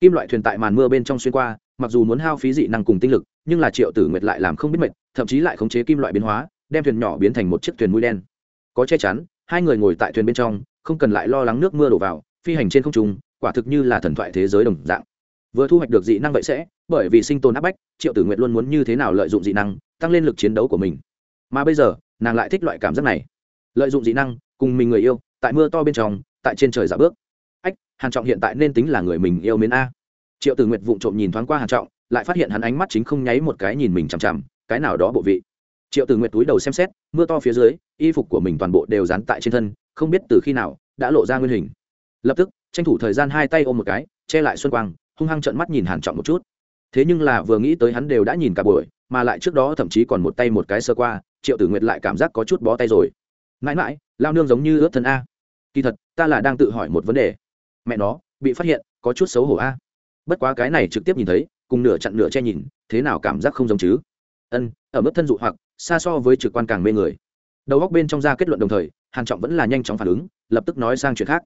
kim loại thuyền tại màn mưa bên trong xuyên qua, mặc dù muốn hao phí dị năng cùng tinh lực, nhưng là triệu tử nguyệt lại làm không biết mệt, thậm chí lại khống chế kim loại biến hóa, đem thuyền nhỏ biến thành một chiếc thuyền mũi đen. Có che chắn, hai người ngồi tại thuyền bên trong, không cần lại lo lắng nước mưa đổ vào, phi hành trên không trung, quả thực như là thần thoại thế giới đồng dạng. Vừa thu hoạch được dị năng vậy sẽ, bởi vì sinh tồn áp bách, triệu tử nguyệt luôn muốn như thế nào lợi dụng dị năng, tăng lên lực chiến đấu của mình. Mà bây giờ, nàng lại thích loại cảm giác này. Lợi dụng dị năng, cùng mình người yêu, tại mưa to bên trong, tại trên trời giả bước hàn trọng hiện tại nên tính là người mình yêu mến a. Triệu tử nguyệt vụng trộm nhìn thoáng qua hàn trọng, lại phát hiện hắn ánh mắt chính không nháy một cái nhìn mình chằm chằm, cái nào đó bộ vị. Triệu tử nguyệt túi đầu xem xét, mưa to phía dưới, y phục của mình toàn bộ đều dán tại trên thân, không biết từ khi nào, đã lộ ra nguyên hình. Lập tức, tranh thủ thời gian hai tay ôm một cái, che lại xuân quang, hung hăng trợn mắt nhìn hàn trọng một chút. Thế nhưng là vừa nghĩ tới hắn đều đã nhìn cả buổi, mà lại trước đó thậm chí còn một tay một cái sơ qua, triệu tử nguyệt lại cảm giác có chút bó tay rồi. Mãi mãi, lao nương giống như ướt thân a. Kỳ thật, ta là đang tự hỏi một vấn đề mẹ nó, bị phát hiện, có chút xấu hổ a. Bất quá cái này trực tiếp nhìn thấy, cùng nửa chặn nửa che nhìn, thế nào cảm giác không giống chứ? Ân, ở mức thân dụ hoặc, xa so với trực quan càng mê người. Đầu góc bên trong ra kết luận đồng thời, hàn trọng vẫn là nhanh chóng phản ứng, lập tức nói sang chuyện khác.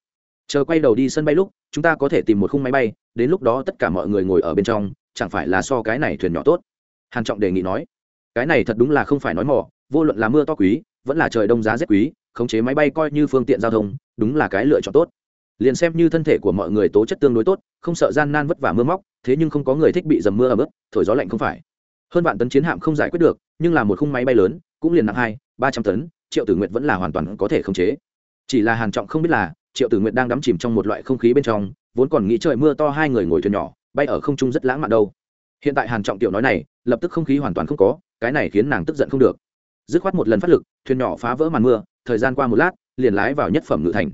Chờ quay đầu đi sân bay lúc, chúng ta có thể tìm một khung máy bay, đến lúc đó tất cả mọi người ngồi ở bên trong, chẳng phải là so cái này thuyền nhỏ tốt? Hàn trọng đề nghị nói. Cái này thật đúng là không phải nói mỏ vô luận là mưa to quý, vẫn là trời đông giá rét quý, khống chế máy bay coi như phương tiện giao thông, đúng là cái lựa chọn tốt liền xem như thân thể của mọi người tố chất tương đối tốt, không sợ gian nan vất vả mưa móc, thế nhưng không có người thích bị dầm mưa ấm ướt, thổi gió lạnh không phải. Hơn vạn tấn chiến hạm không giải quyết được, nhưng là một khung máy bay lớn, cũng liền nặng hai, ba trăm tấn, triệu tử nguyện vẫn là hoàn toàn có thể khống chế. Chỉ là hàn trọng không biết là, triệu tử nguyện đang đắm chìm trong một loại không khí bên trong, vốn còn nghĩ trời mưa to hai người ngồi thuyền nhỏ, bay ở không trung rất lãng mạn đâu. Hiện tại hàn trọng tiểu nói này, lập tức không khí hoàn toàn không có, cái này khiến nàng tức giận không được. Dứt khoát một lần phát lực, thuyền nhỏ phá vỡ màn mưa, thời gian qua một lát, liền lái vào nhất phẩm ngự thành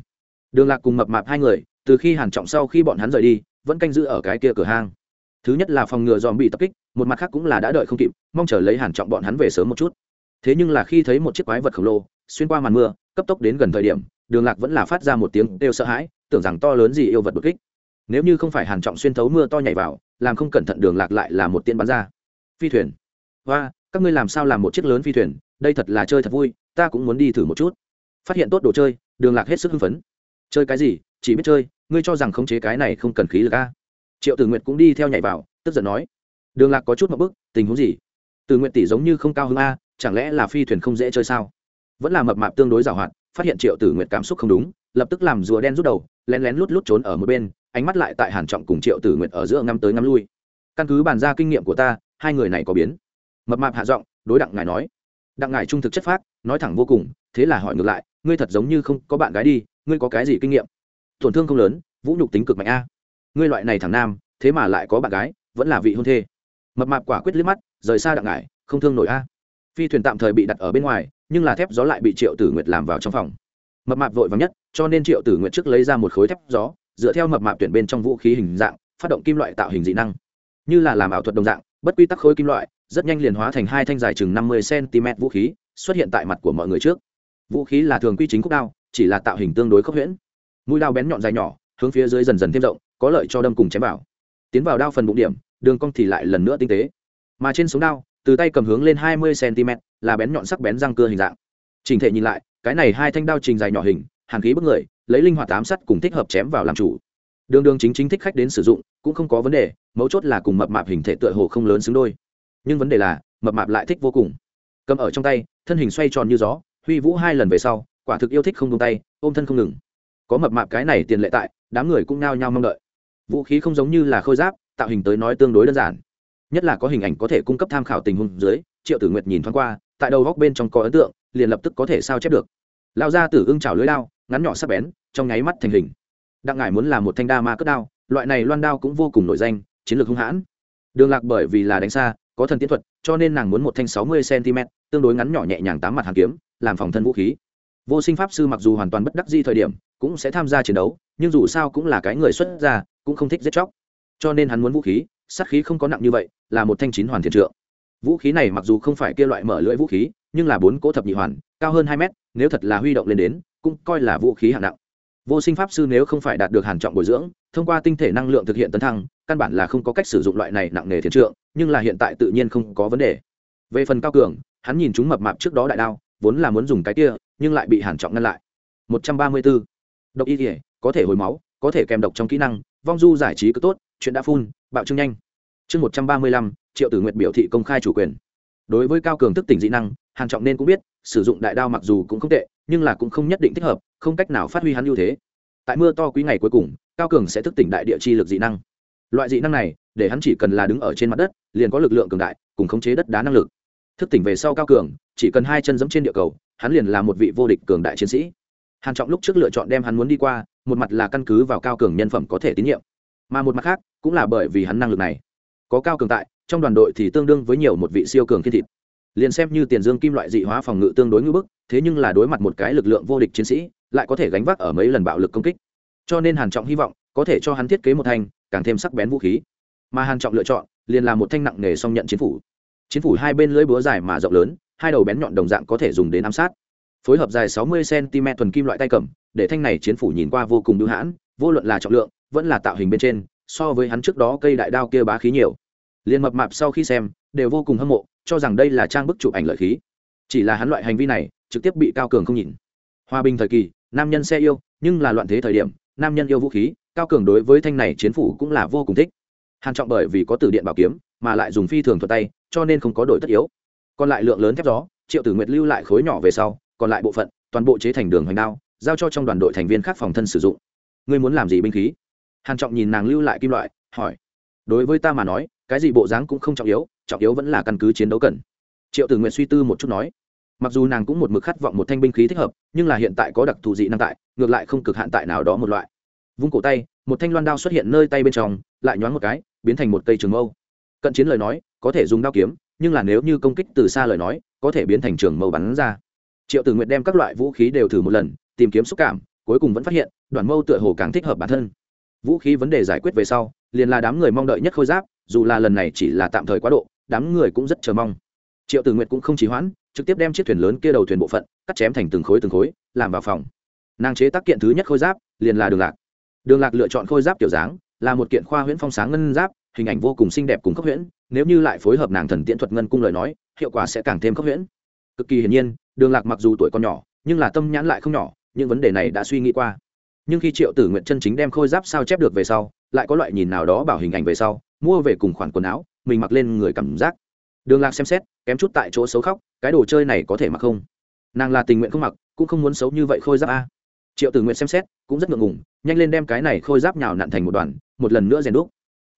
đường lạc cùng mập mạp hai người, từ khi hàn trọng sau khi bọn hắn rời đi, vẫn canh giữ ở cái kia cửa hang. Thứ nhất là phòng ngừa dòm bị tập kích, một mặt khác cũng là đã đợi không kịp, mong chờ lấy hàn trọng bọn hắn về sớm một chút. Thế nhưng là khi thấy một chiếc quái vật khổng lồ, xuyên qua màn mưa, cấp tốc đến gần thời điểm, đường lạc vẫn là phát ra một tiếng đều sợ hãi, tưởng rằng to lớn gì yêu vật đột kích. Nếu như không phải hàn trọng xuyên thấu mưa to nhảy vào, làm không cẩn thận đường lạc lại là một tiên bắn ra. Phi thuyền. Và các ngươi làm sao làm một chiếc lớn phi thuyền? Đây thật là chơi thật vui, ta cũng muốn đi thử một chút. Phát hiện tốt đồ chơi, đường lạc hết sức hưng phấn chơi cái gì? Chỉ biết chơi, ngươi cho rằng khống chế cái này không cần khí lực a? Triệu tử nguyệt cũng đi theo nhảy vào, tức giận nói. Đường lạc có chút một bức, tình huống gì? Từ nguyện tỷ giống như không cao hơn a, chẳng lẽ là phi thuyền không dễ chơi sao? Vẫn là mập mạp tương đối giàu hoạt, phát hiện triệu tử nguyệt cảm xúc không đúng, lập tức làm rùa đen rút đầu, lén lén lút lút trốn ở một bên, ánh mắt lại tại hàn trọng cùng triệu tử nguyệt ở giữa ngắm tới ngắm lui. Căn cứ bàn ra kinh nghiệm của ta, hai người này có biến. Mập mạp hạ giọng, đối đặng ngài nói. Đặng ngài trung thực chất phác, nói thẳng vô cùng, thế là hỏi ngược lại, ngươi thật giống như không có bạn gái đi ngươi có cái gì kinh nghiệm? Tổn thương không lớn, vũ nhục tính cực mạnh a. Ngươi loại này thằng nam, thế mà lại có bạn gái, vẫn là vị hôn thê. Mập mạp quả quyết liếc mắt, rời xa đặng ngải, không thương nổi a. Phi thuyền tạm thời bị đặt ở bên ngoài, nhưng là thép gió lại bị triệu tử nguyệt làm vào trong phòng. Mập mạp vội vàng nhất, cho nên triệu tử nguyệt trước lấy ra một khối thép gió, dựa theo mập mạp tuyển bên trong vũ khí hình dạng, phát động kim loại tạo hình dị năng. Như là làm ảo thuật đồng dạng, bất quy tắc khối kim loại, rất nhanh liền hóa thành hai thanh dài chừng năm mươi cm vũ khí, xuất hiện tại mặt của mọi người trước. Vũ khí là thường quy chính khúc đao chỉ là tạo hình tương đối khốc huyễn. Mũi đao bén nhọn dài nhỏ, hướng phía dưới dần dần thêm rộng, có lợi cho đâm cùng chém vào. Tiến vào đao phần bụng điểm, đường cong thì lại lần nữa tinh tế. Mà trên sống đao, từ tay cầm hướng lên hai mươi cm là bén nhọn sắc bén răng cưa hình dạng. Trình thể nhìn lại, cái này hai thanh đao trình dài nhỏ hình, hàn khí bức người, lấy linh hoạt tám sắt cùng thích hợp chém vào làm chủ. Đường đường chính chính thích khách đến sử dụng, cũng không có vấn đề, mấu chốt là cùng mập mạp hình thể tựa hồ không lớn xứng đôi. Nhưng vấn đề là, mập mạp lại thích vô cùng. Cầm ở trong tay, thân hình xoay tròn như gió, huy vũ hai lần về sau quả thực yêu thích không buông tay, ôm thân không ngừng. Có mập mạp cái này tiền lệ tại, đám người cũng nao nhao mong đợi. Vũ khí không giống như là khôi giáp, tạo hình tới nói tương đối đơn giản. Nhất là có hình ảnh có thể cung cấp tham khảo tình huống dưới, triệu tử nguyệt nhìn thoáng qua, tại đầu góc bên trong có ấn tượng, liền lập tức có thể sao chép được. Lao ra tử ưng trào lưới lao ngắn nhỏ sắc bén, trong nháy mắt thành hình. Đặng ngải muốn là một thanh đa ma cất đao, loại này loan đao cũng vô cùng nổi danh, chiến lược hung hãn. Đường lạc bởi vì là đánh xa, có thần tiến thuật, cho nên nàng muốn một thanh sáu mươi cm tương đối ngắn nhỏ nhẹ nhàng tám mặt hàng kiếm, làm phòng thân vũ khí vô sinh pháp sư mặc dù hoàn toàn bất đắc di thời điểm, cũng sẽ tham gia chiến đấu, nhưng dù sao cũng là cái người xuất gia, cũng không thích giết chóc. Cho nên hắn muốn vũ khí, sát khí không có nặng như vậy, là một thanh chín hoàn thiện trượng. Vũ khí này mặc dù không phải kia loại mở lưỡi vũ khí, nhưng là bốn cỗ thập nhị hoàn, cao hơn hai mét, nếu thật là huy động lên đến, cũng coi là vũ khí hạng nặng. Vô sinh pháp sư nếu không phải đạt được hàn trọng bồi dưỡng, thông qua tinh thể năng lượng thực hiện tấn thăng, căn bản là không có cách sử dụng loại này nặng nề thiền trượng, nhưng là hiện tại tự nhiên không có vấn đề. Về phần cao cường, hắn nhìn chúng mập mạp trước đó đại đao vốn là muốn dùng cái kia, nhưng lại bị hàn trọng ngăn lại. 134. độc y thể có thể hồi máu, có thể kèm độc trong kỹ năng, vong du giải trí cứ tốt, chuyện đã phun bạo trương nhanh. Chương một trăm ba mươi lăm, triệu tử nguyện biểu thị công khai chủ quyền. Đối với cao cường thức tỉnh dị năng, hàn trọng nên cũng biết, sử dụng đại đao mặc dù cũng không tệ, nhưng là cũng không nhất định thích hợp, không cách nào phát huy hắn ưu thế. Tại mưa to quý ngày cuối cùng, cao cường sẽ thức tỉnh đại địa chi lực dị năng. Loại dị năng này, để hắn chỉ cần là đứng ở trên mặt đất, liền có lực lượng cường đại, cùng khống chế đất đá năng lực. Thức tỉnh về sau cao cường chỉ cần hai chân giẫm trên địa cầu, hắn liền là một vị vô địch cường đại chiến sĩ. Hàn trọng lúc trước lựa chọn đem hắn muốn đi qua, một mặt là căn cứ vào cao cường nhân phẩm có thể tín nhiệm, mà một mặt khác cũng là bởi vì hắn năng lực này. Có cao cường tại, trong đoàn đội thì tương đương với nhiều một vị siêu cường thiên thịt. Liền xem như tiền dương kim loại dị hóa phòng ngự tương đối ngưỡng bức, thế nhưng là đối mặt một cái lực lượng vô địch chiến sĩ, lại có thể gánh vác ở mấy lần bạo lực công kích. Cho nên hàn trọng hy vọng có thể cho hắn thiết kế một thanh càng thêm sắc bén vũ khí. Mà hàn trọng lựa chọn, liền là một thanh nặng nghề song nhận chiến phủ. Chiến phủ hai bên lưỡi búa dài mà rộng lớn hai đầu bén nhọn đồng dạng có thể dùng đến ám sát. Phối hợp dài 60 cm thuần kim loại tay cầm, để thanh này chiến phủ nhìn qua vô cùng đưa hãn, vô luận là trọng lượng, vẫn là tạo hình bên trên, so với hắn trước đó cây đại đao kia bá khí nhiều. Liền mập mạp sau khi xem, đều vô cùng hâm mộ, cho rằng đây là trang bức chụp ảnh lợi khí. Chỉ là hắn loại hành vi này, trực tiếp bị cao cường không nhìn. Hòa bình thời kỳ, nam nhân xe yêu, nhưng là loạn thế thời điểm, nam nhân yêu vũ khí, cao cường đối với thanh này chiến phủ cũng là vô cùng thích. Hàn trọng bởi vì có từ điện bảo kiếm, mà lại dùng phi thường thuật tay, cho nên không có đổi tất yếu còn lại lượng lớn thép gió, triệu tử nguyệt lưu lại khối nhỏ về sau, còn lại bộ phận, toàn bộ chế thành đường hoành đao, giao cho trong đoàn đội thành viên khác phòng thân sử dụng. Ngươi muốn làm gì binh khí? Hàn trọng nhìn nàng lưu lại kim loại, hỏi. Đối với ta mà nói, cái gì bộ dáng cũng không trọng yếu trọng yếu vẫn là căn cứ chiến đấu cần. Triệu tử nguyện suy tư một chút nói. Mặc dù nàng cũng một mực khát vọng một thanh binh khí thích hợp, nhưng là hiện tại có đặc thù dị năng tại, ngược lại không cực hạn tại nào đó một loại. Vung cổ tay, một thanh loan đao xuất hiện nơi tay bên trong, lại nhoáng một cái, biến thành một cây trường mâu. Cận chiến lời nói, có thể dùng đao kiếm nhưng là nếu như công kích từ xa lời nói, có thể biến thành trường mâu bắn ra. Triệu tử nguyện đem các loại vũ khí đều thử một lần, tìm kiếm xúc cảm, cuối cùng vẫn phát hiện đoàn mâu tựa hồ càng thích hợp bản thân. Vũ khí vấn đề giải quyết về sau, liền là đám người mong đợi nhất khôi giáp, dù là lần này chỉ là tạm thời quá độ, đám người cũng rất chờ mong. Triệu tử nguyệt cũng không trì hoãn, trực tiếp đem chiếc thuyền lớn kia đầu thuyền bộ phận, cắt chém thành từng khối từng khối, làm vào phòng. Nàng chế tác kiện thứ nhất khôi giáp, liền là đường lạc. Đường lạc lựa chọn khôi giáp kiểu dáng, là một kiện khoa huyễn phong sáng ngân giáp, hình ảnh vô cùng xinh đẹp cùng khốc huyễn nếu như lại phối hợp nàng thần tiễn thuật ngân cung lời nói, hiệu quả sẽ càng thêm khốc huyễn cực kỳ hiển nhiên, đường lạc mặc dù tuổi còn nhỏ, nhưng là tâm nhãn lại không nhỏ, những vấn đề này đã suy nghĩ qua. Nhưng khi triệu tử nguyện chân chính đem khôi giáp sao chép được về sau, lại có loại nhìn nào đó bảo hình ảnh về sau, mua về cùng khoản quần áo, mình mặc lên người cảm giác. Đường lạc xem xét, kém chút tại chỗ xấu khóc, cái đồ chơi này có thể mặc không? Nàng là tình nguyện không mặc, cũng không muốn xấu như vậy khôi giáp a. Triệu tử nguyện xem xét, cũng rất ngượng ngùng, nhanh lên đem cái này khôi giáp nhào nặn thành một đoàn, một lần nữa rèn đúc.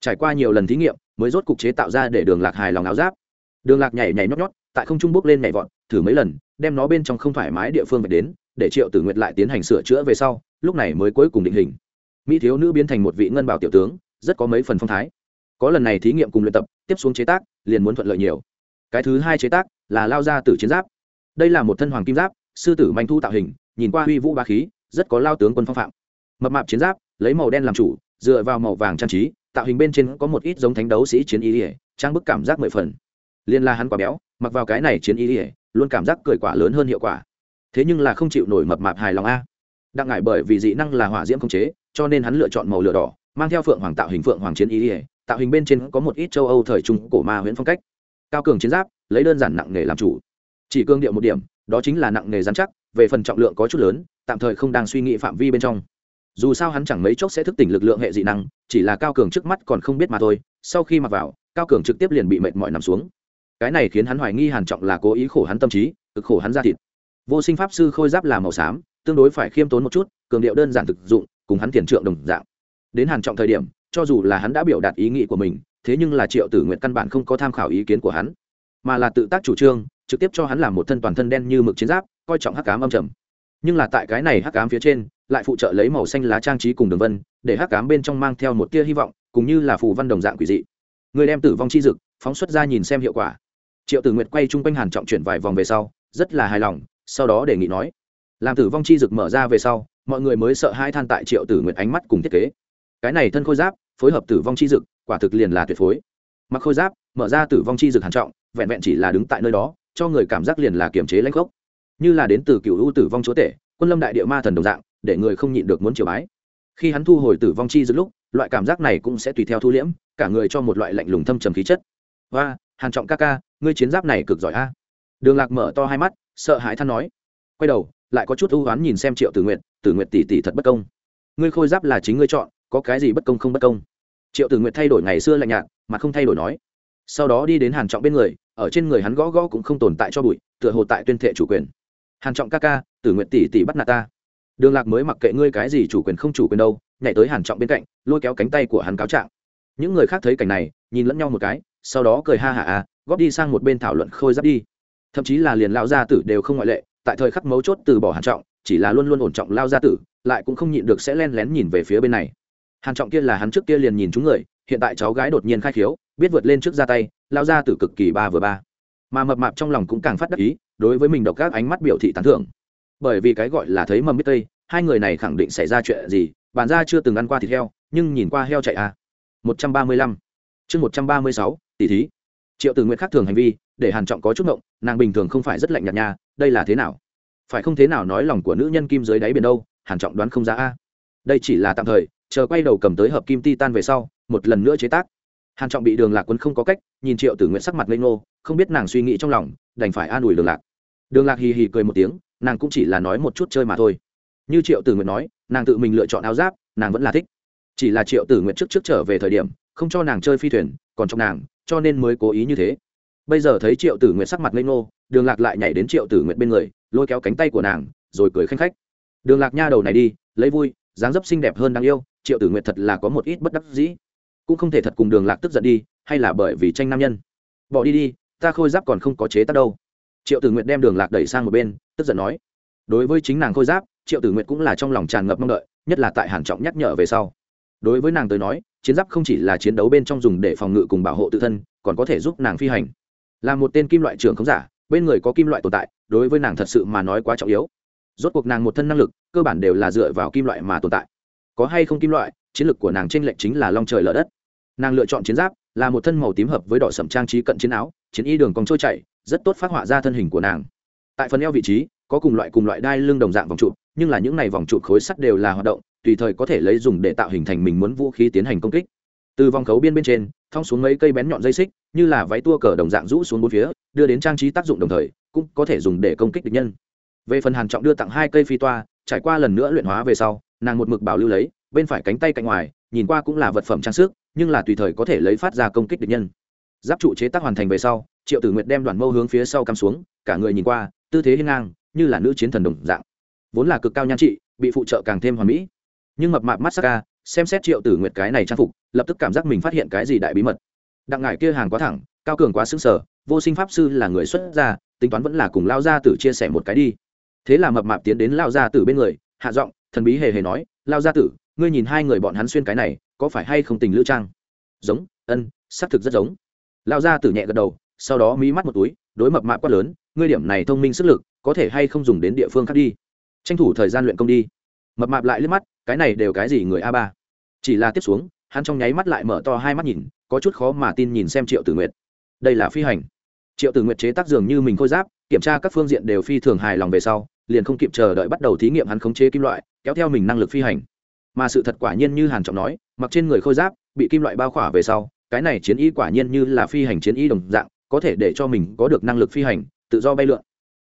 Trải qua nhiều lần thí nghiệm mới rốt cục chế tạo ra để đường lạc hài lòng áo giáp. Đường lạc nhảy nhảy nhót nhót, tại không trung bốc lên nhảy vọt, thử mấy lần, đem nó bên trong không thoải mái địa phương phải đến, để triệu tử nguyệt lại tiến hành sửa chữa về sau, lúc này mới cuối cùng định hình. Mỹ thiếu nữ biến thành một vị ngân bảo tiểu tướng, rất có mấy phần phong thái. Có lần này thí nghiệm cùng luyện tập, tiếp xuống chế tác, liền muốn thuận lợi nhiều. Cái thứ hai chế tác là lao ra từ chiến giáp. Đây là một thân hoàng kim giáp, sư tử manh thu tạo hình, nhìn qua huy vũ ba khí, rất có lao tướng quân phong phạm. Mập mạp chiến giáp, lấy màu đen làm chủ, dựa vào màu vàng trang trí tạo hình bên trên có một ít giống thánh đấu sĩ chiến y ỉa, trang bức cảm giác mười phần. Liên la hắn quả béo, mặc vào cái này chiến y ỉa, luôn cảm giác cười quả lớn hơn hiệu quả. Thế nhưng là không chịu nổi mập mạp hài lòng a. Đặng ngại bởi vì dị năng là hỏa diễm không chế, cho nên hắn lựa chọn màu lửa đỏ, mang theo phượng hoàng tạo hình phượng hoàng chiến y ỉa, tạo hình bên trên có một ít châu âu thời trung cổ ma huyễn phong cách. Cao cường chiến giáp, lấy đơn giản nặng nghề làm chủ. Chỉ cương điệu một điểm, đó chính là nặng nghề dán chắc, về phần trọng lượng có chút lớn, tạm thời không đang suy nghĩ phạm vi bên trong dù sao hắn chẳng mấy chốc sẽ thức tỉnh lực lượng hệ dị năng, chỉ là cao cường trước mắt còn không biết mà thôi, sau khi mặc vào, cao cường trực tiếp liền bị mệt mỏi nằm xuống. Cái này khiến hắn hoài nghi hàn trọng là cố ý khổ hắn tâm trí, cực khổ hắn ra thịt. Vô sinh pháp sư khôi giáp là màu xám, tương đối phải khiêm tốn một chút, cường điệu đơn giản thực dụng, cùng hắn tiền trượng đồng dạng. Đến hàn trọng thời điểm, cho dù là hắn đã biểu đạt ý nghĩ của mình, thế nhưng là triệu tử nguyện căn bản không có tham khảo ý kiến của hắn, mà là tự tác chủ trương, trực tiếp cho hắn làm một thân toàn thân đen như mực chiến giáp, coi trọng hắc cám âm trầm. Nhưng là tại cái này hắc cám phía trên lại phụ trợ lấy màu xanh lá trang trí cùng đường vân, để hắc cám bên trong mang theo một tia hy vọng cùng như là phù văn đồng dạng quỷ dị. Người đem tử vong chi dực, phóng xuất ra nhìn xem hiệu quả. Triệu tử nguyệt quay chung quanh hàn trọng chuyển vài vòng về sau, rất là hài lòng, sau đó đề nghị nói, làm tử vong chi dực mở ra về sau, mọi người mới sợ hai than tại triệu tử nguyệt ánh mắt cùng thiết kế. Cái này thân khôi giáp, phối hợp tử vong chi dực, quả thực liền là tuyệt phối. Mặc khôi giáp, mở ra tử vong chi dực hàn trọng, vẹn vẹn chỉ là đứng tại nơi đó, cho người cảm giác liền là kiềm chế lãnh gốc như là đến từ cựu u tử vong chúa tể, quân lâm đại địa ma thần đồng dạng để người không nhịn được muốn chiều bái. Khi hắn thu hồi tử vong chi giữa lúc, loại cảm giác này cũng sẽ tùy theo thu liễm, cả người cho một loại lạnh lùng thâm trầm khí chất. Và hàn trọng ca ca, ngươi chiến giáp này cực giỏi a. Đường lạc mở to hai mắt, sợ hãi than nói. Quay đầu, lại có chút ưu oán nhìn xem triệu tử nguyện tử nguyện tỷ tỷ thật bất công. Ngươi khôi giáp là chính ngươi chọn, có cái gì bất công không bất công? Triệu tử nguyệt thay đổi ngày xưa lạnh nhạt, mà không thay đổi nói. Sau đó đi đến hàn trọng bên người, ở trên người hắn gõ gõ cũng không tồn tại cho bụi, tựa hồ tại tuyên thệ chủ quyền. Hàn trọng ca ca, tử nguyệt tỷ tỷ bắt nạt ta đường lạc mới mặc kệ ngươi cái gì chủ quyền không chủ quyền đâu, nhảy tới hàn trọng bên cạnh, lôi kéo cánh tay của hắn cáo trạng. Những người khác thấy cảnh này, nhìn lẫn nhau một cái, sau đó cười ha hả à góp đi sang một bên thảo luận khôi giáp đi. Thậm chí là liền lao gia tử đều không ngoại lệ, tại thời khắc mấu chốt từ bỏ hàn trọng, chỉ là luôn luôn ổn trọng lao gia tử, lại cũng không nhịn được sẽ len lén nhìn về phía bên này. Hàn trọng kia là hắn trước kia liền nhìn chúng người, hiện tại cháu gái đột nhiên khai khiếu, biết vượt lên trước ra tay lao gia tử cực kỳ ba vừa ba. Mà mập mạp trong lòng cũng càng phát đắc ý, đối với mình độc các ánh mắt biểu thị tán thưởng bởi vì cái gọi là thấy mầm biết tây, hai người này khẳng định xảy ra chuyện gì bản ra chưa từng ăn qua thịt heo, nhưng nhìn qua heo chạy à. một trăm ba mươi lăm. Chương một trăm ba mươi sáu tỷ thí. Triệu tử nguyện khác thường hành vi, để hàn trọng có chút ngộng, nàng bình thường không phải rất lạnh nhạt nha, đây là thế nào? Phải không thế nào nói lòng của nữ nhân kim dưới đáy biển đâu, hàn trọng đoán không ra a. Đây chỉ là tạm thời, chờ quay đầu cầm tới hợp kim ti tan về sau, một lần nữa chế tác. Hàn trọng bị đường lạc quân không có cách, nhìn triệu tử nguyện sắc mặt ngây ngô, không biết nàng suy nghĩ trong lòng, đành phải an ủi đường lạc. Đường lạc hì hì cười một tiếng nàng cũng chỉ là nói một chút chơi mà thôi. Như triệu tử nguyện nói, nàng tự mình lựa chọn áo giáp, nàng vẫn là thích. Chỉ là triệu tử nguyện trước trước trở về thời điểm, không cho nàng chơi phi thuyền, còn trong nàng, cho nên mới cố ý như thế. Bây giờ thấy triệu tử nguyện sắc mặt ngây ngô, đường lạc lại nhảy đến triệu tử nguyện bên người, lôi kéo cánh tay của nàng, rồi cười khanh khách. Đường lạc nha đầu này đi, lấy vui, dáng dấp xinh đẹp hơn đáng yêu, triệu tử nguyện thật là có một ít bất đắc dĩ. Cũng không thể thật cùng đường lạc tức giận đi, hay là bởi vì tranh nam nhân. Bỏ đi đi, ta khôi giáp còn không có chế tác đâu triệu tử nguyện đem đường lạc đẩy sang một bên, tức giận nói, đối với chính nàng khôi giáp, triệu tử nguyện cũng là trong lòng tràn ngập mong đợi, nhất là tại hàn trọng nhắc nhở về sau. Đối với nàng tới nói, chiến giáp không chỉ là chiến đấu bên trong dùng để phòng ngự cùng bảo hộ tự thân, còn có thể giúp nàng phi hành. Là một tên kim loại trưởng không giả, bên người có kim loại tồn tại, đối với nàng thật sự mà nói quá trọng yếu. Rốt cuộc nàng một thân năng lực, cơ bản đều là dựa vào kim loại mà tồn tại. Có hay không kim loại, chiến lược của nàng trên lệnh chính là long trời lở đất. Nàng lựa chọn chiến giáp, là một thân màu tím hợp với đỏ sậm trang trí cận chiến áo, chiến y đường còn trôi chảy rất tốt phát họa ra thân hình của nàng. Tại phần eo vị trí, có cùng loại cùng loại đai lưng đồng dạng vòng trụ, nhưng là những này vòng trụ khối sắt đều là hoạt động, tùy thời có thể lấy dùng để tạo hình thành mình muốn vũ khí tiến hành công kích. Từ vòng khấu biên bên trên, thong xuống mấy cây bén nhọn dây xích, như là váy tua cờ đồng dạng rũ xuống bốn phía, đưa đến trang trí tác dụng đồng thời, cũng có thể dùng để công kích địch nhân. Về phần hàn trọng đưa tặng hai cây phi toa, trải qua lần nữa luyện hóa về sau, nàng một mực bảo lưu lấy, bên phải cánh tay cạnh ngoài, nhìn qua cũng là vật phẩm trang sức, nhưng là tùy thời có thể lấy phát ra công kích địch nhân. Giáp trụ chế tác hoàn thành về sau triệu tử nguyệt đem đoàn mâu hướng phía sau cắm xuống, cả người nhìn qua, tư thế hiên ngang, như là nữ chiến thần đồng dạng. Vốn là cực cao nhan trị, bị phụ trợ càng thêm hoàn mỹ. Nhưng mập mạp mắt sắc ca, xem xét triệu tử nguyệt cái này trang phục, lập tức cảm giác mình phát hiện cái gì đại bí mật. Đặng ngải kia hàng quá thẳng, cao cường quá xứng sở vô sinh pháp sư là người xuất gia, tính toán vẫn là cùng lao gia tử chia sẻ một cái đi. Thế là mập mạp tiến đến lao gia tử bên người, hạ giọng, thần bí hề hề nói, lao gia tử, ngươi nhìn hai người bọn hắn xuyên cái này, có phải hay không tình lữ trang? Giống, ân, xác thực rất giống. Lao gia tử nhẹ gật đầu sau đó mí mắt một túi, đối mập mạ quát lớn, ngươi điểm này thông minh sức lực, có thể hay không dùng đến địa phương khác đi? Tranh thủ thời gian luyện công đi. Mập mạp lại liếc mắt, cái này đều cái gì người a ba? Chỉ là tiếp xuống, hắn trong nháy mắt lại mở to hai mắt nhìn, có chút khó mà tin nhìn xem triệu tử nguyệt. Đây là phi hành. Triệu tử nguyệt chế tác dường như mình khôi giáp, kiểm tra các phương diện đều phi thường hài lòng về sau, liền không kịp chờ đợi bắt đầu thí nghiệm hắn khống chế kim loại, kéo theo mình năng lực phi hành. Mà sự thật quả nhiên như hàn trọng nói, mặc trên người khôi giáp, bị kim loại bao khỏa về sau, cái này chiến y quả nhiên như là phi hành chiến y đồng dạng có thể để cho mình có được năng lực phi hành, tự do bay lượn.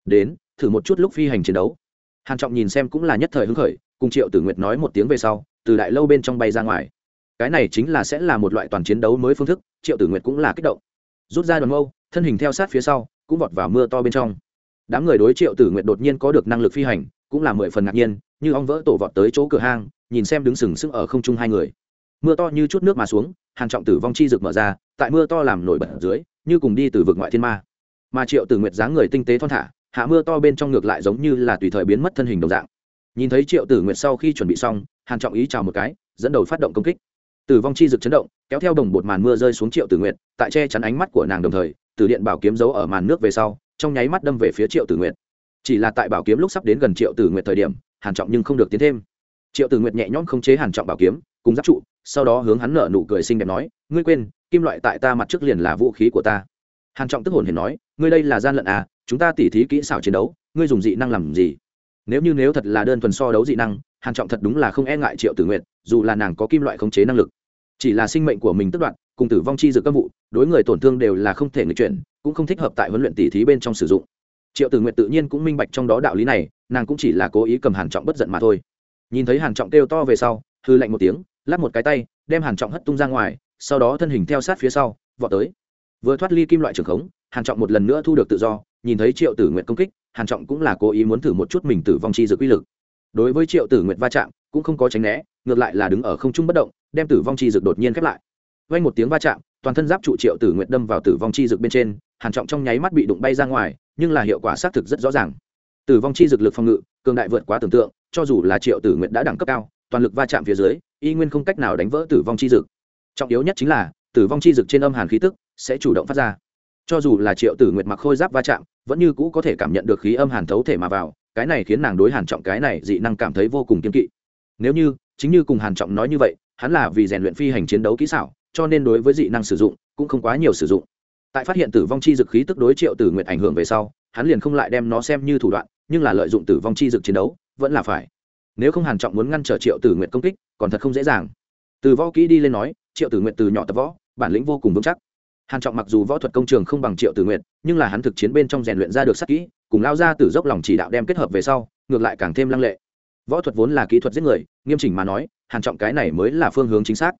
Đến, thử một chút lúc phi hành chiến đấu. Hàn trọng nhìn xem cũng là nhất thời hứng khởi, cùng triệu tử nguyệt nói một tiếng về sau, từ đại lâu bên trong bay ra ngoài. Cái này chính là sẽ là một loại toàn chiến đấu mới phương thức, triệu tử nguyệt cũng là kích động. Rút ra đoàn mâu, thân hình theo sát phía sau, cũng vọt vào mưa to bên trong. Đám người đối triệu tử nguyệt đột nhiên có được năng lực phi hành, cũng là mười phần ngạc nhiên, như ong vỡ tổ vọt tới chỗ cửa hang, nhìn xem đứng sừng sững ở không trung hai người. Mưa to như chút nước mà xuống hàng trọng tử vong chi rực mở ra, tại mưa to làm nổi bật dưới như cùng đi từ vực ngoại thiên ma. Mà triệu tử nguyệt dáng người tinh tế thon thả, hạ mưa to bên trong ngược lại giống như là tùy thời biến mất thân hình đồng dạng. Nhìn thấy triệu tử nguyệt sau khi chuẩn bị xong, hàn trọng ý chào một cái, dẫn đầu phát động công kích. Tử vong chi rực chấn động, kéo theo đồng bột màn mưa rơi xuống triệu tử nguyệt, tại che chắn ánh mắt của nàng đồng thời từ điện bảo kiếm giấu ở màn nước về sau, trong nháy mắt đâm về phía triệu tử nguyệt. Chỉ là tại bảo kiếm lúc sắp đến gần triệu tử nguyệt thời điểm, hàn trọng nhưng không được tiến thêm. Triệu tử nguyệt nhẹ nhõm không chế hàn trọng bảo kiếm, cùng giáp trụ, sau đó hướng hắn nở nụ cười xinh đẹp nói, ngươi quên kim loại tại ta mặt trước liền là vũ khí của ta. Hàn trọng tức hồn hiền nói, ngươi đây là gian lận à chúng ta tỉ thí kỹ xảo chiến đấu, ngươi dùng dị năng làm gì? Nếu như nếu thật là đơn thuần so đấu dị năng, hàn trọng thật đúng là không e ngại triệu tử nguyệt, dù là nàng có kim loại khống chế năng lực. Chỉ là sinh mệnh của mình tức đoạn, cùng tử vong chi dự các vụ, đối người tổn thương đều là không thể người chuyển, cũng không thích hợp tại huấn luyện tỉ thí bên trong sử dụng. Triệu tử nguyệt tự nhiên cũng minh bạch trong đó đạo lý này, nàng cũng chỉ là cố ý cầm hàn trọng bất giận mà thôi. Nhìn thấy hàn trọng kêu to về sau, hư lạnh một tiếng lắp một cái tay, đem hàn trọng hất tung ra ngoài sau đó thân hình theo sát phía sau, vọt tới. Vừa thoát ly kim loại trường khống, hàn trọng một lần nữa thu được tự do, nhìn thấy triệu tử nguyện công kích, hàn trọng cũng là cố ý muốn thử một chút mình tử vong chi dược uy lực. Đối với triệu tử nguyện va chạm, cũng không có tránh né, ngược lại là đứng ở không trung bất động, đem tử vong chi dược đột nhiên khép lại. Vang một tiếng va chạm, toàn thân giáp trụ triệu tử nguyện đâm vào tử vong chi dược bên trên, hàn trọng trong nháy mắt bị đụng bay ra ngoài, nhưng là hiệu quả xác thực rất rõ ràng. Tử vong chi dược lực phòng ngự, cường đại vượt quá tưởng tượng, cho dù là triệu tử nguyện đã đẳng cấp cao, toàn lực va chạm phía dưới, y nguyên không cách nào đánh vỡ tử vong chi dược trọng yếu nhất chính là, tử vong chi dực trên âm hàn khí tức sẽ chủ động phát ra. Cho dù là triệu tử nguyệt mặc khôi giáp va chạm, vẫn như cũ có thể cảm nhận được khí âm hàn thấu thể mà vào, cái này khiến nàng đối hàn trọng, cái này dị năng cảm thấy vô cùng kiên kỵ. Nếu như, chính như cùng hàn trọng nói như vậy, hắn là vì rèn luyện phi hành chiến đấu kỹ xảo, cho nên đối với dị năng sử dụng cũng không quá nhiều sử dụng. Tại phát hiện tử vong chi dực khí tức đối triệu tử nguyệt ảnh hưởng về sau, hắn liền không lại đem nó xem như thủ đoạn, nhưng là lợi dụng tử vong chi dực chiến đấu, vẫn là phải. Nếu không hàn trọng muốn ngăn trở triệu tử nguyệt công kích, còn thật không dễ dàng. Từ võ kỹ đi lên nói triệu tử nguyệt từ nhỏ tập võ, bản lĩnh vô cùng vững chắc. Hàn trọng mặc dù võ thuật công trường không bằng triệu tử nguyệt, nhưng là hắn thực chiến bên trong rèn luyện ra được sắc kỹ, cùng lao ra từ dốc lòng chỉ đạo đem kết hợp về sau, ngược lại càng thêm lăng lệ. Võ thuật vốn là kỹ thuật giết người, nghiêm chỉnh mà nói, hàn trọng cái này mới là phương hướng chính xác.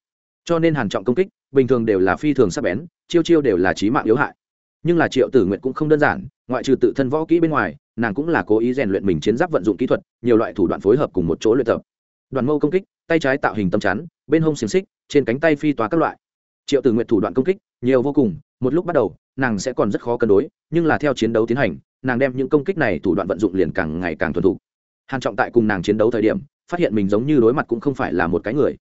Cho nên hàn trọng công kích, bình thường đều là phi thường sắc bén, chiêu chiêu đều là chí mạng yếu hại. Nhưng là triệu tử nguyệt cũng không đơn giản, ngoại trừ tự thân võ kỹ bên ngoài, nàng cũng là cố ý rèn luyện mình chiến giáp vận dụng kỹ thuật, nhiều loại thủ đoạn phối hợp cùng một chỗ luyện tập. Đoàn mâu công kích, tay trái tạo hình tâm chắn, bên hông xiềng xích trên cánh tay phi toa các loại. Triệu tử nguyện thủ đoạn công kích, nhiều vô cùng, một lúc bắt đầu, nàng sẽ còn rất khó cân đối, nhưng là theo chiến đấu tiến hành, nàng đem những công kích này thủ đoạn vận dụng liền càng ngày càng thuần thục. Hàn trọng tại cùng nàng chiến đấu thời điểm, phát hiện mình giống như đối mặt cũng không phải là một cái người.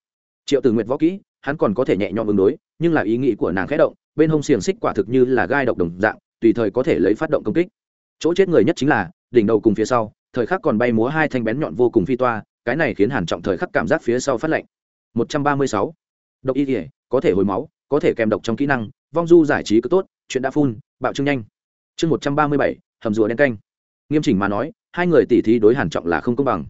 Triệu tử nguyệt võ kỹ, hắn còn có thể nhẹ nhõm ứng đối, nhưng là ý nghĩ của nàng khẽ động, bên hông xiềng xích quả thực như là gai độc đồng dạng, tùy thời có thể lấy phát động công kích. Chỗ chết người nhất chính là, đỉnh đầu cùng phía sau, thời khắc còn bay múa hai thanh bén nhọn vô cùng phi toa, cái này khiến hàn trọng thời khắc cảm giác phía sau phát lạnh. 136 độc y thể có thể hồi máu có thể kèm độc trong kỹ năng vong du giải trí cứ tốt chuyện đã phun bạo trương nhanh. Chương 137, hầm rùa đen canh. Nghiêm chỉnh mà nói hai người tỉ thí đối hàn trọng là không công bằng.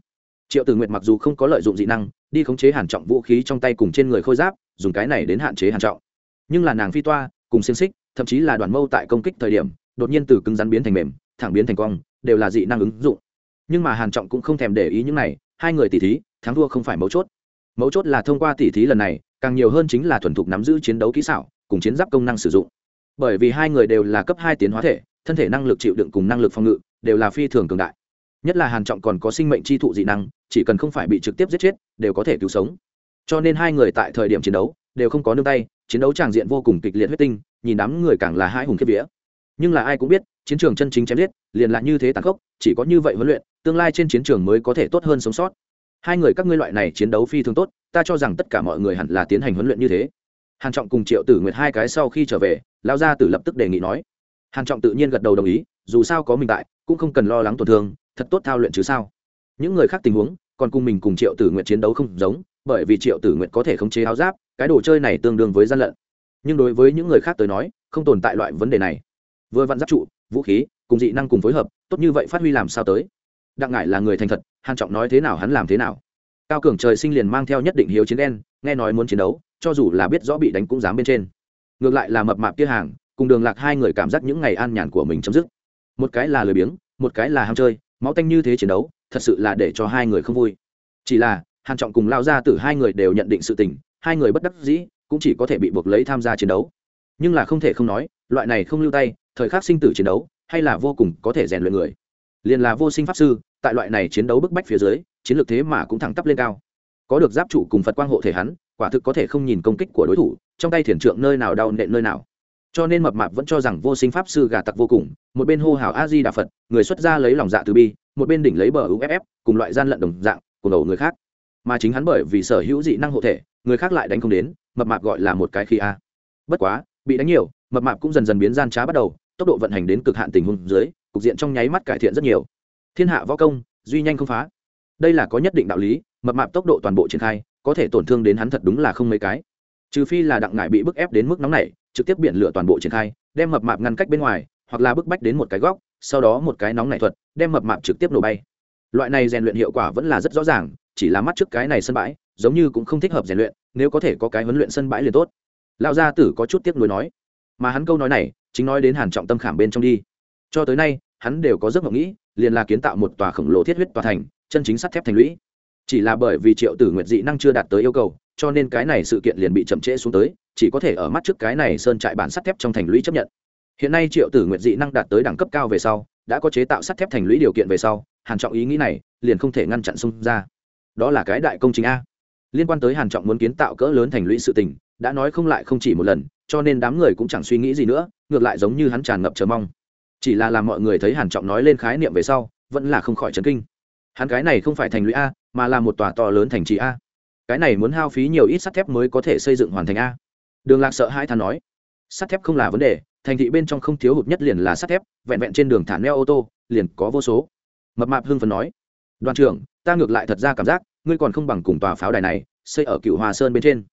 Triệu tử nguyệt mặc dù không có lợi dụng dị năng đi khống chế hàn trọng vũ khí trong tay cùng trên người khôi giáp dùng cái này đến hạn chế hàn trọng. Nhưng là nàng phi toa cùng xiên xích thậm chí là đoàn mâu tại công kích thời điểm đột nhiên từ cứng rắn biến thành mềm thẳng biến thành cong đều là dị năng ứng dụng. Nhưng mà hàn trọng cũng không thèm để ý những này hai người tỉ thí thắng thua không phải mấu chốt. Mấu chốt là thông qua tỉ thí lần này càng nhiều hơn chính là thuần thục nắm giữ chiến đấu kỹ xảo, cùng chiến giáp công năng sử dụng. Bởi vì hai người đều là cấp hai tiến hóa thể, thân thể năng lực chịu đựng cùng năng lực phòng ngự đều là phi thường cường đại. Nhất là hàn trọng còn có sinh mệnh chi thụ dị năng, chỉ cần không phải bị trực tiếp giết chết, đều có thể cứu sống. Cho nên hai người tại thời điểm chiến đấu đều không có nương tay, chiến đấu tràng diện vô cùng kịch liệt huyết tinh, nhìn đám người càng là hai hùng kiếp vía. Nhưng là ai cũng biết, chiến trường chân chính chém giết liền là như thế tàn khốc, chỉ có như vậy huấn luyện, tương lai trên chiến trường mới có thể tốt hơn sống sót hai người các ngươi loại này chiến đấu phi thường tốt, ta cho rằng tất cả mọi người hẳn là tiến hành huấn luyện như thế. Hàn trọng cùng triệu tử nguyệt hai cái sau khi trở về lao gia tử lập tức đề nghị nói. Hàn trọng tự nhiên gật đầu đồng ý, dù sao có mình tại, cũng không cần lo lắng tổn thương, thật tốt thao luyện chứ sao. Những người khác tình huống, còn cùng mình cùng triệu tử nguyệt chiến đấu không giống, bởi vì triệu tử nguyệt có thể khống chế áo giáp, cái đồ chơi này tương đương với gian lận. Nhưng đối với những người khác tới nói, không tồn tại loại vấn đề này. Vừa vặn giáp trụ, vũ khí, cùng dị năng cùng phối hợp, tốt như vậy phát huy làm sao tới? Đặng ngải là người thành thật, hàn trọng nói thế nào hắn làm thế nào. Cao cường trời sinh liền mang theo nhất định hiếu chiến đen nghe nói muốn chiến đấu, cho dù là biết rõ bị đánh cũng dám bên trên. Ngược lại là mập mạp kia hàng, cùng đường lạc hai người cảm giác những ngày an nhàn của mình chấm dứt. Một cái là lười biếng, một cái là ham chơi, máu tanh như thế chiến đấu, thật sự là để cho hai người không vui. Chỉ là, hàn trọng cùng lao ra từ hai người đều nhận định sự tình, hai người bất đắc dĩ, cũng chỉ có thể bị buộc lấy tham gia chiến đấu. Nhưng là không thể không nói, loại này không lưu tay, thời khắc sinh tử chiến đấu, hay là vô cùng có thể rèn luyện người liền là vô sinh pháp sư, tại loại này chiến đấu bức bách phía dưới, chiến lược thế mà cũng thẳng tắp lên cao. Có được giáp trụ cùng phật quang hộ thể hắn, quả thực có thể không nhìn công kích của đối thủ, trong tay thiền trượng nơi nào đau nện nơi nào. Cho nên mập mạp vẫn cho rằng vô sinh pháp sư gà tặc vô cùng, một bên hô hào a di đà phật, người xuất gia lấy lòng dạ từ bi, một bên đỉnh lấy bờ uff cùng loại gian lận đồng dạng, của đầu người khác. Mà chính hắn bởi vì sở hữu dị năng hộ thể, người khác lại đánh không đến, mập mạp gọi là một cái khi a. Bất quá, bị đánh nhiều, mập mạp cũng dần dần biến gian trá bắt đầu, tốc độ vận hành đến cực hạn tình huống dưới cục diện trong nháy mắt cải thiện rất nhiều. Thiên hạ võ công, duy nhanh không phá. Đây là có nhất định đạo lý, mập mạp tốc độ toàn bộ triển khai, có thể tổn thương đến hắn thật đúng là không mấy cái. Trừ phi là đặng ngải bị bức ép đến mức nóng này trực tiếp biển lửa toàn bộ triển khai, đem mập mạp ngăn cách bên ngoài, hoặc là bức bách đến một cái góc, sau đó một cái nóng này thuật, đem mập mạp trực tiếp nổ bay. Loại này rèn luyện hiệu quả vẫn là rất rõ ràng, chỉ là mắt trước cái này sân bãi, giống như cũng không thích hợp rèn luyện, nếu có thể có cái huấn luyện sân bãi liền tốt. Lão gia tử có chút tiếc nuối nói. Mà hắn câu nói này, chính nói đến hàn trọng tâm khảm bên trong đi. Cho tới nay hắn đều có giấc mộng nghĩ, liền là kiến tạo một tòa khổng lồ thiết huyết tòa thành, chân chính sắt thép thành lũy. Chỉ là bởi vì triệu tử nguyệt dị năng chưa đạt tới yêu cầu, cho nên cái này sự kiện liền bị chậm trễ xuống tới, chỉ có thể ở mắt trước cái này sơn trại bản sắt thép trong thành lũy chấp nhận. Hiện nay triệu tử nguyệt dị năng đạt tới đẳng cấp cao về sau, đã có chế tạo sắt thép thành lũy điều kiện về sau, hàn trọng ý nghĩ này liền không thể ngăn chặn xung ra. Đó là cái đại công trình a. Liên quan tới hàn trọng muốn kiến tạo cỡ lớn thành lũy sự tình, đã nói không lại không chỉ một lần, cho nên đám người cũng chẳng suy nghĩ gì nữa, ngược lại giống như hắn tràn ngập chờ mong chỉ là làm mọi người thấy hàn trọng nói lên khái niệm về sau, vẫn là không khỏi chấn kinh. Hắn cái này không phải thành lũy a, mà là một tòa to lớn thành trì a. Cái này muốn hao phí nhiều ít sắt thép mới có thể xây dựng hoàn thành a. Đường lạc sợ hai thằng nói. Sắt thép không là vấn đề, thành thị bên trong không thiếu hụt nhất liền là sắt thép, vẹn vẹn trên đường thả neo ô tô, liền có vô số. Mập mạp hưng phần nói. Đoàn trưởng, ta ngược lại thật ra cảm giác, ngươi còn không bằng cùng tòa pháo đài này, xây ở cựu hòa sơn bên trên.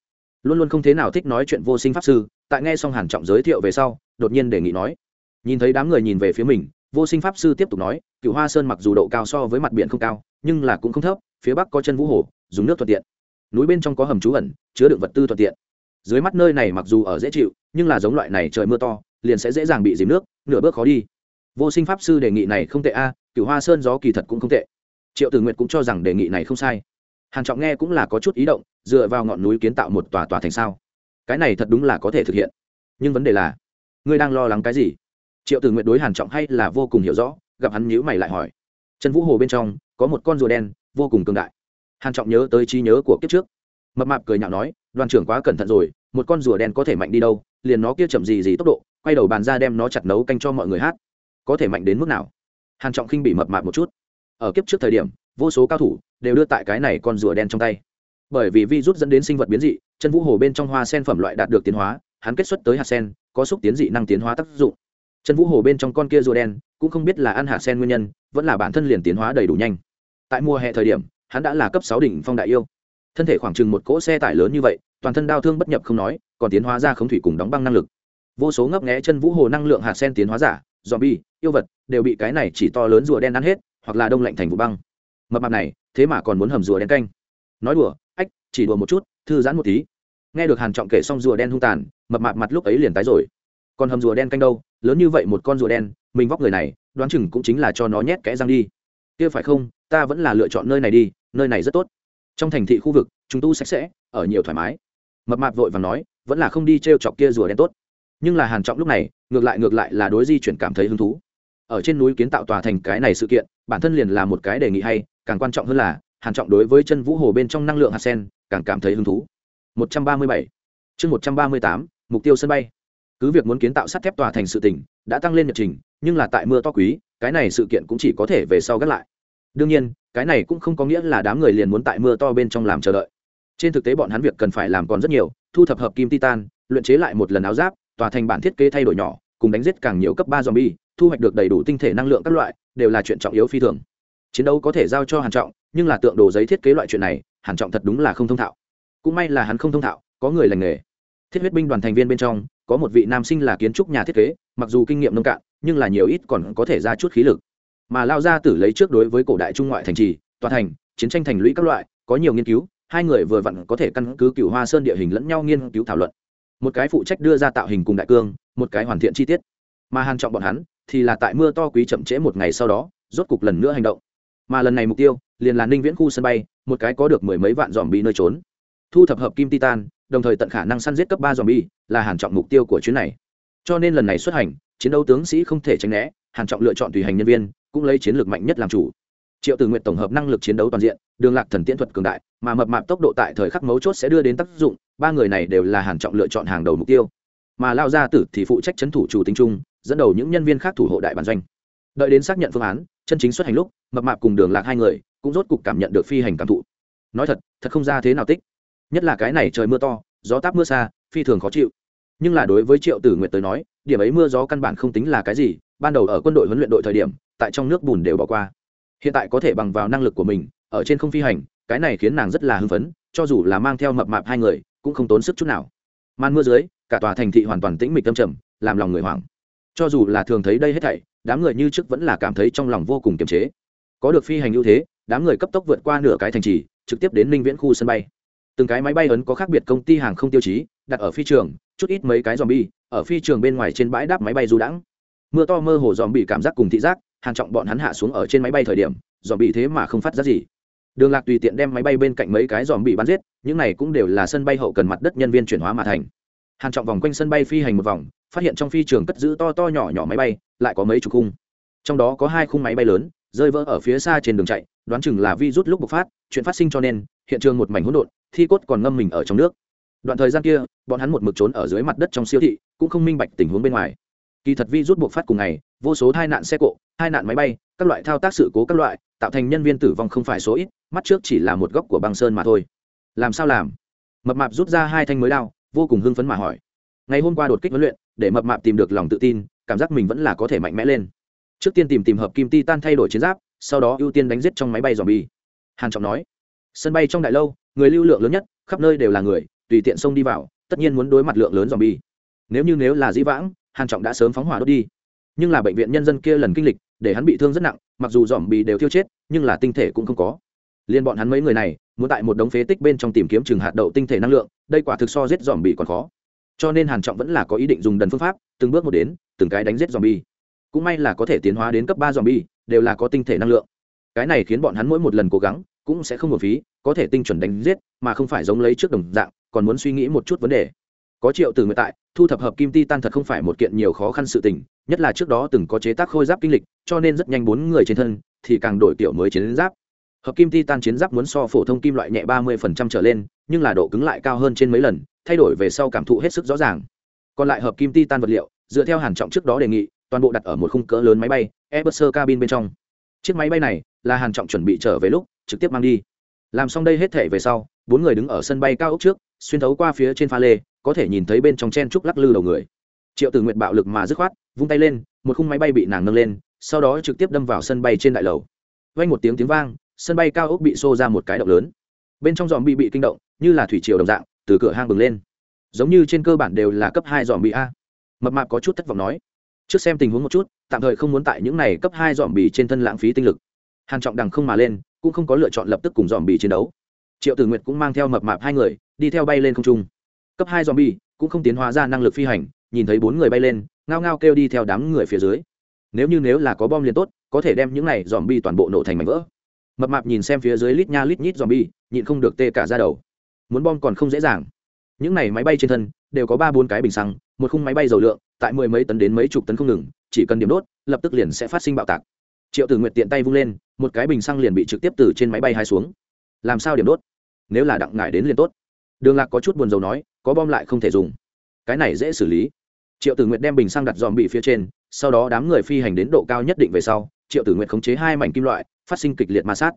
Luôn luôn không thế nào thích nói chuyện vô sinh pháp sư, tại nghe xong hàn trọng giới thiệu về sau, đột nhiên đề nghị nói nhìn thấy đám người nhìn về phía mình vô sinh pháp sư tiếp tục nói cựu hoa sơn mặc dù độ cao so với mặt biển không cao nhưng là cũng không thấp phía bắc có chân vũ hồ dùng nước thuận tiện. Núi bên trong có hầm trú ẩn chứa đựng vật tư thuận tiện. Dưới mắt nơi này mặc dù ở dễ chịu nhưng là giống loại này trời mưa to liền sẽ dễ dàng bị dìm nước nửa bước khó đi. Vô sinh pháp sư đề nghị này không tệ a à, cựu hoa sơn gió kỳ thật cũng không tệ. Triệu tử nguyệt cũng cho rằng đề nghị này không sai. Hàn trọng nghe cũng là có chút ý động dựa vào ngọn núi kiến tạo một tòa tòa thành sao. Cái này thật đúng là có thể thực hiện. Nhưng vấn đề là ngươi đang lo lắng cái gì? Triệu tử nguyện đối hàn trọng hay là vô cùng hiểu rõ, gặp hắn nhíu mày lại hỏi. Trần vũ hồ bên trong, có một con rùa đen, vô cùng cường đại. Hàn trọng nhớ tới trí nhớ của kiếp trước. Mập mạp cười nhạo nói, đoàn trưởng quá cẩn thận rồi, một con rùa đen có thể mạnh đi đâu, liền nó kia chậm gì gì tốc độ, quay đầu bàn ra đem nó chặt nấu canh cho mọi người hát. Có thể mạnh đến mức nào? Hàn trọng khinh bị mập mạp một chút. Ở kiếp trước thời điểm, vô số cao thủ đều đưa tại cái này con rùa đen trong tay. Bởi vì virus dẫn đến sinh vật biến dị chân vũ hồ bên trong hoa sen phẩm loại đạt được tiến hóa, hắn kết xuất tới hạt sen, có xúc tiến dị năng tiến hóa tác dụng chân vũ hồ bên trong con kia rùa đen, cũng không biết là ăn hạt sen nguyên nhân, vẫn là bản thân liền tiến hóa đầy đủ nhanh. Tại mùa hè thời điểm, hắn đã là cấp sáu đỉnh phong đại yêu. Thân thể khoảng chừng một cỗ xe tải lớn như vậy, toàn thân đau thương bất nhập không nói, còn tiến hóa ra khống thủy cùng đóng băng năng lực. Vô số ngấp nghé chân vũ hồ năng lượng hạt sen tiến hóa giả, zombie, yêu vật, đều bị cái này chỉ to lớn rùa đen ăn hết, hoặc là đông lạnh thành vụ băng. Mập mạp này, thế mà còn muốn hầm rùa đen canh. Nói đùa, ách, chỉ đùa một chút, thư giãn một tí. Nghe được hàn trọng kể xong rùa đen hung tàn, mập mạp mặt lúc ấy liền tái rồi. Còn hầm rùa đen canh đâu? Lớn như vậy một con rùa đen, mình vóc người này, đoán chừng cũng chính là cho nó nhét kẽ răng đi. Kia phải không? Ta vẫn là lựa chọn nơi này đi, nơi này rất tốt. Trong thành thị khu vực, chúng tu sạch sẽ, ở nhiều thoải mái. Mập mạp vội và nói, vẫn là không đi t r e o chọc kia rùa đen tốt. Nhưng là hàn trọng lúc này, ngược lại ngược lại là đối di chuyển cảm thấy hứng thú. Ở trên núi kiến tạo tòa thành cái này sự kiện, bản thân liền là một cái đề nghị hay, càng quan trọng hơn là, hàn trọng đối với chân vũ hồ bên trong năng lượng hạt sen, càng cảm thấy hứng thú. 137 chương 138 mục tiêu sân bay cứ việc muốn kiến tạo sắt thép tòa thành sự tỉnh đã tăng lên nhật trình, nhưng là tại mưa to quý, cái này sự kiện cũng chỉ có thể về sau gác lại. Đương nhiên, cái này cũng không có nghĩa là đám người liền muốn tại mưa to bên trong làm chờ đợi. Trên thực tế bọn hắn việc cần phải làm còn rất nhiều, thu thập hợp kim titan, luyện chế lại một lần áo giáp, tòa thành bản thiết kế thay đổi nhỏ, cùng đánh giết càng nhiều cấp ba zombie, thu hoạch được đầy đủ tinh thể năng lượng các loại, đều là chuyện trọng yếu phi thường. Chiến đấu có thể giao cho hàn trọng, nhưng là tượng đồ giấy thiết kế loại chuyện này, hàn trọng thật đúng là không thông thạo. Cũng may là hắn không thông thạo, có người lành nghề. Thiết huyết binh đoàn thành viên bên trong có một vị nam sinh là kiến trúc nhà thiết kế, mặc dù kinh nghiệm nông cạn, nhưng là nhiều ít còn có thể ra chút khí lực. Mà lao ra tử lấy trước đối với cổ đại trung ngoại thành trì, tòa thành, chiến tranh thành lũy các loại, có nhiều nghiên cứu, hai người vừa vặn có thể căn cứ cựu hoa sơn địa hình lẫn nhau nghiên cứu thảo luận. Một cái phụ trách đưa ra tạo hình cùng đại cương, một cái hoàn thiện chi tiết. Mà hàn trọng bọn hắn thì là tại mưa to quý chậm trễ một ngày sau đó, rốt cục lần nữa hành động. Mà lần này mục tiêu liền là ninh viễn khu sân bay, một cái có được mười mấy vạn dòm bị nơi trốn. Thu thập hợp kim titan, đồng thời tận khả năng săn giết cấp ba dòm bi là hàn trọng mục tiêu của chuyến này. Cho nên lần này xuất hành, chiến đấu tướng sĩ không thể tránh né, hàn trọng lựa chọn tùy hành nhân viên, cũng lấy chiến lược mạnh nhất làm chủ. Triệu tử nguyện tổng hợp năng lực chiến đấu toàn diện, đường lạc thần tiễn thuật cường đại, mà mập mạp tốc độ tại thời khắc mấu chốt sẽ đưa đến tác dụng, ba người này đều là hàn trọng lựa chọn hàng đầu mục tiêu. Mà lao gia tử thì phụ trách chấn thủ chủ tính trung dẫn đầu những nhân viên khác thủ hộ đại bản doanh. Đợi đến xác nhận phương án, chân chính xuất hành lúc, mập mạp cùng đường lạc hai người cũng rốt cục cảm nhận được phi hành cảm thụ. Nói thật thật không ra thế nào tích. Nhất là cái này trời mưa to, gió táp mưa xa, phi thường khó chịu nhưng là đối với triệu tử nguyệt tới nói, điểm ấy mưa gió căn bản không tính là cái gì, ban đầu ở quân đội huấn luyện đội thời điểm, tại trong nước bùn đều bỏ qua. Hiện tại có thể bằng vào năng lực của mình, ở trên không phi hành, cái này khiến nàng rất là hưng phấn, cho dù là mang theo mập mạp hai người, cũng không tốn sức chút nào. Man mưa dưới, cả tòa thành thị hoàn toàn tĩnh mịch tâm trầm, làm lòng người hoảng. Cho dù là thường thấy đây hết thảy, đám người như trước vẫn là cảm thấy trong lòng vô cùng kiềm chế. Có được phi hành ưu thế, đám người cấp tốc vượt qua nửa cái thành trì, trực tiếp đến ninh viễn khu sân bay từng cái máy bay ấn có khác biệt công ty hàng không tiêu chí, đặt ở phi trường, chút ít mấy cái dòm bi ở phi trường bên ngoài trên bãi đáp máy bay du đãng. Mưa to mơ hồ dòm bị cảm giác cùng thị giác hàn trọng bọn hắn hạ xuống ở trên máy bay thời điểm dòm bị thế mà không phát ra gì. Đường lạc tùy tiện đem máy bay bên cạnh mấy cái dòm bị bắn giết, những này cũng đều là sân bay hậu cần mặt đất nhân viên chuyển hóa mà thành. Hàn trọng vòng quanh sân bay phi hành một vòng, phát hiện trong phi trường cất giữ to to nhỏ nhỏ máy bay, lại có mấy chục khung. Trong đó có hai khung máy bay lớn, rơi vỡ ở phía xa trên đường chạy, đoán chừng là vi rút lúc bộc phát, chuyện phát sinh cho nên, hiện trường một mảnh hỗn độn thi cốt còn ngâm mình ở trong nước. Đoạn thời gian kia, bọn hắn một mực trốn ở dưới mặt đất trong siêu thị, cũng không minh bạch tình huống bên ngoài. Kỳ thật vi rút buộc phát cùng ngày, vô số tai nạn xe cộ hai nạn máy bay, các loại thao tác sự cố các loại, tạo thành nhân viên tử vong không phải số ít, mắt trước chỉ là một góc của băng sơn mà thôi. Làm sao làm? Mập mạp rút ra hai thanh mới đao, vô cùng hưng phấn mà hỏi. Ngày hôm qua đột kích huấn luyện, để mập mạp tìm được lòng tự tin, cảm giác mình vẫn là có thể mạnh mẽ lên. Trước tiên tìm tìm hợp kim ti tan thay đổi chiến giáp, sau đó ưu tiên đánh giết trong máy bay dòm bi hàn trọng nói. Sân bay trong đại lâu người lưu lượng lớn nhất, khắp nơi đều là người, tùy tiện xông đi vào, tất nhiên muốn đối mặt lượng lớn dòm bi nếu như nếu là dĩ vãng, hàn trọng đã sớm phóng hỏa đốt đi. Nhưng là bệnh viện nhân dân kia lần kinh lịch, để hắn bị thương rất nặng, mặc dù dòm bi đều thiêu chết, nhưng là tinh thể cũng không có. Liên bọn hắn mấy người này, muốn tại một đống phế tích bên trong tìm kiếm trường hạt đậu tinh thể năng lượng, đây quả thực so giết dòm bi còn khó. Cho nên hàn trọng vẫn là có ý định dùng đần phương pháp, từng bước một đến, từng cái đánh giết dòm bi cũng may là có thể tiến hóa đến cấp ba dòm bi đều là có tinh thể năng lượng. Cái này khiến bọn hắn mỗi một lần cố gắng cũng sẽ không một phí, có thể tinh chuẩn đánh giết, mà không phải giống lấy trước đồng dạng, còn muốn suy nghĩ một chút vấn đề. Có triệu từ người tại, thu thập hợp kim ti tan thật không phải một kiện nhiều khó khăn sự tình, nhất là trước đó từng có chế tác khôi giáp kinh lịch, cho nên rất nhanh bốn người trên thân thì càng đổi kiểu mới chiến giáp. Hợp kim ti tan chiến giáp muốn so phổ thông kim loại nhẹ ba mươi phần trăm trở lên, nhưng là độ cứng lại cao hơn trên mấy lần, thay đổi về sau cảm thụ hết sức rõ ràng. Còn lại hợp kim ti tan vật liệu, dựa theo hàn trọng trước đó đề nghị, toàn bộ đặt ở một khung cỡ lớn máy bay, airbus cabin bên trong. Chiếc máy bay này là hàn trọng chuẩn bị trở về lúc trực tiếp mang đi. Làm xong đây hết thể về sau, bốn người đứng ở sân bay cao ốc trước, xuyên thấu qua phía trên pha lê, có thể nhìn thấy bên trong chen trúc lắc lư đầu người. Triệu tử nguyện bạo lực mà dứt khoát, vung tay lên, một khung máy bay bị nàng nâng lên, sau đó trực tiếp đâm vào sân bay trên đại lầu. Vang một tiếng tiếng vang, sân bay cao ốc bị xô ra một cái động lớn. Bên trong dòm bị bị kinh động, như là thủy triều đồng dạng, từ cửa hang bừng lên. Giống như trên cơ bản đều là cấp hai dòm bị a. Mập mạp có chút thất vọng nói. Trước xem tình huống một chút, tạm thời không muốn tại những này cấp hai dòm bị trên thân lãng phí tinh lực. Hàn trọng đằng không mà lên cũng không có lựa chọn lập tức cùng dòm bì chiến đấu. Triệu tử nguyệt cũng mang theo mập mạp hai người, đi theo bay lên không trung. Cấp hai dòm bì cũng không tiến hóa ra năng lực phi hành, nhìn thấy bốn người bay lên, ngao ngao kêu đi theo đám người phía dưới. Nếu như nếu là có bom liền tốt, có thể đem những này dòm bi toàn bộ nổ thành mảnh vỡ. Mập mạp nhìn xem phía dưới lít nha lít nhít dòm bi nhịn không được tê cả ra đầu. Muốn bom còn không dễ dàng. Những này máy bay trên thân đều có ba bốn cái bình xăng, một khung máy bay dầu lượng, tại mười mấy tấn đến mấy chục tấn không ngừng, chỉ cần điểm đốt, lập tức liền sẽ phát sinh bạo tạc triệu tử Nguyệt tiện tay vung lên, một cái bình xăng liền bị trực tiếp từ trên máy bay hai xuống. Làm sao điểm đốt? Nếu là đặng ngải đến liền tốt. Đường lạc có chút buồn dầu nói, có bom lại không thể dùng. Cái này dễ xử lý. Triệu tử Nguyệt đem bình xăng đặt dòm bị phía trên, sau đó đám người phi hành đến độ cao nhất định về sau, triệu tử Nguyệt khống chế hai mảnh kim loại, phát sinh kịch liệt ma sát.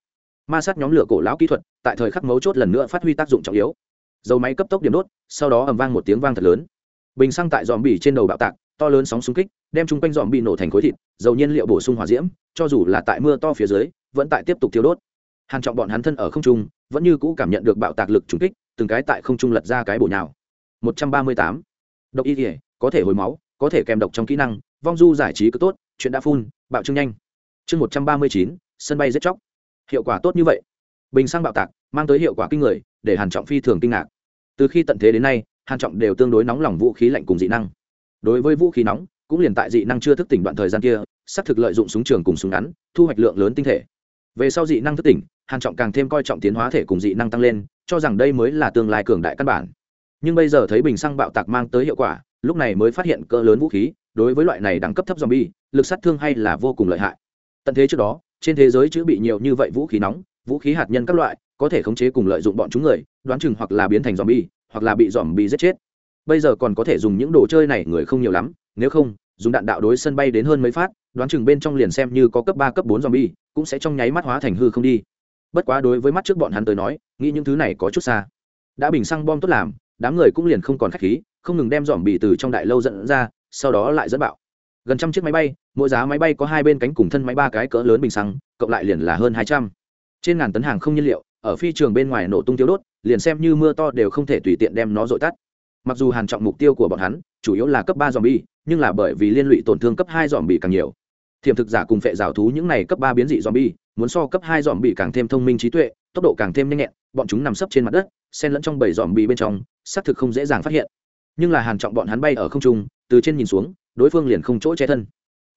Ma sát nhóm lửa cổ lão kỹ thuật, tại thời khắc mấu chốt lần nữa phát huy tác dụng trọng yếu. Dầu máy cấp tốc điểm đốt, sau đó ầm vang một tiếng vang thật lớn. Bình xăng tại dòm bì trên đầu bạo tạc to lớn sóng xung kích đem chung quanh dòm bị nổ thành khối thịt dầu nhiên liệu bổ sung hỏa diễm cho dù là tại mưa to phía dưới vẫn tại tiếp tục thiêu đốt. Hàn trọng bọn hắn thân ở không trung vẫn như cũ cảm nhận được bạo tạc lực trùng kích từng cái tại không trung lật ra cái bổ nhào. 138. độc y thể có thể hồi máu có thể kèm độc trong kỹ năng vong du giải trí cứ tốt chuyện đã phun bạo trương nhanh. Chương 139, sân bay giết chóc. Hiệu quả tốt như vậy. Bình sang bạo tạc mang tới hiệu quả kinh người để hàn trọng phi thường kinh ngạc. Từ khi tận thế đến nay hàn trọng đều tương đối nóng lòng vũ khí lạnh cùng dị năng đối với vũ khí nóng, cũng liền tại dị năng chưa thức tỉnh đoạn thời gian kia xác thực lợi dụng súng trường cùng súng ngắn, thu hoạch lượng lớn tinh thể. Về sau dị năng thức tỉnh, hàn trọng càng thêm coi trọng tiến hóa thể cùng dị năng tăng lên, cho rằng đây mới là tương lai cường đại căn bản. Nhưng bây giờ thấy bình xăng bạo tạc mang tới hiệu quả, lúc này mới phát hiện cỡ lớn vũ khí, đối với loại này đẳng cấp thấp zombie, lực sát thương hay là vô cùng lợi hại. Tận thế trước đó, trên thế giới chữ bị nhiều như vậy vũ khí nóng, vũ khí hạt nhân các loại, có thể khống chế cùng lợi dụng bọn chúng người, đoán chừng hoặc là biến thành zombie, hoặc là bị zombie giết chết bây giờ còn có thể dùng những đồ chơi này, người không nhiều lắm, nếu không, dùng đạn đạo đối sân bay đến hơn mấy phát, đoán chừng bên trong liền xem như có cấp ba, cấp bốn zombie, cũng sẽ trong nháy mắt hóa thành hư không đi. Bất quá đối với mắt trước bọn hắn tới nói, nghĩ những thứ này có chút xa. Đã bình xăng bom tốt làm, đám người cũng liền không còn khách khí, không ngừng đem dòm bì từ trong đại lâu dẫn ra, sau đó lại dẫn bạo. Gần trăm chiếc máy bay, mỗi giá máy bay có hai bên cánh cùng thân máy ba cái cỡ lớn bình xăng, cộng lại liền là hơn hai trăm. Trên ngàn tấn hàng không nhiên liệu, ở phi trường bên ngoài nổ tung tiêu đốt, liền xem như mưa to đều không thể tùy tiện đem nó dội tắt mặc dù hàn trọng mục tiêu của bọn hắn chủ yếu là cấp ba dòm bi nhưng là bởi vì liên lụy tổn thương cấp hai dòm bị càng nhiều. Thiềm thực giả cùng phệ rào thú những này cấp ba biến dị dòm bi muốn so cấp hai dòm bị càng thêm thông minh trí tuệ, tốc độ càng thêm nhanh nhẹn, bọn chúng nằm sấp trên mặt đất, xen lẫn trong bảy dòm bị bên trong, xác thực không dễ dàng phát hiện. Nhưng là hàn trọng bọn hắn bay ở không trung, từ trên nhìn xuống, đối phương liền không chỗ che thân.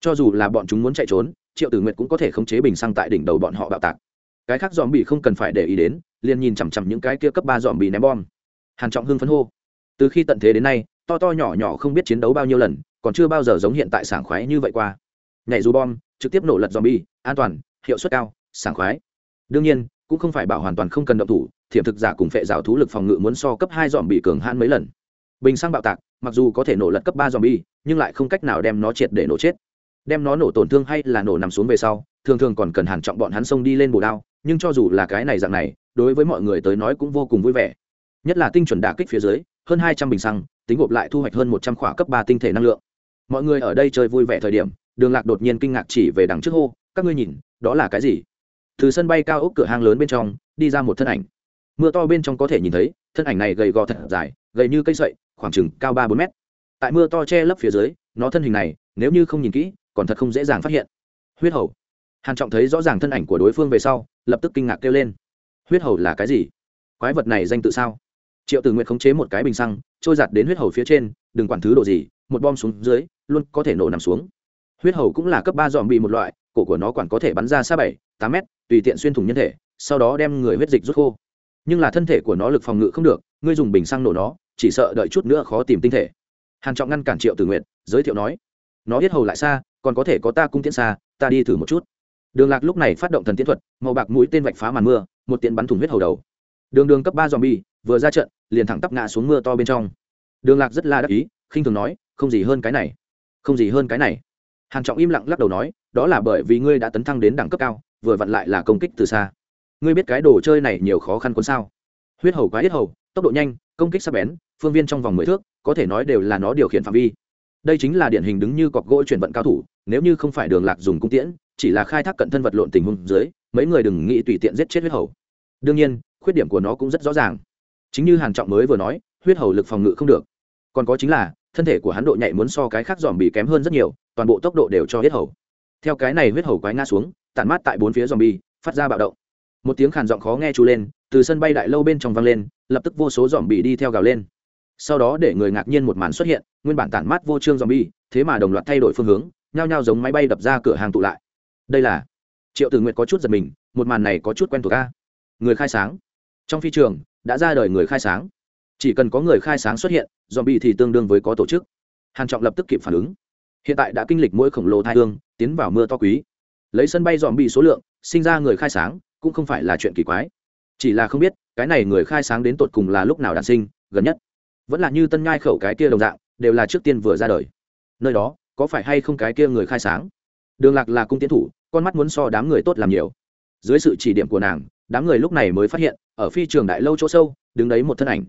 Cho dù là bọn chúng muốn chạy trốn, triệu tử nguyệt cũng có thể khống chế bình xăng tại đỉnh đầu bọn họ bạo tạc. Cái khác dòm bị không cần phải để ý đến, liền nhìn chằm chằm những cái kia cấp ba dòm bị ném bom. Hàn trọng hưng phấn hô từ khi tận thế đến nay, to to nhỏ nhỏ không biết chiến đấu bao nhiêu lần, còn chưa bao giờ giống hiện tại sảng khoái như vậy qua. Nhảy dù bom, trực tiếp nổ lật dòm bi an toàn, hiệu suất cao, sảng khoái. Đương nhiên, cũng không phải bảo hoàn toàn không cần động thủ, thiểm thực giả cùng phệ rào thú lực phòng ngự muốn so cấp hai dòm bị cường hãn mấy lần. Bình sang bạo tạc, mặc dù có thể nổ lật cấp ba dòm bi nhưng lại không cách nào đem nó triệt để nổ chết. Đem nó nổ tổn thương hay là nổ nằm xuống về sau, thường thường còn cần hàn trọng bọn hắn xông đi lên bổ đao, nhưng cho dù là cái này dạng này, đối với mọi người tới nói cũng vô cùng vui vẻ. Nhất là tinh chuẩn đả kích phía dưới hơn hai trăm bình xăng, tính gộp lại thu hoạch hơn một trăm khỏa cấp ba tinh thể năng lượng. Mọi người ở đây chơi vui vẻ thời điểm, đường lạc đột nhiên kinh ngạc chỉ về đằng trước hô, các ngươi nhìn, đó là cái gì? Từ sân bay cao ốc cửa hang lớn bên trong, đi ra một thân ảnh. Mưa to bên trong có thể nhìn thấy, thân ảnh này gầy gò thật dài, gầy như cây sậy, khoảng chừng cao ba bốn mét. Tại mưa to che lấp phía dưới, nó thân hình này, nếu như không nhìn kỹ, còn thật không dễ dàng phát hiện. Huyết hầu. Hàn trọng thấy rõ ràng thân ảnh của đối phương về sau, lập tức kinh ngạc kêu lên. Huyết hầu là cái gì? Quái vật này danh tự sao? Triệu tử nguyện khống chế một cái bình xăng, trôi giặt đến huyết hầu phía trên, đừng quản thứ độ gì, một bom xuống dưới, luôn có thể nổ nằm xuống. Huyết hầu cũng là cấp ba dòm bị một loại, cổ của nó quản có thể bắn ra xa bảy, tám mét, tùy tiện xuyên thủng nhân thể, sau đó đem người huyết dịch rút khô. Nhưng là thân thể của nó lực phòng ngự không được, ngươi dùng bình xăng nổ nó, chỉ sợ đợi chút nữa khó tìm tinh thể. Hàn trọng ngăn cản triệu tử nguyện giới thiệu nói, nó biết hầu lại xa, còn có thể có ta cung tiễn xa, ta đi thử một chút. Đường lạc lúc này phát động thần tiễn thuật, màu bạc mũi tên vạch phá màn mưa, một tiện bắn thủng huyết hầu đầu. Đường đường cấp ba dòm bi vừa ra trận liền thẳng tắp ngã xuống mưa to bên trong. Đường lạc rất là đắc ý, khinh thường nói, không gì hơn cái này. Không gì hơn cái này. Hàn trọng im lặng lắc đầu nói, đó là bởi vì ngươi đã tấn thăng đến đẳng cấp cao, vừa vặn lại là công kích từ xa. Ngươi biết cái đồ chơi này nhiều khó khăn cuốn sao? Huyết hầu quá huyết hầu, tốc độ nhanh, công kích sắc bén, phương viên trong vòng mười thước, có thể nói đều là nó điều khiển phạm vi. Đây chính là điển hình đứng như cọc gỗ chuyển vận cao thủ, nếu như không phải đường lạc dùng cung tiễn, chỉ là khai thác cận thân vật lộn tình huống dưới, mấy người đừng nghĩ tùy tiện giết chết huyết hầu. Đương nhiên, khuyết điểm của nó cũng rất rõ ràng chính như hàn trọng mới vừa nói, huyết hầu lực phòng ngự không được. Còn có chính là, thân thể của hắn độ nhạy muốn so cái khác dòm bị kém hơn rất nhiều, toàn bộ tốc độ đều cho huyết hầu. Theo cái này huyết hầu quái ngã xuống, tản mát tại bốn phía dòm bi phát ra bạo động. Một tiếng khàn giọng khó nghe chú lên, từ sân bay đại lâu bên trong vang lên, lập tức vô số dòm bị đi theo gào lên. Sau đó để người ngạc nhiên một màn xuất hiện, nguyên bản tản mát vô trương dòm bi thế mà đồng loạt thay đổi phương hướng, nhao nhao giống máy bay đập ra cửa hàng tụ lại. Đây là, triệu tử nguyệt có chút giật mình, một màn này có chút quen thuộc ca người khai sáng. Trong phi trường đã ra đời người khai sáng. Chỉ cần có người khai sáng xuất hiện dòm bị thì tương đương với có tổ chức. Hàn trọng lập tức kịp phản ứng. Hiện tại đã kinh lịch mỗi khổng lồ thai hương, tiến vào mưa to quý. Lấy sân bay dòm bị số lượng, sinh ra người khai sáng, cũng không phải là chuyện kỳ quái. Chỉ là không biết, cái này người khai sáng đến tột cùng là lúc nào đản sinh, gần nhất. Vẫn là như tân nhai khẩu cái kia đồng dạng, đều là trước tiên vừa ra đời. Nơi đó, có phải hay không cái kia người khai sáng? Đường lạc là cung tiến thủ, con mắt muốn so đám người tốt làm nhiều. Dưới sự chỉ điểm của nàng đám người lúc này mới phát hiện, ở phi trường đại lâu chỗ sâu, đứng đấy một thân ảnh.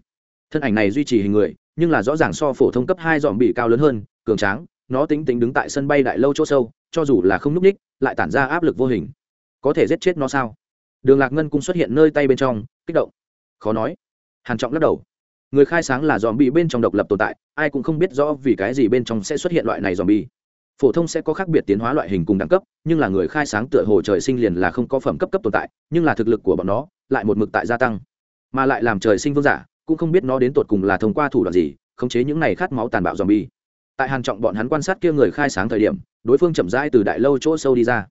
Thân ảnh này duy trì hình người, nhưng là rõ ràng so phổ thông cấp hai dòm bị cao lớn hơn, cường tráng, nó tính tính đứng tại sân bay đại lâu chỗ sâu, cho dù là không n ú c ních lại tản ra áp lực vô hình. Có thể giết chết nó sao? Đường lạc ngân cũng xuất hiện nơi tay bên trong, kích động. Khó nói. Hàn trọng lắc đầu. Người khai sáng là dòm bị bên trong độc lập tồn tại, ai cũng không biết rõ vì cái gì bên trong sẽ xuất hiện loại này dòm bi phổ thông sẽ có khác biệt tiến hóa loại hình cùng đẳng cấp, nhưng là người khai sáng tựa hồ trời sinh liền là không có phẩm cấp cấp tồn tại, nhưng là thực lực của bọn nó lại một mực tại gia tăng. Mà lại làm trời sinh vương giả, cũng không biết nó đến tột cùng là thông qua thủ đoạn gì, khống chế những này khát máu tàn bạo dòm bi tại hàn trọng bọn hắn quan sát kia người khai sáng thời điểm, đối phương chậm rãi từ đại lâu chỗ sâu đi ra.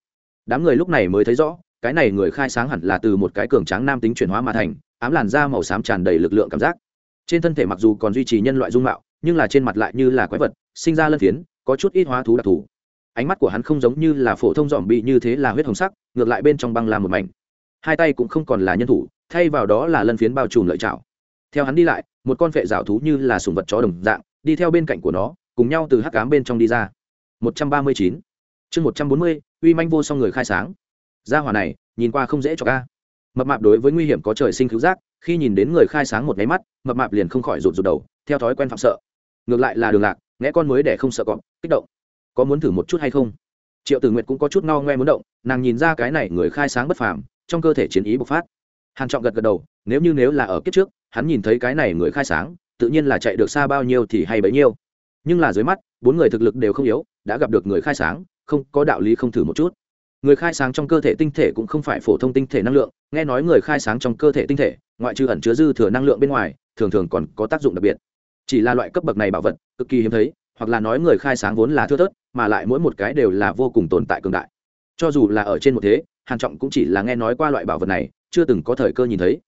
Đám người lúc này mới thấy rõ, cái này người khai sáng hẳn là từ một cái cường tráng nam tính chuyển hóa mà thành, ám làn da màu xám tràn đầy lực lượng cảm giác. Trên thân thể mặc dù còn duy trì nhân loại dung mạo, nhưng là trên mặt lại như là quái vật, sinh ra lân phiến có chút ít hóa thú đặc thù. Ánh mắt của hắn không giống như là phổ thông dòm bị như thế là huyết hồng sắc, ngược lại bên trong băng là một mảnh. Hai tay cũng không còn là nhân thủ, thay vào đó là lân phiến bao trùm lợi chảo theo hắn đi lại, một con vệ rào thú như là sùng vật chó đồng dạng, đi theo bên cạnh của nó, cùng nhau từ hắc cám bên trong đi ra. Một trăm ba mươi chín. Chương một trăm bốn mươi, uy manh vô song người khai sáng. Gia hỏa này, nhìn qua không dễ cho ca. Mập mạp đối với nguy hiểm có trời sinh cứu giác, khi nhìn đến người khai sáng một nháy mắt, mập mạp liền không khỏi rụt rụt đầu, theo thói quen phạm sợ. Ngược lại là đường lạc nghe con mới để không sợ cọp, kích động. Có muốn thử một chút hay không? Triệu tử nguyệt cũng có chút no ngoe muốn động, nàng nhìn ra cái này người khai sáng bất phàm, trong cơ thể chiến ý bộc phát. Hàn trọng gật gật đầu, nếu như nếu là ở kiếp trước, hắn nhìn thấy cái này người khai sáng, tự nhiên là chạy được xa bao nhiêu thì hay bấy nhiêu. Nhưng là dưới mắt, bốn người thực lực đều không yếu, đã gặp được người khai sáng, không, có đạo lý không thử một chút. Người khai sáng trong cơ thể tinh thể cũng không phải phổ thông tinh thể năng lượng, nghe nói người khai sáng trong cơ thể tinh thể, ngoại trừ ẩn chứa dư thừa năng lượng bên ngoài, thường thường còn có tác dụng đặc biệt chỉ là loại cấp bậc này bảo vật, cực kỳ hiếm thấy, hoặc là nói người khai sáng vốn là thưa thớt, mà lại mỗi một cái đều là vô cùng tồn tại cường đại. Cho dù là ở trên một thế, hàn trọng cũng chỉ là nghe nói qua loại bảo vật này, chưa từng có thời cơ nhìn thấy.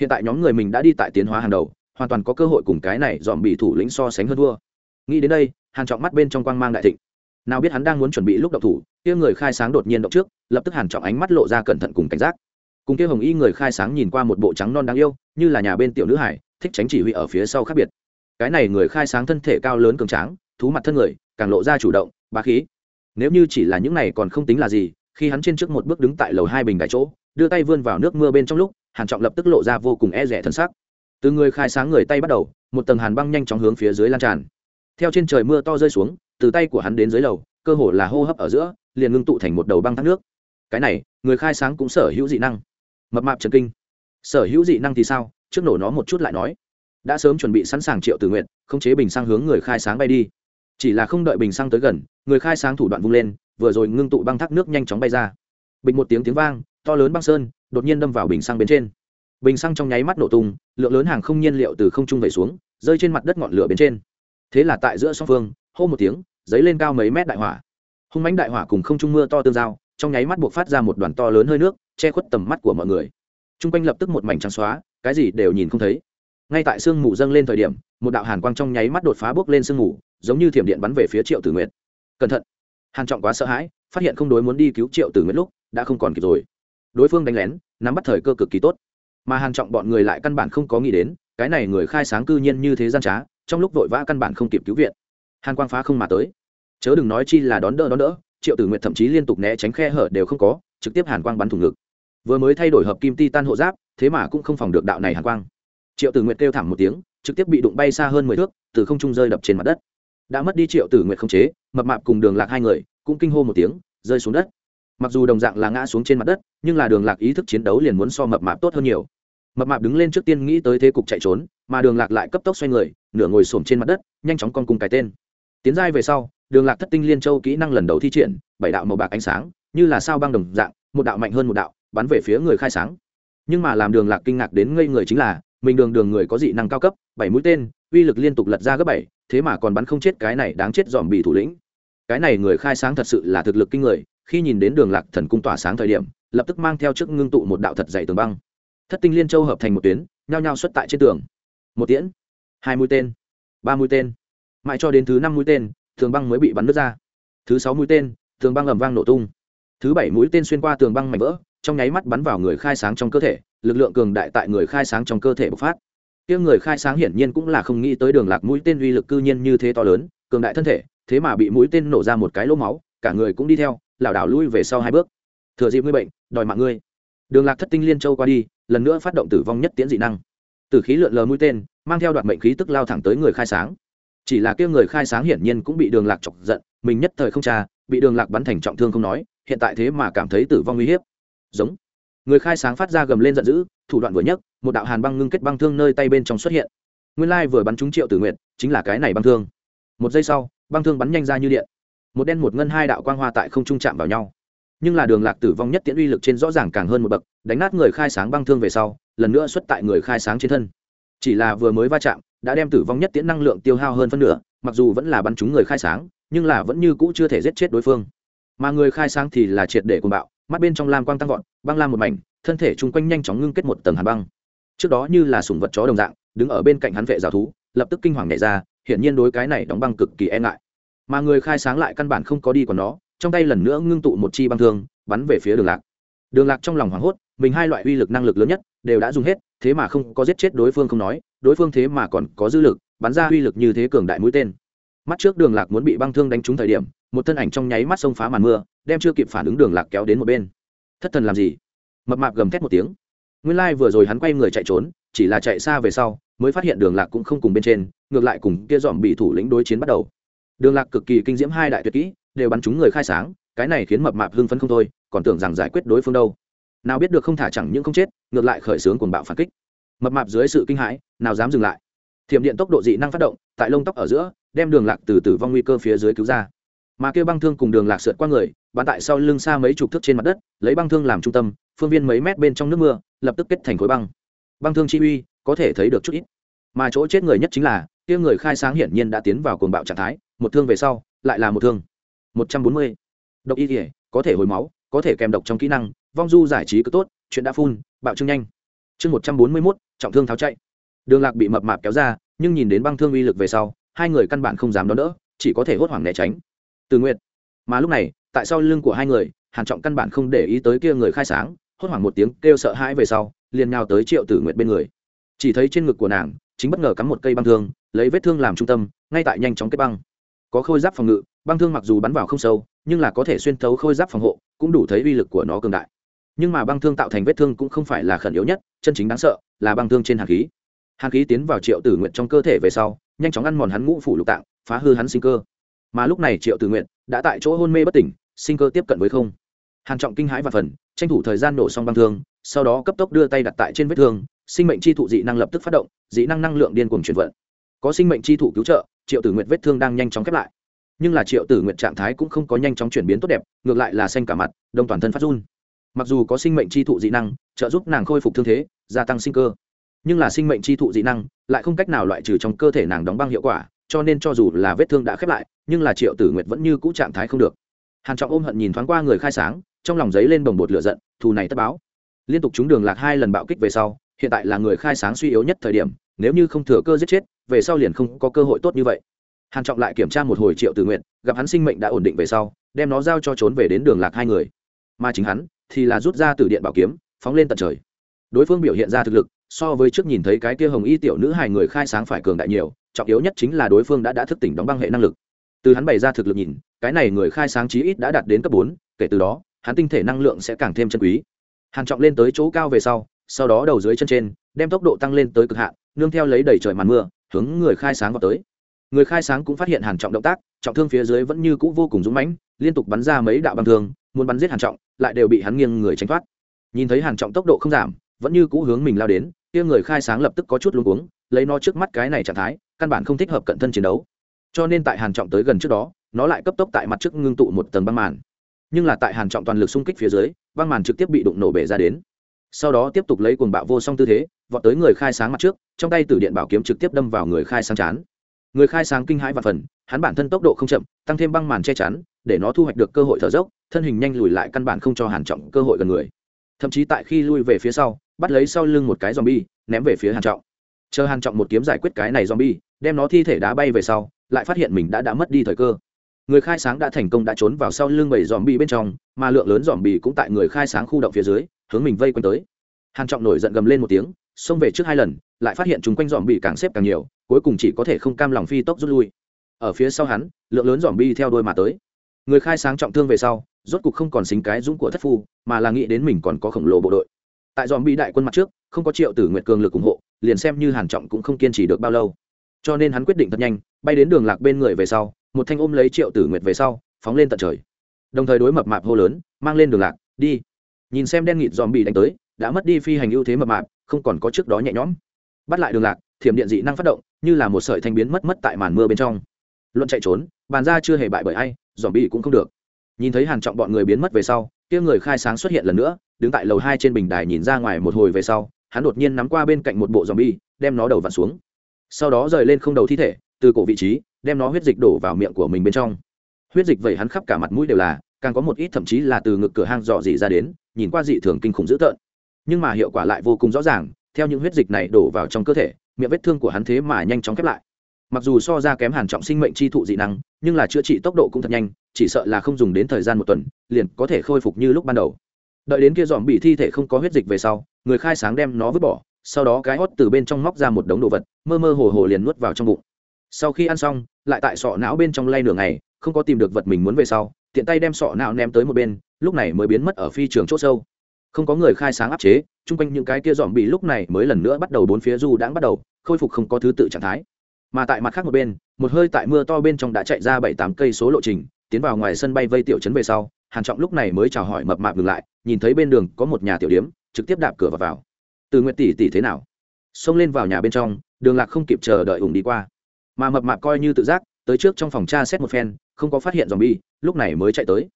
Hiện tại nhóm người mình đã đi tại tiến hóa hàng đầu, hoàn toàn có cơ hội cùng cái này dòm bị thủ lĩnh so sánh hơn vua nghĩ đến đây, hàn trọng mắt bên trong quang mang đại thịnh. Nào biết hắn đang muốn chuẩn bị lúc động thủ, kia người khai sáng đột nhiên động trước, lập tức hàn trọng ánh mắt lộ ra cẩn thận cùng cảnh giác. Cùng kia hồng y người khai sáng nhìn qua một bộ trắng non đáng yêu, như là nhà bên tiểu nữ hải, thích tránh chỉ huy ở phía sau khác biệt cái này người khai sáng thân thể cao lớn cường tráng, thú mặt thân người, càng lộ ra chủ động, bá khí. Nếu như chỉ là những này còn không tính là gì, khi hắn trên trước một bước đứng tại lầu hai bình đại chỗ, đưa tay vươn vào nước mưa bên trong lúc, hàn trọng lập tức lộ ra vô cùng e rẻ thân sắc. Từ người khai sáng người tay bắt đầu, một tầng hàn băng nhanh chóng hướng phía dưới lan tràn. Theo trên trời mưa to rơi xuống, từ tay của hắn đến dưới lầu, cơ hồ là hô hấp ở giữa, liền ngưng tụ thành một đầu băng thác nước. Cái này, người khai sáng cũng sở hữu dị năng. Mập mạp trần kinh. Sở hữu dị năng thì sao? Trước nổ nó một chút lại nói đã sớm chuẩn bị sẵn sàng triệu tử nguyện không chế bình sang hướng người khai sáng bay đi. Chỉ là không đợi bình sang tới gần, người khai sáng thủ đoạn vung lên, vừa rồi ngưng tụ băng thác nước nhanh chóng bay ra. Bình một tiếng tiếng vang, to lớn băng sơn đột nhiên đâm vào bình xăng bên trên. Bình xăng trong nháy mắt nổ tung, lượng lớn hàng không nhiên liệu từ không trung về xuống, rơi trên mặt đất ngọn lửa bên trên. Thế là tại giữa song phương, hô một tiếng, giấy lên cao mấy mét đại hỏa. Hung mánh đại hỏa cùng không trung mưa to tương giao, trong nháy mắt buộc phát ra một đoàn to lớn hơi nước, che khuất tầm mắt của mọi người. T r u n g quanh lập tức một mảnh trắng xóa, cái gì đều nhìn không thấy ngay tại sương mù dâng lên thời điểm, một đạo hàn quang trong nháy mắt đột phá bước lên sương mù, giống như thiểm điện bắn về phía triệu tử nguyệt. Cẩn thận. Hàn trọng quá sợ hãi, phát hiện không đối muốn đi cứu triệu tử nguyệt lúc, đã không còn kịp rồi. Đối phương đánh lén, nắm bắt thời cơ cực kỳ tốt. Mà hàn trọng bọn người lại căn bản không có nghĩ đến, cái này người khai sáng cư nhiên như thế gian trá, trong lúc vội vã căn bản không kịp cứu viện. Hàn quang phá không mà tới. Chớ đừng nói chi là đón đỡ đón đỡ, triệu tử nguyệt thậm chí liên tục né tránh khe hở đều không có, trực tiếp hàn quang bắn thủng ngực. Vừa mới thay đổi hợp kim ti tan hộ giáp, thế mà cũng không phòng được đạo này hàn quang triệu tử Nguyệt kêu thảm một tiếng, trực tiếp bị đụng bay xa hơn mười thước, từ không trung rơi đập trên mặt đất. Đã mất đi triệu tử Nguyệt không chế, mập mạp cùng đường lạc hai người cũng kinh hô một tiếng, rơi xuống đất. Mặc dù đồng dạng là ngã xuống trên mặt đất, nhưng là đường lạc ý thức chiến đấu liền muốn so mập mạp tốt hơn nhiều. Mập mạp đứng lên trước tiên nghĩ tới thế cục chạy trốn, mà đường lạc lại cấp tốc xoay người, nửa ngồi xổm trên mặt đất, nhanh chóng con cùng cái tên. Tiến giai về sau, đường lạc thất tinh liên châu kỹ năng lần đầu thi triển, bảy đạo màu bạc ánh sáng, như là sao băng đồng dạng, một đạo mạnh hơn một đạo, bắn về phía người khai sáng. Nhưng mà làm đường lạc kinh ngạc đến ngây người chính là mình đường đường người có dị năng cao cấp, bảy mũi tên, uy lực liên tục lật ra gấp bảy, thế mà còn bắn không chết cái này đáng chết dòm bị thủ lĩnh. Cái này người khai sáng thật sự là thực lực kinh người, khi nhìn đến đường lạc thần cung tỏa sáng thời điểm, lập tức mang theo chức ngưng tụ một đạo thật dày tường băng. Thất tinh liên châu hợp thành một tuyến, nhao nhao xuất tại trên tường. Một tiễn, hai mũi tên, ba mũi tên. Mãi cho đến thứ năm mũi tên, tường băng mới bị bắn nứt ra. Thứ sáu mũi tên, tường băng ầm vang nổ tung. Thứ bảy mũi tên xuyên qua tường băng mảnh vỡ, trong nháy mắt bắn vào người khai sáng trong cơ thể lực lượng cường đại tại người khai sáng trong cơ thể bộc phát. Tiếng người khai sáng hiển nhiên cũng là không nghĩ tới đường lạc mũi tên uy lực cư nhiên như thế to lớn, cường đại thân thể, thế mà bị mũi tên nổ ra một cái lỗ máu, cả người cũng đi theo, lảo đảo lui về sau hai bước. Thừa dịp ngươi bệnh, đòi mạng ngươi. Đường lạc thất tinh liên châu qua đi, lần nữa phát động tử vong nhất tiễn dị năng. Từ khí lượn lờ mũi tên, mang theo đoạn mệnh khí tức lao thẳng tới người khai sáng. Chỉ là kia người khai sáng hiển nhiên cũng bị đường lạc chọc giận, mình nhất thời không tra, bị đường lạc bắn thành trọng thương không nói, hiện tại thế mà cảm thấy tử vong uy hiếp. Giống người khai sáng phát ra gầm lên giận dữ, thủ đoạn vừa nhất một đạo hàn băng ngưng kết băng thương nơi tay bên trong xuất hiện. Nguyên lai vừa bắn trúng triệu tử nguyện chính là cái này băng thương. Một giây sau, băng thương bắn nhanh ra như điện. Một đen một ngân hai đạo quang hoa tại không trung chạm vào nhau. Nhưng là đường lạc tử vong nhất tiễn uy lực trên rõ ràng càng hơn một bậc, đánh nát người khai sáng băng thương về sau, lần nữa xuất tại người khai sáng trên thân. Chỉ là vừa mới va chạm, đã đem tử vong nhất tiễn năng lượng tiêu hao hơn phân nửa, mặc dù vẫn là bắn trúng người khai sáng, nhưng là vẫn như cũ chưa thể giết chết đối phương. Mà người khai sáng thì là triệt để cuồng bạo, mắt bên trong lam quang tăng vọt băng lam một mảnh, thân thể chung quanh nhanh chóng ngưng kết một tầng hàn băng. Trước đó như là sùng vật chó đồng dạng, đứng ở bên cạnh hắn vệ giáo thú, lập tức kinh hoàng nhảy ra, hiển nhiên đối cái này đóng băng cực kỳ e ngại. Mà người khai sáng lại căn bản không có đi còn nó, trong tay lần nữa ngưng tụ một chi băng thương, bắn về phía đường lạc. Đường lạc trong lòng hoảng hốt, mình hai loại uy lực năng lực lớn nhất đều đã dùng hết, thế mà không có giết chết đối phương không nói, đối phương thế mà còn có dư lực, bắn ra uy lực như thế cường đại mũi tên. Mắt trước đường lạc muốn bị băng thương đánh trúng thời điểm, một thân ảnh trong nháy mắt xông phá màn mưa, đem chưa kịp phản ứng đường lạc kéo đến một bên thất thần làm gì? Mập mạp gầm thét một tiếng. Nguyên lai、like、vừa rồi hắn quay người chạy trốn, chỉ là chạy xa về sau, mới phát hiện đường lạc cũng không cùng bên trên, ngược lại cùng kia dòm bị thủ lĩnh đối chiến bắt đầu. Đường lạc cực kỳ kinh diễm hai đại tuyệt kỹ, đều bắn trúng người khai sáng, cái này khiến mập mạp hưng phấn không thôi, còn tưởng rằng giải quyết đối phương đâu. Nào biết được không thả chẳng những không chết, ngược lại khởi xướng cuồng bạo phản kích. Mập mạp dưới sự kinh hãi, nào dám dừng lại. Thiểm điện tốc độ dị năng phát động, tại lông tóc ở giữa, đem đường lạc từ tử vong nguy cơ phía dưới cứu ra mà kêu băng thương cùng đường lạc sượt qua người, bắn tại sau lưng xa mấy chục thước trên mặt đất, lấy băng thương làm trung tâm, phương viên mấy mét bên trong nước mưa, lập tức kết thành khối băng. Băng thương chi uy, có thể thấy được chút ít. Mà chỗ chết người nhất chính là, kia người khai sáng hiển nhiên đã tiến vào cuồng bạo trạng thái, một thương về sau, lại là một thương. Một trăm bốn mươi. Độc y thể có thể hồi máu, có thể kèm độc trong kỹ năng, vong du giải trí cứ tốt, chuyện đã phun, bạo trưng nhanh. Chương một trăm bốn mươi mốt, trọng thương tháo chạy. Đường lạc bị mập mạp kéo ra, nhưng nhìn đến băng thương uy lực về sau, hai người căn bản không dám đón đỡ, chỉ có thể hốt hoảng né tránh từ nguyện mà lúc này, tại sau lưng của hai người, hàn trọng căn bản không để ý tới kia người khai sáng, hốt hoảng một tiếng kêu sợ hãi về sau, liền nhào tới triệu tử nguyệt bên người. Chỉ thấy trên ngực của nàng, chính bất ngờ cắm một cây băng thương, lấy vết thương làm trung tâm, ngay tại nhanh chóng kết băng. Có khôi giáp phòng ngự, băng thương mặc dù bắn vào không sâu, nhưng là có thể xuyên thấu khôi giáp phòng hộ, cũng đủ thấy uy lực của nó cường đại. Nhưng mà băng thương tạo thành vết thương cũng không phải là khẩn yếu nhất, chân chính đáng sợ là băng thương trên hàn khí. Hàn khí tiến vào triệu tử nguyện trong cơ thể về sau, nhanh chóng ăn mòn hắn ngũ phủ lục tạng, phá hư hắn sinh cơ mà lúc này triệu tử nguyện đã tại chỗ hôn mê bất tỉnh, sinh cơ tiếp cận với không. Hàn trọng kinh hãi và phần tranh thủ thời gian nổ xong băng thương, sau đó cấp tốc đưa tay đặt tại trên vết thương, sinh mệnh chi thụ dị năng lập tức phát động, dị năng năng lượng điên cuồng chuyển vận. Có sinh mệnh chi thụ cứu trợ, triệu tử nguyện vết thương đang nhanh chóng khép lại. Nhưng là triệu tử nguyện trạng thái cũng không có nhanh chóng chuyển biến tốt đẹp, ngược lại là xanh cả mặt, đông toàn thân phát run. Mặc dù có sinh mệnh chi thụ dị năng, trợ giúp nàng khôi phục thương thế, gia tăng sinh cơ, nhưng là sinh mệnh chi thụ dị năng lại không cách nào loại trừ trong cơ thể nàng đóng băng hiệu quả cho nên cho dù là vết thương đã khép lại, nhưng là triệu tử nguyệt vẫn như cũ trạng thái không được. Hàn trọng ôm hận nhìn thoáng qua người khai sáng, trong lòng giấy lên bồng bột lửa giận, thù này tất báo. Liên tục chúng đường lạc hai lần bạo kích về sau, hiện tại là người khai sáng suy yếu nhất thời điểm, nếu như không thừa cơ giết chết, về sau liền không có cơ hội tốt như vậy. Hàn trọng lại kiểm tra một hồi triệu tử nguyện gặp hắn sinh mệnh đã ổn định về sau, đem nó giao cho trốn về đến đường lạc hai người. Mà chính hắn thì là rút ra từ điện bảo kiếm, phóng lên tận trời. Đối phương biểu hiện ra thực lực so với trước nhìn thấy cái kia hồng y tiểu nữ hài người khai sáng phải cường đại nhiều, trọng yếu nhất chính là đối phương đã đã thức tỉnh đóng băng hệ năng lực. Từ hắn bày ra thực lực nhìn, cái này người khai sáng chí ít đã đạt đến cấp bốn, kể từ đó, hắn tinh thể năng lượng sẽ càng thêm chân quý. Hàn trọng lên tới chỗ cao về sau sau đó đầu dưới chân trên, đem tốc độ tăng lên tới cực hạn, nương theo lấy đầy trời màn mưa, hướng người khai sáng vào tới. Người khai sáng cũng phát hiện hàn trọng động tác, trọng thương phía dưới vẫn như cũ vô cùng dũng mãnh, liên tục bắn ra mấy đạo băng thương, muốn bắn giết hàn trọng, lại đều bị hắn nghiêng người tránh thoát. Nhìn thấy hàn trọng tốc độ không giảm, vẫn như cũ hướng mình lao đến kia người khai sáng lập tức có chút luống cuống, lấy nó trước mắt cái này trạng thái, căn bản không thích hợp cận thân chiến đấu. Cho nên tại hàn trọng tới gần trước đó, nó lại cấp tốc tại mặt trước ngưng tụ một tầng băng màn. Nhưng là tại hàn trọng toàn lực xung kích phía dưới, băng màn trực tiếp bị đụng nổ bể ra đến. Sau đó tiếp tục lấy cuồng bạo vô song tư thế, vọt tới người khai sáng mặt trước, trong tay tử điện bảo kiếm trực tiếp đâm vào người khai sáng chán. Người khai sáng kinh hãi và phần, hắn bản thân tốc độ không chậm, tăng thêm băng màn che chắn, để nó thu hoạch được cơ hội thở dốc, thân hình nhanh lùi lại căn bản không cho hàn trọng cơ hội gần người. Thậm chí tại khi lui về phía sau bắt lấy sau lưng một cái zombie, ném về phía hàn trọng. Chờ hàn trọng một kiếm giải quyết cái này zombie, đem nó thi thể đá bay về sau, lại phát hiện mình đã đã mất đi thời cơ. Người khai sáng đã thành công đã trốn vào sau lưng bảy zombie bên trong, mà lượng lớn zombie cũng tại người khai sáng khu động phía dưới, hướng mình vây quanh tới. Hàn trọng nổi giận gầm lên một tiếng, xông về trước hai lần, lại phát hiện chúng quanh zombie càng xếp càng nhiều, cuối cùng chỉ có thể không cam lòng phi tốc rút lui. Ở phía sau hắn, lượng lớn zombie theo đuôi mà tới. Người khai sáng trọng thương về sau, rốt cục không còn xính cái dũng của thất phu, mà là nghĩ đến mình còn có khổng lồ bộ đội tại dòm bị đại quân mặt trước, không có triệu tử nguyệt cường lực ủng hộ, liền xem như hàn trọng cũng không kiên trì được bao lâu. Cho nên hắn quyết định thật nhanh, bay đến đường lạc bên người về sau, một thanh ôm lấy triệu tử nguyệt về sau, phóng lên tận trời. Đồng thời đối mập mạp hô lớn, mang lên đường lạc, đi. Nhìn xem đen nghịt dòm bị đánh tới, đã mất đi phi hành ưu thế mập mạp, không còn có trước đó nhẹ nhõm. Bắt lại đường lạc, thiểm điện dị năng phát động, như là một sợi thanh biến mất mất tại màn mưa bên trong. Luận chạy trốn, bàn ra chưa hề bại bởi ai, dòm bị cũng không được. Nhìn thấy hàn trọng bọn người biến mất về sau kia người khai sáng xuất hiện lần nữa, đứng tại lầu hai trên bình đài nhìn ra ngoài một hồi về sau, hắn đột nhiên nắm qua bên cạnh một bộ dòm bi đem nó đầu vặn xuống. Sau đó rời lên không đầu thi thể, từ cổ vị trí, đem nó huyết dịch đổ vào miệng của mình bên trong. Huyết dịch vẩy hắn khắp cả mặt mũi đều là, càng có một ít thậm chí là từ ngực cửa hang dò dỉ ra đến, nhìn qua dị thường kinh khủng dữ tợn. Nhưng mà hiệu quả lại vô cùng rõ ràng, theo những huyết dịch này đổ vào trong cơ thể, miệng vết thương của hắn thế mà nhanh chóng khép lại. Mặc dù so ra kém hàn trọng sinh mệnh chi thụ dị năng, nhưng là chữa trị tốc độ cũng thật nhanh chỉ sợ là không dùng đến thời gian một tuần, liền có thể khôi phục như lúc ban đầu. Đợi đến kia dòm bị thi thể không có huyết dịch về sau, người khai sáng đem nó vứt bỏ, sau đó cái hót từ bên trong móc ra một đống đồ vật, mơ mơ hồ hồ liền nuốt vào trong bụng. Sau khi ăn xong, lại tại sọ não bên trong lay nửa ngày, không có tìm được vật mình muốn về sau, tiện tay đem sọ não ném tới một bên, lúc này mới biến mất ở phi trường c h ỗ sâu. Không có người khai sáng áp chế, chung quanh những cái kia dòm bị lúc này mới lần nữa bắt đầu bốn phía du đãng bắt đầu, khôi phục không có thứ tự trạng thái. Mà tại mặt khác một bên, một hơi tại mưa to bên trong đã chạy ra bảy tám cây số lộ trình tiến vào ngoài sân bay vây tiểu trấn về sau hàn trọng lúc này mới chào hỏi mập mạp ngừng lại nhìn thấy bên đường có một nhà tiểu điếm trực tiếp đạp cửa vào, vào. từ nguyện tỷ tỷ thế nào? Xông lên vào nhà bên trong đường lạc không kịp chờ đợi ủng đi qua. Mà mập mạp coi như tự giác tới trước trong phòng tra xét một phen không có phát hiện dòm bi lúc này mới chạy tới.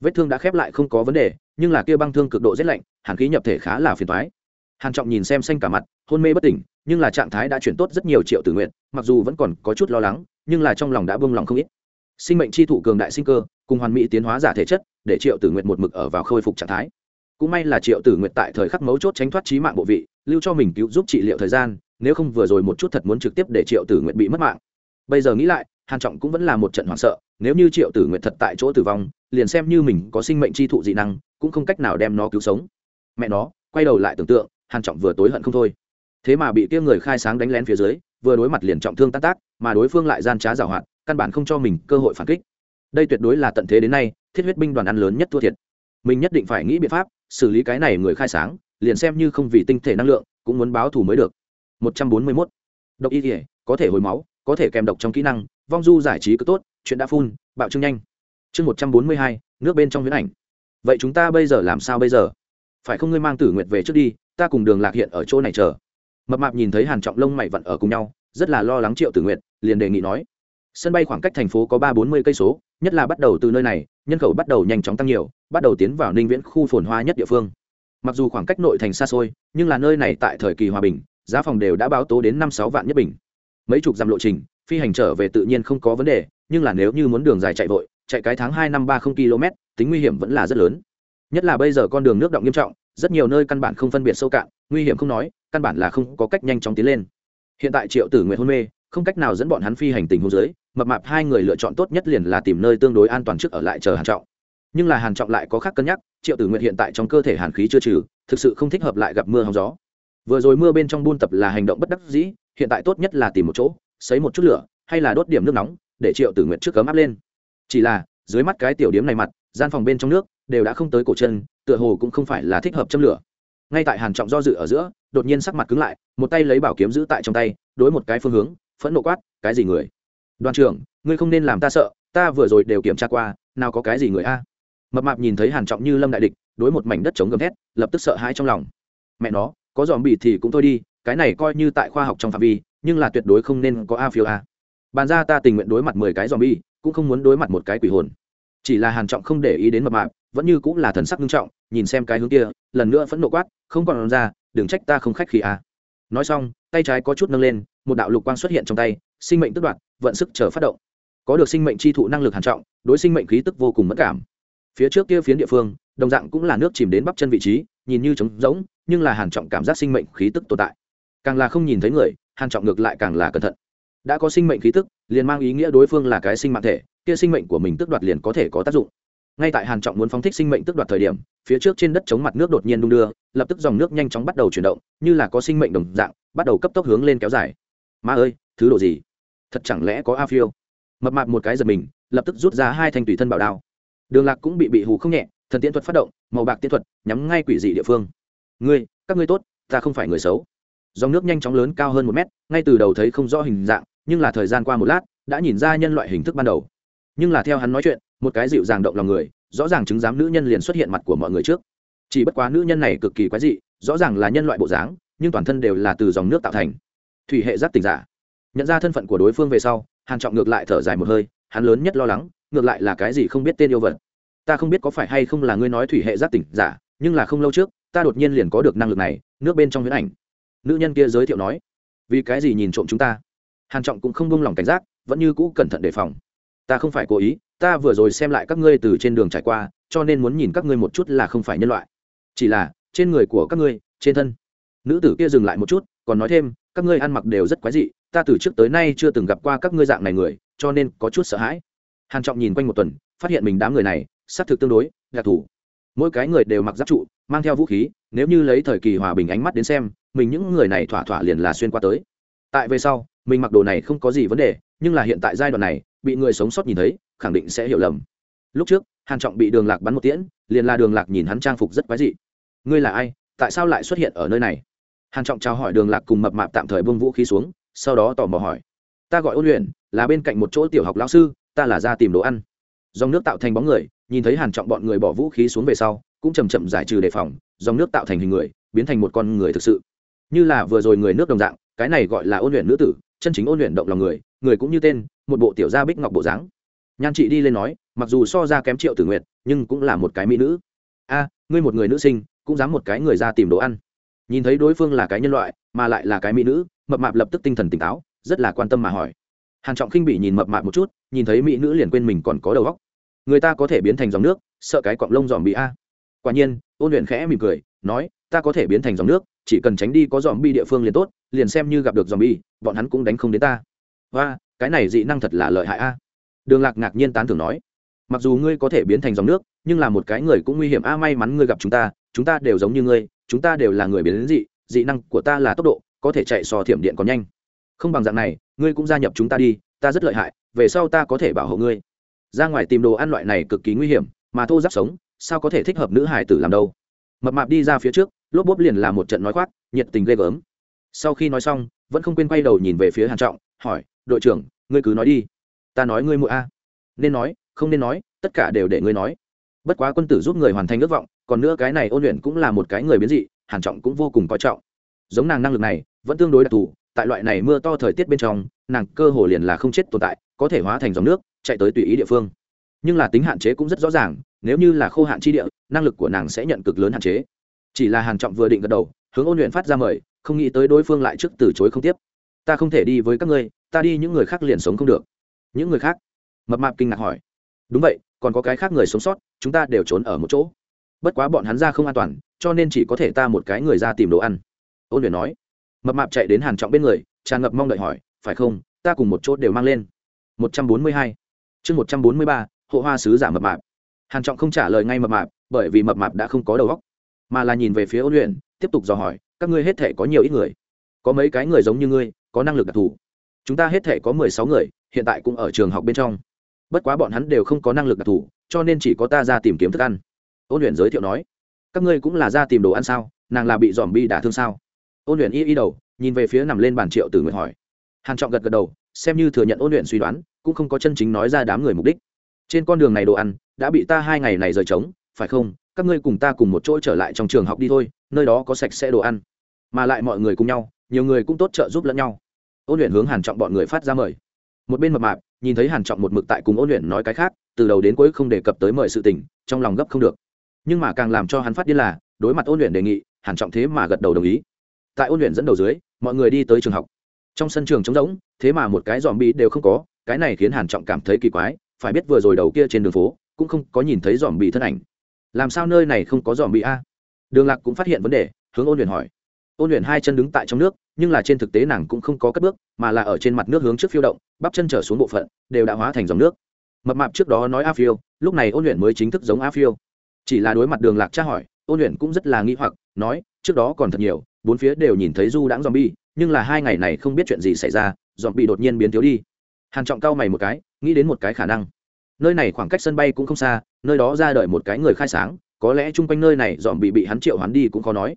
Vết thương đã khép lại không có vấn đề nhưng là kia băng thương cực độ rét lạnh hàn khí nhập thể khá là phiền toái. Hàn trọng nhìn xem xanh cả mặt hôn mê bất tỉnh nhưng là trạng thái đã chuyển tốt rất nhiều triệu tử nguyện mặc dù vẫn còn có chút lo lắng nhưng là trong lòng đã buông lòng không ít sinh mệnh chi thụ cường đại sinh cơ, cùng hoàn mỹ tiến hóa giả thể chất, để triệu tử nguyện một mực ở vào khôi phục trạng thái. Cũng may là triệu tử nguyệt tại thời khắc mấu chốt tránh thoát trí mạng bộ vị, lưu cho mình cứu giúp trị liệu thời gian, nếu không vừa rồi một chút thật muốn trực tiếp để triệu tử nguyệt bị mất mạng. Bây giờ nghĩ lại, hàn trọng cũng vẫn là một trận hoảng sợ, nếu như triệu tử nguyệt thật tại chỗ tử vong, liền xem như mình có sinh mệnh chi thụ dị năng, cũng không cách nào đem nó cứu sống. Mẹ nó, quay đầu lại tưởng tượng, hàn trọng vừa tối hận không thôi. Thế mà bị kia người khai sáng đánh lén phía dưới, vừa đối mặt liền trọng thương tan tác mà đối phương lại gian trá giảo hoạt căn bản không cho mình cơ hội phản kích. Đây tuyệt đối là tận thế đến nay thiết huyết binh đoàn ăn lớn nhất thua thiệt. Mình nhất định phải nghĩ biện pháp xử lý cái này người khai sáng liền xem như không vì tinh thể năng lượng cũng muốn báo thù mới được. 141. độc y thể có thể hồi máu có thể kèm độc trong kỹ năng vong du giải trí cứ tốt chuyện đã phun bạo trương nhanh. Chương 142, nước bên trong huyễn ảnh. Vậy chúng ta bây giờ làm sao bây giờ? Phải không ngươi mang tử nguyệt về trước đi ta cùng đường lạc hiện ở chỗ này chờ. Mập mạp nhìn thấy hàn trọng lông mày vặn ở cùng nhau rất là lo lắng triệu tử nguyệt liền đề nghị nói, sân bay khoảng cách thành phố có ba bốn mươi cây số, nhất là bắt đầu từ nơi này, nhân khẩu bắt đầu nhanh chóng tăng nhiều, bắt đầu tiến vào ninh viễn khu phồn hoa nhất địa phương. Mặc dù khoảng cách nội thành xa xôi, nhưng là nơi này tại thời kỳ hòa bình, giá phòng đều đã báo tố đến năm sáu vạn nhất bình. Mấy chục dặm lộ trình, phi hành trở về tự nhiên không có vấn đề, nhưng là nếu như muốn đường dài chạy vội, chạy cái tháng hai năm ba không km tính nguy hiểm vẫn là rất lớn. Nhất là bây giờ con đường nước động nghiêm trọng, rất nhiều nơi căn bản không phân biệt sâu cạn, nguy hiểm không nói, căn bản là không có cách nhanh chóng tiến lên. Hiện tại triệu tử nguyện hôn mê không cách nào dẫn bọn hắn phi hành tình hôn dưới, mập mạp hai người lựa chọn tốt nhất liền là tìm nơi tương đối an toàn trước ở lại chờ hàn trọng. Nhưng là hàn trọng lại có khác cân nhắc, triệu tử nguyện hiện tại trong cơ thể hàn khí chưa trừ, thực sự không thích hợp lại gặp mưa hóng gió. Vừa rồi mưa bên trong buôn tập là hành động bất đắc dĩ, hiện tại tốt nhất là tìm một chỗ, sấy một chút lửa, hay là đốt điểm nước nóng, để triệu tử nguyện trước cấm áp lên. Chỉ là, dưới mắt cái tiểu điểm này mặt, gian phòng bên trong nước, đều đã không tới cổ chân, tựa hồ cũng không phải là thích hợp châm lửa. Ngay tại hàn trọng do dự ở giữa, đột nhiên sắc mặt cứng lại, một tay lấy bảo kiếm giữ tại trong tay, đối một cái phương hướng phẫn nộ quát, cái gì người? Đoàn trưởng, ngươi không nên làm ta sợ, ta vừa rồi đều kiểm tra qua, nào có cái gì người a? Mập mạp nhìn thấy hàn trọng như lâm đại địch, đối một mảnh đất chống gầm thét, lập tức sợ hãi trong lòng. Mẹ nó, có dòm bị thì cũng thôi đi, cái này coi như tại khoa học trong phạm vi, nhưng là tuyệt đối không nên có a phiếu a. Bàn ra ta tình nguyện đối mặt mười cái dòm bi cũng không muốn đối mặt một cái quỷ hồn. Chỉ là hàn trọng không để ý đến mập mạp, vẫn như cũng là thần sắc nghiêm trọng, nhìn xem cái hướng kia, lần nữa phẫn nộ quát, không còn ra, đừng trách ta không khách khí a. Nói xong tay trái có chút nâng lên, một đạo lục quang xuất hiện trong tay, sinh mệnh tức đoạt, vận sức chờ phát động. Có được sinh mệnh chi thụ năng lực hàn trọng, đối sinh mệnh khí tức vô cùng mất cảm. Phía trước kia phiến địa phương, đồng dạng cũng là nước chìm đến bắp chân vị trí, nhìn như trống rỗng, nhưng là hàn trọng cảm giác sinh mệnh khí tức tồn tại. Càng là không nhìn thấy người, hàn trọng ngược lại càng là cẩn thận. Đã có sinh mệnh khí tức, liền mang ý nghĩa đối phương là cái sinh mạng thể, kia sinh mệnh của mình tức đoạt liền có thể có tác dụng ngay tại hàn trọng muốn phóng thích sinh mệnh tức đoạt thời điểm, phía trước trên đất chống mặt nước đột nhiên đung đưa, lập tức dòng nước nhanh chóng bắt đầu chuyển động, như là có sinh mệnh đồng dạng, bắt đầu cấp tốc hướng lên kéo dài. Ma ơi, thứ đồ gì? Thật chẳng lẽ có a phiêu? Mập mạp một cái giật mình, lập tức rút ra hai thanh tùy thân bảo đao. Đường lạc cũng bị bị hù không nhẹ, thần tiễn thuật phát động, màu bạc tiễn thuật, nhắm ngay quỷ dị địa phương. Ngươi, các ngươi tốt, ta không phải người xấu. Dòng nước nhanh chóng lớn cao hơn một mét, ngay từ đầu thấy không rõ hình dạng, nhưng là thời gian qua một lát, đã nhìn ra nhân loại hình thức ban đầu. Nhưng là theo hắn nói chuyện một cái dịu dàng động lòng người, rõ ràng chứng giám nữ nhân liền xuất hiện mặt của mọi người trước. Chỉ bất quá nữ nhân này cực kỳ quái dị, rõ ràng là nhân loại bộ dáng, nhưng toàn thân đều là từ dòng nước tạo thành. Thủy hệ giác tình giả. Nhận ra thân phận của đối phương về sau, hàn trọng ngược lại thở dài một hơi, hắn lớn nhất lo lắng, ngược lại là cái gì không biết tên yêu vật. Ta không biết có phải hay không là ngươi nói thủy hệ giác tỉnh giả, nhưng là không lâu trước, ta đột nhiên liền có được năng lực này, nước bên trong huyễn ảnh. Nữ nhân kia giới thiệu nói, vì cái gì nhìn trộm chúng ta? Hàn trọng cũng không buông lòng cảnh giác, vẫn như cũ cẩn thận đề phòng. Ta không phải cố ý ta vừa rồi xem lại các ngươi từ trên đường trải qua, cho nên muốn nhìn các ngươi một chút là không phải nhân loại. Chỉ là, trên người của các ngươi, trên thân. Nữ tử kia dừng lại một chút, còn nói thêm, các ngươi ăn mặc đều rất quái dị, ta từ trước tới nay chưa từng gặp qua các ngươi dạng này người, cho nên có chút sợ hãi. Hàn trọng nhìn quanh một tuần, phát hiện mình đám người này, xác thực tương đối, đặc thù. Mỗi cái người đều mặc giáp trụ, mang theo vũ khí, nếu như lấy thời kỳ hòa bình ánh mắt đến xem, mình những người này thỏa thỏa liền là xuyên qua tới. Tại về sau, mình mặc đồ này không có gì vấn đề, nhưng là hiện tại giai đoạn này, bị người sống sót nhìn thấy khẳng định sẽ hiểu lầm. Lúc trước, hàn trọng bị đường lạc bắn một tiễn, liền là đường lạc nhìn hắn trang phục rất quái dị. Ngươi là ai? Tại sao lại xuất hiện ở nơi này? Hàn trọng chào hỏi đường lạc cùng mập mạp tạm thời buông vũ khí xuống, sau đó tò mò hỏi. Ta gọi ôn luyện là bên cạnh một chỗ tiểu học lão sư, ta là ra tìm đồ ăn. Dòng nước tạo thành bóng người, nhìn thấy hàn trọng bọn người bỏ vũ khí xuống về sau, cũng chầm chậm giải trừ đề phòng, dòng nước tạo thành hình người, biến thành một con người thực sự. Như là vừa rồi người nước đồng dạng, cái này gọi là ôn luyện nữ tử, chân chính ôn luyện động lòng người người cũng như tên, một bộ tiểu gia bích ngọc bộ dáng nhan chị đi lên nói, mặc dù so ra kém triệu tử nguyệt, nhưng cũng là một cái mỹ nữ. A, ngươi một người nữ sinh, cũng dám một cái người ra tìm đồ ăn. Nhìn thấy đối phương là cái nhân loại, mà lại là cái mỹ nữ, mập mạp lập tức tinh thần tỉnh táo, rất là quan tâm mà hỏi. Hàn trọng khinh bị nhìn mập mạp một chút, nhìn thấy mỹ nữ liền quên mình còn có đầu óc. Người ta có thể biến thành dòng nước, sợ cái quặng lông dòm bị a. Quả nhiên, ôn luyện khẽ mỉm cười, nói, ta có thể biến thành dòng nước, chỉ cần tránh đi có dòm bi địa phương liền tốt, liền xem như gặp được dòm bi bọn hắn cũng đánh không đến ta. Và cái này dị năng thật là lợi hại a đường lạc ngạc nhiên tán thưởng nói, mặc dù ngươi có thể biến thành dòng nước, nhưng là một cái người cũng nguy hiểm. A, may mắn ngươi gặp chúng ta chúng ta đều giống như ngươi, chúng ta đều là người biến đến dị dị năng của ta là tốc độ, có thể chạy so thiểm điện còn nhanh. Không bằng dạng này, ngươi cũng gia nhập chúng ta đi, ta rất lợi hại, về sau ta có thể bảo hộ ngươi. Ra ngoài tìm đồ ăn loại này cực kỳ nguy hiểm, mà thô giáp sống, sao có thể thích hợp nữ hải tử làm đâu? Mập mạp đi ra phía trước, lốp bốp liền là một trận nói khoác, nhiệt tình ghê gớm. Sau khi nói xong, vẫn không quên quay đầu nhìn về phía hàn trọng, hỏi, đội trưởng, ngươi cứ nói đi ta nói ngươi muội a. Nên nói, không nên nói, tất cả đều để ngươi nói. Bất quá quân tử giúp người hoàn thành ước vọng, còn nữa cái này ôn luyện cũng là một cái người biến dị hàn trọng cũng vô cùng coi trọng. Giống nàng năng lực này, vẫn tương đối đặc thù, tại loại này mưa to thời tiết bên trong, nàng cơ hồ liền là không chết tồn tại, có thể hóa thành dòng nước, chạy tới tùy ý địa phương. Nhưng là tính hạn chế cũng rất rõ ràng, nếu như là khô hạn chi địa, năng lực của nàng sẽ nhận cực lớn hạn chế. Chỉ là hàn trọng vừa định gật đầu, hướng ôn luyện phát ra mời, không nghĩ tới đối phương lại trước từ chối không tiếp. Ta không thể đi với các ngươi, ta đi những người khác liền sống không được những người khác? Mập mạp kinh ngạc hỏi. Đúng vậy, còn có cái khác người sống sót, chúng ta đều trốn ở một chỗ. Bất quá bọn hắn ra không an toàn, cho nên chỉ có thể ta một cái người ra tìm đồ ăn. Ôn luyện nói. Mập mạp chạy đến hàn trọng bên người, tràn ngập mong đợi hỏi, phải không, ta cùng một chỗ đều mang lên. Một trăm bốn mươi hai. Chương một trăm bốn mươi ba, hộ hoa sứ giả mập mạp. Hàn trọng không trả lời ngay mập mạp, bởi vì mập mạp đã không có đầu óc, mà là nhìn về phía ôn luyện tiếp tục dò hỏi, các ngươi hết thể có nhiều ít người? Có mấy cái người giống như ngươi, có năng lực đặc thù? Chúng ta hết thể có mười sáu người, hiện tại cũng ở trường học bên trong. Bất quá bọn hắn đều không có năng lực đặc thù, cho nên chỉ có ta ra tìm kiếm thức ăn. Ôn luyện giới thiệu nói. Các ngươi cũng là ra tìm đồ ăn sao? Nàng là bị dòm bi đả thương sao? Ôn luyện y y đầu, nhìn về phía nằm lên bàn triệu từ người hỏi. Hàn trọng gật gật đầu, xem như thừa nhận ôn luyện suy đoán, cũng không có chân chính nói ra đám người mục đích. Trên con đường này đồ ăn, đã bị ta hai ngày này rời trống, phải không? Các ngươi cùng ta cùng một chỗ trở lại trong trường học đi thôi, nơi đó có sạch sẽ đồ ăn. Mà lại mọi người cùng nhau, nhiều người cũng tốt trợ giúp lẫn nhau ôn luyện hướng hàn trọng bọn người phát ra mời. Một bên mập mạp, nhìn thấy hàn trọng một mực tại cùng ôn luyện nói cái khác, từ đầu đến cuối không đề cập tới mời sự tình, trong lòng gấp không được. Nhưng mà càng làm cho hắn phát điên là, đối mặt ôn luyện đề nghị, hàn trọng thế mà gật đầu đồng ý. Tại ôn luyện dẫn đầu dưới, mọi người đi tới trường học. Trong sân trường trống rỗng, thế mà một cái dòm bi đều không có, cái này khiến hàn trọng cảm thấy kỳ quái, phải biết vừa rồi đầu kia trên đường phố, cũng không có nhìn thấy dòm bị thân ảnh. Làm sao nơi này không có dòm bị a? Đường lạc cũng phát hiện vấn đề, hướng ôn luyện hỏi ôn luyện hai chân đứng tại trong nước, nhưng là trên thực tế nàng cũng không có cất bước, mà là ở trên mặt nước hướng trước phiêu động, bắp chân trở xuống bộ phận, đều đã hóa thành dòng nước. Mập mạp trước đó nói a phiêu, lúc này ôn luyện mới chính thức giống a phiêu. Chỉ là đối mặt đường lạc tra hỏi, ôn luyện cũng rất là nghi hoặc, nói, trước đó còn thật nhiều, bốn phía đều nhìn thấy du đãng dòm bi nhưng là hai ngày này không biết chuyện gì xảy ra dòm bị đột nhiên biến thiếu đi. Hàn trọng cao mày một cái, nghĩ đến một cái khả năng. Nơi này khoảng cách sân bay cũng không xa, nơi đó ra đợi một cái người khai sáng, có lẽ chung quanh nơi này dòm bị bị hắn triệu hắn đi cũng khó nói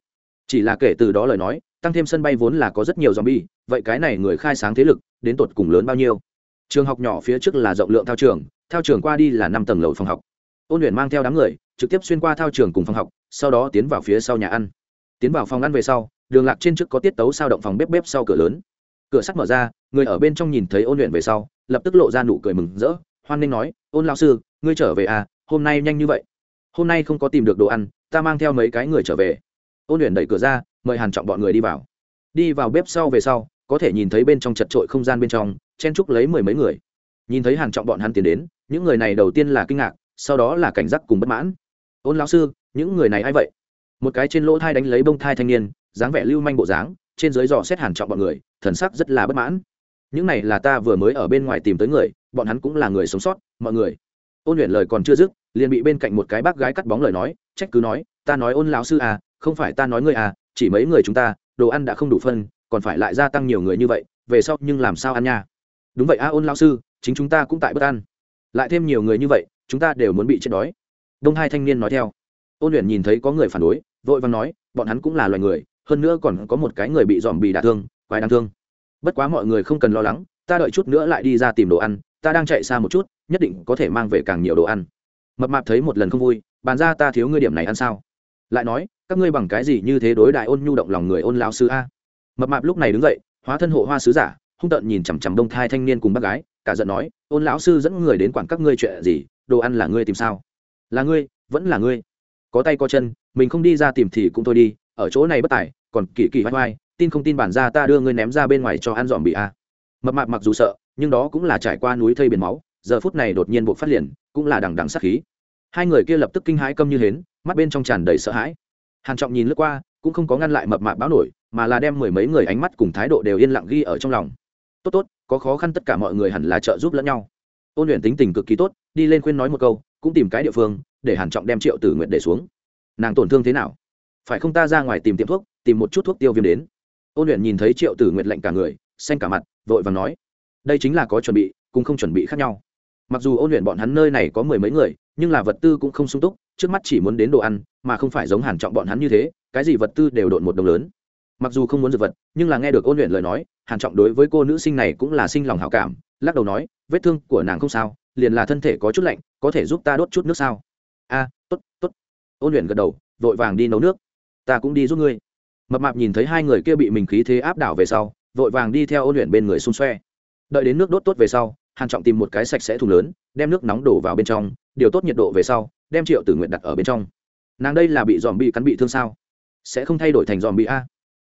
chỉ là kể từ đó lời nói, tăng thêm sân bay vốn là có rất nhiều zombie bi vậy cái này người khai sáng thế lực, đến tột cùng lớn bao nhiêu? Trường học nhỏ phía trước là rộng lượng thao trường thao trường qua đi là năm tầng lầu phòng học. Ôn luyện mang theo đám người, trực tiếp xuyên qua thao trường cùng phòng học, sau đó tiến vào phía sau nhà ăn. Tiến vào phòng ăn về sau, đường lạc trên trước có tiết tấu sao động phòng bếp bếp sau cửa lớn. Cửa sắt mở ra, người ở bên trong nhìn thấy ôn luyện về sau, lập tức lộ ra nụ cười mừng rỡ, hoan nghênh nói, ôn lao sư, ngươi trở về à? Hôm nay nhanh như vậy. Hôm nay không có tìm được đồ ăn, ta mang theo mấy cái người trở về ôn luyện đẩy cửa ra, mời hàn trọng bọn người đi vào. Đi vào bếp sau về sau, có thể nhìn thấy bên trong chật trội không gian bên trong, chen trúc lấy mười mấy người. Nhìn thấy hàn trọng bọn hắn tiến đến, những người này đầu tiên là kinh ngạc, sau đó là cảnh giác cùng bất mãn. Ôn lão sư, những người này ai vậy? Một cái trên lỗ thai đánh lấy bông thai thanh niên, dáng vẻ lưu manh bộ dáng, trên dưới dò xét hàn trọng bọn người, thần sắc rất là bất mãn. Những này là ta vừa mới ở bên ngoài tìm tới người, bọn hắn cũng là người sống sót, mọi người. Ôn luyện lời còn chưa dứt, liền bị bên cạnh một cái bác gái cắt bóng lời nói, trách cứ nói, ta nói ôn lão sư à không phải ta nói ngươi à chỉ mấy người chúng ta, đồ ăn đã không đủ phân, còn phải lại gia tăng nhiều người như vậy, về sau nhưng làm sao ăn nha? Đúng vậy a ôn lão sư, chính chúng ta cũng tại bất ăn lại thêm nhiều người như vậy, chúng ta đều muốn bị chết đói. Đông hai thanh niên nói theo. Ôn luyện nhìn thấy có người phản đối, vội vàng nói, bọn hắn cũng là loài người, hơn nữa còn có một cái người bị dòm bị đả thương, quái đáng thương. Bất quá mọi người không cần lo lắng, ta đợi chút nữa lại đi ra tìm đồ ăn, ta đang chạy xa một chút, nhất định có thể mang về càng nhiều đồ ăn. Mập mạp thấy một lần không vui, bàn ra ta thiếu ngươi điểm này ăn sao? Lại nói, các ngươi bằng cái gì như thế đối đại ôn nhu động lòng người ôn lao sư a? Mập mạp lúc này đứng dậy, hóa thân hộ hoa sứ giả, hung tợn nhìn chằm chằm đông thai thanh niên cùng bác gái, cả giận nói, ôn lão sư dẫn người đến quản các ngươi chuyện gì, đồ ăn là ngươi tìm sao? Là ngươi, vẫn là ngươi. Có tay có chân, mình không đi ra tìm thì cũng thôi đi, ở chỗ này bất tài, còn kỳ kỳ vai vai, tin không tin bản ra ta đưa ngươi ném ra bên ngoài cho ăn dòm bị a? Mập mạp mặc dù sợ, nhưng đó cũng là trải qua núi thây biển máu, giờ phút này đột nhiên buộc phát liền, cũng là đằng đằng sát khí. Hai người kia lập tức kinh hãi câm như hến mắt bên trong tràn đầy sợ hãi. Hàn trọng nhìn lướt qua, cũng không có ngăn lại mập mạp báo nổi, mà là đem mười mấy người ánh mắt cùng thái độ đều yên lặng ghi ở trong lòng. Tốt tốt, có khó khăn tất cả mọi người hẳn là trợ giúp lẫn nhau. Ôn luyện tính tình cực kỳ tốt, đi lên khuyên nói một câu, cũng tìm cái địa phương, để hàn trọng đem triệu tử nguyện để xuống. Nàng tổn thương thế nào? Phải không ta ra ngoài tìm tiệm thuốc, tìm một chút thuốc tiêu viêm đến? Ôn luyện nhìn thấy triệu tử nguyện lạnh cả người, xanh cả mặt, vội vàng nói, đây chính là có chuẩn bị cũng không chuẩn bị khác nhau. Mặc dù ôn luyện bọn hắn nơi này có mười mấy người, nhưng là vật tư cũng không sung túc trước mắt chỉ muốn đến đồ ăn, mà không phải giống hàn trọng bọn hắn như thế, cái gì vật tư đều độn một đồng lớn. Mặc dù không muốn dược vật, nhưng là nghe được ôn luyện lời nói, hàn trọng đối với cô nữ sinh này cũng là sinh lòng hảo cảm, lắc đầu nói, vết thương của nàng không sao, liền là thân thể có chút lạnh, có thể giúp ta đốt chút nước sao? A, tốt tốt. Ôn luyện gật đầu, vội vàng đi nấu nước. Ta cũng đi giúp ngươi. Mập mạp nhìn thấy hai người kia bị mình khí thế áp đảo về sau, vội vàng đi theo ôn luyện bên người xung xoe. Đợi đến nước đốt tốt về sau, hàn trọng tìm một cái sạch sẽ thùng lớn, đem nước nóng đổ vào bên trong, điều tốt nhiệt độ về sau đem triệu tử nguyện đặt ở bên trong. Nàng đây là bị dòm bị cắn bị thương sao? Sẽ không thay đổi thành dòm bị a?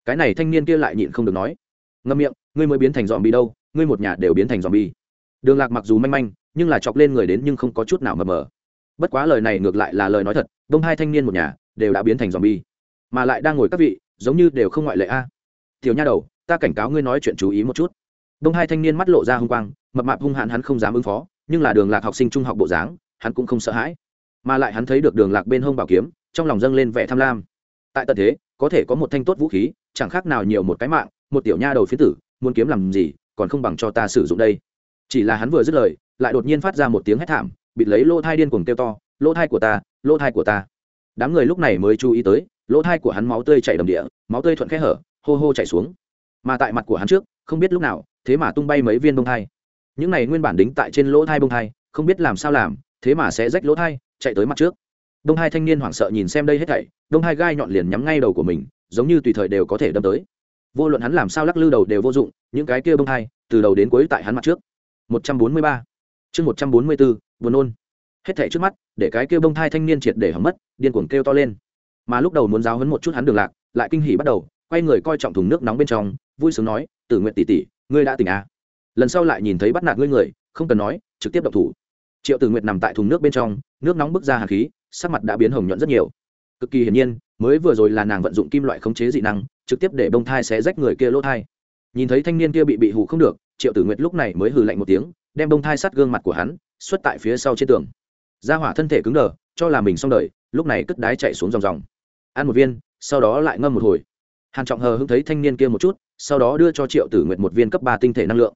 Cái này thanh niên kia lại nhịn không được nói. Ngâm miệng, ngươi mới biến thành dòm bị đâu, ngươi một nhà đều biến thành dòm bị đường lạc mặc dù manh manh, nhưng là chọc lên người đến nhưng không có chút nào mờ mờ. Bất quá lời này ngược lại là lời nói thật, đông hai thanh niên một nhà đều đã biến thành dòm bi mà lại đang ngồi các vị, giống như đều không ngoại lệ a. Tiểu nha đầu, ta cảnh cáo ngươi nói chuyện chú ý một chút. Đông hai thanh niên mắt lộ ra hung quang, mập mạp hung hãn hắn không dám ứng phó, nhưng là đường lạc học sinh trung học bộ dáng, hắn cũng không sợ hãi mà lại hắn thấy được đường lạc bên hông bảo kiếm, trong lòng dâng lên vẻ tham lam. Tại tận thế, có thể có một thanh tốt vũ khí, chẳng khác nào nhiều một cái mạng, một tiểu nha đầu phía tử, muốn kiếm làm gì, còn không bằng cho ta sử dụng đây. Chỉ là hắn vừa dứt lời, lại đột nhiên phát ra một tiếng hét thảm, bịt lấy lỗ thai điên cuồng kêu to, lỗ thai của ta, lỗ thai của ta. Đám người lúc này mới chú ý tới, lỗ thai của hắn máu tươi chảy đầm địa, máu tươi thuận khẽ hở, hô hô chảy xuống. Mà tại mặt của hắn trước, không biết lúc nào, thế mà tung bay mấy viên bông thai. Những này nguyên bản đính tại trên lỗ thai bông thai, không biết làm sao làm, thế mà sẽ rách lỗ thai chạy tới mặt trước. Đông hai thanh niên hoảng sợ nhìn xem đây hết thảy đông hai gai nhọn liền nhắm ngay đầu của mình giống như tùy thời đều có thể đâm tới. Vô luận hắn làm sao lắc lư đầu đều vô dụng những cái kia bông hai, từ đầu đến cuối tại hắn mặt trước. Một trăm bốn mươi ba. Chương một trăm bốn mươi bốn buồn nôn. Hết thảy trước mắt để cái kia bông hai thanh niên triệt để hỏng mất điên cuồng kêu to lên. Mà lúc đầu muốn giáo hấn một chút hắn đường lạc lại kinh hỉ bắt đầu quay người coi trọng thùng nước nóng bên trong vui sướng nói tử nguyện tỷ tỷ ngươi đã tỉnh à. lần sau lại nhìn thấy bắt nạt ngươi người không cần nói trực tiếp đập thủ. Triệu tử nguyện nằm tại thùng nước bên trong nước nóng bức ra hàn khí, sắc mặt đã biến hồng nhuận rất nhiều. Cực kỳ hiển nhiên, mới vừa rồi là nàng vận dụng kim loại khống chế dị năng, trực tiếp để bông thai xé rách người kia lỗ thai. Nhìn thấy thanh niên kia bị bị hù không được, triệu tử nguyệt lúc này mới hừ lạnh một tiếng, đem bông thai sát gương mặt của hắn, xuất tại phía sau trên tường. Ra hỏa thân thể cứng đờ, cho là mình xong đời, lúc này cất đái chạy xuống dòng dòng. Ăn một viên, sau đó lại ngâm một hồi. Hàn trọng hờ hững thấy thanh niên kia một chút, sau đó đưa cho triệu tử nguyệt một viên cấp ba tinh thể năng lượng.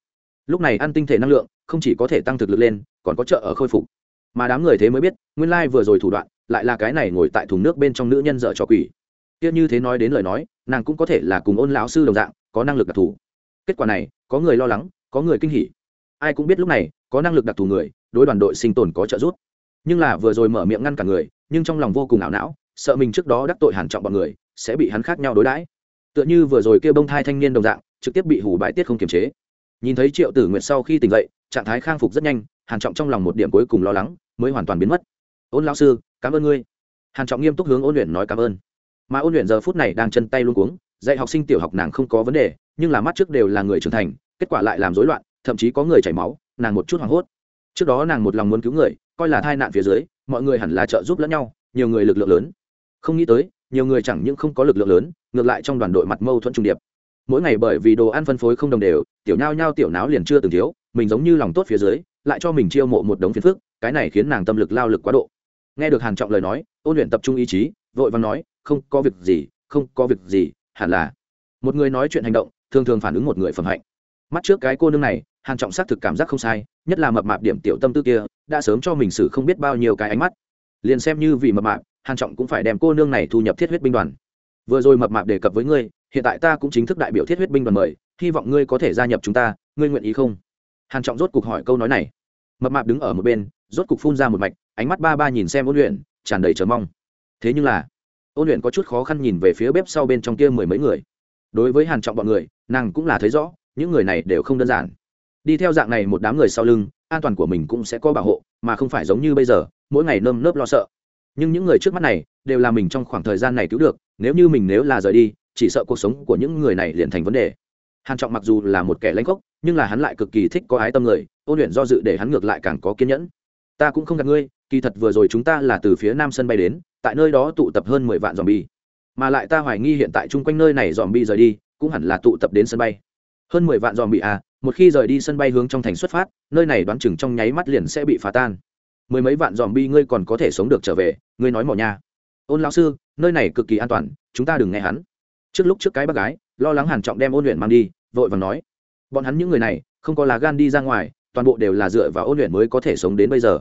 Lúc này ăn tinh thể năng lượng, không chỉ có thể tăng thực lực lên, còn có trợ ở khôi phục mà đám người thế mới biết, nguyên lai vừa rồi thủ đoạn lại là cái này ngồi tại thùng nước bên trong nữ nhân dở trò quỷ. Kia như thế nói đến lời nói, nàng cũng có thể là cùng ôn lão sư đồng dạng, có năng lực đặc thù. Kết quả này, có người lo lắng, có người kinh hỉ. Ai cũng biết lúc này, có năng lực đặc thù người, đối đoàn đội sinh tồn có trợ giúp. Nhưng là vừa rồi mở miệng ngăn cả người, nhưng trong lòng vô cùng ảo não, sợ mình trước đó đắc tội hàn trọng bọn người, sẽ bị hắn khác nhau đối đãi. Tựa như vừa rồi kêu bông thai thanh niên đồng dạng, trực tiếp bị hủ bãi tiết không kiềm chế. Nhìn thấy triệu tử nguyệt sau khi tỉnh dậy trạng thái khang phục rất nhanh, hàn trọng trong lòng một điểm cuối cùng lo lắng, mới hoàn toàn biến mất. Ôn lão sư, cảm ơn ngươi. Hàn trọng nghiêm túc hướng ôn luyện nói cảm ơn. Mà ôn luyện giờ phút này đang chân tay luôn cuống, dạy học sinh tiểu học nàng không có vấn đề, nhưng là mắt trước đều là người trưởng thành, kết quả lại làm rối loạn, thậm chí có người chảy máu, nàng một chút hoảng hốt. Trước đó nàng một lòng muốn cứu người, coi là tai nạn phía dưới, mọi người hẳn là trợ giúp lẫn nhau, nhiều người lực lượng lớn. Không nghĩ tới, nhiều người chẳng những không có lực lượng lớn, ngược lại trong đoàn đội mặt mâu thuẫn trung điệp mỗi ngày bởi vì đồ ăn phân phối không đồng đều, tiểu nhao nhao tiểu náo liền chưa từng thiếu, mình giống như lòng tốt phía dưới, lại cho mình chiêu mộ một đống phiền phức, cái này khiến nàng tâm lực lao lực quá độ. Nghe được hàn trọng lời nói, ôn luyện tập trung ý chí, vội vàng nói, không có việc gì, không có việc gì, hẳn là. Một người nói chuyện hành động, thường thường phản ứng một người phẩm hạnh. Mắt trước cái cô nương này, hàn trọng xác thực cảm giác không sai, nhất là mập mạp điểm tiểu tâm tư kia, đã sớm cho mình xử không biết bao nhiêu cái ánh mắt. Liền xem như vì mập mạp, hàn trọng cũng phải đem cô nương này thu nhập thiết huyết binh đoàn. Vừa rồi mập mạp đề cập với ngươi hiện tại ta cũng chính thức đại biểu thiết huyết binh đoàn mời, hy vọng ngươi có thể gia nhập chúng ta, ngươi nguyện ý không? Hàn trọng rốt cục hỏi câu nói này. Mập mạp đứng ở một bên, rốt cục phun ra một mạch, ánh mắt ba ba nhìn xem ôn luyện, tràn đầy chờ mong. Thế nhưng là, ôn luyện có chút khó khăn nhìn về phía bếp sau bên trong kia mười mấy người. Đối với hàn trọng bọn người, nàng cũng là thấy rõ, những người này đều không đơn giản. Đi theo dạng này một đám người sau lưng, an toàn của mình cũng sẽ có bảo hộ, mà không phải giống như bây giờ, mỗi ngày nơm nớp lo sợ. Nhưng những người trước mắt này, đều là mình trong khoảng thời gian này cứu được, nếu như mình nếu là rời đi chỉ sợ cuộc sống của những người này liền thành vấn đề. Hàn trọng mặc dù là một kẻ lãnh khốc, nhưng là hắn lại cực kỳ thích có ái tâm người, ôn luyện do dự để hắn ngược lại càng có kiên nhẫn. Ta cũng không gặp ngươi, kỳ thật vừa rồi chúng ta là từ phía nam sân bay đến, tại nơi đó tụ tập hơn mười vạn dòm bi mà lại ta hoài nghi hiện tại chung quanh nơi này dòm bi rời đi, cũng hẳn là tụ tập đến sân bay. Hơn mười vạn dòm bị à một khi rời đi sân bay hướng trong thành xuất phát, nơi này đoán chừng trong nháy mắt liền sẽ bị phá tan. Mười mấy vạn dòm bi ngươi còn có thể sống được trở về, ngươi nói mỏ nha. Ôn lão sư, nơi này cực kỳ an toàn, chúng ta đừng nghe hắn trước lúc trước cái bác gái, lo lắng hàn trọng đem ôn luyện mang đi, vội vàng nói, bọn hắn những người này, không có lá gan đi ra ngoài, toàn bộ đều là dựa vào ôn luyện mới có thể sống đến bây giờ.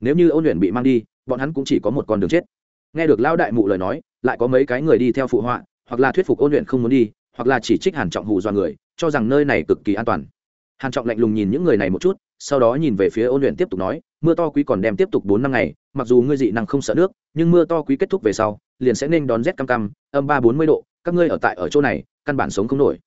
Nếu như ôn luyện bị mang đi, bọn hắn cũng chỉ có một con đường chết. Nghe được lão đại mụ lời nói, lại có mấy cái người đi theo phụ họa, hoặc là thuyết phục ôn luyện không muốn đi, hoặc là chỉ trích hàn trọng hù dọa người, cho rằng nơi này cực kỳ an toàn. Hàn trọng lạnh lùng nhìn những người này một chút, sau đó nhìn về phía ôn luyện tiếp tục nói, mưa to quý còn đem tiếp tục bốn năm ngày, mặc dù ngươi dị năng không sợ nước, nhưng mưa to quý kết thúc về sau, liền sẽ nên đón rét cam cam, âm ba bốn mươi độ các ngươi ở tại ở chỗ này, căn bản sống không nổi.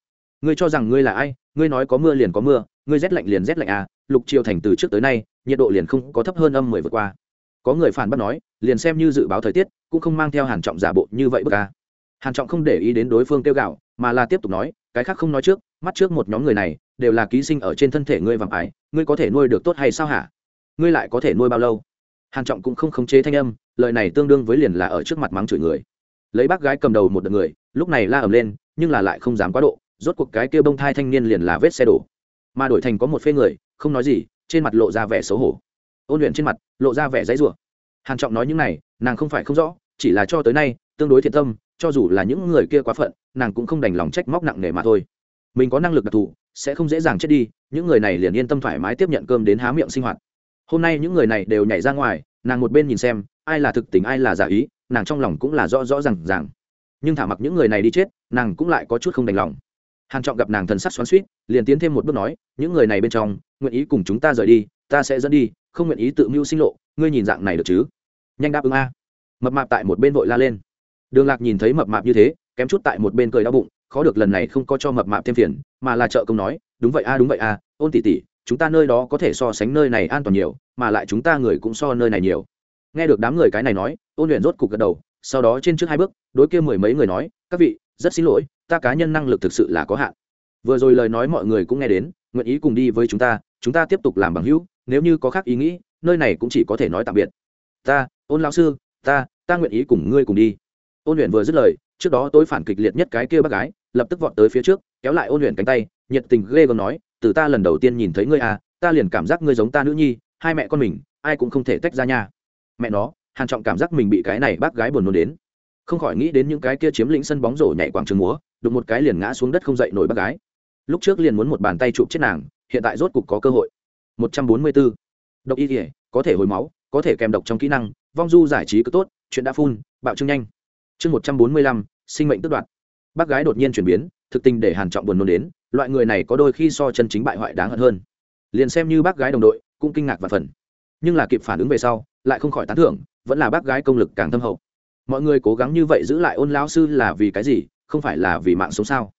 Ngươi cho rằng ngươi là ai? Ngươi nói có mưa liền có mưa, ngươi rét lạnh liền rét lạnh à? Lục triều thành từ trước tới nay, nhiệt độ liền không có thấp hơn âm mười vượt qua. Có người phản bác nói, liền xem như dự báo thời tiết, cũng không mang theo hàn trọng giả bộ như vậy bức à. Hàn trọng không để ý đến đối phương kêu gạo, mà là tiếp tục nói, cái khác không nói trước, mắt trước một nhóm người này, đều là ký sinh ở trên thân thể ngươi vàng ải, ngươi có thể nuôi được tốt hay sao hả? Ngươi lại có thể nuôi bao lâu? Hàn trọng cũng không khống chế thanh âm, lời này tương đương với liền là ở trước mặt mắng chửi người lấy bác gái cầm đầu một đợt người, lúc này la ầm lên, nhưng là lại không dám quá độ, rốt cuộc cái kia bông thai thanh niên liền là vết xe đổ. Mà đổi thành có một phê người, không nói gì, trên mặt lộ ra vẻ xấu hổ. Ôn luyện trên mặt lộ ra vẻ dãy rủa. Hàn trọng nói những này, nàng không phải không rõ, chỉ là cho tới nay, tương đối thiện tâm, cho dù là những người kia quá phận, nàng cũng không đành lòng trách móc nặng nề mà thôi. Mình có năng lực đặc thù, sẽ không dễ dàng chết đi, những người này liền yên tâm thoải mái tiếp nhận cơm đến há miệng sinh hoạt. Hôm nay những người này đều nhảy ra ngoài, nàng một bên nhìn xem, ai là thực tình, ai là giả ý nàng trong lòng cũng là rõ rõ rằng rằng nhưng thả mặc những người này đi chết, nàng cũng lại có chút không đành lòng. Hàn trọng gặp nàng thần sắc xoắn suýt liền tiến thêm một bước nói, những người này bên trong, nguyện ý cùng chúng ta rời đi, ta sẽ dẫn đi, không nguyện ý tự mưu sinh lộ, ngươi nhìn dạng này được chứ? Nhanh đáp ứng a. Mập mạp tại một bên vội la lên. Đường lạc nhìn thấy mập mạp như thế, kém chút tại một bên cười đau bụng, khó được lần này không có cho mập mạp thêm phiền, mà là trợ công nói, đúng vậy a, đúng vậy a, ôn tỉ tỉ chúng ta nơi đó có thể so sánh nơi này an toàn nhiều, mà lại chúng ta người cũng so nơi này nhiều nghe được đám người cái này nói, ôn luyện rốt cục gật đầu, sau đó trên trước hai bước, đối kia mười mấy người nói, các vị, rất xin lỗi, ta cá nhân năng lực thực sự là có hạn. Vừa rồi lời nói mọi người cũng nghe đến, nguyện ý cùng đi với chúng ta chúng ta tiếp tục làm bằng hữu, nếu như có khác ý nghĩ, nơi này cũng chỉ có thể nói tạm biệt. Ta, ôn lão sư, ta ta nguyện ý cùng ngươi cùng đi. Ôn luyện vừa dứt lời, trước đó tối phản kịch liệt nhất cái kia bác gái, lập tức vọt tới phía trước, kéo lại ôn luyện cánh tay, nhiệt tình ghê gớm nói, từ ta lần đầu tiên nhìn thấy ngươi à ta liền cảm giác ngươi giống ta nữ nhi, hai mẹ con mình, ai cũng không thể tách ra nhà mẹ nó hàn trọng cảm giác mình bị cái này bác gái buồn nôn đến. Không khỏi nghĩ đến những cái kia chiếm lĩnh sân bóng rổ nhảy quảng trường múa đụng một cái liền ngã xuống đất không dậy nổi bác gái. Lúc trước liền muốn một bàn tay chụp chết nàng hiện tại rốt cục có cơ hội. 144. độc y thể có thể hồi máu có thể kèm độc trong kỹ năng vong du giải trí cứ tốt chuyện đã phun bạo trương nhanh. Chương 145, sinh mệnh tước đoạt. Bác gái đột nhiên chuyển biến thực tình để hàn trọng buồn nôn đến loại người này có đôi khi so chân chính bại hoại đáng hận hơn. Liền xem như bác gái đồng đội cũng kinh ngạc và phần nhưng là kịp phản ứng về sau lại không khỏi tán thưởng, vẫn là bác gái công lực càng thâm hậu. Mọi người cố gắng như vậy giữ lại ôn lão sư là vì cái gì, không phải là vì mạng sống sao?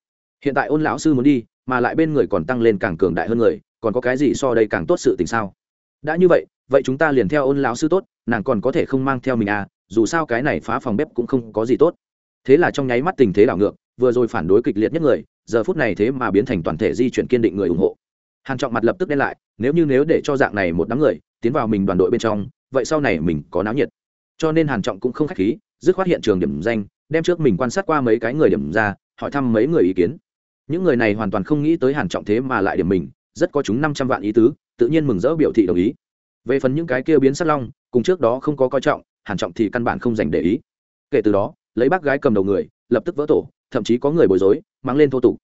Hiện tại ôn lão sư muốn đi, mà lại bên người còn tăng lên càng cường đại hơn người, còn có cái gì so đây càng tốt sự tình sao? Đã như vậy vậy chúng ta liền theo ôn lão sư tốt, nàng còn có thể không mang theo mình à dù sao cái này phá phòng bếp cũng không có gì tốt. Thế là trong nháy mắt tình thế đảo ngược, vừa rồi phản đối kịch liệt nhất người, giờ phút này thế mà biến thành toàn thể di chuyển kiên định người ủng hộ. Hàn trọng mặt lập tức đen lại, nếu như nếu để cho dạng này một đám người, tiến vào mình đoàn đội bên trong vậy sau này mình có náo nhiệt. Cho nên hàn trọng cũng không khách khí, dứt khoát hiện trường điểm danh, đem trước mình quan sát qua mấy cái người điểm ra, hỏi thăm mấy người ý kiến. Những người này hoàn toàn không nghĩ tới hàn trọng thế mà lại điểm mình, rất có chúng năm trăm vạn ý tứ, tự nhiên mừng rỡ biểu thị đồng ý. Về phần những cái kia biến sắc long, cùng trước đó không có coi trọng, hàn trọng thì căn bản không dành để ý. Kể từ đó, lấy bác gái cầm đầu người, lập tức vỡ tổ, thậm chí có người bối rối, mang lên thô tục.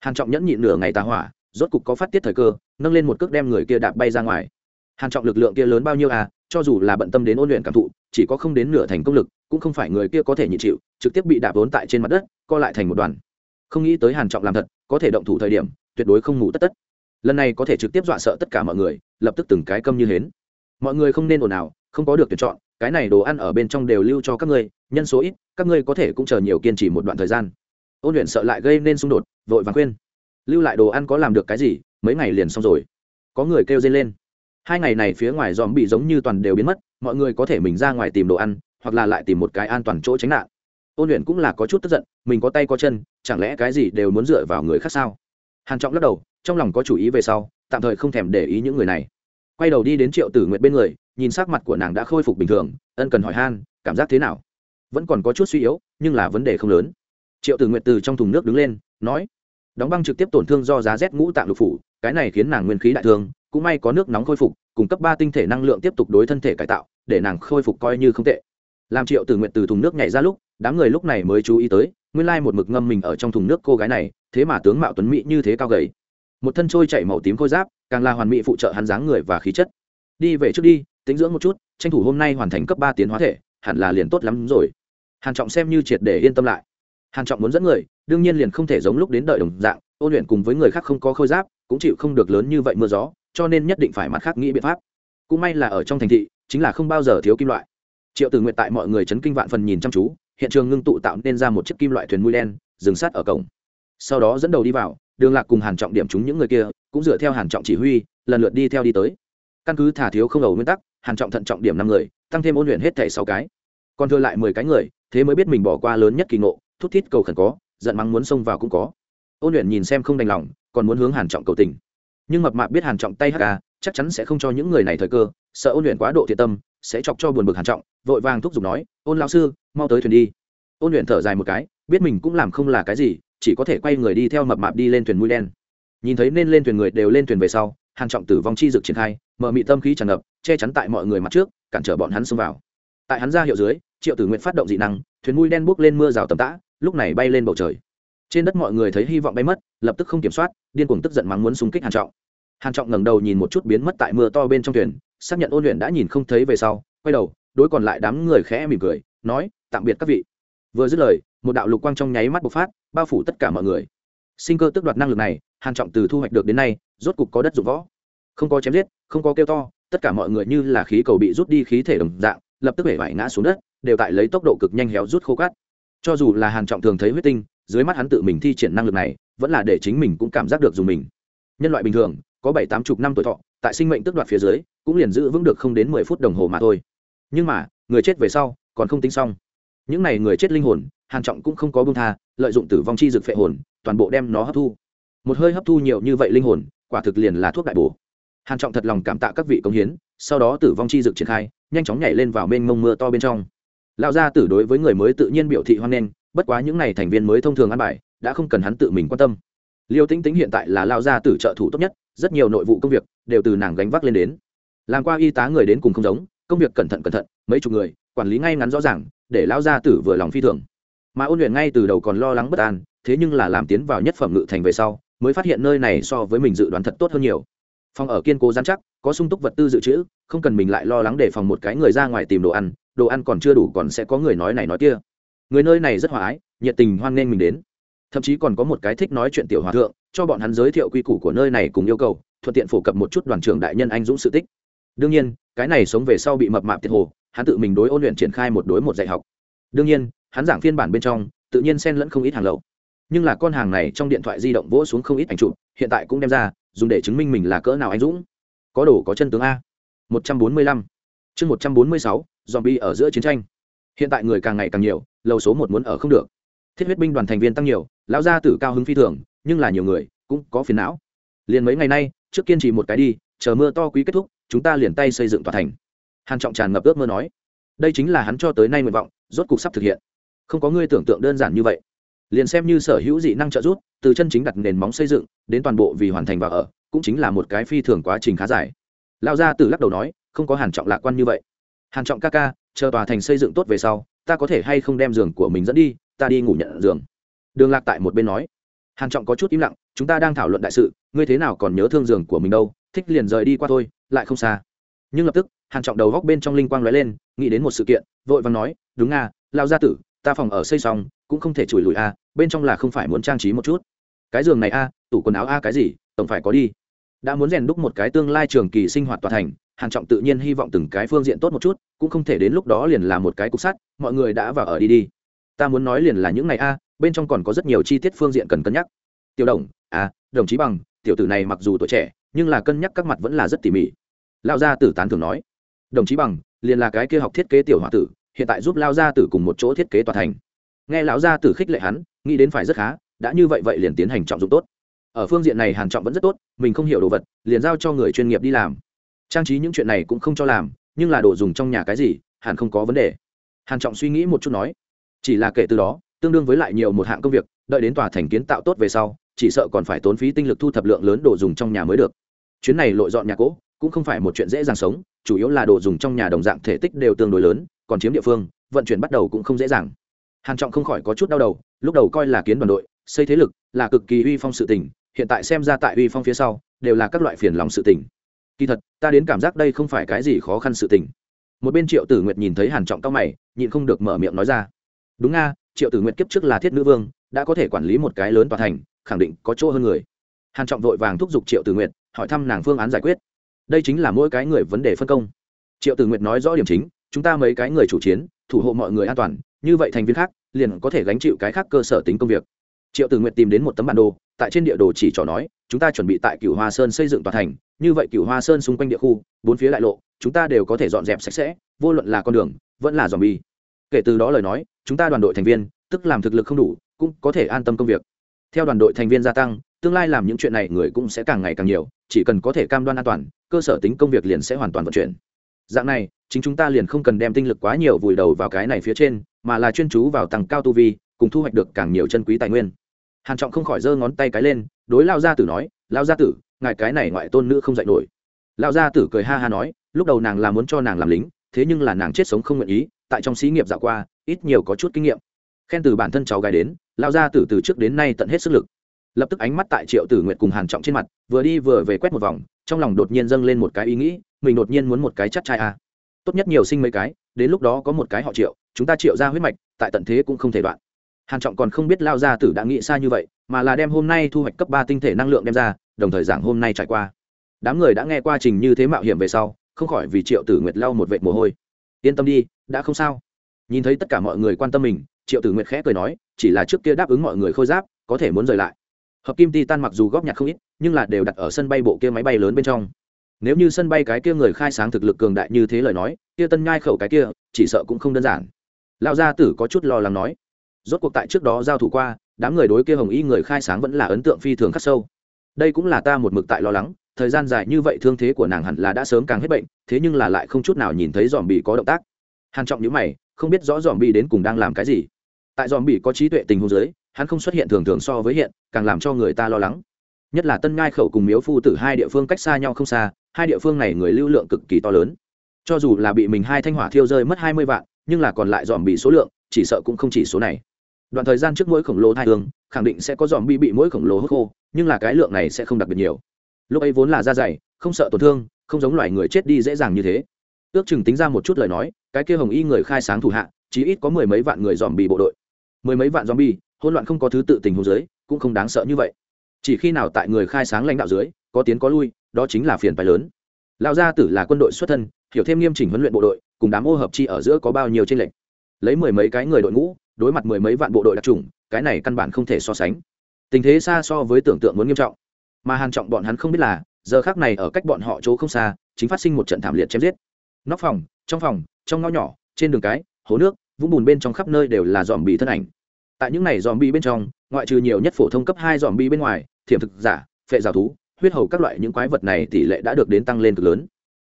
Hàn trọng nhẫn nhịn nửa ngày tà hỏa, rốt cục có phát tiết thời cơ, nâng lên một cước đem người kia đạp bay ra ngoài. Hàn trọng lực lượng kia lớn bao nhiêu à? Cho dù là bận tâm đến ôn luyện cảm thụ, chỉ có không đến nửa thành công lực, cũng không phải người kia có thể nhịn chịu, trực tiếp bị đạp vốn tại trên mặt đất, co lại thành một đoàn. Không nghĩ tới hàn trọng làm thật, có thể động thủ thời điểm, tuyệt đối không ngủ tất tất. Lần này có thể trực tiếp dọa sợ tất cả mọi người, lập tức từng cái câm như hến. Mọi người không nên ồn ào, không có được tuyển chọn, cái này đồ ăn ở bên trong đều lưu cho các ngươi, nhân số ít, các ngươi có thể cũng chờ nhiều kiên trì một đoạn thời gian. Ôn luyện sợ lại gây nên xung đột, vội vàng khuyên. Lưu lại đồ ăn có làm được cái gì, mấy ngày liền xong rồi. Có người kêu dây lên hai ngày này phía ngoài dòm bị giống như toàn đều biến mất, mọi người có thể mình ra ngoài tìm đồ ăn, hoặc là lại tìm một cái an toàn chỗ tránh nạn. Ôn luyện cũng là có chút tức giận, mình có tay có chân, chẳng lẽ cái gì đều muốn dựa vào người khác sao? Hàn trọng lắc đầu, trong lòng có chủ ý về sau, tạm thời không thèm để ý những người này. Quay đầu đi đến triệu tử nguyện bên người, nhìn sắc mặt của nàng đã khôi phục bình thường, ân cần hỏi han, cảm giác thế nào? Vẫn còn có chút suy yếu, nhưng là vấn đề không lớn. Triệu tử nguyện từ trong thùng nước đứng lên, nói, đóng băng trực tiếp tổn thương do giá rét ngũ tạng lục phủ, cái này khiến nàng nguyên khí đại thương cũng may có nước nóng khôi phục cung cấp ba tinh thể năng lượng tiếp tục đối thân thể cải tạo, để nàng khôi phục coi như không tệ. Làm triệu tử nguyện từ thùng nước nhảy ra lúc, đám người lúc này mới chú ý tới, nguyên lai một mực ngâm mình ở trong thùng nước cô gái này, thế mà tướng mạo tuấn mỹ như thế cao gầy. Một thân trôi chảy màu tím khôi giáp, càng là hoàn mỹ phụ trợ hắn dáng người và khí chất. Đi về trước đi tính dưỡng một chút, tranh thủ hôm nay hoàn thành cấp ba tiến hóa thể, hẳn là liền tốt lắm rồi. Hàn trọng xem như triệt để yên tâm lại. Hàn trọng muốn dẫn người, đương nhiên liền không thể giống lúc đến đợi đồng dạng, ôn luyện cùng với người khác không có khôi giáp, cũng chịu không được lớn như vậy mưa gió cho nên nhất định phải mặt khác nghĩ biện pháp. Cũng may là ở trong thành thị, chính là không bao giờ thiếu kim loại. Triệu tử nguyện tại mọi người chấn kinh vạn phần nhìn chăm chú, hiện trường ngưng tụ tạo nên ra một chiếc kim loại thuyền mũi đen, dừng sát ở cổng. Sau đó dẫn đầu đi vào, đường lạc cùng hàn trọng điểm chúng những người kia, cũng dựa theo hàn trọng chỉ huy, lần lượt đi theo đi tới. Căn cứ thả thiếu không đầu nguyên tắc, hàn trọng thận trọng điểm năm người, tăng thêm ôn luyện hết thảy sáu cái. Còn thừa lại mười cái người, thế mới biết mình bỏ qua lớn nhất kỳ ngộ, thút thít cầu khẩn có, giận mắng muốn xông vào cũng có. Ôn luyện nhìn xem không đành lòng, còn muốn hướng hàn trọng cầu tình nhưng mập mạp biết hàn trọng tay hắc ca chắc chắn sẽ không cho những người này thời cơ, sợ ôn luyện quá độ thiện tâm, sẽ chọc cho buồn bực hàn trọng, vội vàng thúc giục nói, ôn lão sư, mau tới thuyền đi. Ôn luyện thở dài một cái, biết mình cũng làm không là cái gì, chỉ có thể quay người đi theo mập mạp đi lên thuyền mũi đen. Nhìn thấy nên lên thuyền người đều lên thuyền về sau, hàn trọng tử vong chi dực triển khai, mở mị tâm khí tràn ngập, che chắn tại mọi người mặt trước, cản trở bọn hắn xông vào. Tại hắn ra hiệu dưới, triệu tử nguyện phát động dị năng, thuyền mũi đen bước lên mưa rào tầm tã, lúc này bay lên bầu trời trên đất mọi người thấy hy vọng bay mất, lập tức không kiểm soát, điên cuồng tức giận mắng muốn xung kích hàn trọng. Hàn trọng ngẩng đầu nhìn một chút biến mất tại mưa to bên trong thuyền, xác nhận ôn luyện đã nhìn không thấy về sau, quay đầu, đối còn lại đám người khẽ mỉm cười, nói, tạm biệt các vị. Vừa dứt lời, một đạo lục quang trong nháy mắt bộc phát, bao phủ tất cả mọi người. Sinh cơ tước đoạt năng lực này, hàn trọng từ thu hoạch được đến nay, rốt cục có đất dụng võ. Không có chém giết, không có kêu to, tất cả mọi người như là khí cầu bị rút đi khí thể đồng dạng, lập tức bể vải ngã xuống đất, đều tại lấy tốc độ cực nhanh héo rút khô cát. Cho dù là hàn trọng thường thấy huyết tinh dưới mắt hắn tự mình thi triển năng lực này, vẫn là để chính mình cũng cảm giác được dùng mình. Nhân loại bình thường, có bảy tám chục năm tuổi thọ, tại sinh mệnh tước đoạt phía dưới, cũng liền giữ vững được không đến mười phút đồng hồ mà thôi. Nhưng mà, người chết về sau, còn không tính xong. Những này người chết linh hồn, hàn trọng cũng không có buông tha, lợi dụng tử vong chi dược phệ hồn, toàn bộ đem nó hấp thu. Một hơi hấp thu nhiều như vậy linh hồn, quả thực liền là thuốc đại bổ. Hàn trọng thật lòng cảm tạ các vị công hiến, sau đó tử vong chi dược triển khai, nhanh chóng nhảy lên vào bên mông mưa to bên trong. Lão gia tử đối với người mới tự nhiên biểu thị hoan nghênh bất quá những này thành viên mới thông thường ăn bài, đã không cần hắn tự mình quan tâm. Liêu tĩnh tĩnh hiện tại là lão gia tử trợ thủ tốt nhất, rất nhiều nội vụ công việc đều từ nàng gánh vác lên đến. Làm qua y tá người đến cùng không giống, công việc cẩn thận cẩn thận, mấy chục người, quản lý ngay ngắn rõ ràng, để lão gia tử vừa lòng phi thường. Mà ôn luyện ngay từ đầu còn lo lắng bất an, thế nhưng là làm tiến vào nhất phẩm ngự thành về sau, mới phát hiện nơi này so với mình dự đoán thật tốt hơn nhiều. Phòng ở kiên cố giám chắc, có sung túc vật tư dự trữ, không cần mình lại lo lắng để phòng một cái người ra ngoài tìm đồ ăn đồ ăn còn chưa đủ còn sẽ có người nói này nói kia người nơi này rất hòa ái, nhiệt tình hoan nghênh mình đến. Thậm chí còn có một cái thích nói chuyện tiểu hòa thượng, cho bọn hắn giới thiệu quy củ của nơi này cùng yêu cầu, thuận tiện phổ cập một chút đoàn trưởng đại nhân anh dũng sự tích. Đương nhiên, cái này sống về sau bị mập mạp tiệt hồ, hắn tự mình đối ôn luyện triển khai một đối một dạy học. Đương nhiên, hắn giảng phiên bản bên trong, tự nhiên xen lẫn không ít hàng lậu. Nhưng là con hàng này trong điện thoại di động vỗ xuống không ít ảnh chụp, hiện tại cũng đem ra, dùng để chứng minh mình là cỡ nào anh dũng. Có đồ có chân tướng a. Một trăm bốn mươi lăm. Chương một trăm bốn mươi sáu dòm bi ở giữa chiến tranh. Hiện tại người càng ngày càng nhiều lầu số một muốn ở không được. Thiết huyết binh đoàn thành viên tăng nhiều, lão gia tử cao hứng phi thường, nhưng là nhiều người, cũng có phiền não. Liền mấy ngày nay, trước kiên trì một cái đi, chờ mưa to quý kết thúc, chúng ta liền tay xây dựng tòa thành. Hàn trọng tràn ngập ước mơ nói. Đây chính là hắn cho tới nay nguyện vọng, rốt cục sắp thực hiện. Không có ngươi tưởng tượng đơn giản như vậy. Liền xem như sở hữu dị năng trợ giúp, từ chân chính đặt nền móng xây dựng, đến toàn bộ vì hoàn thành và ở, cũng chính là một cái phi thường quá trình khá dài. Lão gia tử lắc đầu nói, không có hàn trọng lạc quan như vậy. Hàn trọng ca ca, chờ tòa thành xây dựng tốt về sau ta có thể hay không đem giường của mình dẫn đi, ta đi ngủ nhận giường. Đường lạc tại một bên nói. Hàn trọng có chút im lặng, chúng ta đang thảo luận đại sự, ngươi thế nào còn nhớ thương giường của mình đâu, thích liền rời đi qua thôi, lại không xa. Nhưng lập tức, hàn trọng đầu góc bên trong linh quang lóe lên, nghĩ đến một sự kiện, vội vàng nói, đúng à, nga lao gia tử, ta phòng ở xây xong, cũng không thể chùi lùi a bên trong là không phải muốn trang trí một chút. Cái giường này a tủ quần áo a cái gì, tổng phải có đi. Đã muốn rèn đúc một cái tương lai trường kỳ sinh hoạt tòa thành hàn trọng tự nhiên hy vọng từng cái phương diện tốt một chút, cũng không thể đến lúc đó liền là một cái cục sắt, mọi người đã vào ở đi đi. Ta muốn nói liền là những ngày a, bên trong còn có rất nhiều chi tiết phương diện cần cân nhắc. Tiểu đồng à đồng chí bằng, tiểu tử này mặc dù tuổi trẻ, nhưng là cân nhắc các mặt vẫn là rất tỉ mỉ. Lao gia tử tán thường nói. Đồng chí bằng, liền là cái kia học thiết kế tiểu hòa tử, hiện tại giúp lao gia tử cùng một chỗ thiết kế tòa thành. Nghe lão gia tử khích lệ hắn, nghĩ đến phải rất khá, đã như vậy vậy liền tiến hành trọng dụng tốt. Ở phương diện này hàn trọng vẫn rất tốt, mình không hiểu đồ vật, liền giao cho người chuyên nghiệp đi làm trang trí những chuyện này cũng không cho làm, nhưng là đồ dùng trong nhà cái gì, hẳn không có vấn đề. Hàn trọng suy nghĩ một chút nói, chỉ là kể từ đó, tương đương với lại nhiều một hạng công việc, đợi đến tòa thành kiến tạo tốt về sau, chỉ sợ còn phải tốn phí tinh lực thu thập lượng lớn đồ dùng trong nhà mới được. Chuyến này lội dọn nhà cỗ cũng không phải một chuyện dễ dàng sống, chủ yếu là đồ dùng trong nhà đồng dạng thể tích đều tương đối lớn, còn chiếm địa phương, vận chuyển bắt đầu cũng không dễ dàng. Hàn trọng không khỏi có chút đau đầu, lúc đầu coi là kiến đoàn đội, xây thế lực là cực kỳ uy phong sự tình, hiện tại xem ra tại uy phong phía sau, đều là các loại phiền lòng sự tình kỳ thật, ta đến cảm giác đây không phải cái gì khó khăn sự tình. Một bên triệu tử nguyệt nhìn thấy hàn trọng cao mày, nhịn không được mở miệng nói ra. Đúng nga, triệu tử nguyệt kiếp trước là thiết nữ vương, đã có thể quản lý một cái lớn tòa thành, khẳng định có chỗ hơn người. Hàn trọng vội vàng thúc giục triệu tử nguyệt, hỏi thăm nàng phương án giải quyết. Đây chính là mỗi cái người vấn đề phân công. Triệu tử nguyệt nói rõ điểm chính, chúng ta mấy cái người chủ chiến, thủ hộ mọi người an toàn, như vậy thành viên khác, liền có thể gánh chịu cái khác cơ sở tính công việc. Triệu tử nguyệt tìm đến một tấm bản đồ, tại trên địa đồ chỉ trỏ nói chúng ta chuẩn bị tại cửu hoa sơn xây dựng tòa thành, như vậy cửu hoa sơn xung quanh địa khu, bốn phía đại lộ, chúng ta đều có thể dọn dẹp sạch sẽ, vô luận là con đường, vẫn là dòm bi kể từ đó lời nói, chúng ta đoàn đội thành viên, tức làm thực lực không đủ, cũng có thể an tâm công việc. Theo đoàn đội thành viên gia tăng, tương lai làm những chuyện này người cũng sẽ càng ngày càng nhiều, chỉ cần có thể cam đoan an toàn, cơ sở tính công việc liền sẽ hoàn toàn vận chuyển. Dạng này, chính chúng ta liền không cần đem tinh lực quá nhiều vùi đầu vào cái này phía trên, mà là chuyên chú vào tăng cao tu vi, cùng thu hoạch được càng nhiều chân quý tài nguyên. Hàn trọng không khỏi giơ ngón tay cái lên đối lao gia tử nói, lao gia tử, ngài cái này ngoại tôn nữ không dạy nổi. Lao gia tử cười ha ha nói, lúc đầu nàng là muốn cho nàng làm lính, thế nhưng là nàng chết sống không nguyện ý, tại trong xí nghiệp dạo qua, ít nhiều có chút kinh nghiệm. Khen từ bản thân cháu gái đến, lao gia tử từ trước đến nay tận hết sức lực. Lập tức ánh mắt tại triệu tử nguyệt cùng hàn trọng trên mặt, vừa đi vừa về quét một vòng, trong lòng đột nhiên dâng lên một cái ý nghĩ, mình đột nhiên muốn một cái chắc trai a. À. tốt nhất nhiều sinh mấy cái, đến lúc đó có một cái họ triệu, chúng ta triệu ra huyết mạch, tại tận thế cũng không thể đoạn hàn trọng còn không biết lao gia tử đã nghĩ xa như vậy, mà là đem hôm nay thu hoạch cấp ba tinh thể năng lượng đem ra, đồng thời giảng hôm nay trải qua. Đám người đã nghe qua trình như thế mạo hiểm về sau, không khỏi vì triệu tử nguyệt lau một vệt mồ hôi. Yên tâm đi, đã không sao. Nhìn thấy tất cả mọi người quan tâm mình, triệu tử nguyệt khẽ cười nói, chỉ là trước kia đáp ứng mọi người khôi giáp, có thể muốn rời lại. Hợp kim titan mặc dù góp nhặt không ít, nhưng là đều đặt ở sân bay bộ kia máy bay lớn bên trong. Nếu như sân bay cái kia người khai sáng thực lực cường đại như thế lời nói, kia tân nhai khẩu cái kia, chỉ sợ cũng không đơn giản. Lão gia tử có chút lo lắng nói rốt cuộc tại trước đó giao thủ qua, đám người đối kia hồng y người khai sáng vẫn là ấn tượng phi thường khắc sâu. Đây cũng là ta một mực tại lo lắng, thời gian dài như vậy thương thế của nàng hẳn là đã sớm càng hết bệnh, thế nhưng là lại không chút nào nhìn thấy dòm bị có động tác. Hàn trọng nhíu mày, không biết rõ dòm bị đến cùng đang làm cái gì. Tại dòm bị có trí tuệ tình huống dưới, hắn không xuất hiện thường thường so với hiện, càng làm cho người ta lo lắng. Nhất là tân ngai khẩu cùng miếu phu tử hai địa phương cách xa nhau không xa, hai địa phương này người lưu lượng cực kỳ to lớn. Cho dù là bị mình hai thanh hỏa thiêu rơi mất hai mươi vạn, nhưng là còn lại dòm bị số lượng, chỉ sợ cũng không chỉ số này đoạn thời gian trước mỗi khổng lồ thai hương, khẳng định sẽ có dòm bị bị mỗi khổng lồ hút khô, nhưng là cái lượng này sẽ không đặc biệt nhiều. Lúc ấy vốn là da dày, không sợ tổn thương, không giống loài người chết đi dễ dàng như thế. Ước chừng tính ra một chút lời nói, cái kia hồng y người khai sáng thủ hạ, chí ít có mười mấy vạn người dòm bị bộ đội. Mười mấy vạn dòm bi hỗn loạn không có thứ tự tình hồ dưới, cũng không đáng sợ như vậy. Chỉ khi nào tại người khai sáng lãnh đạo dưới, có tiến có lui, đó chính là phiền phái lớn. Lão gia tử là quân đội xuất thân, hiểu thêm nghiêm chỉnh huấn luyện bộ đội, cùng đám ô hợp chi ở giữa có bao nhiêu tranh lệch. Lấy mười mấy cái người đội ngũ đối mặt mười mấy vạn bộ đội đặc trùng, cái này căn bản không thể so sánh. Tình thế xa so với tưởng tượng muốn nghiêm trọng. Mà hàn trọng bọn hắn không biết là, giờ khác này ở cách bọn họ chỗ không xa, chính phát sinh một trận thảm liệt chém giết. Nóc phòng, trong phòng, trong ngõ nhỏ, trên đường cái hố nước, vũng bùn bên trong khắp nơi đều là dòm bị thân ảnh. Tại những này dòm bị bên trong, ngoại trừ nhiều nhất phổ thông cấp hai dòm bị bên ngoài, thiểm thực giả, phệ giả thú, huyết hầu các loại những quái vật này tỷ lệ đã được đến tăng lên cực lớn.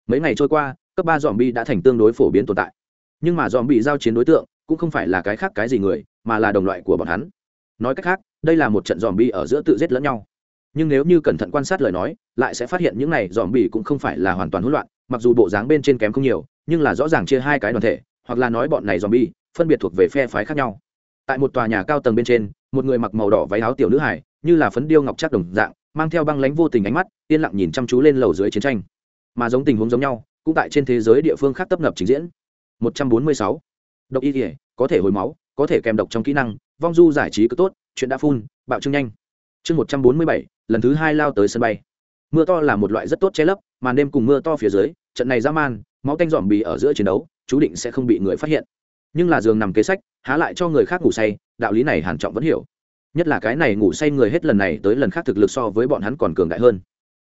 Mấy ngày trôi qua, cấp ba dòm bị đã thành tương đối phổ biến tồn tại. Nhưng mà dòm bị giao chiến đối tượng cũng không phải là cái khác cái gì người, mà là đồng loại của bọn hắn. Nói cách khác, đây là một trận dòm bi ở giữa tự giết lẫn nhau. Nhưng nếu như cẩn thận quan sát lời nói, lại sẽ phát hiện những này dòm bi cũng không phải là hoàn toàn hỗn loạn, mặc dù bộ dáng bên trên kém không nhiều, nhưng là rõ ràng chia hai cái đoàn thể, hoặc là nói bọn này dòm bi phân biệt thuộc về phe phái khác nhau. Tại một tòa nhà cao tầng bên trên, một người mặc màu đỏ váy áo tiểu nữ hải như là phấn điêu ngọc chắc đồng dạng, mang theo băng lánh vô tình ánh mắt, yên lặng nhìn chăm chú lên lầu dưới chiến tranh. Mà giống tình huống giống nhau, cũng tại trên thế giới địa phương khác tấp nập trình diễn. 146 độc y thể có thể hồi máu có thể kèm độc trong kỹ năng vong du giải trí cứ tốt chuyện đã phun bạo trưng nhanh. Chương 147, lần thứ hai lao tới sân bay. Mưa to là một loại rất tốt che lấp màn đêm cùng mưa to phía dưới trận này ra man máu tanh dòm bì ở giữa chiến đấu chú định sẽ không bị người phát hiện. Nhưng là giường nằm kế sách há lại cho người khác ngủ say đạo lý này hàn trọng vẫn hiểu. Nhất là cái này ngủ say người hết lần này tới lần khác thực lực so với bọn hắn còn cường đại hơn.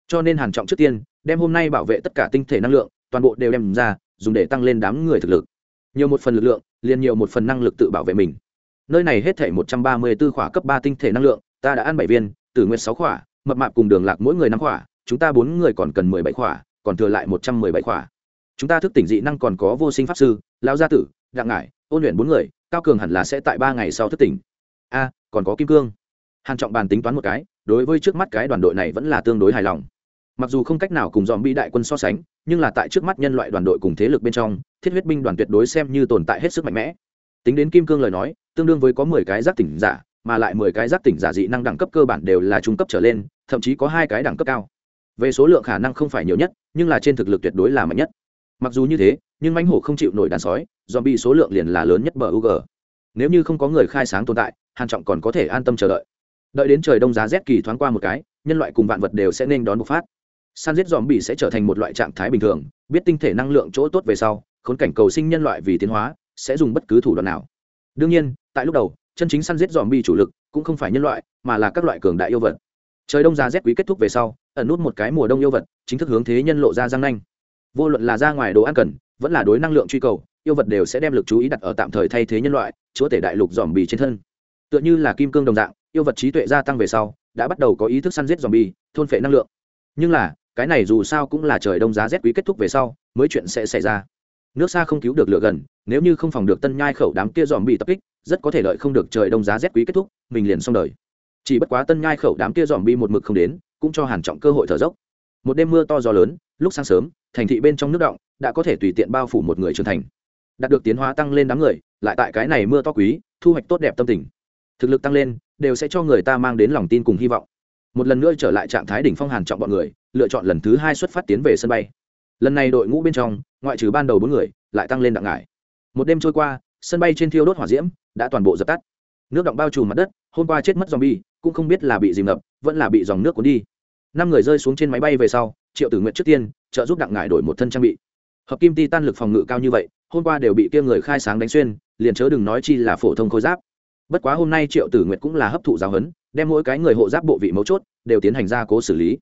Cho nên hàn trọng trước tiên đem hôm nay bảo vệ tất cả tinh thể năng lượng toàn bộ đều đem ra dùng để tăng lên đám người thực lực. Nhiều một phần lực lượng liền nhiều một phần năng lực tự bảo vệ mình. Nơi này hết thể một trăm ba mươi 134 khỏa cấp ba tinh thể năng lượng, ta đã ăn bảy viên, tử nguyệt sáu khỏa, mập mạp cùng đường lạc mỗi người năm khỏa, chúng ta bốn người còn cần mười bảy khỏa, còn thừa lại một trăm mười bảy khỏa. Chúng ta thức tỉnh dị năng còn có vô sinh pháp sư, lão gia tử, đặng ngải, ôn luyện bốn người, cao cường hẳn là sẽ tại ba ngày sau thức tỉnh. A, còn có kim cương. Hàn trọng bàn tính toán một cái, đối với trước mắt cái đoàn đội này vẫn là tương đối hài lòng. Mặc dù không cách nào cùng dòm bi đại quân so sánh, nhưng là tại trước mắt nhân loại đoàn đội cùng thế lực bên trong thiết huyết binh đoàn tuyệt đối xem như tồn tại hết sức mạnh mẽ. Tính đến kim cương lời nói, tương đương với có mười cái giác tỉnh giả, mà lại mười cái giác tỉnh giả dị năng đẳng cấp cơ bản đều là trung cấp trở lên, thậm chí có hai cái đẳng cấp cao. Về số lượng khả năng không phải nhiều nhất, nhưng là trên thực lực tuyệt đối là mạnh nhất. Mặc dù như thế, nhưng mãnh hổ không chịu nổi đàn sói dòm bị số lượng liền là lớn nhất bờ u g nếu như không có người khai sáng tồn tại, hàn trọng còn có thể an tâm chờ đợi. Đợi đến trời đông giá rét kỳ thoáng qua một cái, nhân loại cùng vạn vật đều sẽ nên đón bộc phát. San giết dòm bị sẽ trở thành một loại trạng thái bình thường, biết tinh thể năng lượng chỗ tốt về sau khốn cảnh cầu sinh nhân loại vì tiến hóa, sẽ dùng bất cứ thủ đoạn nào. Đương nhiên, tại lúc đầu, chân chính săn giết dòm bi chủ lực cũng không phải nhân loại, mà là các loại cường đại yêu vật. Trời đông giá rét quý kết thúc về sau, ẩn nút một cái mùa đông yêu vật, chính thức hướng thế nhân lộ ra răng nanh. Vô luận là ra ngoài đồ ăn cần, vẫn là đối năng lượng truy cầu, yêu vật đều sẽ đem lực chú ý đặt ở tạm thời thay thế nhân loại, chúa tể đại lục dòm bì trên thân. Tựa như là kim cương đồng dạng, yêu vật trí tuệ gia tăng về sau, đã bắt đầu có ý thức săn giết dòm bì thôn phệ năng lượng. Nhưng là, cái này dù sao cũng là trời đông giá rét quý kết thúc về sau, mới chuyện sẽ xảy ra nước xa không cứu được lửa gần, nếu như không phòng được tân nhai khẩu đám kia dòm bị tập kích, rất có thể đợi không được trời đông giá rét quý kết thúc, mình liền xong đời. Chỉ bất quá tân nhai khẩu đám kia dòm bi một mực không đến, cũng cho hàn trọng cơ hội thở dốc. Một đêm mưa to gió lớn, lúc sáng sớm, thành thị bên trong nước động, đã có thể tùy tiện bao phủ một người trưởng thành. Đạt được tiến hóa tăng lên đám người, lại tại cái này mưa to quý, thu hoạch tốt đẹp tâm tình. Thực lực tăng lên, đều sẽ cho người ta mang đến lòng tin cùng hy vọng. Một lần nữa trở lại trạng thái đỉnh phong hàn trọng bọn người, lựa chọn lần thứ hai xuất phát tiến về sân bay. Lần này đội ngũ bên trong ngoại trừ ban đầu bốn người, lại tăng lên đặng ngải. Một đêm trôi qua, sân bay trên thiêu đốt hỏa diễm, đã toàn bộ dập tắt. Nước động bao trùm mặt đất, hôm qua chết mất dòng bi cũng không biết là bị dìm ngập, vẫn là bị dòng nước cuốn đi. Năm người rơi xuống trên máy bay về sau, triệu tử nguyện trước tiên, trợ giúp đặng ngải đổi một thân trang bị. Hợp kim ti tan lực phòng ngự cao như vậy, hôm qua đều bị kia người khai sáng đánh xuyên, liền chớ đừng nói chi là phổ thông khôi giáp. Bất quá hôm nay triệu tử nguyệt cũng là hấp thụ giáo huấn, đem mỗi cái người hộ giáp bộ vị mấu chốt, đều tiến hành gia cố xử lý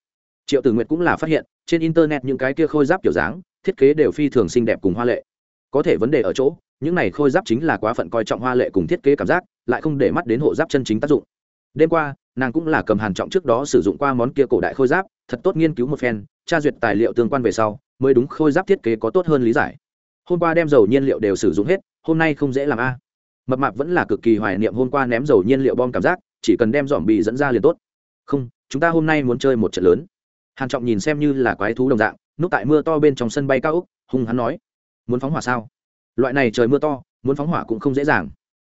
triệu tử nguyệt cũng là phát hiện, trên internet những cái kia khôi giáp kiểu dáng, thiết kế đều phi thường xinh đẹp cùng hoa lệ. Có thể vấn đề ở chỗ, những này khôi giáp chính là quá phận coi trọng hoa lệ cùng thiết kế cảm giác, lại không để mắt đến hộ giáp chân chính tác dụng. Đêm qua, nàng cũng là cầm hàn trọng trước đó sử dụng qua món kia cổ đại khôi giáp, thật tốt nghiên cứu một phen, tra duyệt tài liệu tương quan về sau, mới đúng khôi giáp thiết kế có tốt hơn lý giải. Hôm qua đem dầu nhiên liệu đều sử dụng hết, hôm nay không dễ làm a. Mập mạp vẫn là cực kỳ hoài niệm hôm qua ném dầu nhiên liệu bom cảm giác, chỉ cần đem dòm bị dẫn ra liền tốt. Không, chúng ta hôm nay muốn chơi một trận lớn hàn trọng nhìn xem như là quái thú đồng dạng, núp tại mưa to bên trong sân bay cao úc hung hắn nói, muốn phóng hỏa sao? Loại này trời mưa to, muốn phóng hỏa cũng không dễ dàng.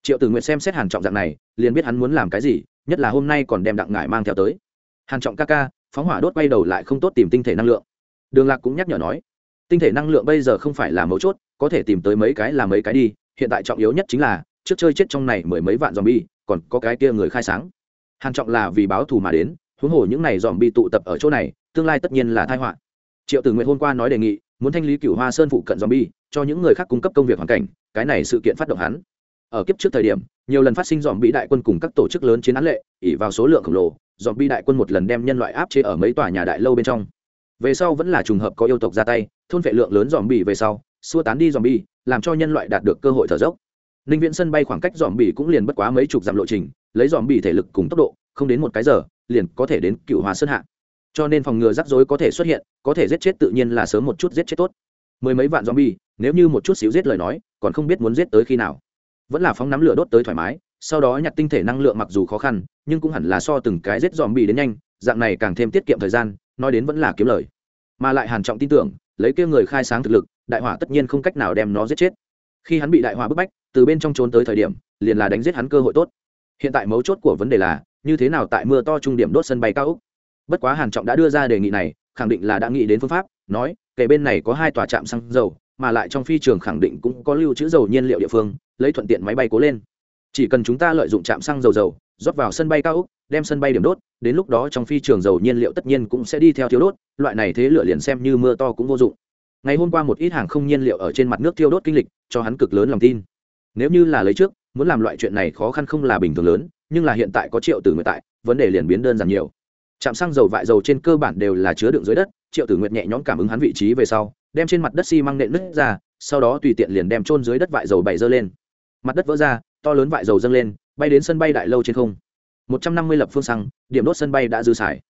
Triệu tử nguyện xem xét hàn trọng dạng này, liền biết hắn muốn làm cái gì, nhất là hôm nay còn đem đặng ngải mang theo tới. Hàn trọng ca ca, phóng hỏa đốt quay đầu lại không tốt tìm tinh thể năng lượng. Đường lạc cũng nhắc nhở nói, tinh thể năng lượng bây giờ không phải là mấu chốt, có thể tìm tới mấy cái là mấy cái đi, hiện tại trọng yếu nhất chính là, trước chơi chết trong này mười mấy vạn dòm bi còn có cái kia người khai sáng. Hàn trọng là vì báo thù mà đến, huống hồ những này dòm bi tụ tập ở chỗ này tương lai tất nhiên là tai họa. Triệu tử nguyện hôm qua nói đề nghị, muốn thanh lý cửu hoa sơn phụ cận dòm bi cho những người khác cung cấp công việc hoàn cảnh, cái này sự kiện phát động hắn. Ở kiếp trước thời điểm, nhiều lần phát sinh dòm bi đại quân cùng các tổ chức lớn chiến án lệ ỉ vào số lượng khổng lồ dòm bi đại quân một lần đem nhân loại áp chế ở mấy tòa nhà đại lâu bên trong. Về sau vẫn là trùng hợp có yêu tộc ra tay, thôn vệ lượng lớn dòm bi về sau, xua tán đi dòm bi làm cho nhân loại đạt được cơ hội thở dốc. Ninh viễn sân bay khoảng cách dòm bi cũng liền bất quá mấy chục dặm lộ trình, lấy dòm bi thể lực cùng tốc độ, không đến một cái giờ, liền có thể đến cựu hoa sơn hạ cho nên phòng ngừa rắc rối có thể xuất hiện, có thể giết chết tự nhiên là sớm một chút giết chết tốt. Mười mấy vạn zombie, nếu như một chút xíu giết lời nói, còn không biết muốn giết tới khi nào. Vẫn là phóng nắm lửa đốt tới thoải mái, sau đó nhặt tinh thể năng lượng mặc dù khó khăn, nhưng cũng hẳn là so từng cái giết zombie đến nhanh, dạng này càng thêm tiết kiệm thời gian, nói đến vẫn là kiếm lời. Mà lại hàn trọng tin tưởng, lấy kia người khai sáng thực lực, đại hỏa tất nhiên không cách nào đem nó giết chết. Khi hắn bị đại hỏa bức bách, từ bên trong trốn tới thời điểm, liền là đánh giết hắn cơ hội tốt. Hiện tại mấu chốt của vấn đề là, như thế nào tại mưa to trung điểm đốt sân bay cao úc bất quá hàn trọng đã đưa ra đề nghị này, khẳng định là đã nghĩ đến phương pháp, nói kể bên này có hai tòa trạm xăng dầu, mà lại trong phi trường khẳng định cũng có lưu trữ dầu nhiên liệu địa phương, lấy thuận tiện máy bay cố lên. Chỉ cần chúng ta lợi dụng trạm xăng dầu dầu, rót vào sân bay cao úc, đem sân bay điểm đốt, đến lúc đó trong phi trường dầu nhiên liệu tất nhiên cũng sẽ đi theo thiếu đốt, loại này thế lửa liền xem như mưa to cũng vô dụng. Ngày hôm qua một ít hàng không nhiên liệu ở trên mặt nước thiêu đốt kinh lịch, cho hắn cực lớn lòng tin. Nếu như là lấy trước, muốn làm loại chuyện này khó khăn không là bình thường lớn, nhưng là hiện tại có triệu tử người tại, vấn đề liền biến đơn giản nhiều trạm xăng dầu vại dầu trên cơ bản đều là chứa đựng dưới đất, triệu tử nguyện nhẹ nhõm cảm ứng hắn vị trí về sau, đem trên mặt đất xi、si、măng nện nứt ra, sau đó tùy tiện liền đem trôn dưới đất vại dầu bày dơ lên. Mặt đất vỡ ra, to lớn vại dầu dâng lên, bay đến sân bay đại lâu trên không. Một trăm năm mươi lập phương xăng, điểm đốt sân bay đã dư xài.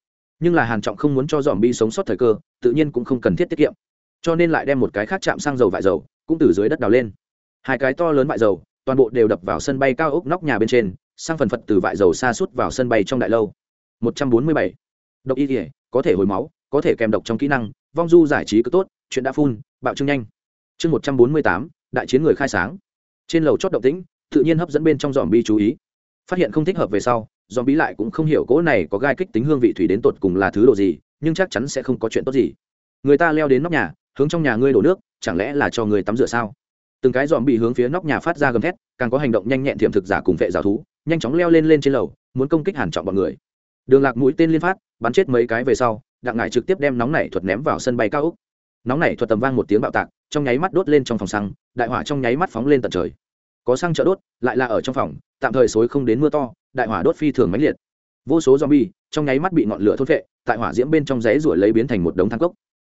Nhưng là hàn trọng không muốn cho dòm bi sống sót thời cơ, tự nhiên cũng không cần thiết tiết kiệm. Cho nên lại đem một cái khác chạm xăng dầu vại dầu, cũng từ dưới đất đào lên. Hai cái to lớn vại dầu, toàn bộ đều đập vào sân bay cao ốc nóc nhà bên trên, sang phần phật từ vại dầu xa suốt vào sân bay trong đại lâu. 147. độc y thể có thể hồi máu có thể kèm độc trong kỹ năng vong du giải trí cứ tốt chuyện đã phun bạo trưng nhanh. Chương 148, đại chiến người khai sáng. Trên lầu chót động tĩnh tự nhiên hấp dẫn bên trong dòm bi chú ý. Phát hiện không thích hợp về sau dòm bi lại cũng không hiểu cỗ này có gai kích tính hương vị thủy đến tột cùng là thứ đồ gì nhưng chắc chắn sẽ không có chuyện tốt gì. Người ta leo đến nóc nhà hướng trong nhà ngươi đổ nước chẳng lẽ là cho người tắm rửa sao? Từng cái dòm bị hướng phía nóc nhà phát ra gầm thét càng có hành động nhanh nhẹn thiểm thực giả cùng vệ giáo thú nhanh chóng leo lên lên trên lầu muốn công kích hàn trọng bọn người đường lạc mũi tên liên phát, bắn chết mấy cái về sau, đặng ngải trực tiếp đem nóng nảy thuật ném vào sân bay cao úc nóng nảy thuật tầm vang một tiếng bạo tạc, trong nháy mắt đốt lên trong phòng xăng, đại hỏa trong nháy mắt phóng lên tận trời. Có xăng trợ đốt, lại là ở trong phòng, tạm thời xối không đến mưa to, đại hỏa đốt phi thường mãnh liệt. Vô số zombie, trong nháy mắt bị ngọn lửa thốt vệ tại hỏa diễm bên trong rẽ ruổi lấy biến thành một đống thang cốc.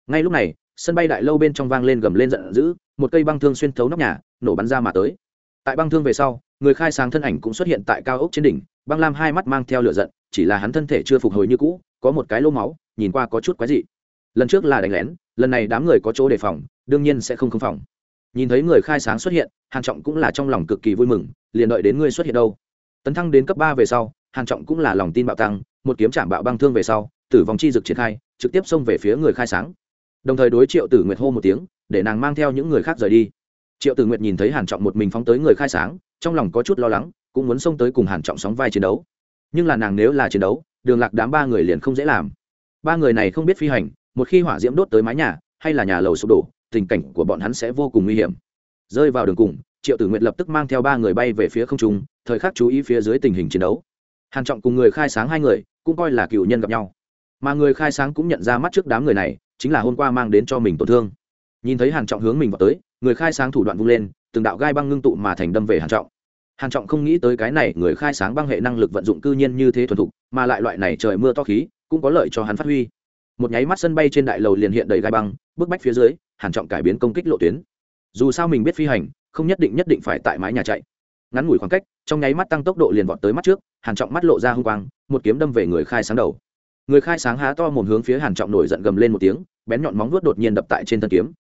Ngay lúc này, sân bay đại lâu bên trong vang lên gầm lên giận dữ, một cây băng thương xuyên thấu nóc nhà, nổ bắn ra mà tới. Tại băng thương về sau, người khai sáng thân ảnh cũng xuất hiện tại cao ốc trên đỉnh băng lam hai mắt mang theo lửa giận, chỉ là hắn thân thể chưa phục hồi như cũ, có một cái lô máu, nhìn qua có chút quái dị. Lần trước là đánh lén, lần này đám người có chỗ đề phòng, đương nhiên sẽ không không phòng. Nhìn thấy người khai sáng xuất hiện, hàn trọng cũng là trong lòng cực kỳ vui mừng, liền đợi đến ngươi xuất hiện đâu. Tấn thăng đến cấp ba về sau, hàn trọng cũng là lòng tin bạo tăng, một kiếm chạm bạo băng thương về sau, tử vong chi dực triển khai, trực tiếp xông về phía người khai sáng. Đồng thời đối triệu tử nguyệt hô một tiếng, để nàng mang theo những người khác rời đi. Triệu tử nguyệt nhìn thấy hàn trọng một mình phóng tới người khai sáng, trong lòng có chút lo lắng cũng muốn xông tới cùng hàn trọng sóng vai chiến đấu. Nhưng là nàng nếu là chiến đấu, đường lạc đám ba người liền không dễ làm. Ba người này không biết phi hành, một khi hỏa diễm đốt tới mái nhà, hay là nhà lầu sụp đổ, tình cảnh của bọn hắn sẽ vô cùng nguy hiểm. Rơi vào đường cùng, triệu tử nguyệt lập tức mang theo ba người bay về phía không trung, thời khắc chú ý phía dưới tình hình chiến đấu. Hàn trọng cùng người khai sáng hai người, cũng coi là cựu nhân gặp nhau. Mà người khai sáng cũng nhận ra mắt trước đám người này, chính là hôm qua mang đến cho mình tổn thương. Nhìn thấy hàn trọng hướng mình vào tới, người khai sáng thủ đoạn vung lên, từng đạo gai băng ngưng tụ mà thành đâm về hàn trọng hàn trọng không nghĩ tới cái này người khai sáng băng hệ năng lực vận dụng cư nhiên như thế thuần thục, mà lại loại này trời mưa to khí, cũng có lợi cho hắn phát huy. Một nháy mắt sân bay trên đại lầu liền hiện đầy gai băng bước bách phía dưới, hàn trọng cải biến công kích lộ tuyến. Dù sao mình biết phi hành, không nhất định nhất định phải tại mái nhà chạy. Ngắn ngủi khoảng cách, trong nháy mắt tăng tốc độ liền vọt tới mắt trước, hàn trọng mắt lộ ra hung quang, một kiếm đâm về người khai sáng đầu. Người khai sáng há to mồm hướng phía hàn trọng nổi giận gầm lên một tiếng, bén nhọn móng vuốt đột nhiên đập tại trên thân kiếm.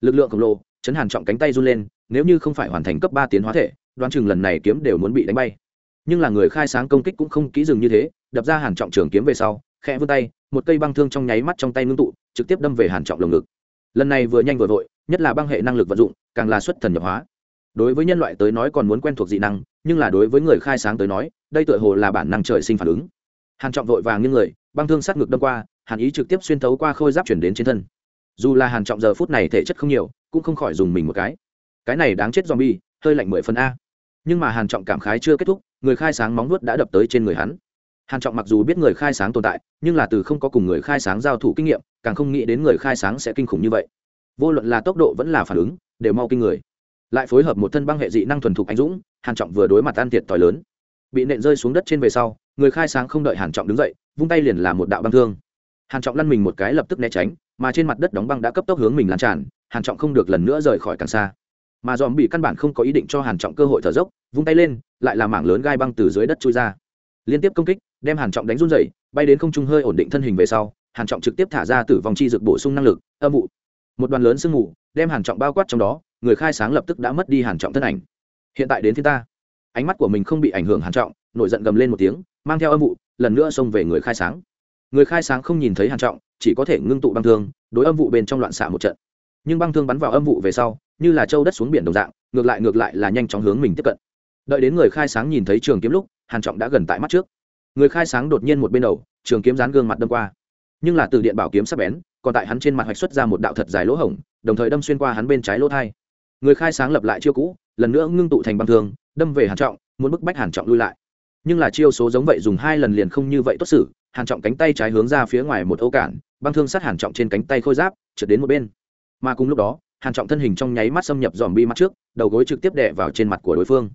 Lực lượng khổng lồ, chấn hàn trọng cánh tay run lên, nếu như không phải hoàn thành cấp ba tiến hóa thể đoán chừng lần này kiếm đều muốn bị đánh bay. Nhưng là người khai sáng công kích cũng không kỹ dừng như thế, đập ra hàn trọng trường kiếm về sau, khẽ vươn tay, một cây băng thương trong nháy mắt trong tay ngưng tụ, trực tiếp đâm về hàn trọng lồng ngực. Lần này vừa nhanh vừa vội, nhất là băng hệ năng lực vận dụng, càng là xuất thần nhập hóa. Đối với nhân loại tới nói còn muốn quen thuộc dị năng, nhưng là đối với người khai sáng tới nói, đây tựa hồ là bản năng trời sinh phản ứng. Hàn trọng vội vàng như người, băng thương sát ngực đâm qua, hàn ý trực tiếp xuyên thấu qua khôi giáp chuyển đến trên thân. Dù là hàn trọng giờ phút này thể chất không nhiều, cũng không khỏi dùng mình một cái. Cái này đáng chết zombie, hơi lạnh mười phần a nhưng mà hàn trọng cảm khái chưa kết thúc, người khai sáng móng vuốt đã đập tới trên người hắn. Hàn trọng mặc dù biết người khai sáng tồn tại, nhưng là từ không có cùng người khai sáng giao thủ kinh nghiệm, càng không nghĩ đến người khai sáng sẽ kinh khủng như vậy. Vô luận là tốc độ vẫn là phản ứng, đều mau kinh người. Lại phối hợp một thân băng hệ dị năng thuần thục anh dũng, hàn trọng vừa đối mặt ăn thiệt tỏi lớn. Bị nện rơi xuống đất trên về sau, người khai sáng không đợi hàn trọng đứng dậy, vung tay liền là một đạo băng thương. Hàn trọng lăn mình một cái lập tức né tránh, mà trên mặt đất đóng băng đã cấp tốc hướng mình lan tràn, hàn trọng không được lần nữa rời khỏi càng xa mà dòm bị căn bản không có ý định cho hàn trọng cơ hội thở dốc, vung tay lên, lại là mảng lớn gai băng từ dưới đất chui ra. Liên tiếp công kích, đem hàn trọng đánh run dậy bay đến không trung hơi ổn định thân hình về sau, hàn trọng trực tiếp thả ra tử vong chi dược bổ sung năng lực, âm vụ. Một đoàn lớn sương mù, đem hàn trọng bao quát trong đó, người khai sáng lập tức đã mất đi hàn trọng thân ảnh. Hiện tại đến thiên ta. Ánh mắt của mình không bị ảnh hưởng hàn trọng, nổi giận gầm lên một tiếng, mang theo âm vụ, lần nữa xông về người khai sáng. Người khai sáng không nhìn thấy hàn trọng, chỉ có thể ngưng tụ băng thương, đối âm vụ bên trong loạn xạ một trận. Nhưng băng thương bắn vào âm vụ về sau như là châu đất xuống biển đồng dạng, ngược lại ngược lại là nhanh chóng hướng mình tiếp cận. Đợi đến người khai sáng nhìn thấy trường kiếm lúc, hàn trọng đã gần tại mắt trước. Người khai sáng đột nhiên một bên đầu, trường kiếm dán gương mặt đâm qua. Nhưng là từ điện bảo kiếm sắc bén, còn tại hắn trên mặt hoạch xuất ra một đạo thật dài lỗ hổng, đồng thời đâm xuyên qua hắn bên trái lỗ thai. Người khai sáng lập lại chiêu cũ, lần nữa ngưng tụ thành băng thương, đâm về hàn trọng, muốn bức bách hàn trọng lui lại. Nhưng là chiêu số giống vậy dùng hai lần liền không như vậy tốt xử, hàn trọng cánh tay trái hướng ra phía ngoài một ô cản, băng thương sát hàn trọng trên cánh tay khôi giáp, trượt đến một bên. Mà cùng lúc đó hàn trọng thân hình trong nháy mắt xâm nhập dòm bi mắt trước, đầu gối trực tiếp đè vào trên mặt của đối phương.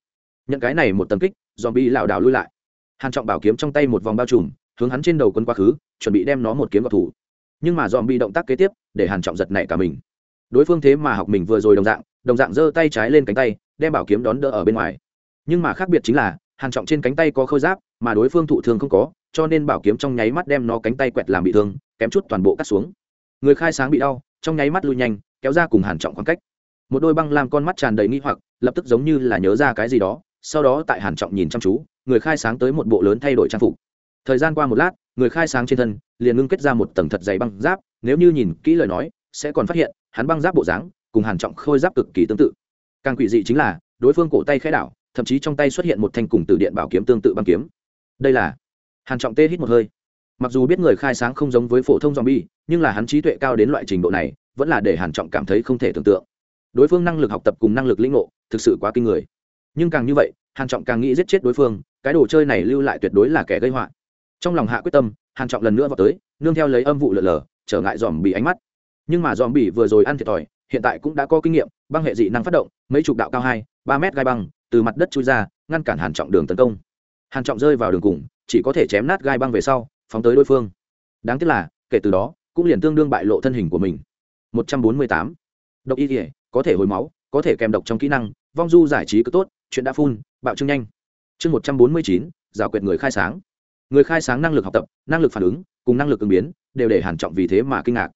Nhận cái này một tầm kích, dòm bi lảo đảo lui lại. Hàn trọng bảo kiếm trong tay một vòng bao trùm, hướng hắn trên đầu quân quá khứ, chuẩn bị đem nó một kiếm vào thủ. Nhưng mà dòm bi động tác kế tiếp, để hàn trọng giật nảy cả mình. Đối phương thế mà học mình vừa rồi đồng dạng đồng dạng giơ tay trái lên cánh tay, đem bảo kiếm đón đỡ ở bên ngoài. Nhưng mà khác biệt chính là, hàn trọng trên cánh tay có khôi giáp, mà đối phương thụ thương không có, cho nên bảo kiếm trong nháy mắt đem nó cánh tay quẹt làm bị thương, kém chút toàn bộ cắt xuống. Người khai sáng bị đau, trong nháy mắt lui nhanh kéo ra cùng hàn trọng khoảng cách. Một đôi băng làm con mắt tràn đầy nghi hoặc, lập tức giống như là nhớ ra cái gì đó, sau đó tại hàn trọng nhìn chăm chú, người khai sáng tới một bộ lớn thay đổi trang phục. Thời gian qua một lát, người khai sáng trên thân liền ngưng kết ra một tầng thật dày băng giáp, nếu như nhìn kỹ lời nói, sẽ còn phát hiện, hắn băng giáp bộ dáng cùng hàn trọng khôi giáp cực kỳ tương tự. Càng quỷ dị chính là, đối phương cổ tay khẽ đảo, thậm chí trong tay xuất hiện một thanh cùng từ điện bảo kiếm tương tự băng kiếm. Đây là, hàn trọng tê hít một hơi. Mặc dù biết người khai sáng không giống với phổ thông zombie, nhưng là hắn trí tuệ cao đến loại trình độ này vẫn là để hàn trọng cảm thấy không thể tưởng tượng. Đối phương năng lực học tập cùng năng lực lĩnh ngộ, thực sự quá kinh người. Nhưng càng như vậy, hàn trọng càng nghĩ giết chết đối phương, cái đồ chơi này lưu lại tuyệt đối là kẻ gây họa. Trong lòng hạ quyết tâm, hàn trọng lần nữa vào tới, nương theo lấy âm vụ lờ lờ, trở ngại dòm bị ánh mắt. Nhưng mà dòm bị vừa rồi ăn thiệt thòi, hiện tại cũng đã có kinh nghiệm, băng hệ dị năng phát động, mấy chục đạo cao hai, ba mét gai băng, từ mặt đất chui ra, ngăn cản hàn trọng đường tấn công. Hàn trọng rơi vào đường cùng, chỉ có thể chém nát gai băng về sau, phóng tới đối phương. Đáng tiếc là, kể từ đó, cũng liền tương đương bại lộ thân hình của mình. 148. độc y thể có thể hồi máu có thể kèm độc trong kỹ năng vong du giải trí cứ tốt chuyện đã phun bạo trương nhanh. Chương 149, giáo quyệt người khai sáng. Người khai sáng năng lực học tập năng lực phản ứng cùng năng lực ứng biến đều để hàn trọng vì thế mà kinh ngạc.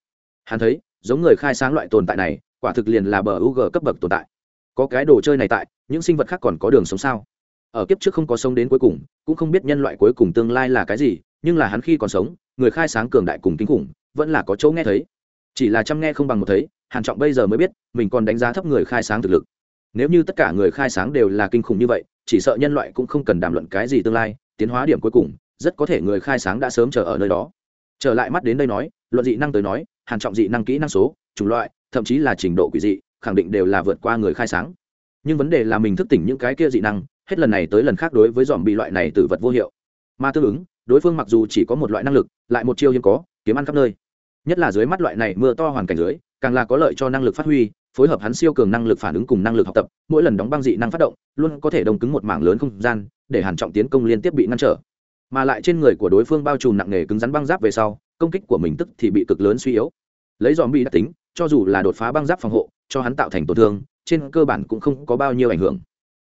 Hắn thấy giống người khai sáng loại tồn tại này quả thực liền là bờ u g cấp bậc tồn tại. Có cái đồ chơi này tại những sinh vật khác còn có đường sống sao? Ở kiếp trước không có sống đến cuối cùng cũng không biết nhân loại cuối cùng tương lai là cái gì nhưng là hắn khi còn sống người khai sáng cường đại cùng kinh khủng vẫn là có chỗ nghe thấy chỉ là chăm nghe không bằng một thấy, hàn trọng bây giờ mới biết, mình còn đánh giá thấp người khai sáng thực lực. Nếu như tất cả người khai sáng đều là kinh khủng như vậy, chỉ sợ nhân loại cũng không cần đàm luận cái gì tương lai, tiến hóa điểm cuối cùng, rất có thể người khai sáng đã sớm chờ ở nơi đó. Trở lại mắt đến đây nói, luận dị năng tới nói, hàn trọng dị năng kỹ năng số, chủng loại, thậm chí là trình độ quỷ dị, khẳng định đều là vượt qua người khai sáng. Nhưng vấn đề là mình thức tỉnh những cái kia dị năng, hết lần này tới lần khác đối với dòm bị loại này tử vật vô hiệu. Mà tương ứng, đối phương mặc dù chỉ có một loại năng lực, lại một chiêu hiếm có, kiếm ăn khắp nơi nhất là dưới mắt loại này mưa to hoàn cảnh dưới, càng là có lợi cho năng lực phát huy, phối hợp hắn siêu cường năng lực phản ứng cùng năng lực học tập, mỗi lần đóng băng dị năng phát động, luôn có thể đồng cứng một mảng lớn không gian, để hàn trọng tiến công liên tiếp bị ngăn trở. Mà lại trên người của đối phương bao trùm nặng nề cứng rắn băng giáp về sau, công kích của mình tức thì bị cực lớn suy yếu. Lấy dòm bị đặc tính, cho dù là đột phá băng giáp phòng hộ, cho hắn tạo thành tổn thương, trên cơ bản cũng không có bao nhiêu ảnh hưởng.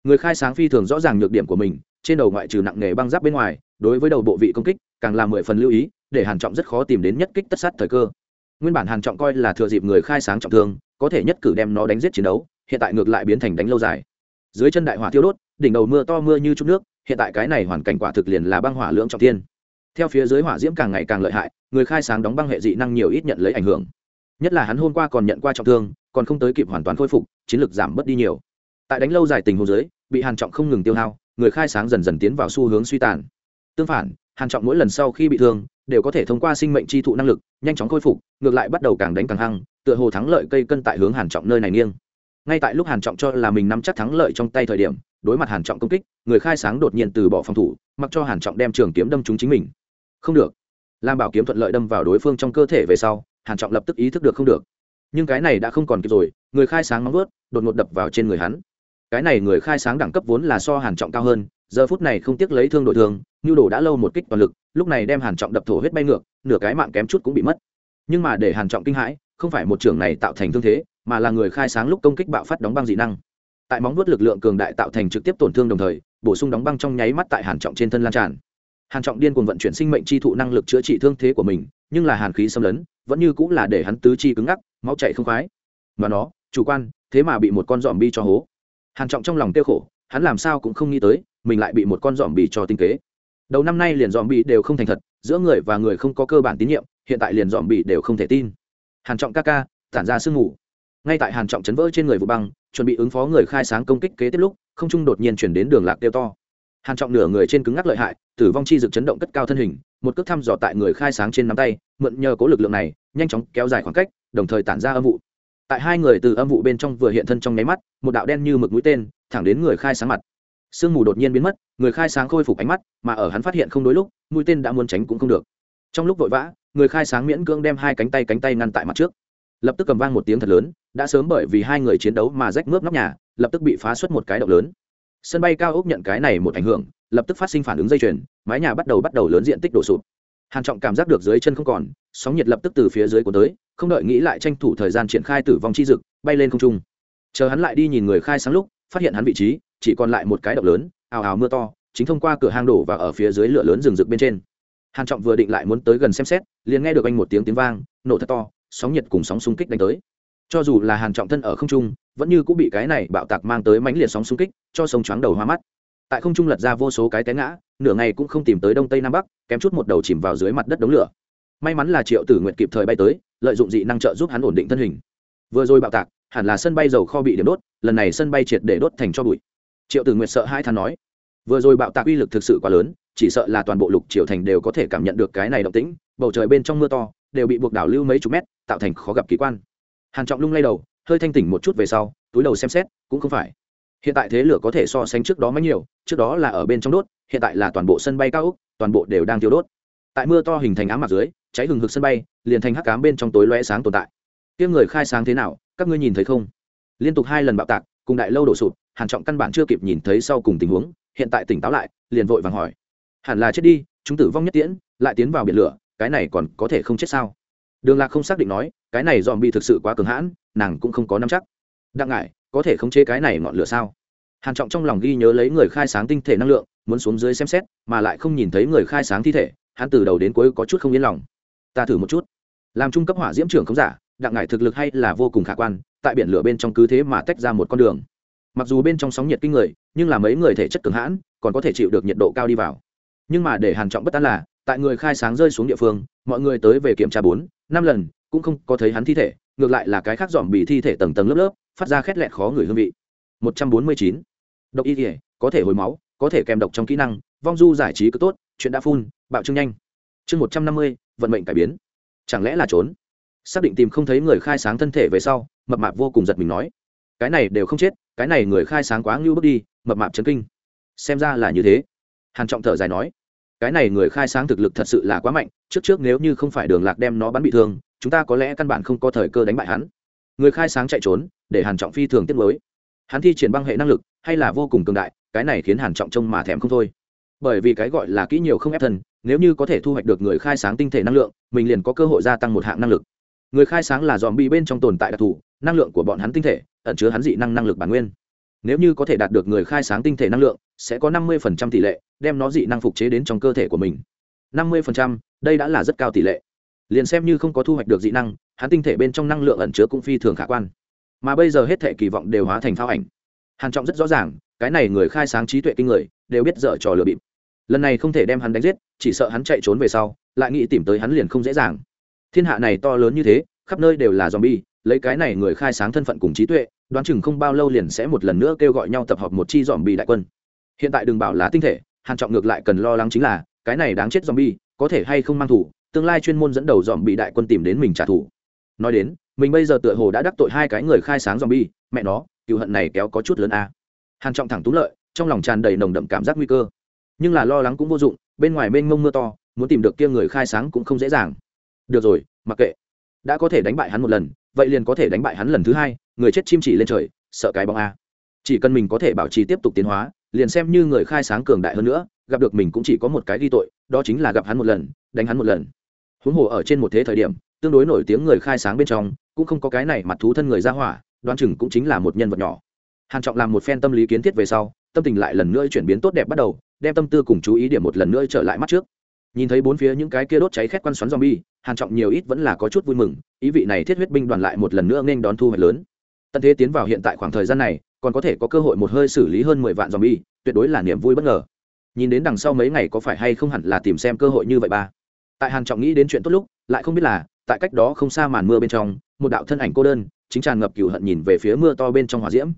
Người khai sáng phi thường rõ ràng nhược điểm của mình, trên đầu ngoại trừ nặng nề băng giáp bên ngoài, đối với đầu bộ vị công kích, càng là mười phần lưu ý để hàn trọng rất khó tìm đến nhất kích tất sát thời cơ. Nguyên bản hàn trọng coi là thừa dịp người khai sáng trọng thương, có thể nhất cử đem nó đánh giết chiến đấu, hiện tại ngược lại biến thành đánh lâu dài. Dưới chân đại hỏa thiêu đốt, đỉnh đầu mưa to mưa như chút nước, hiện tại cái này hoàn cảnh quả thực liền là băng hỏa lưỡng trọng thiên. Theo phía dưới hỏa diễm càng ngày càng lợi hại, người khai sáng đóng băng hệ dị năng nhiều ít nhận lấy ảnh hưởng. Nhất là hắn hôm qua còn nhận qua trọng thương, còn không tới kịp hoàn toàn khôi phục, chiến lược giảm bớt đi nhiều. Tại đánh lâu dài tình huống dưới, bị hàn trọng không ngừng tiêu hao, người khai sáng dần dần tiến vào xu hướng suy tàn. Tương phản, hàn trọng mỗi lần sau khi bị thương đều có thể thông qua sinh mệnh chi thụ năng lực, nhanh chóng khôi phục, ngược lại bắt đầu càng đánh càng hăng, tựa hồ thắng lợi cây cân tại hướng hàn trọng nơi này nghiêng. Ngay tại lúc hàn trọng cho là mình nắm chắc thắng lợi trong tay thời điểm, đối mặt hàn trọng công kích, người khai sáng đột nhiên từ bỏ phòng thủ, mặc cho hàn trọng đem trường kiếm đâm trúng chính mình. Không được. Lam bảo kiếm thuận lợi đâm vào đối phương trong cơ thể về sau, hàn trọng lập tức ý thức được không được. Nhưng cái này đã không còn kịp rồi, người khai sáng nóng vớt đột ngột đập vào trên người hắn. Cái này người khai sáng đẳng cấp vốn là so hàn trọng cao hơn giờ phút này không tiếc lấy thương đội thương nhu đồ đã lâu một kích toàn lực, lúc này đem hàn trọng đập thổ huyết bay ngược, nửa cái mạng kém chút cũng bị mất. Nhưng mà để hàn trọng kinh hãi, không phải một trường này tạo thành thương thế, mà là người khai sáng lúc công kích bạo phát đóng băng dị năng. Tại móng vuốt lực lượng cường đại tạo thành trực tiếp tổn thương đồng thời, bổ sung đóng băng trong nháy mắt tại hàn trọng trên thân lan tràn. Hàn trọng điên cuồng vận chuyển sinh mệnh chi thụ năng lực chữa trị thương thế của mình, nhưng là hàn khí xâm lấn, vẫn như cũng là để hắn tứ chi cứng ngắc, máu chảy không khoái. Mà nó, chủ quan, thế mà bị một con giòm bi cho hố. Hàn trọng trong lòng tiêu khổ hắn làm sao cũng không nghĩ tới, mình lại bị một con giòm bì cho tinh kế. Đầu năm nay liền giòm bì đều không thành thật, giữa người và người không có cơ bản tín nhiệm, hiện tại liền giòm bì đều không thể tin. Hàn trọng ca ca tản ra sương ngủ. Ngay tại hàn trọng chấn vỡ trên người vụ băng, chuẩn bị ứng phó người khai sáng công kích kế tiếp lúc, không trung đột nhiên chuyển đến đường lạc tiêu to. Hàn trọng nửa người trên cứng ngắc lợi hại, tử vong chi dực chấn động cất cao thân hình, một cước thăm dò tại người khai sáng trên nắm tay, mượn nhờ cố lực lượng này, nhanh chóng kéo dài khoảng cách, đồng thời tản ra âm vụ. Tại hai người từ âm vụ bên trong vừa hiện thân trong nháy mắt, một đạo đen như mực mũi tên thẳng đến người khai sáng mặt. Sương mù đột nhiên biến mất, người khai sáng khôi phục ánh mắt, mà ở hắn phát hiện không đối lúc, mũi tên đã muốn tránh cũng không được. Trong lúc vội vã, người khai sáng miễn cưỡng đem hai cánh tay cánh tay ngăn tại mặt trước. Lập tức cầm vang một tiếng thật lớn, đã sớm bởi vì hai người chiến đấu mà rách mướp nóc nhà, lập tức bị phá xuất một cái động lớn. Sân bay cao ốc nhận cái này một ảnh hưởng, lập tức phát sinh phản ứng dây chuyền, mái nhà bắt đầu bắt đầu lớn diện tích đổ sụp. Hàn trọng cảm giác được dưới chân không còn, sóng nhiệt lập tức từ phía dưới của tới, không đợi nghĩ lại tranh thủ thời gian triển khai tử vong chi dực, bay lên không trung. Chờ hắn lại đi nhìn người khai sáng lúc phát hiện hắn vị trí, chỉ còn lại một cái động lớn, ào ào mưa to, chính thông qua cửa hang đổ và ở phía dưới lửa lớn rừng rực bên trên. Hàn trọng vừa định lại muốn tới gần xem xét, liền nghe được anh một tiếng tiếng vang, nổ thật to, sóng nhiệt cùng sóng xung kích đánh tới. Cho dù là hàn trọng thân ở không trung, vẫn như cũng bị cái này bạo tạc mang tới mãnh liệt sóng xung kích, cho sông choáng đầu hoa mắt. Tại không trung lật ra vô số cái té ngã, nửa ngày cũng không tìm tới đông tây nam bắc, kém chút một đầu chìm vào dưới mặt đất đống lửa. May mắn là triệu tử nguyện kịp thời bay tới, lợi dụng dị năng trợ giúp hắn ổn định thân hình. Vừa rồi bạo tạc hẳn là sân bay dầu kho bị điểm đốt, lần này sân bay triệt để đốt thành cho bụi. Triệu tử nguyệt sợ hai than nói, vừa rồi bạo tạc uy lực thực sự quá lớn, chỉ sợ là toàn bộ lục triều thành đều có thể cảm nhận được cái này động tĩnh, bầu trời bên trong mưa to, đều bị buộc đảo lưu mấy chục mét, tạo thành khó gặp kỳ quan. Hàn trọng lung lay đầu, hơi thanh tỉnh một chút về sau, túi đầu xem xét, cũng không phải. Hiện tại thế lửa có thể so sánh trước đó mấy nhiều, trước đó là ở bên trong đốt, hiện tại là toàn bộ sân bay cao ốc, toàn bộ đều đang tiêu đốt. Tại mưa to hình thành ám mặt dưới, cháy hừng hực sân bay, liền thành hắc cám bên trong tối loe sáng tồn tại. Tiếng người khai sáng thế nào các ngươi nhìn thấy không? Liên tục hai lần bạo tạc, cùng đại lâu đổ sụp, hàn trọng căn bản chưa kịp nhìn thấy sau cùng tình huống, hiện tại tỉnh táo lại, liền vội vàng hỏi. Hẳn là chết đi, chúng tử vong nhất tiễn, lại tiến vào biển lửa, cái này còn có thể không chết sao? Đường lạc không xác định nói, cái này dòm bị thực sự quá cường hãn, nàng cũng không có nắm chắc. Đặng ngại có thể khống chế cái này ngọn lửa sao? Hàn trọng trong lòng ghi nhớ lấy người khai sáng tinh thể năng lượng, muốn xuống dưới xem xét, mà lại không nhìn thấy người khai sáng thi thể, hắn từ đầu đến cuối có chút không yên lòng. Ta thử một chút. Làm trung cấp hỏa diễm trưởng không giả đặng ngải thực lực hay là vô cùng khả quan tại biển lửa bên trong cứ thế mà tách ra một con đường. Mặc dù bên trong sóng nhiệt kinh người nhưng là mấy người thể chất cường hãn còn có thể chịu được nhiệt độ cao đi vào. Nhưng mà để hàn trọng bất an là tại người khai sáng rơi xuống địa phương mọi người tới về kiểm tra bốn năm lần cũng không có thấy hắn thi thể ngược lại là cái khác dòm bị thi thể tầng tầng lớp lớp phát ra khét lẹt khó người hương vị. 149. độc y thể có thể hồi máu có thể kèm độc trong kỹ năng vong du giải trí cứ tốt chuyện đã phun bạo trương nhanh. Chương 150, vận mệnh cải biến. Chẳng lẽ là trốn? Xác định tìm không thấy người khai sáng thân thể về sau, mập mạp vô cùng giật mình nói, cái này đều không chết, cái này người khai sáng quá ngưu bước đi, mập mạp chấn kinh. Xem ra là như thế. Hàn trọng thở dài nói, cái này người khai sáng thực lực thật sự là quá mạnh, trước trước nếu như không phải đường lạc đem nó bắn bị thương, chúng ta có lẽ căn bản không có thời cơ đánh bại hắn. Người khai sáng chạy trốn, để hàn trọng phi thường tiết mới hắn thi triển băng hệ năng lực, hay là vô cùng cường đại, cái này khiến hàn trọng trông mà thèm không thôi. Bởi vì cái gọi là kỹ nhiều không ép thân, nếu như có thể thu hoạch được người khai sáng tinh thể năng lượng, mình liền có cơ hội gia tăng một hạng năng lực người khai sáng là dòm bi bên trong tồn tại đặc thù, năng lượng của bọn hắn tinh thể, ẩn chứa hắn dị năng năng lực bản nguyên. Nếu như có thể đạt được người khai sáng tinh thể năng lượng, sẽ có năm mươi tỷ lệ đem nó dị năng phục chế đến trong cơ thể của mình. năm mươi đây đã là rất cao tỷ lệ. Liền xem như không có thu hoạch được dị năng, hắn tinh thể bên trong năng lượng ẩn chứa cũng phi thường khả quan. Mà bây giờ hết thể kỳ vọng đều hóa thành phao ảnh. Hàn trọng rất rõ ràng, cái này người khai sáng trí tuệ kinh người, đều biết dở trò lừa bịp. Lần này không thể đem hắn đánh giết, chỉ sợ hắn chạy trốn về sau, lại nghĩ tìm tới hắn liền không dễ dàng thiên hạ này to lớn như thế, khắp nơi đều là zombie, lấy cái này người khai sáng thân phận cùng trí tuệ, đoán chừng không bao lâu liền sẽ một lần nữa kêu gọi nhau tập hợp một chi zombie đại quân. Hiện tại đừng bảo là tinh thể, hàn trọng ngược lại cần lo lắng chính là, cái này đáng chết zombie, có thể hay không mang thủ, tương lai chuyên môn dẫn đầu zombie đại quân tìm đến mình trả thù. Nói đến, mình bây giờ tựa hồ đã đắc tội hai cái người khai sáng zombie, mẹ nó, cựu hận này kéo có chút lớn a. Hàn trọng thẳng tú lợi, trong lòng tràn đầy nồng đậm cảm giác nguy cơ. Nhưng là lo lắng cũng vô dụng, bên ngoài mênh mông mưa to, muốn tìm được kia người khai sáng cũng không dễ dàng được rồi, mặc kệ. Đã có thể đánh bại hắn một lần, vậy liền có thể đánh bại hắn lần thứ hai, người chết chim chỉ lên trời, sợ cái bóng a. Chỉ cần mình có thể bảo trì tiếp tục tiến hóa, liền xem như người khai sáng cường đại hơn nữa, gặp được mình cũng chỉ có một cái ghi tội, đó chính là gặp hắn một lần, đánh hắn một lần. Huống hồ ở trên một thế thời điểm, tương đối nổi tiếng người khai sáng bên trong, cũng không có cái này mặt thú thân người ra hỏa, đoán chừng cũng chính là một nhân vật nhỏ. Hàn trọng làm một phen tâm lý kiến thiết về sau, tâm tình lại lần nữa chuyển biến tốt đẹp bắt đầu, đem tâm tư cùng chú ý điểm một lần nữa trở lại mắt trước nhìn thấy bốn phía những cái kia đốt cháy khét quan xoắn zombie, hàn trọng nhiều ít vẫn là có chút vui mừng, ý vị này thiết huyết binh đoàn lại một lần nữa nên đón thu hoạch lớn. Tận thế tiến vào hiện tại khoảng thời gian này, còn có thể có cơ hội một hơi xử lý hơn mười vạn zombie, tuyệt đối là niềm vui bất ngờ. Nhìn đến đằng sau mấy ngày có phải hay không hẳn là tìm xem cơ hội như vậy ba. Tại hàn trọng nghĩ đến chuyện tốt lúc, lại không biết là, tại cách đó không xa màn mưa bên trong, một đạo thân ảnh cô đơn, chính tràn ngập cửu hận nhìn về phía mưa to bên trong hỏa diễm.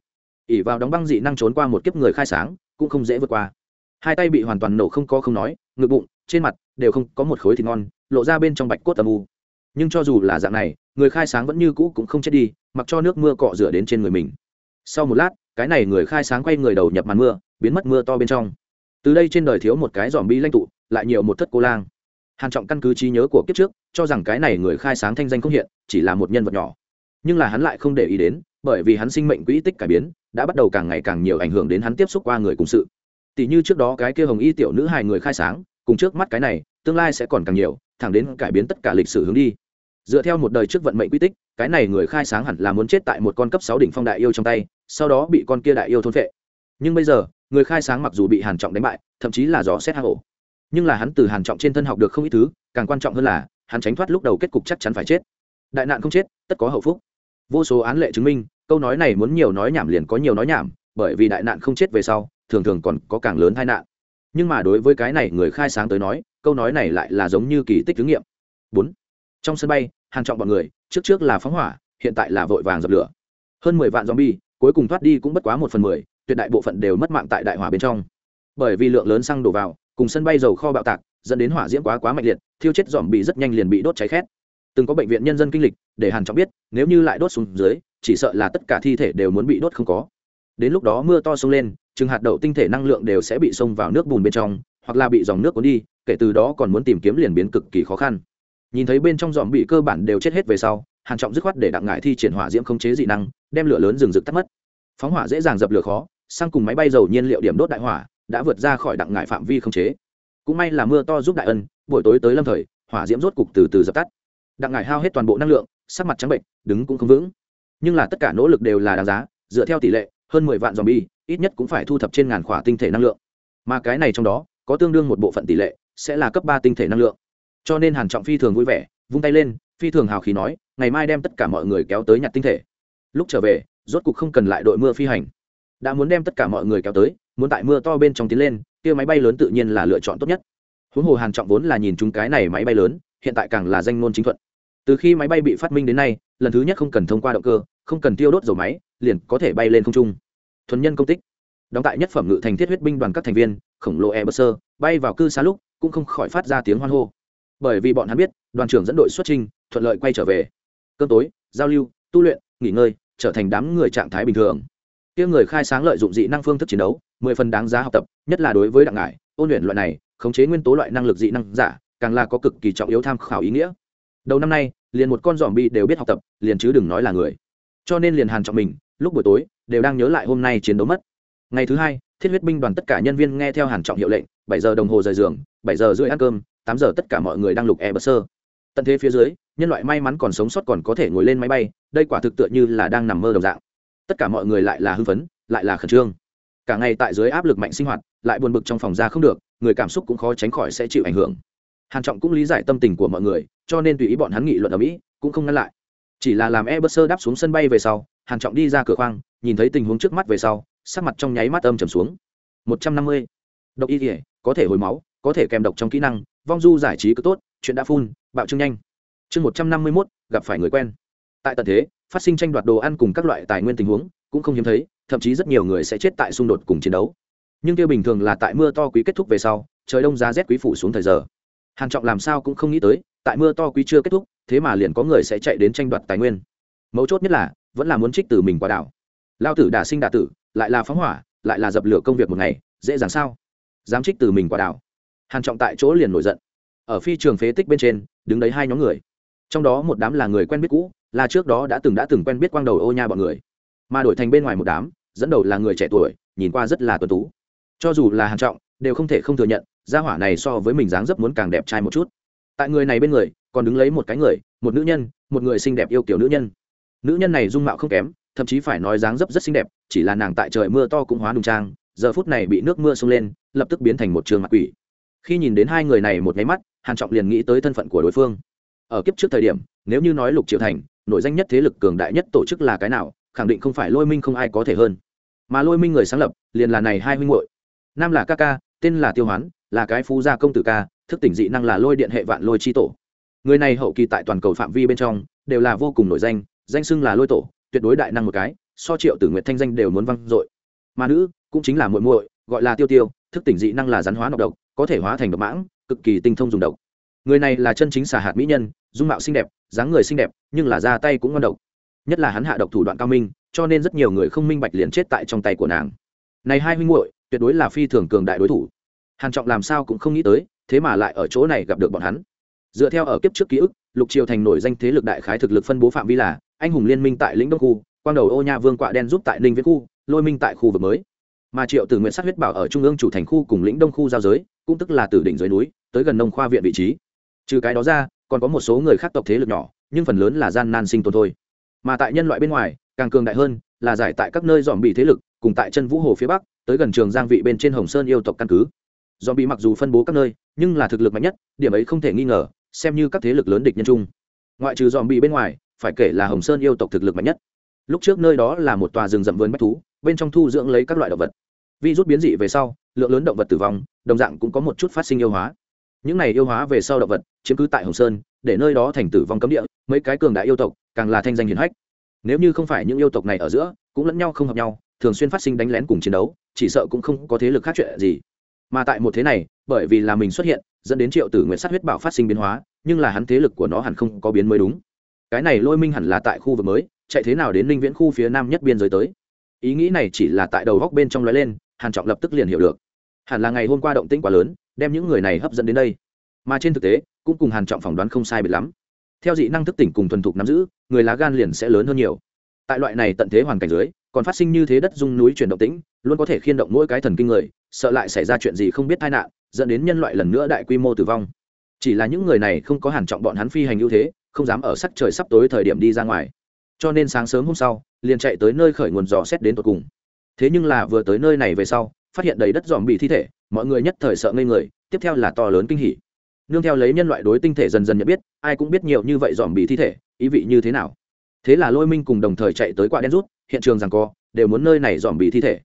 Ỉ vào đóng băng dị năng trốn qua một kiếp người khai sáng, cũng không dễ vượt qua. Hai tay bị hoàn toàn nổ không có không nói, ngực bụng, trên mặt đều không có một khối thịt ngon, lộ ra bên trong bạch cốt âm u. Nhưng cho dù là dạng này, người khai sáng vẫn như cũ cũng không chết đi, mặc cho nước mưa cọ rửa đến trên người mình. Sau một lát, cái này người khai sáng quay người đầu nhập màn mưa, biến mất mưa to bên trong. Từ đây trên đời thiếu một cái dòm bi lanh tụ, lại nhiều một thất cô lang. Hàn trọng căn cứ trí nhớ của kiếp trước, cho rằng cái này người khai sáng thanh danh không hiện, chỉ là một nhân vật nhỏ. Nhưng là hắn lại không để ý đến, bởi vì hắn sinh mệnh quỹ tích cải biến, đã bắt đầu càng ngày càng nhiều ảnh hưởng đến hắn tiếp xúc qua người cùng sự. Tỷ như trước đó cái kia hồng y tiểu nữ hài người khai sáng cùng trước mắt cái này, tương lai sẽ còn càng nhiều, thẳng đến cải biến tất cả lịch sử hướng đi. Dựa theo một đời trước vận mệnh quy tích, cái này người khai sáng hẳn là muốn chết tại một con cấp sáu đỉnh phong đại yêu trong tay, sau đó bị con kia đại yêu thôn vệ nhưng bây giờ, người khai sáng mặc dù bị hàn trọng đánh bại, thậm chí là dò xét hạ hổ nhưng là hắn từ hàn trọng trên thân học được không ít thứ, càng quan trọng hơn là, hắn tránh thoát lúc đầu kết cục chắc chắn phải chết. Đại nạn không chết, tất có hậu phúc. Vô số án lệ chứng minh, câu nói này muốn nhiều nói nhảm liền có nhiều nói nhảm, bởi vì đại nạn không chết về sau, thường thường còn có càng lớn tai nạn nhưng mà đối với cái này người khai sáng tới nói, câu nói này lại là giống như kỳ tích thử nghiệm. Bốn. Trong sân bay, hàng trọng bọn người, trước trước là phóng hỏa, hiện tại là vội vàng dập lửa. Hơn mười vạn zombie, cuối cùng thoát đi cũng bất quá một phần mười, tuyệt đại bộ phận đều mất mạng tại đại hỏa bên trong. Bởi vì lượng lớn xăng đổ vào, cùng sân bay dầu kho bạo tạc, dẫn đến hỏa diễm quá quá mạnh liệt, thiêu chết dòm bị rất nhanh liền bị đốt cháy khét. Từng có bệnh viện nhân dân kinh lịch, để hàn trọng biết, nếu như lại đốt xuống dưới, chỉ sợ là tất cả thi thể đều muốn bị đốt không có đến lúc đó mưa to sông lên chừng hạt đậu tinh thể năng lượng đều sẽ bị xông vào nước bùn bên trong, hoặc là bị dòng nước cuốn đi, kể từ đó còn muốn tìm kiếm liền biến cực kỳ khó khăn. Nhìn thấy bên trong dòm bị cơ bản đều chết hết về sau, hàn trọng dứt khoát để đặng ngải thi triển hỏa diễm không chế dị năng, đem lửa lớn rừng rực tắt mất. Phóng hỏa dễ dàng dập lửa khó, sang cùng máy bay dầu nhiên liệu điểm đốt đại hỏa, đã vượt ra khỏi đặng ngải phạm vi không chế. Cũng may là mưa to giúp đại ân, buổi tối tới lâm thời, hỏa diễm rốt cục từ từ dập tắt. Đặng ngải hao hết toàn bộ năng lượng, sắc mặt trắng bệnh, đứng cũng không vững. Nhưng là tất cả nỗ lực đều là đáng giá, dựa theo tỷ lệ hơn mười vạn dòm bi ít nhất cũng phải thu thập trên ngàn khỏa tinh thể năng lượng. Mà cái này trong đó, có tương đương một bộ phận tỷ lệ sẽ là cấp ba tinh thể năng lượng. Cho nên hàn trọng phi thường vui vẻ, vung tay lên, phi thường hào khí nói, ngày mai đem tất cả mọi người kéo tới nhặt tinh thể. Lúc trở về, rốt cục không cần lại đội mưa phi hành. Đã muốn đem tất cả mọi người kéo tới, muốn tại mưa to bên trong tiến lên, kia máy bay lớn tự nhiên là lựa chọn tốt nhất. Huống hồ hàn trọng vốn là nhìn chúng cái này máy bay lớn, hiện tại càng là danh ngôn chính thuận. Từ khi máy bay bị phát minh đến nay, lần thứ nhất không cần thông qua động cơ, không cần tiêu đốt dầu máy liền có thể bay lên không trung. Thuần nhân công tích. Đóng tại nhất phẩm ngự thành thiết huyết binh đoàn các thành viên, khổng lồ e sơ bay vào cư xá lúc, cũng không khỏi phát ra tiếng hoan hô. Bởi vì bọn hắn biết, đoàn trưởng dẫn đội xuất trình thuận lợi quay trở về. Cơm tối, giao lưu, tu luyện, nghỉ ngơi, trở thành đám người trạng thái bình thường. Kia người khai sáng lợi dụng dị năng phương thức chiến đấu, mười phần đáng giá học tập, nhất là đối với đặng ngải, ôn luyện loại này, khống chế nguyên tố loại năng lực dị năng giả, càng là có cực kỳ trọng yếu tham khảo ý nghĩa. Đầu năm nay, liền một con dòm bi đều biết học tập, liền chứ đừng nói là người. Cho nên liền hàn trọng mình lúc buổi tối, đều đang nhớ lại hôm nay chiến đấu mất. Ngày thứ hai, thiết huyết binh đoàn tất cả nhân viên nghe theo hàn trọng hiệu lệnh, bảy giờ đồng hồ rời giường, bảy giờ rưỡi ăn cơm, tám giờ tất cả mọi người đang lục e bờ sơ. Tận thế phía dưới, nhân loại may mắn còn sống sót còn có thể ngồi lên máy bay, đây quả thực tựa như là đang nằm mơ đồng dạng. Tất cả mọi người lại là hưng phấn, lại là khẩn trương. Cả ngày tại dưới áp lực mạnh sinh hoạt, lại buồn bực trong phòng ra không được, người cảm xúc cũng khó tránh khỏi sẽ chịu ảnh hưởng. Hàn trọng cũng lý giải tâm tình của mọi người, cho nên tùy ý bọn hắn nghị luận ở mỹ, cũng không ngăn lại. Chỉ là làm e bơ sơ đáp xuống sân bay về sau hàn trọng đi ra cửa khoang, nhìn thấy tình huống trước mắt về sau, sắc mặt trong nháy mắt âm trầm xuống. Một trăm năm mươi. Độc y thể có thể hồi máu, có thể kèm độc trong kỹ năng, vong du giải trí cứ tốt, chuyện đã phun, bạo trương nhanh. Chương một trăm năm mươi mốt, gặp phải người quen. Tại tận thế, phát sinh tranh đoạt đồ ăn cùng các loại tài nguyên tình huống, cũng không hiếm thấy, thậm chí rất nhiều người sẽ chết tại xung đột cùng chiến đấu. Nhưng tiêu bình thường là tại mưa to quý kết thúc về sau, trời đông giá rét quý phủ xuống thời giờ. Hàn trọng làm sao cũng không nghĩ tới, tại mưa to quý chưa kết thúc, thế mà liền có người sẽ chạy đến tranh đoạt tài nguyên. Mấu chốt nhất là vẫn là muốn trích từ mình qua đảo. Lao tử đả sinh đả tử, lại là phóng hỏa, lại là dập lửa công việc một ngày, dễ dàng sao? Dám trích từ mình qua đảo. Hàn trọng tại chỗ liền nổi giận. Ở phi trường phế tích bên trên, đứng đấy hai nhóm người. Trong đó một đám là người quen biết cũ, là trước đó đã từng đã từng quen biết quang đầu ô nha bọn người. Mà đổi thành bên ngoài một đám, dẫn đầu là người trẻ tuổi, nhìn qua rất là tuấn tú. Cho dù là hàn trọng, đều không thể không thừa nhận, gia hỏa này so với mình dáng dấp muốn càng đẹp trai một chút. Tại người này bên người, còn đứng lấy một cái người, một nữ nhân, một người xinh đẹp yêu kiểu nữ nhân nữ nhân này dung mạo không kém, thậm chí phải nói dáng dấp rất xinh đẹp, chỉ là nàng tại trời mưa to cũng hóa nùng trang, giờ phút này bị nước mưa xông lên, lập tức biến thành một trường mặt quỷ. Khi nhìn đến hai người này một nháy mắt, hàn trọng liền nghĩ tới thân phận của đối phương. Ở kiếp trước thời điểm, nếu như nói lục triệu thành, nổi danh nhất thế lực cường đại nhất tổ chức là cái nào, khẳng định không phải lôi minh không ai có thể hơn. Mà lôi minh người sáng lập, liền là này hai huynh muội. Nam là ca ca, tên là tiêu hoán, là cái phú gia công tử ca, thức tỉnh dị năng là lôi điện hệ vạn lôi chi tổ. Người này hậu kỳ tại toàn cầu phạm vi bên trong, đều là vô cùng nổi danh danh xưng là lôi tổ, tuyệt đối đại năng một cái, so triệu tử nguyệt thanh danh đều muốn văng dội. Mà nữ, cũng chính là muội muội, gọi là tiêu tiêu, thức tỉnh dị năng là rắn hóa nọc độc, có thể hóa thành độc mãng, cực kỳ tinh thông dùng độc. Người này là chân chính xà hạt mỹ nhân, dung mạo xinh đẹp, dáng người xinh đẹp, nhưng là ra tay cũng ngon độc. Nhất là hắn hạ độc thủ đoạn cao minh, cho nên rất nhiều người không minh bạch liền chết tại trong tay của nàng. Này hai huynh muội, tuyệt đối là phi thường cường đại đối thủ. Hàn trọng làm sao cũng không nghĩ tới, thế mà lại ở chỗ này gặp được bọn hắn. Dựa theo ở kiếp trước ký ức, lục triều thành nổi danh thế lực đại khái thực lực phân bố phạm vi là anh hùng liên minh tại lĩnh đông khu, quang đầu ô nha vương quạ đen giúp tại ninh viễn khu, lôi minh tại khu vực mới. Mà triệu tử nguyện sát huyết bảo ở trung ương chủ thành khu cùng lĩnh đông khu giao giới, cũng tức là từ đỉnh dưới núi, tới gần nông khoa viện vị trí. Trừ cái đó ra, còn có một số người khác tộc thế lực nhỏ, nhưng phần lớn là gian nan sinh tồn thôi. Mà tại nhân loại bên ngoài, càng cường đại hơn là giải tại các nơi dòm bị thế lực, cùng tại chân vũ hồ phía bắc, tới gần trường giang vị bên trên hồng sơn yêu tộc căn cứ. Dòm bị mặc dù phân bố các nơi, nhưng là thực lực mạnh nhất, điểm ấy không thể nghi ngờ, xem như các thế lực lớn địch nhân chung. Ngoại trừ dòm bị bên ngoài phải kể là hồng sơn yêu tộc thực lực mạnh nhất. Lúc trước nơi đó là một tòa rừng rậm vườn bách thú, bên trong thu dưỡng lấy các loại động vật. Vi rút biến dị về sau, lượng lớn động vật tử vong, đồng dạng cũng có một chút phát sinh yêu hóa. Những này yêu hóa về sau động vật, chiếm cứ tại hồng sơn, để nơi đó thành tử vong cấm địa, mấy cái cường đại yêu tộc càng là thanh danh hiển hách. Nếu như không phải những yêu tộc này ở giữa, cũng lẫn nhau không hợp nhau, thường xuyên phát sinh đánh lén cùng chiến đấu, chỉ sợ cũng không có thế lực khác chuyện gì. Mà tại một thế này, bởi vì là mình xuất hiện, dẫn đến triệu tử nguyện sát huyết bảo phát sinh biến hóa, nhưng là hắn thế lực của nó hẳn không có biến mới đúng cái này lôi minh hẳn là tại khu vực mới, chạy thế nào đến ninh viễn khu phía nam nhất biên giới tới. Ý nghĩ này chỉ là tại đầu góc bên trong lóe lên, hàn trọng lập tức liền hiểu được. Hẳn là ngày hôm qua động tĩnh quá lớn, đem những người này hấp dẫn đến đây. Mà trên thực tế, cũng cùng hàn trọng phỏng đoán không sai biệt lắm. Theo dị năng thức tỉnh cùng thuần thục nắm giữ, người lá gan liền sẽ lớn hơn nhiều. Tại loại này tận thế hoàn cảnh dưới, còn phát sinh như thế đất dung núi chuyển động tĩnh, luôn có thể khiên động mỗi cái thần kinh người, sợ lại xảy ra chuyện gì không biết tai nạn, dẫn đến nhân loại lần nữa đại quy mô tử vong. Chỉ là những người này không có hàn trọng bọn hắn phi hành ưu thế không dám ở sắc trời sắp tối thời điểm đi ra ngoài. Cho nên sáng sớm hôm sau, liền chạy tới nơi khởi nguồn dò xét đến tột cùng. Thế nhưng là vừa tới nơi này về sau, phát hiện đầy đất dòm bị thi thể, mọi người nhất thời sợ ngây người, tiếp theo là to lớn kinh hỉ. Nương theo lấy nhân loại đối tinh thể dần dần nhận biết, ai cũng biết nhiều như vậy dòm bị thi thể, ý vị như thế nào. Thế là lôi minh cùng đồng thời chạy tới quả đen rút, hiện trường rằng co, đều muốn nơi này dòm bị thi thể.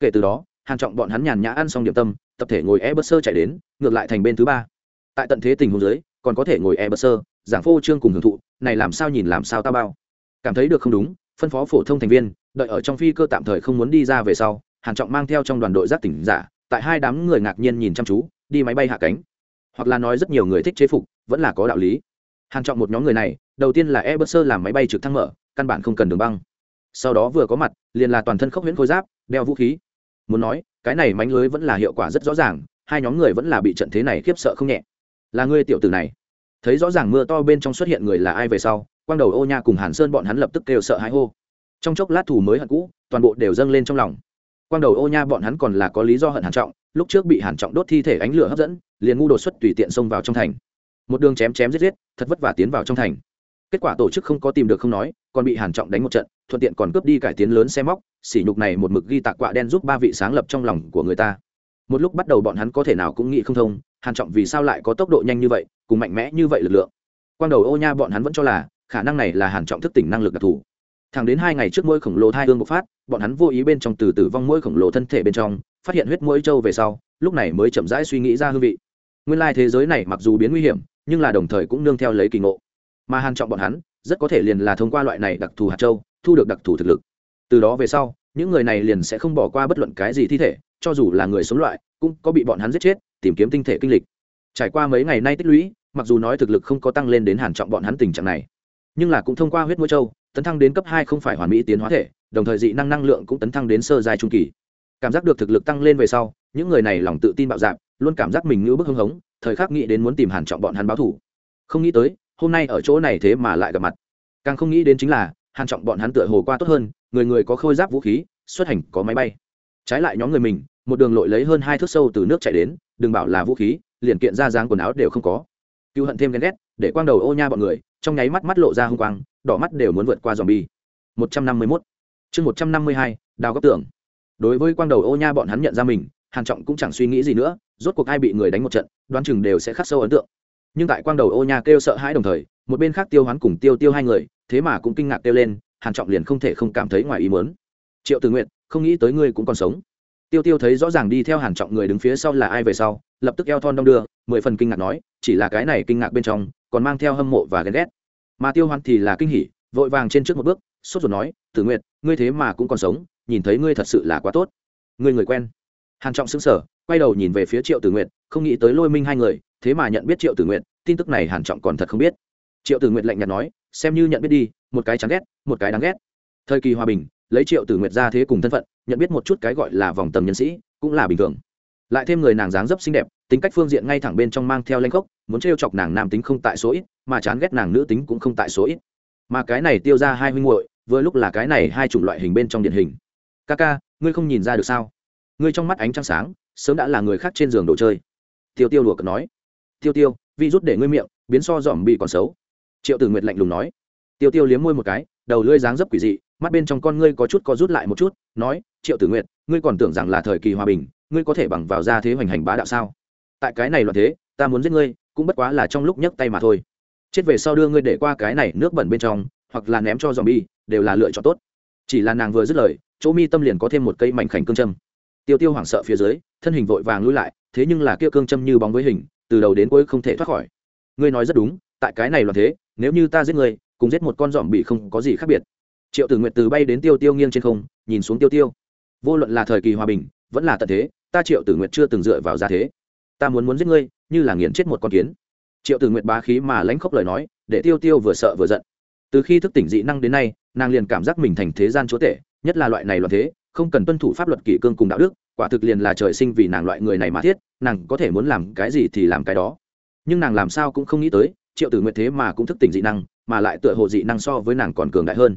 Kể từ đó, hàng trọng bọn hắn nhàn nhã ăn xong điểm tâm, tập thể ngồi e bớt sơ chạy đến, ngược lại thành bên thứ ba. Tại tận thế tình huống dưới còn có thể ngồi e bơ sơ, giảng phô trương cùng hưởng thụ, này làm sao nhìn làm sao ta bao. Cảm thấy được không đúng, phân phó phổ thông thành viên, đợi ở trong phi cơ tạm thời không muốn đi ra về sau, hàn trọng mang theo trong đoàn đội giác tỉnh giả, tại hai đám người ngạc nhiên nhìn chăm chú, đi máy bay hạ cánh. Hoặc là nói rất nhiều người thích chế phục, vẫn là có đạo lý. Hàn trọng một nhóm người này, đầu tiên là e Airbus làm máy bay trực thăng mở, căn bản không cần đường băng. Sau đó vừa có mặt, liền là toàn thân khốc huyễn khôi giáp, đeo vũ khí. Muốn nói, cái này mánh lưới vẫn là hiệu quả rất rõ ràng, hai nhóm người vẫn là bị trận thế này khiếp sợ không nhẹ là ngươi tiểu tử này. Thấy rõ ràng mưa to bên trong xuất hiện người là ai về sau, quang đầu ô nha cùng hàn sơn bọn hắn lập tức kêu sợ hãi hô. Trong chốc lát thủ mới hận cũ, toàn bộ đều dâng lên trong lòng. Quang đầu ô nha bọn hắn còn là có lý do hận hàn trọng, lúc trước bị hàn trọng đốt thi thể ánh lửa hấp dẫn, liền ngu đột xuất tùy tiện xông vào trong thành. Một đường chém chém giết giết, thật vất vả tiến vào trong thành. Kết quả tổ chức không có tìm được không nói, còn bị hàn trọng đánh một trận, thuận tiện còn cướp đi cải tiến lớn xe móc, sỉ nhục này một mực ghi tạc quạ đen giúp ba vị sáng lập trong lòng của người ta. Một lúc bắt đầu bọn hắn có thể nào cũng nghĩ không thông hàn trọng vì sao lại có tốc độ nhanh như vậy, cùng mạnh mẽ như vậy lực lượng? Quang đầu ô nha bọn hắn vẫn cho là, khả năng này là hàn trọng thức tỉnh năng lực đặc thù. Thẳng đến hai ngày trước mỗi khổng lồ thai hương bộc phát, bọn hắn vô ý bên trong từ tử vong mỗi khổng lồ thân thể bên trong, phát hiện huyết mũi trâu về sau, lúc này mới chậm rãi suy nghĩ ra hương vị. Nguyên lai thế giới này mặc dù biến nguy hiểm, nhưng là đồng thời cũng nương theo lấy kỳ ngộ. Mà hàn trọng bọn hắn, rất có thể liền là thông qua loại này đặc thù hạt châu, thu được đặc thù thực lực. Từ đó về sau, những người này liền sẽ không bỏ qua bất luận cái gì thi thể, cho dù là người sống loại, cũng có bị bọn hắn giết chết tìm kiếm tinh thể kinh lịch. Trải qua mấy ngày nay tích lũy, mặc dù nói thực lực không có tăng lên đến hàn trọng bọn hắn tình trạng này, nhưng là cũng thông qua huyết mũi châu, tấn thăng đến cấp hai không phải hoàn mỹ tiến hóa thể, đồng thời dị năng năng lượng cũng tấn thăng đến sơ giai trung kỳ. Cảm giác được thực lực tăng lên về sau, những người này lòng tự tin bạo dạn, luôn cảm giác mình như bức hưng hống, thời khắc nghĩ đến muốn tìm hàn trọng bọn hắn báo thủ không nghĩ tới, hôm nay ở chỗ này thế mà lại gặp mặt. Càng không nghĩ đến chính là, hàn trọng bọn hắn tựa hồ qua tốt hơn, người người có khôi giáp vũ khí, xuất hành có máy bay. Trái lại nhóm người mình, một đường lội lấy hơn hai thước sâu từ nước chảy đến đừng bảo là vũ khí, liền kiện ra dáng quần áo đều không có. Cựu hận thêm ghen ghét, để quang đầu ô nha bọn người, trong nháy mắt mắt lộ ra hung quang, đỏ mắt đều muốn vượt qua dòm bi một trăm năm mươi mốt. Chương một trăm năm mươi hai, đào góc tưởng đối với quang đầu ô nha bọn hắn nhận ra mình, hàn trọng cũng chẳng suy nghĩ gì nữa, rốt cuộc ai bị người đánh một trận, đoán chừng đều sẽ khắc sâu ấn tượng. Nhưng tại quang đầu ô nha kêu sợ hãi đồng thời, một bên khác tiêu hoán cùng tiêu tiêu hai người, thế mà cũng kinh ngạc kêu lên, hàn trọng liền không thể không cảm thấy ngoài ý muốn. Triệu tự nguyện không nghĩ tới ngươi cũng còn sống tiêu tiêu thấy rõ ràng đi theo hàn trọng người đứng phía sau là ai về sau lập tức eo thon đong đưa mười phần kinh ngạc nói chỉ là cái này kinh ngạc bên trong còn mang theo hâm mộ và ghen ghét. Mà tiêu Hoan thì là kinh hỉ vội vàng trên trước một bước sốt ruột nói tử Nguyệt, ngươi thế mà cũng còn sống nhìn thấy ngươi thật sự là quá tốt. Ngươi người quen. Hàn trọng sững sờ quay đầu nhìn về phía triệu tử Nguyệt, không nghĩ tới lôi minh hai người thế mà nhận biết triệu tử Nguyệt, tin tức này hàn trọng còn thật không biết. Triệu tử Nguyệt lạnh nhạt nói xem như nhận biết đi một cái chán ghét một cái đáng ghét. Thời kỳ hòa bình lấy triệu tử Nguyệt ra thế cùng thân phận nhận biết một chút cái gọi là vòng tầm nhân sĩ, cũng là bình thường. Lại thêm người nàng dáng dấp xinh đẹp, tính cách phương diện ngay thẳng bên trong mang theo lanh gốc muốn trêu chọc nàng nam tính không tại số ít, mà chán ghét nàng nữ tính cũng không tại số ít. Mà cái này tiêu ra hai huynh muội, vừa lúc là cái này hai chủng loại hình bên trong điển hình. Ca ca, ngươi không nhìn ra được sao? Ngươi trong mắt ánh trăng sáng, sớm đã là người khác trên giường đồ chơi. Tiêu tiêu đùa cợt nói. Tiêu tiêu, vi rút để ngươi miệng, biến so dòm bị còn xấu. Triệu tử nguyệt lạnh lùng nói. Tiêu tiêu liếm môi một cái, đầu lưỡi dáng dấp quỷ dị mắt bên trong con ngươi có chút có rút lại một chút nói triệu tử nguyệt ngươi còn tưởng rằng là thời kỳ hòa bình ngươi có thể bằng vào ra thế hoành hành bá đạo sao? Tại cái này loạn thế ta muốn giết ngươi cũng bất quá là trong lúc nhấc tay mà thôi. Chết về sau đưa ngươi để qua cái này nước bẩn bên trong hoặc là ném cho dòm bi đều là lựa chọn tốt. Chỉ là nàng vừa dứt lời chỗ mi tâm liền có thêm một cây mảnh khảnh cương châm. Tiêu tiêu hoảng sợ phía dưới thân hình vội vàng lui lại thế nhưng là kia cương châm như bóng với hình từ đầu đến cuối không thể thoát khỏi. Ngươi nói rất đúng tại cái này loạn thế nếu như ta giết ngươi, cùng giết một con dòm bị không có gì khác biệt triệu tử nguyện từ bay đến tiêu tiêu nghiêng trên không, nhìn xuống tiêu tiêu. Vô luận là thời kỳ hòa bình, vẫn là tận thế, ta triệu tử nguyện chưa từng dựa vào ra thế. Ta muốn muốn giết ngươi, như là nghiền chết một con kiến. Triệu tử nguyện bá khí mà lãnh khốc lời nói, để tiêu tiêu vừa sợ vừa giận. Từ khi thức tỉnh dị năng đến nay, nàng liền cảm giác mình thành thế gian chúa tể, nhất là loại này loạn thế, không cần tuân thủ pháp luật kỷ cương cùng đạo đức, quả thực liền là trời sinh vì nàng loại người này mà thiết, nàng có thể muốn làm cái gì thì làm cái đó. Nhưng nàng làm sao cũng không nghĩ tới, triệu tử Nguyệt thế mà cũng thức tỉnh dị năng, mà lại tựa hồ dị năng so với nàng còn cường đại hơn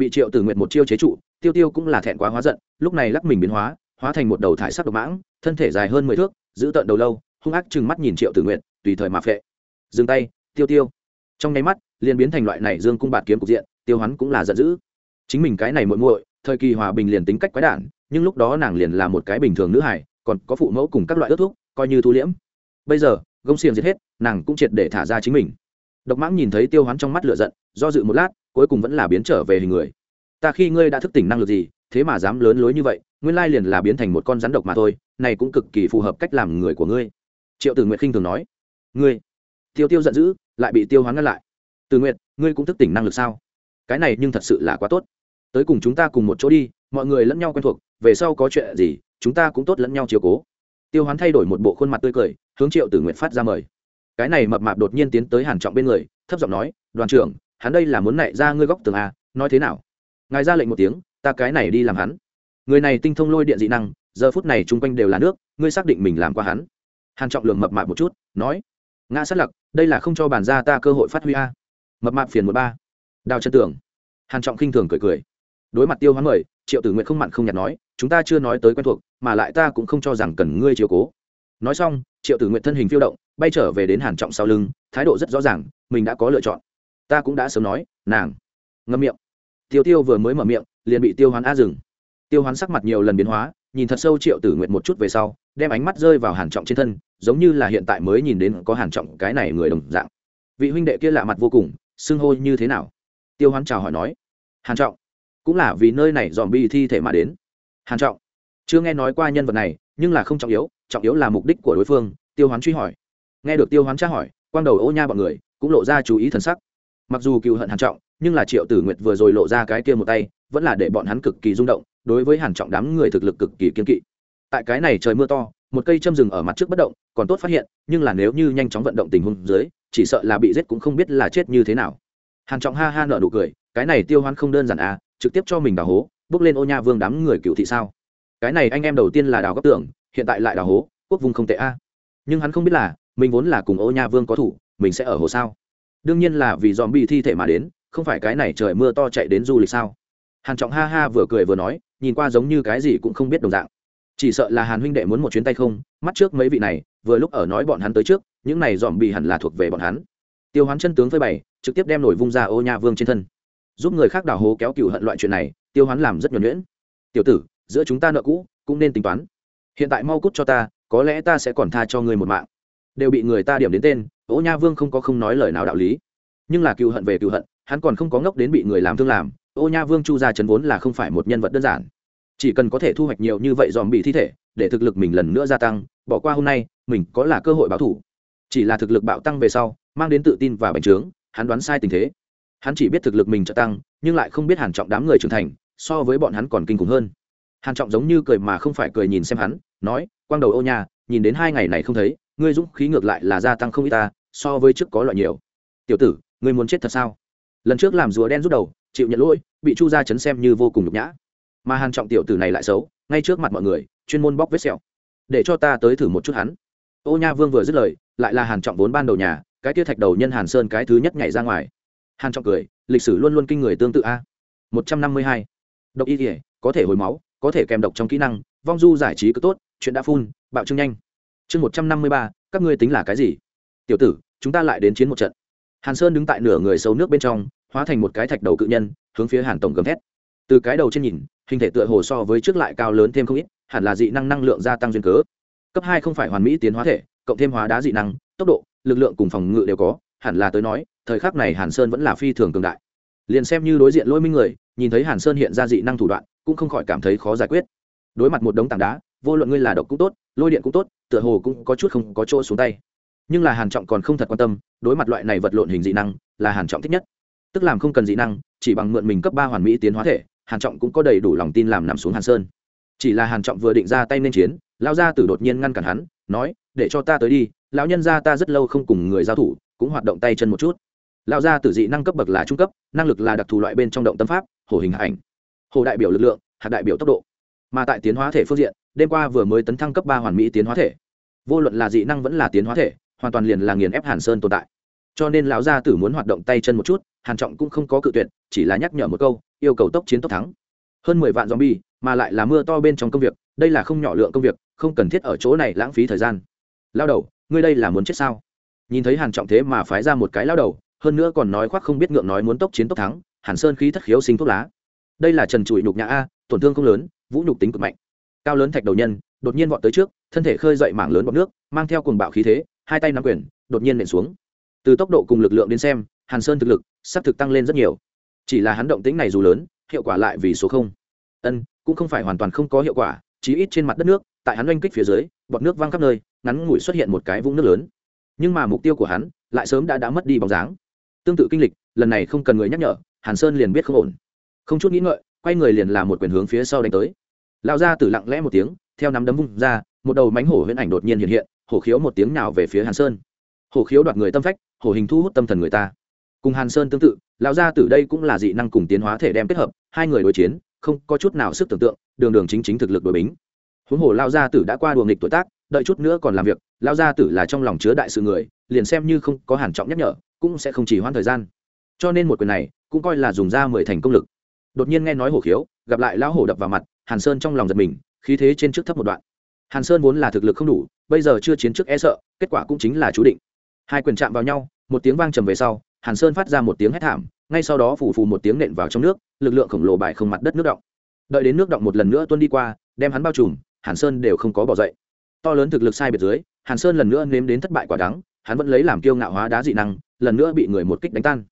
bị triệu tử nguyệt một chiêu chế trụ tiêu tiêu cũng là thẹn quá hóa giận lúc này lắc mình biến hóa hóa thành một đầu thải sắc độc mãng thân thể dài hơn mười thước giữ tợn đầu lâu hung ác chừng mắt nhìn triệu tử nguyệt, tùy thời mà phệ. Dừng tay tiêu tiêu. Trong nháy mắt liền biến thành loại này dương cung bạt kiếm cục diện tiêu hắn cũng là giận dữ. Chính mình cái này muội muội thời kỳ hòa bình liền tính cách quái đản nhưng lúc đó nàng liền là một cái bình thường nữ hải còn có phụ mẫu cùng các loại ước thuốc coi như thu liễm. Bây giờ gông xiềng giết hết nàng cũng triệt để thả ra chính mình. Độc mãng nhìn thấy tiêu hắn trong mắt lửa giận do dự một lát cuối cùng vẫn là biến trở về hình người. Ta khi ngươi đã thức tỉnh năng lực gì, thế mà dám lớn lối như vậy, nguyên lai liền là biến thành một con rắn độc mà thôi, này cũng cực kỳ phù hợp cách làm người của ngươi. Triệu tử nguyện khinh thường nói. Ngươi? Tiêu tiêu giận dữ, lại bị tiêu hoán ngăn lại. Từ nguyện ngươi cũng thức tỉnh năng lực sao? Cái này nhưng thật sự là quá tốt. Tới cùng chúng ta cùng một chỗ đi, mọi người lẫn nhau quen thuộc, về sau có chuyện gì, chúng ta cũng tốt lẫn nhau chiều cố. Tiêu hoán thay đổi một bộ khuôn mặt tươi cười, hướng triệu tử nguyện phát ra mời. Cái này mập mạp đột nhiên tiến tới hàn trọng bên người, thấp giọng nói, đoàn trưởng hắn đây là muốn nảy ra ngươi góc tường à nói thế nào? Ngài ra lệnh một tiếng, ta cái này đi làm hắn. Người này tinh thông lôi điện dị năng, giờ phút này chung quanh đều là nước, ngươi xác định mình làm qua hắn. Hàn trọng lượng mập mạp một chút, nói, ngã sát lặc, đây là không cho bàn ra ta cơ hội phát huy a. Mập mạp phiền một ba. Đào chân tưởng hàn trọng khinh thường cười cười. Đối mặt tiêu hoán mời, triệu tử nguyện không mặn không nhạt nói, chúng ta chưa nói tới quen thuộc, mà lại ta cũng không cho rằng cần ngươi chiều cố. Nói xong, triệu tử nguyện thân hình phiêu động, bay trở về đến hàn trọng sau lưng, thái độ rất rõ ràng, mình đã có lựa chọn ta cũng đã sớm nói, nàng. Ngâm miệng. Tiêu tiêu vừa mới mở miệng, liền bị tiêu hoán a dừng. Tiêu hoán sắc mặt nhiều lần biến hóa, nhìn thật sâu triệu tử nguyện một chút về sau, đem ánh mắt rơi vào hàn trọng trên thân, giống như là hiện tại mới nhìn đến có hàn trọng cái này người đồng dạng. Vị huynh đệ kia lạ mặt vô cùng, xưng hô như thế nào? Tiêu hoán chào hỏi nói. Hàn trọng. Cũng là vì nơi này dòm bi thi thể mà đến. Hàn trọng. Chưa nghe nói qua nhân vật này, nhưng là không trọng yếu trọng yếu là mục đích của đối phương, tiêu hoán truy hỏi. Nghe được tiêu hoán tra hỏi, quang đầu ô nha bọn người, cũng lộ ra chú ý thần sắc mặc dù cựu hận hàn trọng, nhưng là triệu tử nguyệt vừa rồi lộ ra cái kia một tay, vẫn là để bọn hắn cực kỳ rung động, đối với hàn trọng đám người thực lực cực kỳ kiên kỵ. Tại cái này trời mưa to, một cây châm rừng ở mặt trước bất động, còn tốt phát hiện, nhưng là nếu như nhanh chóng vận động tình huống dưới, chỉ sợ là bị giết cũng không biết là chết như thế nào. Hàn trọng ha ha nở nụ cười, cái này tiêu hoán không đơn giản à trực tiếp cho mình đào hố, bước lên ô nha vương đám người cựu thị sao? Cái này anh em đầu tiên là đào góc tưởng hiện tại lại đào hố, quốc vùng không tệ a. Nhưng hắn không biết là, mình vốn là cùng ô nha vương có thủ, mình sẽ ở hồ sao? Đương nhiên là vì dòm bị thi thể mà đến, không phải cái này trời mưa to chạy đến du lịch sao? Hàn trọng ha ha vừa cười vừa nói, nhìn qua giống như cái gì cũng không biết đồng dạng. Chỉ sợ là hàn huynh đệ muốn một chuyến tay không, mắt trước mấy vị này, vừa lúc ở nói bọn hắn tới trước, những này dòm bị hẳn là thuộc về bọn hắn. Tiêu hoán chân tướng phơi bày, trực tiếp đem nổi vung ra ô nha vương trên thân. Giúp người khác đào hố kéo cựu hận loại chuyện này, tiêu hoán làm rất nhuẩn nhuyễn. Tiểu tử, giữa chúng ta nợ cũ, cũng nên tính toán. Hiện tại mau cút cho ta, có lẽ ta sẽ còn tha cho ngươi một mạng đều bị người ta điểm đến tên, ô nha vương không có không nói lời nào đạo lý. Nhưng là cựu hận về cựu hận, hắn còn không có ngốc đến bị người làm thương làm, ô nha vương chu gia trấn vốn là không phải một nhân vật đơn giản. Chỉ cần có thể thu hoạch nhiều như vậy dòm bị thi thể, để thực lực mình lần nữa gia tăng, bỏ qua hôm nay, mình có là cơ hội báo thủ. Chỉ là thực lực bạo tăng về sau, mang đến tự tin và bành trướng, hắn đoán sai tình thế. Hắn chỉ biết thực lực mình trợ tăng, nhưng lại không biết hàn trọng đám người trưởng thành, so với bọn hắn còn kinh khủng hơn. Hàn trọng giống như cười mà không phải cười nhìn xem hắn, nói, quang đầu ô nha, nhìn đến hai ngày này không thấy ngươi dũng khí ngược lại là gia tăng không ít ta, so với trước có loại nhiều. Tiểu tử, ngươi muốn chết thật sao? Lần trước làm rùa đen rút đầu, chịu nhận lỗi, bị chu gia chấn xem như vô cùng nhục nhã. Mà hàn trọng tiểu tử này lại xấu, ngay trước mặt mọi người, chuyên môn bóc vết sẹo. Để cho ta tới thử một chút hắn. Ô nha vương vừa dứt lời, lại là hàn trọng vốn ban đầu nhà, cái kia thạch đầu nhân hàn sơn cái thứ nhất nhảy ra ngoài. Hàn trọng cười, lịch sử luôn luôn kinh người tương tự a. Một trăm năm mươi hai. Độc y thể có thể hồi máu, có thể kèm độc trong kỹ năng, vong du giải trí cứ tốt, chuyện đã phun, bạo trương nhanh chương một trăm năm mươi ba, các ngươi tính là cái gì? Tiểu tử, chúng ta lại đến chiến một trận. Hàn sơn đứng tại nửa người sâu nước bên trong, hóa thành một cái thạch đầu cự nhân, hướng phía hàn tổng gầm thét. Từ cái đầu trên nhìn, hình thể tựa hồ so với trước lại cao lớn thêm không ít, hẳn là dị năng năng lượng gia tăng duyên cớ. Cấp hai không phải hoàn mỹ tiến hóa thể, cộng thêm hóa đá dị năng, tốc độ, lực lượng cùng phòng ngự đều có, hẳn là tới nói, thời khắc này hàn sơn vẫn là phi thường cường đại. Liền xem như đối diện lôi minh người, nhìn thấy hàn sơn hiện ra dị năng thủ đoạn, cũng không khỏi cảm thấy khó giải quyết. Đối mặt một đống tảng đá vô luận ngươi là độc cũng tốt, lôi điện cũng tốt, tựa hồ cũng có chút không có chỗ xuống tay. Nhưng là hàn trọng còn không thật quan tâm, đối mặt loại này vật lộn hình dị năng, là hàn trọng thích nhất. Tức làm không cần dị năng, chỉ bằng mượn mình cấp ba hoàn mỹ tiến hóa thể, hàn trọng cũng có đầy đủ lòng tin làm nằm xuống hàn sơn. Chỉ là hàn trọng vừa định ra tay nên chiến, lão gia tử đột nhiên ngăn cản hắn, nói, để cho ta tới đi, lão nhân gia ta rất lâu không cùng người giao thủ, cũng hoạt động tay chân một chút. Lão gia tử dị năng cấp bậc là trung cấp, năng lực là đặc thù loại bên trong động tâm pháp hồ hình ảnh. Hồ đại biểu lực lượng, hạt đại biểu tốc độ. Mà tại tiến hóa thể phương diện đêm qua vừa mới tấn thăng cấp ba hoàn mỹ tiến hóa thể. Vô luận là dị năng vẫn là tiến hóa thể, hoàn toàn liền là nghiền ép hàn sơn tồn tại. Cho nên lão gia tử muốn hoạt động tay chân một chút, hàn trọng cũng không có cự tuyệt, chỉ là nhắc nhở một câu, yêu cầu tốc chiến tốc thắng. Hơn mười vạn zombie, mà lại là mưa to bên trong công việc, đây là không nhỏ lượng công việc, không cần thiết ở chỗ này lãng phí thời gian. Lao đầu, ngươi đây là muốn chết sao? Nhìn thấy hàn trọng thế mà phái ra một cái lao đầu, hơn nữa còn nói khoác không biết ngượng nói muốn tốc chiến tốc thắng, hàn sơn khí thất khiếu sinh thuốc lá. Đây là trần trụi nhục nhã a, tổn thương không lớn, vũ nhục tính cực mạnh cao lớn thạch đầu nhân, đột nhiên vọt tới trước, thân thể khơi dậy mảng lớn bọt nước, mang theo cuồng bạo khí thế, hai tay nắm quyền, đột nhiên nện xuống. Từ tốc độ cùng lực lượng đến xem, hàn sơn thực lực, sắp thực tăng lên rất nhiều. Chỉ là hắn động tĩnh này dù lớn, hiệu quả lại vì số không. Ân, cũng không phải hoàn toàn không có hiệu quả, chí ít trên mặt đất nước, tại hắn oanh kích phía dưới, bọt nước văng khắp nơi, ngắn ngủi xuất hiện một cái vũng nước lớn. Nhưng mà mục tiêu của hắn, lại sớm đã đã mất đi bóng dáng. Tương tự kinh lịch, lần này không cần người nhắc nhở, hàn sơn liền biết không ổn. Không chút nghĩ ngợi, quay người liền làm một quyền hướng phía sau đánh tới lao ra từ lặng lẽ một tiếng, theo nắm đấm vung ra, một đầu mánh hổ huyễn ảnh đột nhiên hiện hiện, hổ khiếu một tiếng nào về phía hàn sơn. Hổ khiếu đoạt người tâm phách, hổ hình thu hút tâm thần người ta. Cùng hàn sơn tương tự, lão gia tử đây cũng là dị năng cùng tiến hóa thể đem kết hợp, hai người đối chiến, không có chút nào sức tưởng tượng, đường đường chính chính thực lực đối bính. Huống hồ lao gia tử đã qua đùa nghịch tuổi tác, đợi chút nữa còn làm việc lao gia tử là trong lòng chứa đại sự người, liền xem như không có hàn trọng nhắc nhở, cũng sẽ không chỉ hoãn thời gian. Cho nên một quyền này, cũng coi là dùng ra mười thành công lực. Đột nhiên nghe nói hổ khiếu, gặp lại lão hổ đập vào mặt hàn sơn trong lòng giật mình, khí thế trên trước thấp một đoạn. Hàn sơn vốn là thực lực không đủ, bây giờ chưa chiến trước e sợ, kết quả cũng chính là chú định. Hai quyền chạm vào nhau, một tiếng vang trầm về sau, hàn sơn phát ra một tiếng hét thảm, ngay sau đó phủ phù một tiếng nện vào trong nước, lực lượng khổng lồ bài không mặt đất nước động. Đợi đến nước động một lần nữa tuôn đi qua, đem hắn bao trùm, hàn sơn đều không có bỏ dậy. To lớn thực lực sai biệt dưới, hàn sơn lần nữa nếm đến thất bại quả đắng, hắn vẫn lấy làm kiêu ngạo hóa đá dị năng, lần nữa bị người một kích đánh tan.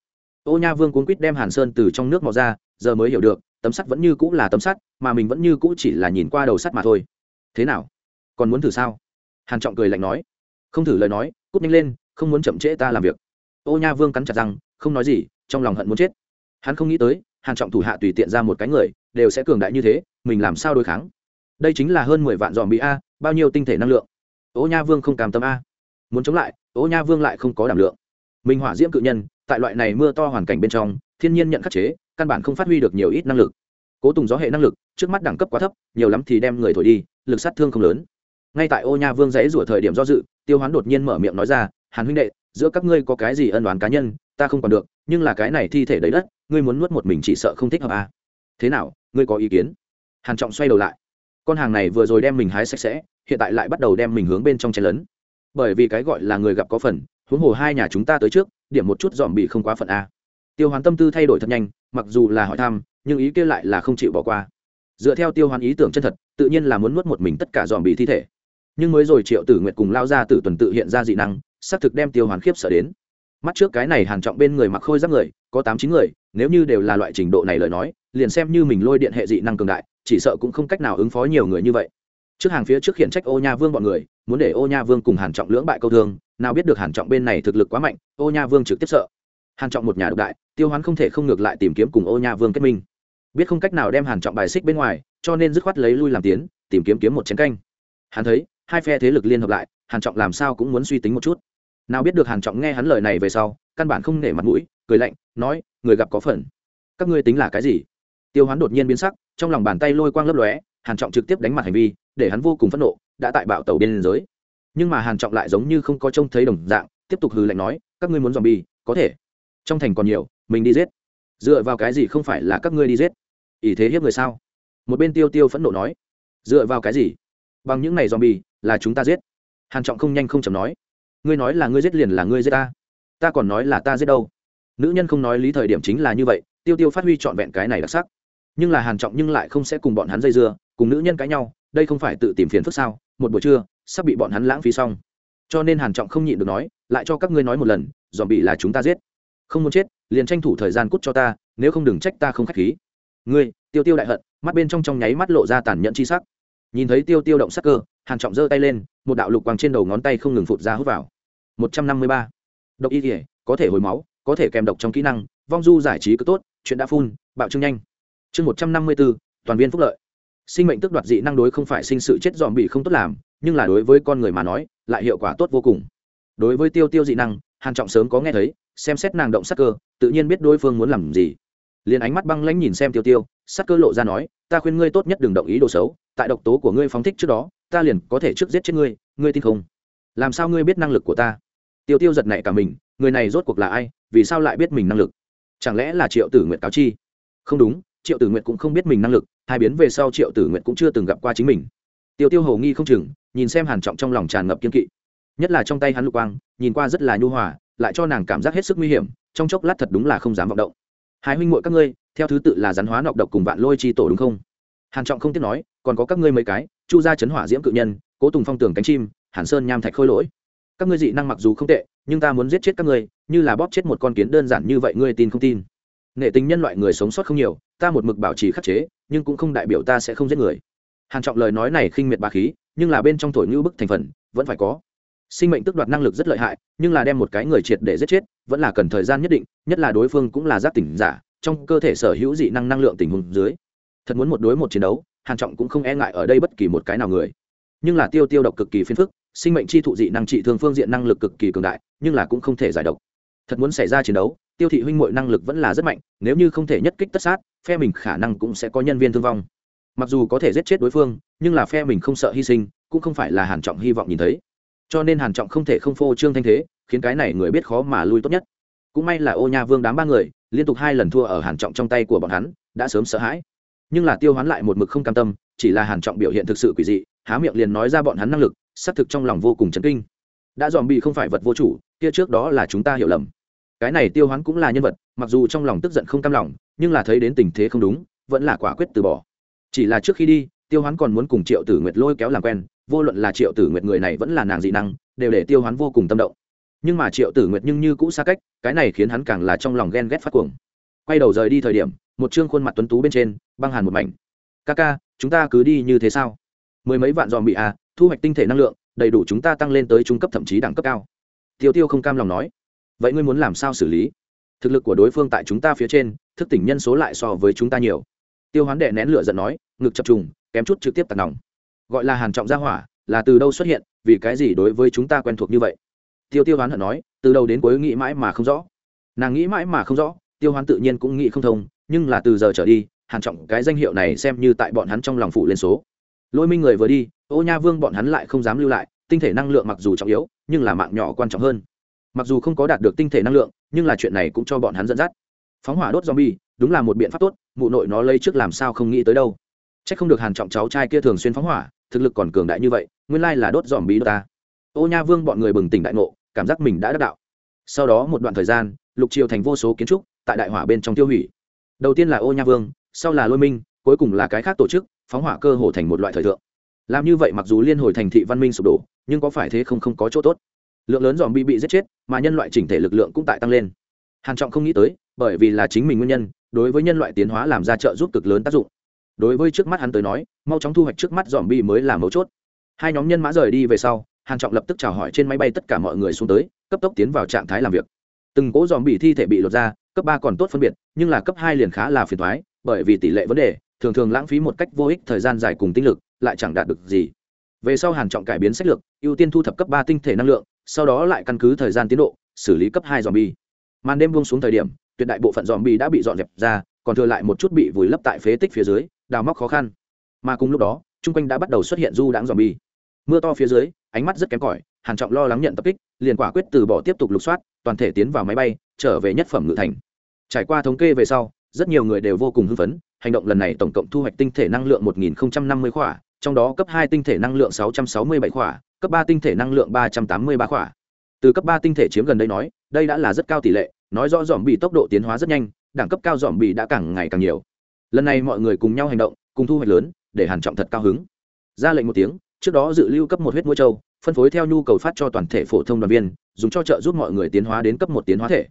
Ô nha vương cuốn quýt đem hàn sơn từ trong nước mò ra, giờ mới hiểu được tấm sắt vẫn như cũ là tấm sắt, mà mình vẫn như cũ chỉ là nhìn qua đầu sắt mà thôi. Thế nào? Còn muốn thử sao? Hàn trọng cười lạnh nói. Không thử lời nói, cút nhanh lên, không muốn chậm trễ ta làm việc. Ô nha vương cắn chặt răng, không nói gì, trong lòng hận muốn chết. Hắn không nghĩ tới, hàn trọng thủ hạ tùy tiện ra một cái người, đều sẽ cường đại như thế, mình làm sao đối kháng? Đây chính là hơn mười vạn dòm bị a, bao nhiêu tinh thể năng lượng? Ô nha vương không cam tâm a. Muốn chống lại, ô nha vương lại không có đảm lượng. Mình hỏa diễm cự nhân, tại loại này mưa to hoàn cảnh bên trong, thiên nhiên nhận khắc chế căn bản không phát huy được nhiều ít năng lực. Cố tùng gió hệ năng lực, trước mắt đẳng cấp quá thấp, nhiều lắm thì đem người thổi đi, lực sát thương không lớn. Ngay tại ô nha vương dãy rủa thời điểm do dự, tiêu hoán đột nhiên mở miệng nói ra, hàn huynh đệ, giữa các ngươi có cái gì ân đoán cá nhân, ta không còn được, nhưng là cái này thi thể đấy đất, ngươi muốn nuốt một mình chỉ sợ không thích hợp à. thế nào, ngươi có ý kiến? Hàn trọng xoay đầu lại. Con hàng này vừa rồi đem mình hái sạch sẽ, hiện tại lại bắt đầu đem mình hướng bên trong chen lấn bởi vì cái gọi là người gặp có phần, huống hồ hai nhà chúng ta tới trước, điểm một chút dòm bị không quá phận a tiêu hoán tâm tư thay đổi thật nhanh, mặc dù là hỏi thăm, nhưng ý kia lại là không chịu bỏ qua. Dựa theo tiêu hoán ý tưởng chân thật, tự nhiên là muốn nuốt một mình tất cả dòm bị thi thể. Nhưng mới rồi triệu tử nguyệt cùng lao ra tử tuần tự hiện ra dị năng, xác thực đem tiêu hoán khiếp sợ đến. Mắt trước cái này hàn trọng bên người mặc khôi giáp người, có tám chín người, nếu như đều là loại trình độ này lời nói, liền xem như mình lôi điện hệ dị năng cường đại, chỉ sợ cũng không cách nào ứng phó nhiều người như vậy. Trước hàng phía trước khiển trách ô nha vương bọn người, muốn để ô nha vương cùng hàn trọng lưỡng bại câu thương, nào biết được hàn trọng bên này thực lực quá mạnh, ô nha vương trực tiếp sợ hàn trọng một nhà độc đại, tiêu hoán không thể không ngược lại tìm kiếm cùng ô nha vương kết minh. Biết không cách nào đem hàn trọng bài xích bên ngoài, cho nên dứt khoát lấy lui làm tiến, tìm kiếm kiếm một chén canh. Hắn thấy, hai phe thế lực liên hợp lại, hàn trọng làm sao cũng muốn suy tính một chút. Nào biết được hàn trọng nghe hắn lời này về sau, căn bản không nể mặt mũi, cười lạnh, nói, người gặp có phần. Các ngươi tính là cái gì? Tiêu hoán đột nhiên biến sắc, trong lòng bàn tay lôi quang lấp lóe, hàn trọng trực tiếp đánh mặt hành vi, để hắn vô cùng phẫn nộ, đã tại bạo tàu biên giới. Nhưng mà hàn trọng lại giống như không có trông thấy đồng dạng, tiếp tục hừ lạnh nói, các ngươi muốn dòm bi có thể trong thành còn nhiều, mình đi giết. Dựa vào cái gì không phải là các ngươi đi giết? Ý thế hiếp người sao? Một bên tiêu tiêu phẫn nộ nói. Dựa vào cái gì? Bằng những này dòm bi là chúng ta giết. Hàn trọng không nhanh không chậm nói. Ngươi nói là ngươi giết liền là ngươi giết ta. Ta còn nói là ta giết đâu? Nữ nhân không nói lý thời điểm chính là như vậy, tiêu tiêu phát huy trọn vẹn cái này đặc sắc. Nhưng là hàn trọng nhưng lại không sẽ cùng bọn hắn dây dưa, cùng nữ nhân cãi nhau, đây không phải tự tìm phiền phức sao? Một buổi trưa, sắp bị bọn hắn lãng phí xong. Cho nên hàn trọng không nhịn được nói, lại cho các ngươi nói một lần dòm bị là chúng ta giết không muốn chết, liền tranh thủ thời gian cút cho ta, nếu không đừng trách ta không k h á c h khí. Ngươi, tiêu tiêu đại hận, mắt bên trong trong nháy mắt lộ ra tàn nhẫn chi sắc. Nhìn thấy tiêu tiêu động sắc cơ, hàn trọng giơ tay lên, một đạo lục quang trên đầu ngón tay không ngừng phụt ra hút vào. Một trăm năm mươi ba. Độc y thể có thể hồi máu, có thể kèm độc trong kỹ năng, vong du giải trí cứ tốt, chuyện đã phun, bạo trưng nhanh. Chương một trăm năm mươi bốn toàn viên phúc lợi. Sinh mệnh tức đoạt dị năng đối không phải sinh sự chết dòm bị không tốt làm, nhưng là đối với con người mà nói, lại hiệu quả tốt vô cùng. Đối với tiêu tiêu dị năng hàn trọng sớm có nghe thấy, xem xét nàng động sắc cơ, tự nhiên biết đối phương muốn làm gì. Liền ánh mắt băng lãnh nhìn xem tiêu tiêu, sắc cơ lộ ra nói, ta khuyên ngươi tốt nhất đừng động ý đồ xấu, tại độc tố của ngươi phóng thích trước đó, ta liền có thể trước giết chết ngươi ngươi tin không? Làm sao ngươi biết năng lực của ta? Tiêu tiêu giật nảy cả mình, người này rốt cuộc là ai, vì sao lại biết mình năng lực? Chẳng lẽ là triệu tử nguyện cáo chi? Không đúng, triệu tử nguyện cũng không biết mình năng lực, hai biến về sau triệu tử nguyện cũng chưa từng gặp qua chính mình. Tiêu tiêu hầu nghi không chừng, nhìn xem hàn trọng trong lòng tràn ngập kiên kỵ nhất là trong tay hắn lục quang, nhìn qua rất là nhu hòa, lại cho nàng cảm giác hết sức nguy hiểm, trong chốc lát thật đúng là không dám vọng động. Hai huynh muội các ngươi, theo thứ tự là rắn hóa nọc độc cùng vạn lôi chi tổ đúng không? Hàn trọng không tiếp nói, còn có các ngươi mấy cái, chu gia chấn hỏa diễm cự nhân, cố tùng phong tường cánh chim, hàn sơn nham thạch khôi lỗi. Các ngươi dị năng mặc dù không tệ, nhưng ta muốn giết chết các ngươi, như là bóp chết một con kiến đơn giản như vậy ngươi tin không tin. Nghệ tính nhân loại người sống sót không nhiều, ta một mực bảo trì khắc chế, nhưng cũng không đại biểu ta sẽ không giết người. Hàn trọng lời nói này khinh miệt bá khí, nhưng là bên trong thổi như bức thành phần, vẫn phải có sinh mệnh tức đoạt năng lực rất lợi hại, nhưng là đem một cái người triệt để giết chết, vẫn là cần thời gian nhất định, nhất là đối phương cũng là giác tỉnh giả, trong cơ thể sở hữu dị năng năng lượng tình huống dưới, thật muốn một đối một chiến đấu, hàn trọng cũng không e ngại ở đây bất kỳ một cái nào người. Nhưng là tiêu tiêu độc cực kỳ phiền phức, sinh mệnh chi thụ dị năng trị thương phương diện năng lực cực kỳ cường đại, nhưng là cũng không thể giải độc. Thật muốn xảy ra chiến đấu, tiêu thị huynh muội năng lực vẫn là rất mạnh, nếu như không thể nhất kích tất sát, phe mình khả năng cũng sẽ có nhân viên thương vong. Mặc dù có thể giết chết đối phương, nhưng là phe mình không sợ hy sinh, cũng không phải là hàn trọng hy vọng nhìn thấy cho nên hàn trọng không thể không phô trương thanh thế, khiến cái này người biết khó mà lui tốt nhất. Cũng may là ô nha vương đám ba người, liên tục hai lần thua ở hàn trọng trong tay của bọn hắn, đã sớm sợ hãi. Nhưng là tiêu hoán lại một mực không cam tâm, chỉ là hàn trọng biểu hiện thực sự quỷ dị, há miệng liền nói ra bọn hắn năng lực, xác thực trong lòng vô cùng chấn kinh. Đã dòm bị không phải vật vô chủ, kia trước đó là chúng ta hiểu lầm. Cái này tiêu hoán cũng là nhân vật, mặc dù trong lòng tức giận không cam lòng, nhưng là thấy đến tình thế không đúng, vẫn là quả quyết từ bỏ. Chỉ là trước khi đi tiêu hoán còn muốn cùng triệu tử nguyệt lôi kéo làm quen, vô luận là triệu tử nguyệt người này vẫn là nàng dị năng, đều để tiêu hoán vô cùng tâm động. Nhưng mà triệu tử nguyệt nhưng như cũ xa cách, cái này khiến hắn càng là trong lòng ghen ghét phát cuồng. Quay đầu rời đi thời điểm, một chương khuôn mặt tuấn tú bên trên, băng hàn một mảnh. Ca ca, chúng ta cứ đi như thế sao? Mười mấy vạn dòm bị à thu hoạch tinh thể năng lượng, đầy đủ chúng ta tăng lên tới trung cấp thậm chí đẳng cấp cao. Tiêu tiêu không cam lòng nói. Vậy ngươi muốn làm sao xử lý? Thực lực của đối phương tại chúng ta phía trên, thức tỉnh nhân số lại so với chúng ta nhiều. Tiêu hoán đệ nén lửa giận nói, ngực chập trùng kém chút trực tiếp tạt nòng. Gọi là hàn trọng gia hỏa, là từ đâu xuất hiện, vì cái gì đối với chúng ta quen thuộc như vậy? Tiêu tiêu hoán hận nói, từ đầu đến cuối nghĩ mãi mà không rõ. Nàng nghĩ mãi mà không rõ, tiêu hoán tự nhiên cũng nghĩ không thông, nhưng là từ giờ trở đi, hàn trọng cái danh hiệu này xem như tại bọn hắn trong lòng phụ lên số. Lôi minh người vừa đi, ô nha vương bọn hắn lại không dám lưu lại, tinh thể năng lượng mặc dù trọng yếu, nhưng là mạng nhỏ quan trọng hơn. Mặc dù không có đạt được tinh thể năng lượng, nhưng là chuyện này cũng cho bọn hắn dẫn dắt. Phóng hỏa đốt zombie, đúng là một biện pháp tốt, mụ nội nó lấy trước làm sao không nghĩ tới đâu chắc không được hàn trọng cháu trai kia thường xuyên phóng hỏa, thực lực còn cường đại như vậy, nguyên lai là đốt giòm bí ta. Ô nha vương bọn người bừng tỉnh đại ngộ, cảm giác mình đã đắc đạo. Sau đó một đoạn thời gian, lục triều thành vô số kiến trúc, tại đại hỏa bên trong tiêu hủy. Đầu tiên là ô nha vương, sau là lôi minh, cuối cùng là cái khác tổ chức, phóng hỏa cơ hồ thành một loại thời thượng. Làm như vậy mặc dù liên hồi thành thị văn minh sụp đổ, nhưng có phải thế không không có chỗ tốt. Lượng lớn dòm bị bị giết chết, mà nhân loại chỉnh thể lực lượng cũng tại tăng lên. Hàn trọng không nghĩ tới, bởi vì là chính mình nguyên nhân, đối với nhân loại tiến hóa làm ra trợ giúp cực lớn tác dụng đối với trước mắt hắn tới nói, mau chóng thu hoạch trước mắt dòm bi mới là mấu chốt. Hai nhóm nhân mã rời đi về sau, hàn trọng lập tức chào hỏi trên máy bay tất cả mọi người xuống tới, cấp tốc tiến vào trạng thái làm việc. Từng cỗ dòm bị thi thể bị lột ra, cấp ba còn tốt phân biệt, nhưng là cấp hai liền khá là phiền toái, bởi vì tỷ lệ vấn đề, thường thường lãng phí một cách vô ích thời gian dài cùng tinh lực, lại chẳng đạt được gì. Về sau hàn trọng cải biến sách lược, ưu tiên thu thập cấp ba tinh thể năng lượng, sau đó lại căn cứ thời gian tiến độ, xử lý cấp hai dòm bi màn đêm buông xuống thời điểm, tuyệt đại bộ phận dòm bi đã bị dọn dẹp ra, còn thừa lại một chút bị vùi lấp tại phế tích phía dưới đào móc khó khăn. Mà cùng lúc đó, chung quanh đã bắt đầu xuất hiện du đãng dòm bi mưa to phía dưới, ánh mắt rất kém cỏi, hàn trọng lo lắng nhận tập kích, liền quả quyết từ bỏ tiếp tục lục soát, toàn thể tiến vào máy bay, trở về nhất phẩm ngự thành. Trải qua thống kê về sau, rất nhiều người đều vô cùng hưng phấn, hành động lần này tổng cộng thu hoạch tinh thể năng lượng 1050 khỏa, trong đó cấp hai tinh thể năng lượng 667 khỏa, cấp ba tinh thể năng lượng 383 khỏa. Từ cấp ba tinh thể chiếm gần đây nói, đây đã là rất cao tỷ lệ, nói rõ dòm bị tốc độ tiến hóa rất nhanh, đẳng cấp cao dòm bị đã càng ngày càng nhiều lần này mọi người cùng nhau hành động, cùng thu hoạch lớn, để hàn trọng thật cao hứng. Ra lệnh một tiếng, trước đó dự lưu cấp một huyết mũi châu, phân phối theo nhu cầu phát cho toàn thể phổ thông đoàn viên, dùng cho trợ giúp mọi người tiến hóa đến cấp một tiến hóa thể.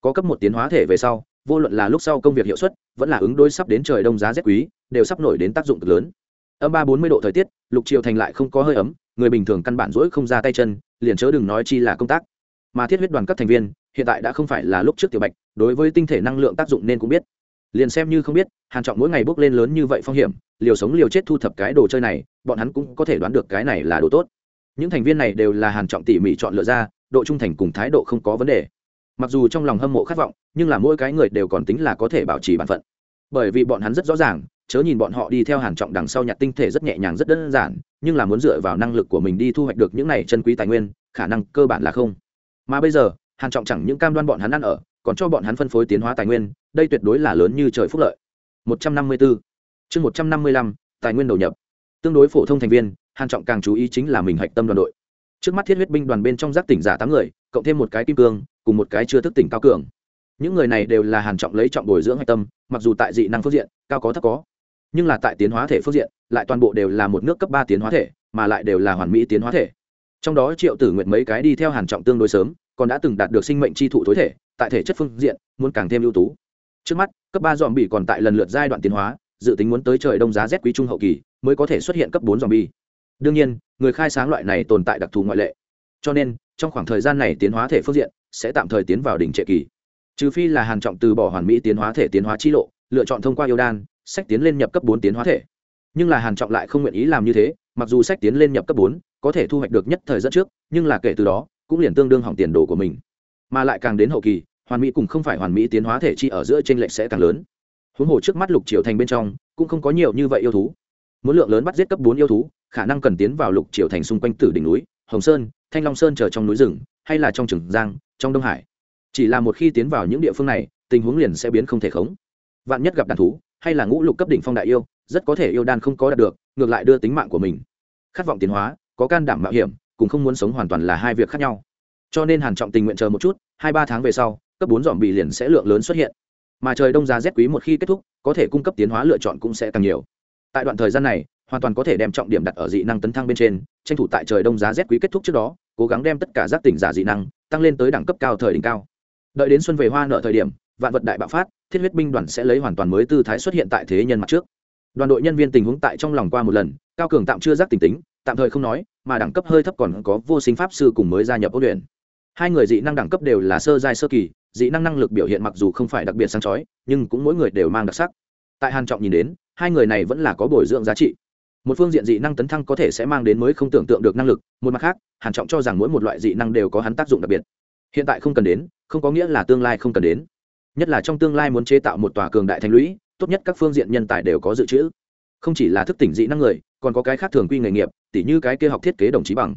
Có cấp một tiến hóa thể về sau, vô luận là lúc sau công việc hiệu suất, vẫn là ứng đối sắp đến trời đông giá rét quý, đều sắp nổi đến tác dụng cực lớn. Âm ba bốn mươi độ thời tiết, lục triều thành lại không có hơi ấm, người bình thường căn bản rỗi không ra tay chân, liền chớ đừng nói chi là công tác. Mà thiết huyết đoàn các thành viên, hiện tại đã không phải là lúc trước tiểu bạch, đối với tinh thể năng lượng tác dụng nên cũng biết liền xem như không biết, hàn trọng mỗi ngày bước lên lớn như vậy phong hiểm, liều sống liều chết thu thập cái đồ chơi này, bọn hắn cũng có thể đoán được cái này là đồ tốt. Những thành viên này đều là hàn trọng tỉ mỉ chọn lựa ra, độ trung thành cùng thái độ không có vấn đề. Mặc dù trong lòng hâm mộ khát vọng, nhưng là mỗi cái người đều còn tính là có thể bảo trì bản phận. Bởi vì bọn hắn rất rõ ràng, chớ nhìn bọn họ đi theo hàn trọng đằng sau nhặt tinh thể rất nhẹ nhàng, rất đơn giản, nhưng là muốn dựa vào năng lực của mình đi thu hoạch được những này chân quý tài nguyên, khả năng cơ bản là không. Mà bây giờ, hàn trọng chẳng những cam đoan bọn hắn ăn ở còn cho bọn hắn phân phối tiến hóa tài nguyên, đây tuyệt đối là lớn như trời phúc lợi. 154 chương 155 tài nguyên đầu nhập. Tương đối phổ thông thành viên, hàn trọng càng chú ý chính là mình hạch tâm đoàn đội. Trước mắt thiết huyết binh đoàn bên trong giác tỉnh giả tám người, cộng thêm một cái kim cương, cùng một cái chưa thức tỉnh cao cường. Những người này đều là hàn trọng lấy trọng bồi dưỡng hạch tâm, mặc dù tại dị năng phương diện, cao có thấp có. Nhưng là tại tiến hóa thể phương diện, lại toàn bộ đều là một nước cấp ba tiến hóa thể, mà lại đều là hoàn mỹ tiến hóa thể. Trong đó triệu tử nguyện mấy cái đi theo hàn trọng tương đối sớm còn đã từng đạt được sinh mệnh chi thụ tối thể, tại thể chất phương diện, muốn càng thêm ưu tú. Trước mắt, cấp ba dòm bị còn tại lần lượt giai đoạn tiến hóa, dự tính muốn tới trời đông giá rét quý trung hậu kỳ, mới có thể xuất hiện cấp bốn dòm bi đương nhiên, người khai sáng loại này tồn tại đặc thù ngoại lệ. Cho nên, trong khoảng thời gian này tiến hóa thể phương diện sẽ tạm thời tiến vào đỉnh trệ kỳ. Trừ phi là hàn trọng từ bỏ hoàn mỹ tiến hóa thể tiến hóa chi lộ, lựa chọn thông qua yêu đan, sách tiến lên nhập cấp bốn tiến hóa thể. Nhưng là hàn trọng lại không nguyện ý làm như thế, mặc dù sách tiến lên nhập cấp bốn có thể thu hoạch được nhất thời dẫn trước, nhưng là kể từ đó cũng liền tương đương hỏng tiền đồ của mình. Mà lại càng đến hậu kỳ, hoàn mỹ cùng không phải hoàn mỹ tiến hóa thể chi ở giữa trên lệch sẽ càng lớn. Huống hồ trước mắt lục triều thành bên trong, cũng không có nhiều như vậy yêu thú. Muốn lượng lớn bắt giết cấp bốn yêu thú, khả năng cần tiến vào lục triều thành xung quanh tử đỉnh núi, hồng sơn, thanh long sơn chờ trong núi rừng, hay là trong trường giang, trong đông hải. Chỉ là một khi tiến vào những địa phương này, tình huống liền sẽ biến không thể khống. Vạn nhất gặp đàn thú, hay là ngũ lục cấp đỉnh phong đại yêu, rất có thể yêu đan không có đạt được, ngược lại đưa tính mạng của mình. Khát vọng tiến hóa, có can đảm mạo hiểm cùng không muốn sống hoàn toàn là hai việc khác nhau. Cho nên hàn trọng tình nguyện chờ một chút, hai ba tháng về sau, cấp bốn dòm bị liền sẽ lượng lớn xuất hiện. Mà trời đông giá rét quý một khi kết thúc, có thể cung cấp tiến hóa lựa chọn cũng sẽ càng nhiều. Tại đoạn thời gian này, hoàn toàn có thể đem trọng điểm đặt ở dị năng tấn thăng bên trên, tranh thủ tại trời đông giá rét quý kết thúc trước đó, cố gắng đem tất cả giác tỉnh giả dị năng tăng lên tới đẳng cấp cao thời đỉnh cao. Đợi đến xuân về hoa nợ thời điểm, vạn vật đại bạo phát, thiết huyết binh đoàn sẽ lấy hoàn toàn mới tư thái xuất hiện tại thế nhân mặt trước. Đoàn đội nhân viên tình huống tại trong lòng qua một lần, cao cường tạm chưa giác tỉnh tính tạm thời không nói, mà đẳng cấp hơi thấp còn có vô sinh pháp sư cùng mới gia nhập ôn luyện. Hai người dị năng đẳng cấp đều là sơ giai sơ kỳ, dị năng năng lực biểu hiện mặc dù không phải đặc biệt sáng chói, nhưng cũng mỗi người đều mang đặc sắc. Tại hàn trọng nhìn đến, hai người này vẫn là có bồi dưỡng giá trị. Một phương diện dị năng tấn thăng có thể sẽ mang đến mới không tưởng tượng được năng lực, một mặt khác, hàn trọng cho rằng mỗi một loại dị năng đều có hắn tác dụng đặc biệt. Hiện tại không cần đến, không có nghĩa là tương lai không cần đến. Nhất là trong tương lai muốn chế tạo một tòa cường đại thành lũy, tốt nhất các phương diện nhân tài đều có dự trữ không chỉ là thức tỉnh dị năng người, còn có cái khác thường quy nghề nghiệp, tỉ như cái kia học thiết kế đồng chí bằng.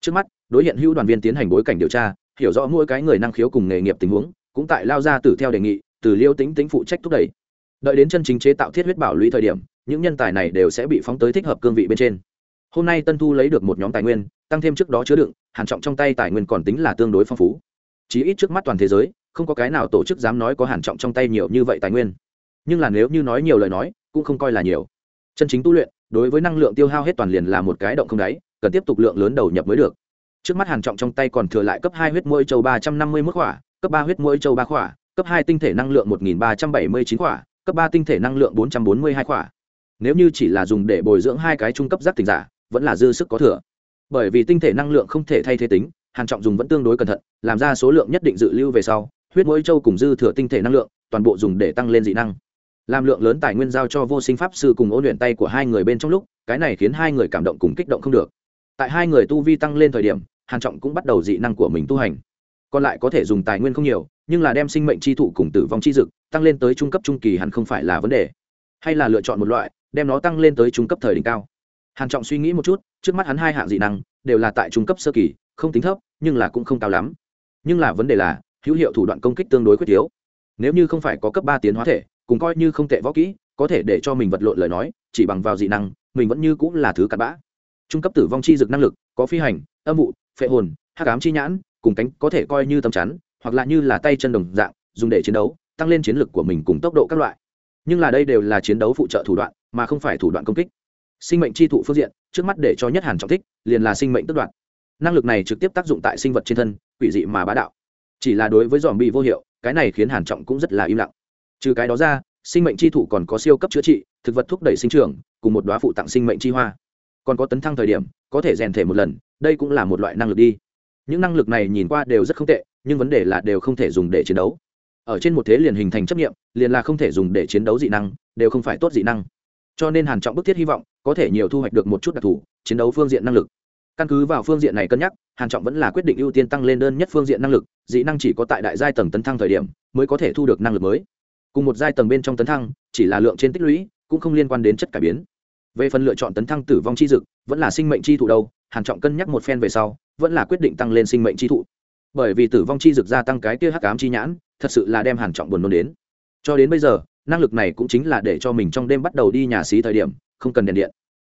Trước mắt, đối hiện hữu đoàn viên tiến hành bối cảnh điều tra, hiểu rõ mỗi cái người năng khiếu cùng nghề nghiệp tình huống, cũng tại lao ra từ theo đề nghị, từ liêu tính tính phụ trách thúc đẩy. Đợi đến chân chính chế tạo thiết huyết bảo lũy thời điểm, những nhân tài này đều sẽ bị phóng tới thích hợp cương vị bên trên. Hôm nay tân thu lấy được một nhóm tài nguyên, tăng thêm trước đó chứa đựng, hàn trọng trong tay tài nguyên còn tính là tương đối phong phú. Chí ít trước mắt toàn thế giới, không có cái nào tổ chức dám nói có hàn trọng trong tay nhiều như vậy tài nguyên. Nhưng là nếu như nói nhiều lời nói, cũng không coi là nhiều chân chính tu luyện, đối với năng lượng tiêu hao hết toàn liền là một cái động không đáy, cần tiếp tục lượng lớn đầu nhập mới được. Trước mắt hàn trọng trong tay còn thừa lại cấp hai huyết môi châu ba trăm năm mươi mức khỏa, cấp ba huyết môi châu ba khỏa, cấp hai tinh thể năng lượng một nghìn ba trăm bảy mươi chín khỏa, cấp ba tinh thể năng lượng bốn trăm bốn mươi hai khỏa. Nếu như chỉ là dùng để bồi dưỡng hai cái trung cấp giác tỉnh giả, vẫn là dư sức có thừa. Bởi vì tinh thể năng lượng không thể thay thế tính, hàn trọng dùng vẫn tương đối cẩn thận, làm ra số lượng nhất định dự lưu về sau, huyết mỗi châu cùng dư thừa tinh thể năng lượng, toàn bộ dùng để tăng lên dị năng làm lượng lớn tài nguyên giao cho vô sinh pháp sư cùng ôn luyện tay của hai người bên trong lúc, cái này khiến hai người cảm động cùng kích động không được. Tại hai người tu vi tăng lên thời điểm, hàn trọng cũng bắt đầu dị năng của mình tu hành. Còn lại có thể dùng tài nguyên không nhiều, nhưng là đem sinh mệnh chi thụ cùng tử vong chi dực tăng lên tới trung cấp trung kỳ hẳn không phải là vấn đề. Hay là lựa chọn một loại, đem nó tăng lên tới trung cấp thời đỉnh cao. Hàn trọng suy nghĩ một chút, trước mắt hắn hai hạng dị năng đều là tại trung cấp sơ kỳ, không tính thấp, nhưng là cũng không cao lắm. Nhưng là vấn đề là, hữu hiệu thủ đoạn công kích tương đối quyết yếu. Nếu như không phải có cấp ba tiến hóa thể cùng coi như không tệ võ kỹ, có thể để cho mình vật lộn lời nói, chỉ bằng vào dị năng, mình vẫn như cũng là thứ cặn bã. Trung cấp tử vong chi dực năng lực, có phi hành, âm vụ, phệ hồn, hắc ám chi nhãn, cùng cánh có thể coi như tầm chắn, hoặc là như là tay chân đồng dạng, dùng để chiến đấu, tăng lên chiến lực của mình cùng tốc độ các loại. Nhưng là đây đều là chiến đấu phụ trợ thủ đoạn, mà không phải thủ đoạn công kích. Sinh mệnh chi thụ phương diện, trước mắt để cho nhất hàn trọng thích, liền là sinh mệnh tức đoạn năng lực này trực tiếp tác dụng tại sinh vật trên thân, quỷ dị mà bá đạo. Chỉ là đối với dòm bị vô hiệu, cái này khiến hàn trọng cũng rất là im lặng trừ cái đó ra, sinh mệnh chi thụ còn có siêu cấp chữa trị, thực vật thúc đẩy sinh trưởng, cùng một đoá phụ tặng sinh mệnh chi hoa. Còn có tấn thăng thời điểm, có thể rèn thể một lần, đây cũng là một loại năng lực đi. Những năng lực này nhìn qua đều rất không tệ, nhưng vấn đề là đều không thể dùng để chiến đấu. Ở trên một thế liền hình thành chấp nghiệm liền là không thể dùng để chiến đấu dị năng, đều không phải tốt dị năng. Cho nên hàn trọng bức thiết hy vọng, có thể nhiều thu hoạch được một chút đặc thù, chiến đấu phương diện năng lực. Căn cứ vào phương diện này cân nhắc, hàn trọng vẫn là quyết định ưu tiên tăng lên đơn nhất phương diện năng lực, dị năng chỉ có tại đại giai tầng tấn thăng thời điểm, mới có thể thu được năng lực mới cùng một giai tầng bên trong tấn thăng, chỉ là lượng trên tích lũy, cũng không liên quan đến chất cải biến. Về phần lựa chọn tấn thăng tử vong chi dực, vẫn là sinh mệnh chi thụ đâu, hàn trọng cân nhắc một phen về sau, vẫn là quyết định tăng lên sinh mệnh chi thụ. Bởi vì tử vong chi dực gia tăng cái kia hắc ám chi nhãn, thật sự là đem hàn trọng buồn nôn đến. Cho đến bây giờ, năng lực này cũng chính là để cho mình trong đêm bắt đầu đi nhà xí thời điểm, không cần đèn điện.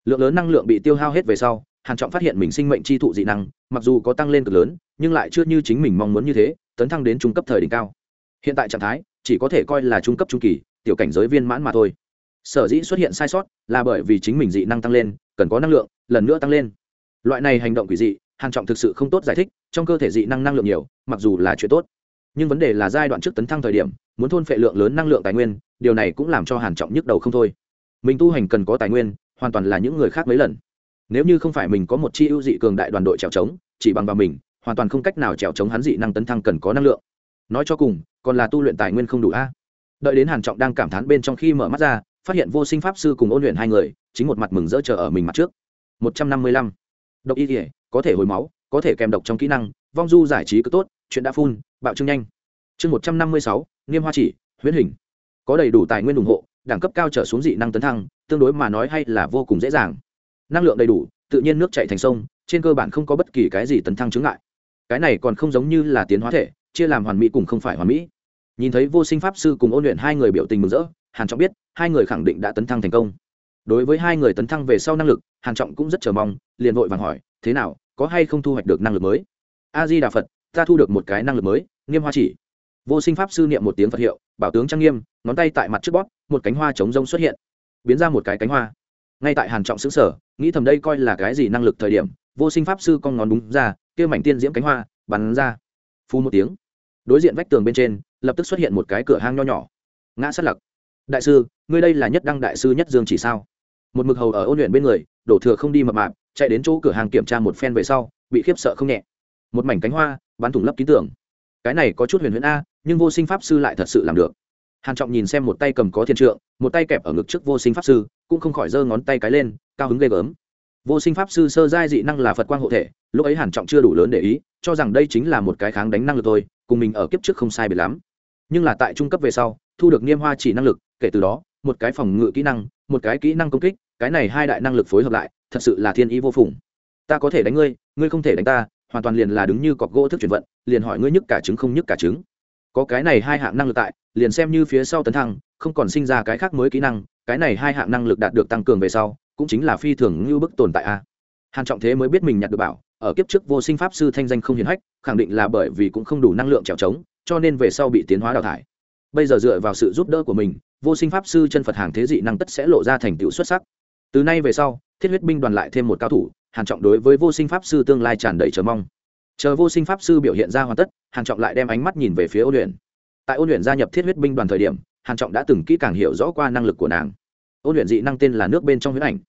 Lượng lớn năng lượng bị tiêu hao hết về sau, hàn trọng phát hiện mình sinh mệnh chi thụ dị năng, mặc dù có tăng lên cực lớn, nhưng lại chưa như chính mình mong muốn như thế, tấn thăng đến trung cấp thời đỉnh cao hiện tại trạng thái, chỉ có thể coi là trung cấp trung kỳ, tiểu cảnh giới viên mãn mà thôi. Sở dĩ xuất hiện sai sót là bởi vì chính mình dị năng tăng lên, cần có năng lượng, lần nữa tăng lên. Loại này hành động quỷ dị, hàn trọng thực sự không tốt giải thích, trong cơ thể dị năng năng lượng nhiều, mặc dù là chuyện tốt. Nhưng vấn đề là giai đoạn trước tấn thăng thời điểm, muốn thôn phệ lượng lớn năng lượng tài nguyên, điều này cũng làm cho hàn trọng nhức đầu không thôi. Mình tu hành cần có tài nguyên, hoàn toàn là những người khác mấy lần. Nếu như không phải mình có một chi ưu dị cường đại đoàn đội trèo trống chỉ bằng vào mình, hoàn toàn không cách nào trèo trống hắn dị năng tấn thăng cần có năng lượng. Nói cho cùng còn là tu luyện tài nguyên không đủ a. Đợi đến hàn trọng đang cảm thán bên trong khi mở mắt ra, phát hiện vô sinh pháp sư cùng ôn luyện hai người, chính một mặt mừng rỡ chờ ở mình mặt trước. Một trăm năm mươi lăm. Độc y thể có thể hồi máu, có thể kèm độc trong kỹ năng, vong du giải trí cứ tốt, chuyện đã phun, bạo trương nhanh. Chương một trăm năm mươi sáu, nghiêm hoa chỉ, huyễn hình. Có đầy đủ tài nguyên ủng hộ, đẳng cấp cao trở xuống dị năng tấn thăng, tương đối mà nói hay là vô cùng dễ dàng. Năng lượng đầy đủ, tự nhiên nước chảy thành sông, trên cơ bản không có bất kỳ cái gì tấn thăng chứng ngại. Cái này còn không giống như là tiến hóa thể chia làm hoàn mỹ cùng không phải hoàn mỹ. Nhìn thấy vô sinh pháp sư cùng ôn luyện hai người biểu tình mừng rỡ, hàn trọng biết, hai người khẳng định đã tấn thăng thành công. Đối với hai người tấn thăng về sau năng lực, hàn trọng cũng rất chờ mong, liền vội vàng hỏi, thế nào, có hay không thu hoạch được năng lực mới? A di đà phật, ta thu được một cái năng lực mới, nghiêm hoa chỉ. Vô sinh pháp sư niệm một tiếng phật hiệu, bảo tướng trang nghiêm, ngón tay tại mặt trước bóp, một cánh hoa chống rông xuất hiện, biến ra một cái cánh hoa. Ngay tại hàn trọng xứng sở nghĩ thầm đây coi là cái gì năng lực thời điểm, vô sinh pháp sư con ngón đúng ra, kia mảnh tiên diễm cánh hoa, bắn ra phu một tiếng. Đối diện vách tường bên trên, lập tức xuất hiện một cái cửa hang nho nhỏ. Ngã sát lặc. Đại sư, ngươi đây là nhất đăng đại sư nhất dương chỉ sao? Một mực hầu ở ôn luyện bên người, đổ thừa không đi mập mạp, chạy đến chỗ cửa hàng kiểm tra một phen về sau, bị khiếp sợ không nhẹ. Một mảnh cánh hoa, bắn thủng lấp ký tưởng cái này có chút huyền huyền a, nhưng vô sinh pháp sư lại thật sự làm được. Hàn trọng nhìn xem một tay cầm có thiên trượng, một tay kẹp ở ngực trước vô sinh pháp sư, cũng không khỏi giơ ngón tay cái lên, cao hứng ghê gớm vô sinh pháp sư sơ giai dị năng là phật quang hộ thể, lúc ấy hàn trọng chưa đủ lớn để ý, cho rằng đây chính là một cái kháng đánh năng lực thôi, cùng mình ở kiếp trước không sai biệt lắm. Nhưng là tại trung cấp về sau, thu được niêm hoa chỉ năng lực, kể từ đó, một cái phòng ngự kỹ năng, một cái kỹ năng công kích, cái này hai đại năng lực phối hợp lại, thật sự là thiên ý vô phùng. Ta có thể đánh ngươi ngươi không thể đánh ta, hoàn toàn liền là đứng như cọc gỗ thức chuyển vận, liền hỏi ngươi nhức cả trứng không nhức cả trứng. Có cái này hai hạng năng lực tại, liền xem như phía sau tấn thăng, không còn sinh ra cái khác mới kỹ năng, cái này hai hạng năng lực đạt được tăng cường về sau cũng chính là phi thường như bức tồn tại a. Hàn trọng thế mới biết mình nhặt được bảo, ở kiếp trước vô sinh pháp sư thanh danh không hiển hách, khẳng định là bởi vì cũng không đủ năng lượng trèo trống, cho nên về sau bị tiến hóa đào thải. Bây giờ dựa vào sự giúp đỡ của mình, vô sinh pháp sư chân phật hàng thế dị năng tất sẽ lộ ra thành tựu xuất sắc. Từ nay về sau, thiết huyết binh đoàn lại thêm một cao thủ, hàn trọng đối với vô sinh pháp sư tương lai tràn đầy chờ mong. Chờ vô sinh pháp sư biểu hiện ra hoàn tất, hàn trọng lại đem ánh mắt nhìn về phía ôn luyện. Tại ôn luyện gia nhập thiết huyết binh đoàn thời điểm, hàn trọng đã từng kỹ càng hiểu rõ qua năng lực của nàng. Ôn luyện dị năng tên là nước bên trong huyết ảnh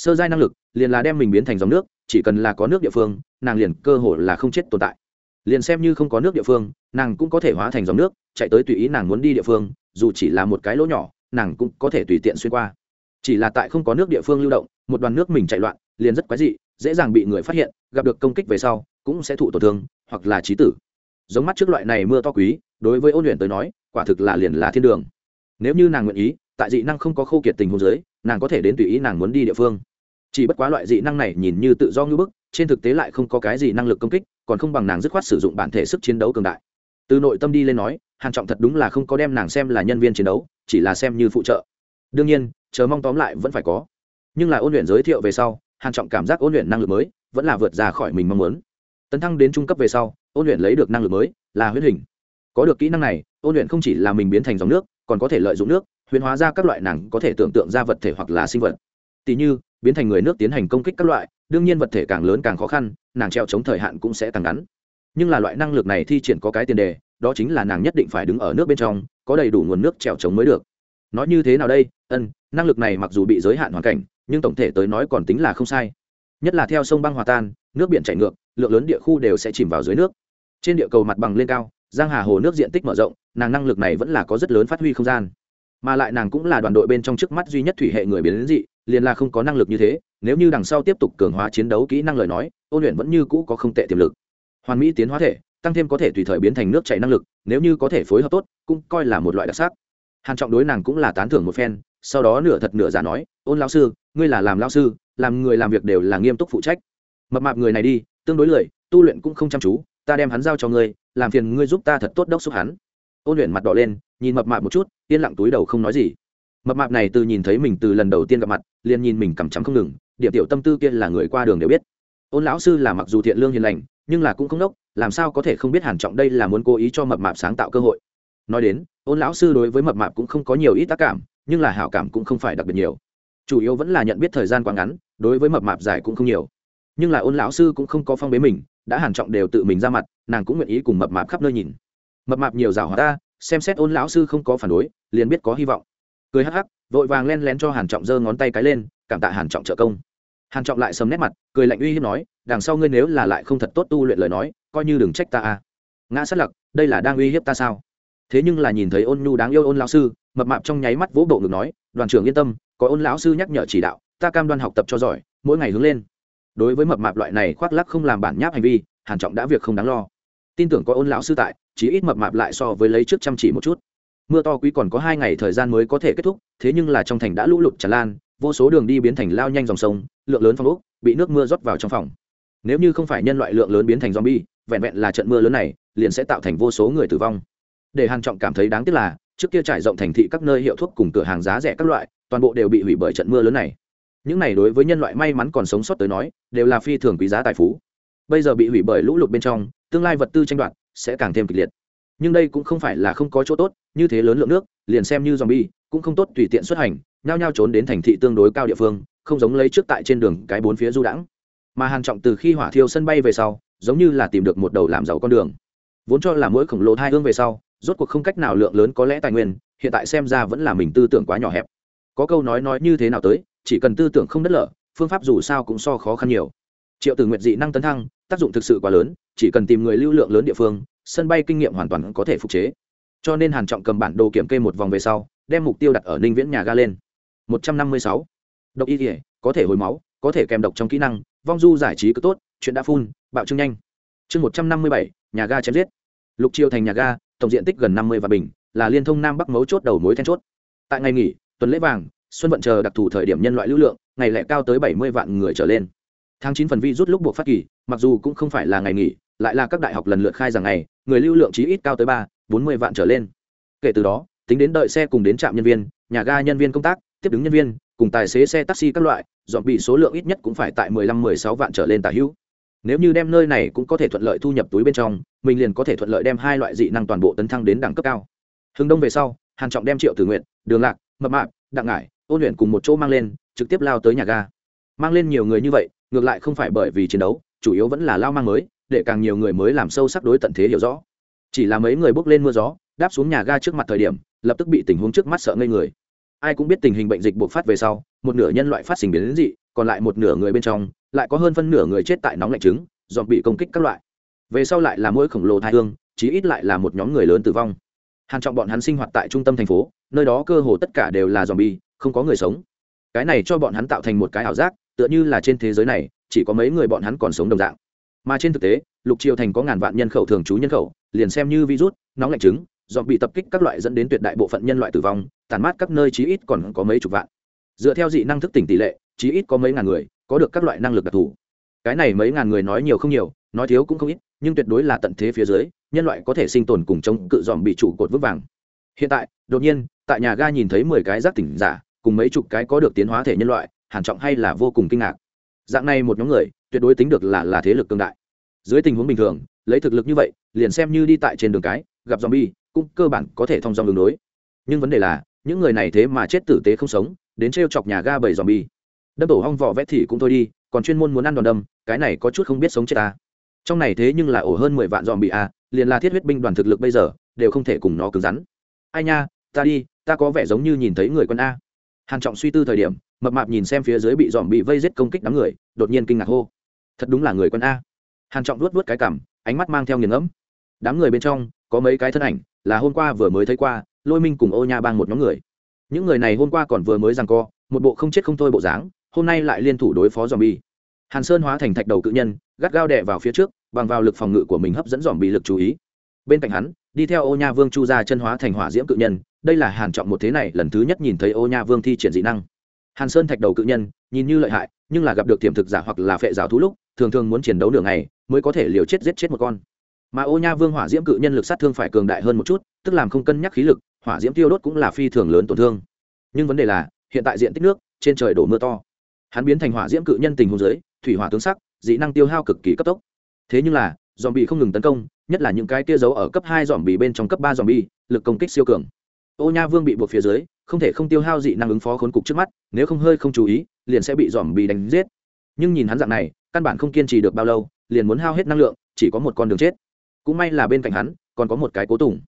sơ giai năng lực liền là đem mình biến thành dòng nước, chỉ cần là có nước địa phương, nàng liền cơ hồ là không chết tồn tại. Liền xem như không có nước địa phương, nàng cũng có thể hóa thành dòng nước, chạy tới tùy ý nàng muốn đi địa phương, dù chỉ là một cái lỗ nhỏ, nàng cũng có thể tùy tiện xuyên qua. Chỉ là tại không có nước địa phương lưu động, một đoàn nước mình chạy loạn, liền rất quái dị, dễ dàng bị người phát hiện, gặp được công kích về sau, cũng sẽ thụ tổn thương, hoặc là trí tử. Giống mắt trước loại này mưa to quý, đối với ôn luyện tới nói, quả thực là liền là thiên đường. Nếu như nàng nguyện ý, tại dị năng không có khâu kiệt tình hôn giới nàng có thể đến tùy ý nàng muốn đi địa phương chỉ bất quá loại dị năng này nhìn như tự do ngưỡng bức, trên thực tế lại không có cái gì năng lực công kích, còn không bằng nàng dứt khoát sử dụng bản thể sức chiến đấu cường đại. Từ nội tâm đi lên nói, hàn trọng thật đúng là không có đem nàng xem là nhân viên chiến đấu, chỉ là xem như phụ trợ. Đương nhiên, chờ mong tóm lại vẫn phải có. Nhưng là ôn luyện giới thiệu về sau, hàn trọng cảm giác ôn luyện năng lực mới, vẫn là vượt ra khỏi mình mong muốn. Tấn thăng đến trung cấp về sau, ôn luyện lấy được năng lực mới, là huyết hình. Có được kỹ năng này, ôn luyện không chỉ là mình biến thành dòng nước, còn có thể lợi dụng nước huyền hóa ra các loại nàng có thể tưởng tượng ra vật thể hoặc là sinh vật tỷ như, biến thành người nước tiến hành công kích các loại, đương nhiên vật thể càng lớn càng khó khăn, nàng treo chống thời hạn cũng sẽ càng ngắn. Nhưng là loại năng lực này thi triển có cái tiền đề, đó chính là nàng nhất định phải đứng ở nước bên trong, có đầy đủ nguồn nước trèo chống mới được. Nói như thế nào đây? Ân, năng lực này mặc dù bị giới hạn hoàn cảnh, nhưng tổng thể tới nói còn tính là không sai. Nhất là theo sông băng hòa tan, nước biển chảy ngược, lượng lớn địa khu đều sẽ chìm vào dưới nước. Trên địa cầu mặt bằng lên cao, giang hà hồ nước diện tích mở rộng, nàng năng lực này vẫn là có rất lớn phát huy không gian. Mà lại nàng cũng là đoàn đội bên trong trước mắt duy nhất thủy hệ người biến dị liền là không có năng lực như thế, nếu như đằng sau tiếp tục cường hóa chiến đấu kỹ năng lời nói, ôn luyện vẫn như cũ có không tệ tiềm lực. Hoàn mỹ tiến hóa thể, tăng thêm có thể tùy thời biến thành nước chảy năng lực, nếu như có thể phối hợp tốt, cũng coi là một loại đặc sắc. Hàn trọng đối nàng cũng là tán thưởng một phen, sau đó nửa thật nửa giả nói, ôn lão sư, ngươi là làm lão sư, làm người làm việc đều là nghiêm túc phụ trách. Mập mạp người này đi, tương đối lười, tu luyện cũng không chăm chú, ta đem hắn giao cho ngươi, làm phiền ngươi giúp ta thật tốt đốc xúc hắn. Ôn luyện mặt đỏ lên, nhìn mập mạp một chút, yên lặng túi đầu không nói gì. Mập mạp này từ nhìn thấy mình từ lần đầu tiên gặp mặt liền nhìn mình cằm chằm không ngừng điểm tiểu tâm tư kia là người qua đường đều biết. Ôn lão sư là mặc dù thiện lương hiền lành, nhưng là cũng không đốc, làm sao có thể không biết hàn trọng đây là muốn cố ý cho mập mạp sáng tạo cơ hội. Nói đến, ôn lão sư đối với mập mạp cũng không có nhiều ít tác cảm, nhưng là hảo cảm cũng không phải đặc biệt nhiều. Chủ yếu vẫn là nhận biết thời gian quá ngắn, đối với mập mạp dài cũng không nhiều. Nhưng là ôn lão sư cũng không có phong bế mình, đã hàn trọng đều tự mình ra mặt, nàng cũng nguyện ý cùng mập mạp khắp nơi nhìn. Mập mạp nhiều rào hóa ta, xem xét ôn lão sư không có phản đối, liền biết có hy vọng. Cười hắc hắc vội vàng len lén cho hàn trọng giơ ngón tay cái lên, cảm tạ hàn trọng trợ công. Hàn trọng lại sầm nét mặt, cười lạnh uy hiếp nói, đằng sau ngươi nếu là lại không thật tốt tu luyện lời nói, coi như đừng trách ta a. Ngã sát lặc, đây là đang uy hiếp ta sao? Thế nhưng là nhìn thấy ôn nhu đáng yêu ôn lão sư, mập mạp trong nháy mắt vỗ bộ ngực nói, đoàn trưởng yên tâm, có ôn lão sư nhắc nhở chỉ đạo, ta cam đoan học tập cho giỏi, mỗi ngày hướng lên. Đối với mập mạp loại này khoác lắc không làm bản nháp hành vi, hàn trọng đã việc không đáng lo. Tin tưởng có ôn lão sư tại chỉ ít mập mạp lại so với lấy trước chăm chỉ một chút mưa to quý còn có hai ngày thời gian mới có thể kết thúc, thế nhưng là trong thành đã lũ lụt tràn lan, vô số đường đi biến thành lao nhanh dòng sông, lượng lớn phong ốc bị nước mưa rót vào trong phòng. Nếu như không phải nhân loại lượng lớn biến thành zombie, vẹn vẹn là trận mưa lớn này liền sẽ tạo thành vô số người tử vong. Để hàn trọng cảm thấy đáng tiếc là, trước kia trải rộng thành thị các nơi hiệu thuốc cùng cửa hàng giá rẻ các loại, toàn bộ đều bị hủy bởi trận mưa lớn này. Những này đối với nhân loại may mắn còn sống sót tới nói, đều là phi thường quý giá tài phú. Bây giờ bị hủy bởi lũ lụt bên trong, tương lai vật tư tranh đoạt sẽ càng thêm kịch liệt nhưng đây cũng không phải là không có chỗ tốt, như thế lớn lượng nước, liền xem như zombie, cũng không tốt tùy tiện xuất hành, nhao nhao trốn đến thành thị tương đối cao địa phương, không giống lấy trước tại trên đường cái bốn phía du đãng. Mà hàn trọng từ khi hỏa thiêu sân bay về sau, giống như là tìm được một đầu làm giàu con đường. Vốn cho là mỗi khổng lồ hai hương về sau, rốt cuộc không cách nào lượng lớn có lẽ tài nguyên, hiện tại xem ra vẫn là mình tư tưởng quá nhỏ hẹp. Có câu nói nói như thế nào tới, chỉ cần tư tưởng không đất lở, phương pháp dù sao cũng so khó khăn nhiều. Triệu tử nguyệt dị năng tấn thăng, tác dụng thực sự quá lớn, chỉ cần tìm người lưu lượng lớn địa phương sân bay kinh nghiệm hoàn toàn có thể phục chế. Cho nên hàn trọng cầm bản đồ kiểm kê một vòng về sau đem mục tiêu đặt ở ninh viễn nhà ga lên. 156. độc y thể có thể hồi máu có thể kèm độc trong kỹ năng vong du giải trí cứ tốt chuyện đã phun bạo trương nhanh. Chương 157, nhà ga chém giết. Lục triều thành nhà ga tổng diện tích gần 50 và bình là liên thông nam bắc mấu chốt đầu mối then chốt. Tại ngày nghỉ tuần lễ vàng xuân vận chờ đặc thù thời điểm nhân loại lưu lượng ngày lẻ cao tới 70 vạn người trở lên. Tháng chín phần vi rút lúc buộc phát kỳ mặc dù cũng không phải là ngày nghỉ lại là các đại học lần lượt khai rằng ngày, người lưu lượng chí ít cao tới ba, bốn mươi vạn trở lên. Kể từ đó, tính đến đợi xe cùng đến trạm nhân viên, nhà ga nhân viên công tác, tiếp đứng nhân viên, cùng tài xế xe taxi các loại, dọn bị số lượng ít nhất cũng phải tại mười lăm, mười sáu vạn trở lên tả hữu. Nếu như đem nơi này cũng có thể thuận lợi thu nhập túi bên trong, mình liền có thể thuận lợi đem hai loại dị năng toàn bộ tấn thăng đến đẳng cấp cao. Hướng đông về sau, hàn trọng đem triệu tử nguyện đường lạc, mập mạp, đặng ngải ôn luyện cùng một chỗ mang lên, trực tiếp lao tới nhà ga. Mang lên nhiều người như vậy, ngược lại không phải bởi vì chiến đấu, chủ yếu vẫn là lao mang mới để càng nhiều người mới làm sâu sắc đối tận thế hiểu rõ. Chỉ là mấy người bước lên mưa gió, đáp xuống nhà ga trước mặt thời điểm, lập tức bị tình huống trước mắt sợ ngây người. Ai cũng biết tình hình bệnh dịch bộc phát về sau, một nửa nhân loại phát sinh biến dị, còn lại một nửa người bên trong, lại có hơn phân nửa người chết tại nóng lạnh trứng dọn bị công kích các loại. Về sau lại là mỗi khổng lồ thai hương, chí ít lại là một nhóm người lớn tử vong. Hàng trọng bọn hắn sinh hoạt tại trung tâm thành phố, nơi đó cơ hồ tất cả đều là dòm bi không có người sống. Cái này cho bọn hắn tạo thành một cái ảo giác, tựa như là trên thế giới này, chỉ có mấy người bọn hắn còn sống đồng dạng mà trên thực tế, lục triều thành có ngàn vạn nhân khẩu thường trú nhân khẩu, liền xem như virus, nóng lạnh trứng dọn bị tập kích các loại dẫn đến tuyệt đại bộ phận nhân loại tử vong tàn mát các nơi chí ít còn có mấy chục vạn. Dựa theo dị năng thức tỉnh tỷ lệ, chí ít có mấy ngàn người, có được các loại năng lực đặc thù. Cái này mấy ngàn người nói nhiều không nhiều, nói thiếu cũng không ít, nhưng tuyệt đối là tận thế phía dưới, nhân loại có thể sinh tồn cùng chống cự dòm bị trụ cột vững vàng. Hiện tại, đột nhiên, tại nhà ga nhìn thấy mười cái giác tỉnh giả, cùng mấy chục cái có được tiến hóa thể nhân loại, hàn trọng hay là vô cùng kinh ngạc. Dạng này một nhóm người tuyệt đối tính được là là thế lực cương đại. Dưới tình huống bình thường, lấy thực lực như vậy, liền xem như đi tại trên đường cái, gặp zombie, cũng cơ bản có thể thông dòng đường đối. Nhưng vấn đề là, những người này thế mà chết tử tế không sống, đến trêu chọc nhà ga bảy zombie. Đâm tổ hong vỏ vét thì cũng thôi đi, còn chuyên môn muốn ăn đòn đâm, cái này có chút không biết sống chết ta. Trong này thế nhưng là ổ hơn mười vạn zombie a liền là thiết huyết binh đoàn thực lực bây giờ, đều không thể cùng nó cứng rắn. Ai nha, ta đi, ta có vẻ giống như nhìn thấy người quân a. Hàn trọng suy tư thời điểm, mập mạp nhìn xem phía dưới bị dòm bị vây giết công kích đám người, đột nhiên kinh ngạc hô thật đúng là người quân a. Hàn trọng luốt luốt cái cảm ánh mắt mang theo nghiền ngẫm. Đám người bên trong, có mấy cái thân ảnh, là hôm qua vừa mới thấy qua, lôi minh cùng ô nha bang một nhóm người. Những người này hôm qua còn vừa mới rằng co, một bộ không chết không thôi bộ dáng, hôm nay lại liên thủ đối phó dòm bi hàn sơn hóa thành thạch đầu cự nhân, gắt gao đè vào phía trước, bằng vào lực phòng ngự của mình hấp dẫn dòm bị lực chú ý. Bên cạnh hắn, đi theo ô nha vương chu ra chân hóa thành hỏa diễm cự nhân, đây là hàn trọng một thế này lần thứ nhất nhìn thấy ô nha vương thi triển dị năng. Hàn sơn thạch đầu cự nhân, nhìn như lợi hại, nhưng là gặp được tiềm thực giả hoặc là phệ giáo thú lúc thường thường muốn chiến đấu nửa ngày mới có thể liều chết giết chết một con. Mà ô nha vương hỏa diễm cự nhân lực sát thương phải cường đại hơn một chút, tức làm không cân nhắc khí lực, hỏa diễm tiêu đốt cũng là phi thường lớn tổn thương. Nhưng vấn đề là, hiện tại diện tích nước trên trời đổ mưa to. Hắn biến thành hỏa diễm cự nhân tình hồ dưới, thủy hỏa tướng sắc, dị năng tiêu hao cực kỳ cấp tốc. Thế nhưng là dòm bị không ngừng tấn công, nhất là những cái kia giấu ở cấp hai dòm bị bên trong cấp ba dòm bi lực công kích siêu cường. Ô nha vương bị buộc phía dưới, không thể không tiêu hao dị năng ứng phó khốn cục trước mắt, nếu không hơi không chú ý, liền sẽ bị dòm bị đánh giết. Nhưng nhìn hắn dạng này căn bản không kiên trì được bao lâu, liền muốn hao hết năng lượng, chỉ có một con đường chết. Cũng may là bên cạnh hắn, còn có một cái cố tùng.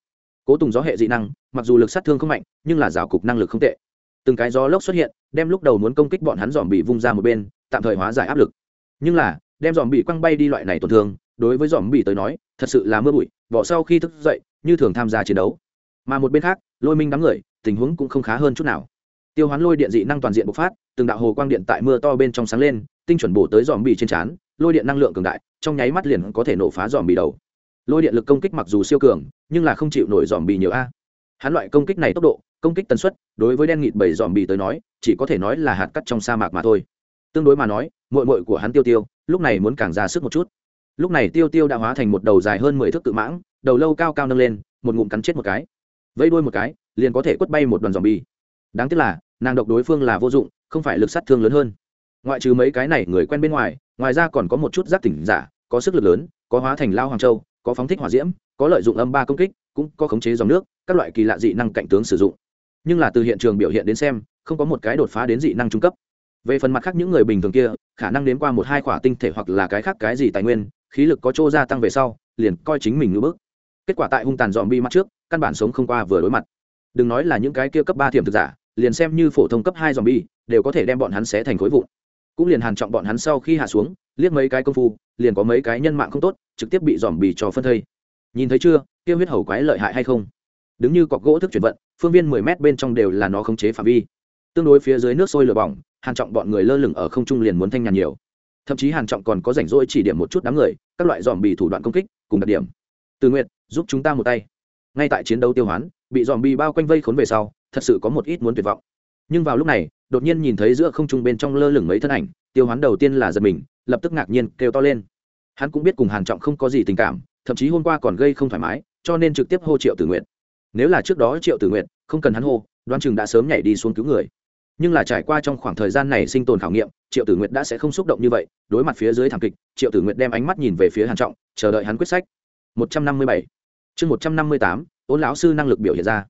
Cố tùng gió hệ dị năng, mặc dù lực sát thương không mạnh, nhưng là rào cục năng lực không tệ. Từng cái gió lốc xuất hiện, đem lúc đầu muốn công kích bọn hắn dòm bị vung ra một bên, tạm thời hóa giải áp lực. Nhưng là, đem dòm bị quăng bay đi loại này tổn thương, đối với dòm bị tới nói, thật sự là mưa bụi, bỏ sau khi thức dậy, như thường tham gia chiến đấu. Mà một bên khác, lôi minh đám người, tình huống cũng không khá hơn chút nào tiêu hoán lôi điện dị năng toàn diện bộc phát, từng đạo hồ quang điện tại mưa to bên trong sáng lên, tinh chuẩn bổ tới dòm bì trên trán, lôi điện năng lượng cường đại, trong nháy mắt liền có thể nổ phá dòm bì đầu. Lôi điện lực công kích mặc dù siêu cường, nhưng là không chịu nổi dòm bì nhiều a. Hắn loại công kích này tốc độ, công kích tần suất, đối với đen nghịt bảy dòm bì tới nói, chỉ có thể nói là hạt cắt trong sa mạc mà thôi. Tương đối mà nói mội mội của hắn tiêu tiêu, lúc này muốn càng ra sức một chút. Lúc này tiêu tiêu đã hóa thành một đầu dài hơn mười thước tự mãng, đầu lâu cao cao nâng lên, một ngụm cắn chết một cái. Vẫy đuôi một cái, liền có thể quất bay một đoàn dòm bì đáng tiếc là, nàng độc đối phương là vô dụng, không phải lực sát thương lớn hơn. Ngoại trừ mấy cái này người quen bên ngoài ngoài ra còn có một chút giác tỉnh giả, có sức lực lớn, có hóa thành lao hoàng châu, có phóng thích hỏa diễm, có lợi dụng âm ba công kích, cũng có khống chế dòng nước, các loại kỳ lạ dị năng cạnh tướng sử dụng. Nhưng là từ hiện trường biểu hiện đến xem, không có một cái đột phá đến dị năng trung cấp. Về phần mặt khác những người bình thường kia, khả năng đến qua một hai khỏa tinh thể hoặc là cái khác cái gì tài nguyên, khí lực có chỗ gia tăng về sau, liền coi chính mình ngưỡng bước kết quả tại hung tàn dòm bi mắt trước, căn bản sống không qua vừa đối mặt. Đừng nói là những cái kia cấp ba thiểm thực giả liền xem như phổ thông cấp hai dòm bi đều có thể đem bọn hắn xé thành khối vụn. Cũng liền hàn trọng bọn hắn sau khi hạ xuống, liếc mấy cái công phu, liền có mấy cái nhân mạng không tốt, trực tiếp bị dòm bì cho phân thây. Nhìn thấy chưa, kia huyết hầu quái lợi hại hay không? Đứng như cọc gỗ thức chuyển vận, phương viên mười mét bên trong đều là nó khống chế phạm vi. Tương đối phía dưới nước sôi lửa bỏng, hàn trọng bọn người lơ lửng ở không trung liền muốn thanh nhàn nhiều. Thậm chí hàn trọng còn có rảnh rỗi chỉ điểm một chút đám người, các loại dòm bì thủ đoạn công kích, cùng đặc điểm. Từ nguyện giúp chúng ta một tay. Ngay tại chiến đấu tiêu hoán, bị dòm bì bao quanh vây khốn về sau thật sự có một ít muốn tuyệt vọng. Nhưng vào lúc này, đột nhiên nhìn thấy giữa không trung bên trong lơ lửng mấy thân ảnh, tiêu hoán đầu tiên là giật mình, lập tức ngạc nhiên kêu to lên. Hắn cũng biết cùng hàn trọng không có gì tình cảm, thậm chí hôm qua còn gây không thoải mái, cho nên trực tiếp hô triệu tử nguyện nếu là trước đó triệu tử nguyện không cần hắn hô đoan chừng đã sớm nhảy đi xuống cứu người. Nhưng là trải qua trong khoảng thời gian này sinh tồn khảo nghiệm, triệu tử nguyện đã sẽ không xúc động như vậy, đối mặt phía dưới thảm kịch, triệu tử nguyện đem ánh mắt nhìn về phía hàn trọng, chờ đợi hắn quyết sách. 157 chương 158 ôn lão sư năng lực biểu hiện ra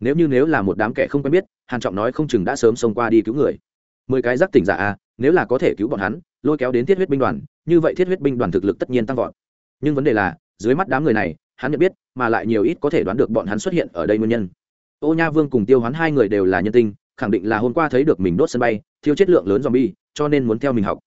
nếu như nếu là một đám kẻ không quen biết, hàn trọng nói không chừng đã sớm xông qua đi cứu người. Mười cái giác tỉnh giả a nếu là có thể cứu bọn hắn, lôi kéo đến thiết huyết binh đoàn, như vậy thiết huyết binh đoàn thực lực tất nhiên tăng vọt. Nhưng vấn đề là, dưới mắt đám người này, hắn nhận biết, mà lại nhiều ít có thể đoán được bọn hắn xuất hiện ở đây nguyên nhân. Ô nha vương cùng tiêu hoán hai người đều là nhân tinh, khẳng định là hôm qua thấy được mình đốt sân bay thiếu chất lượng lớn zombie, cho nên muốn theo mình học.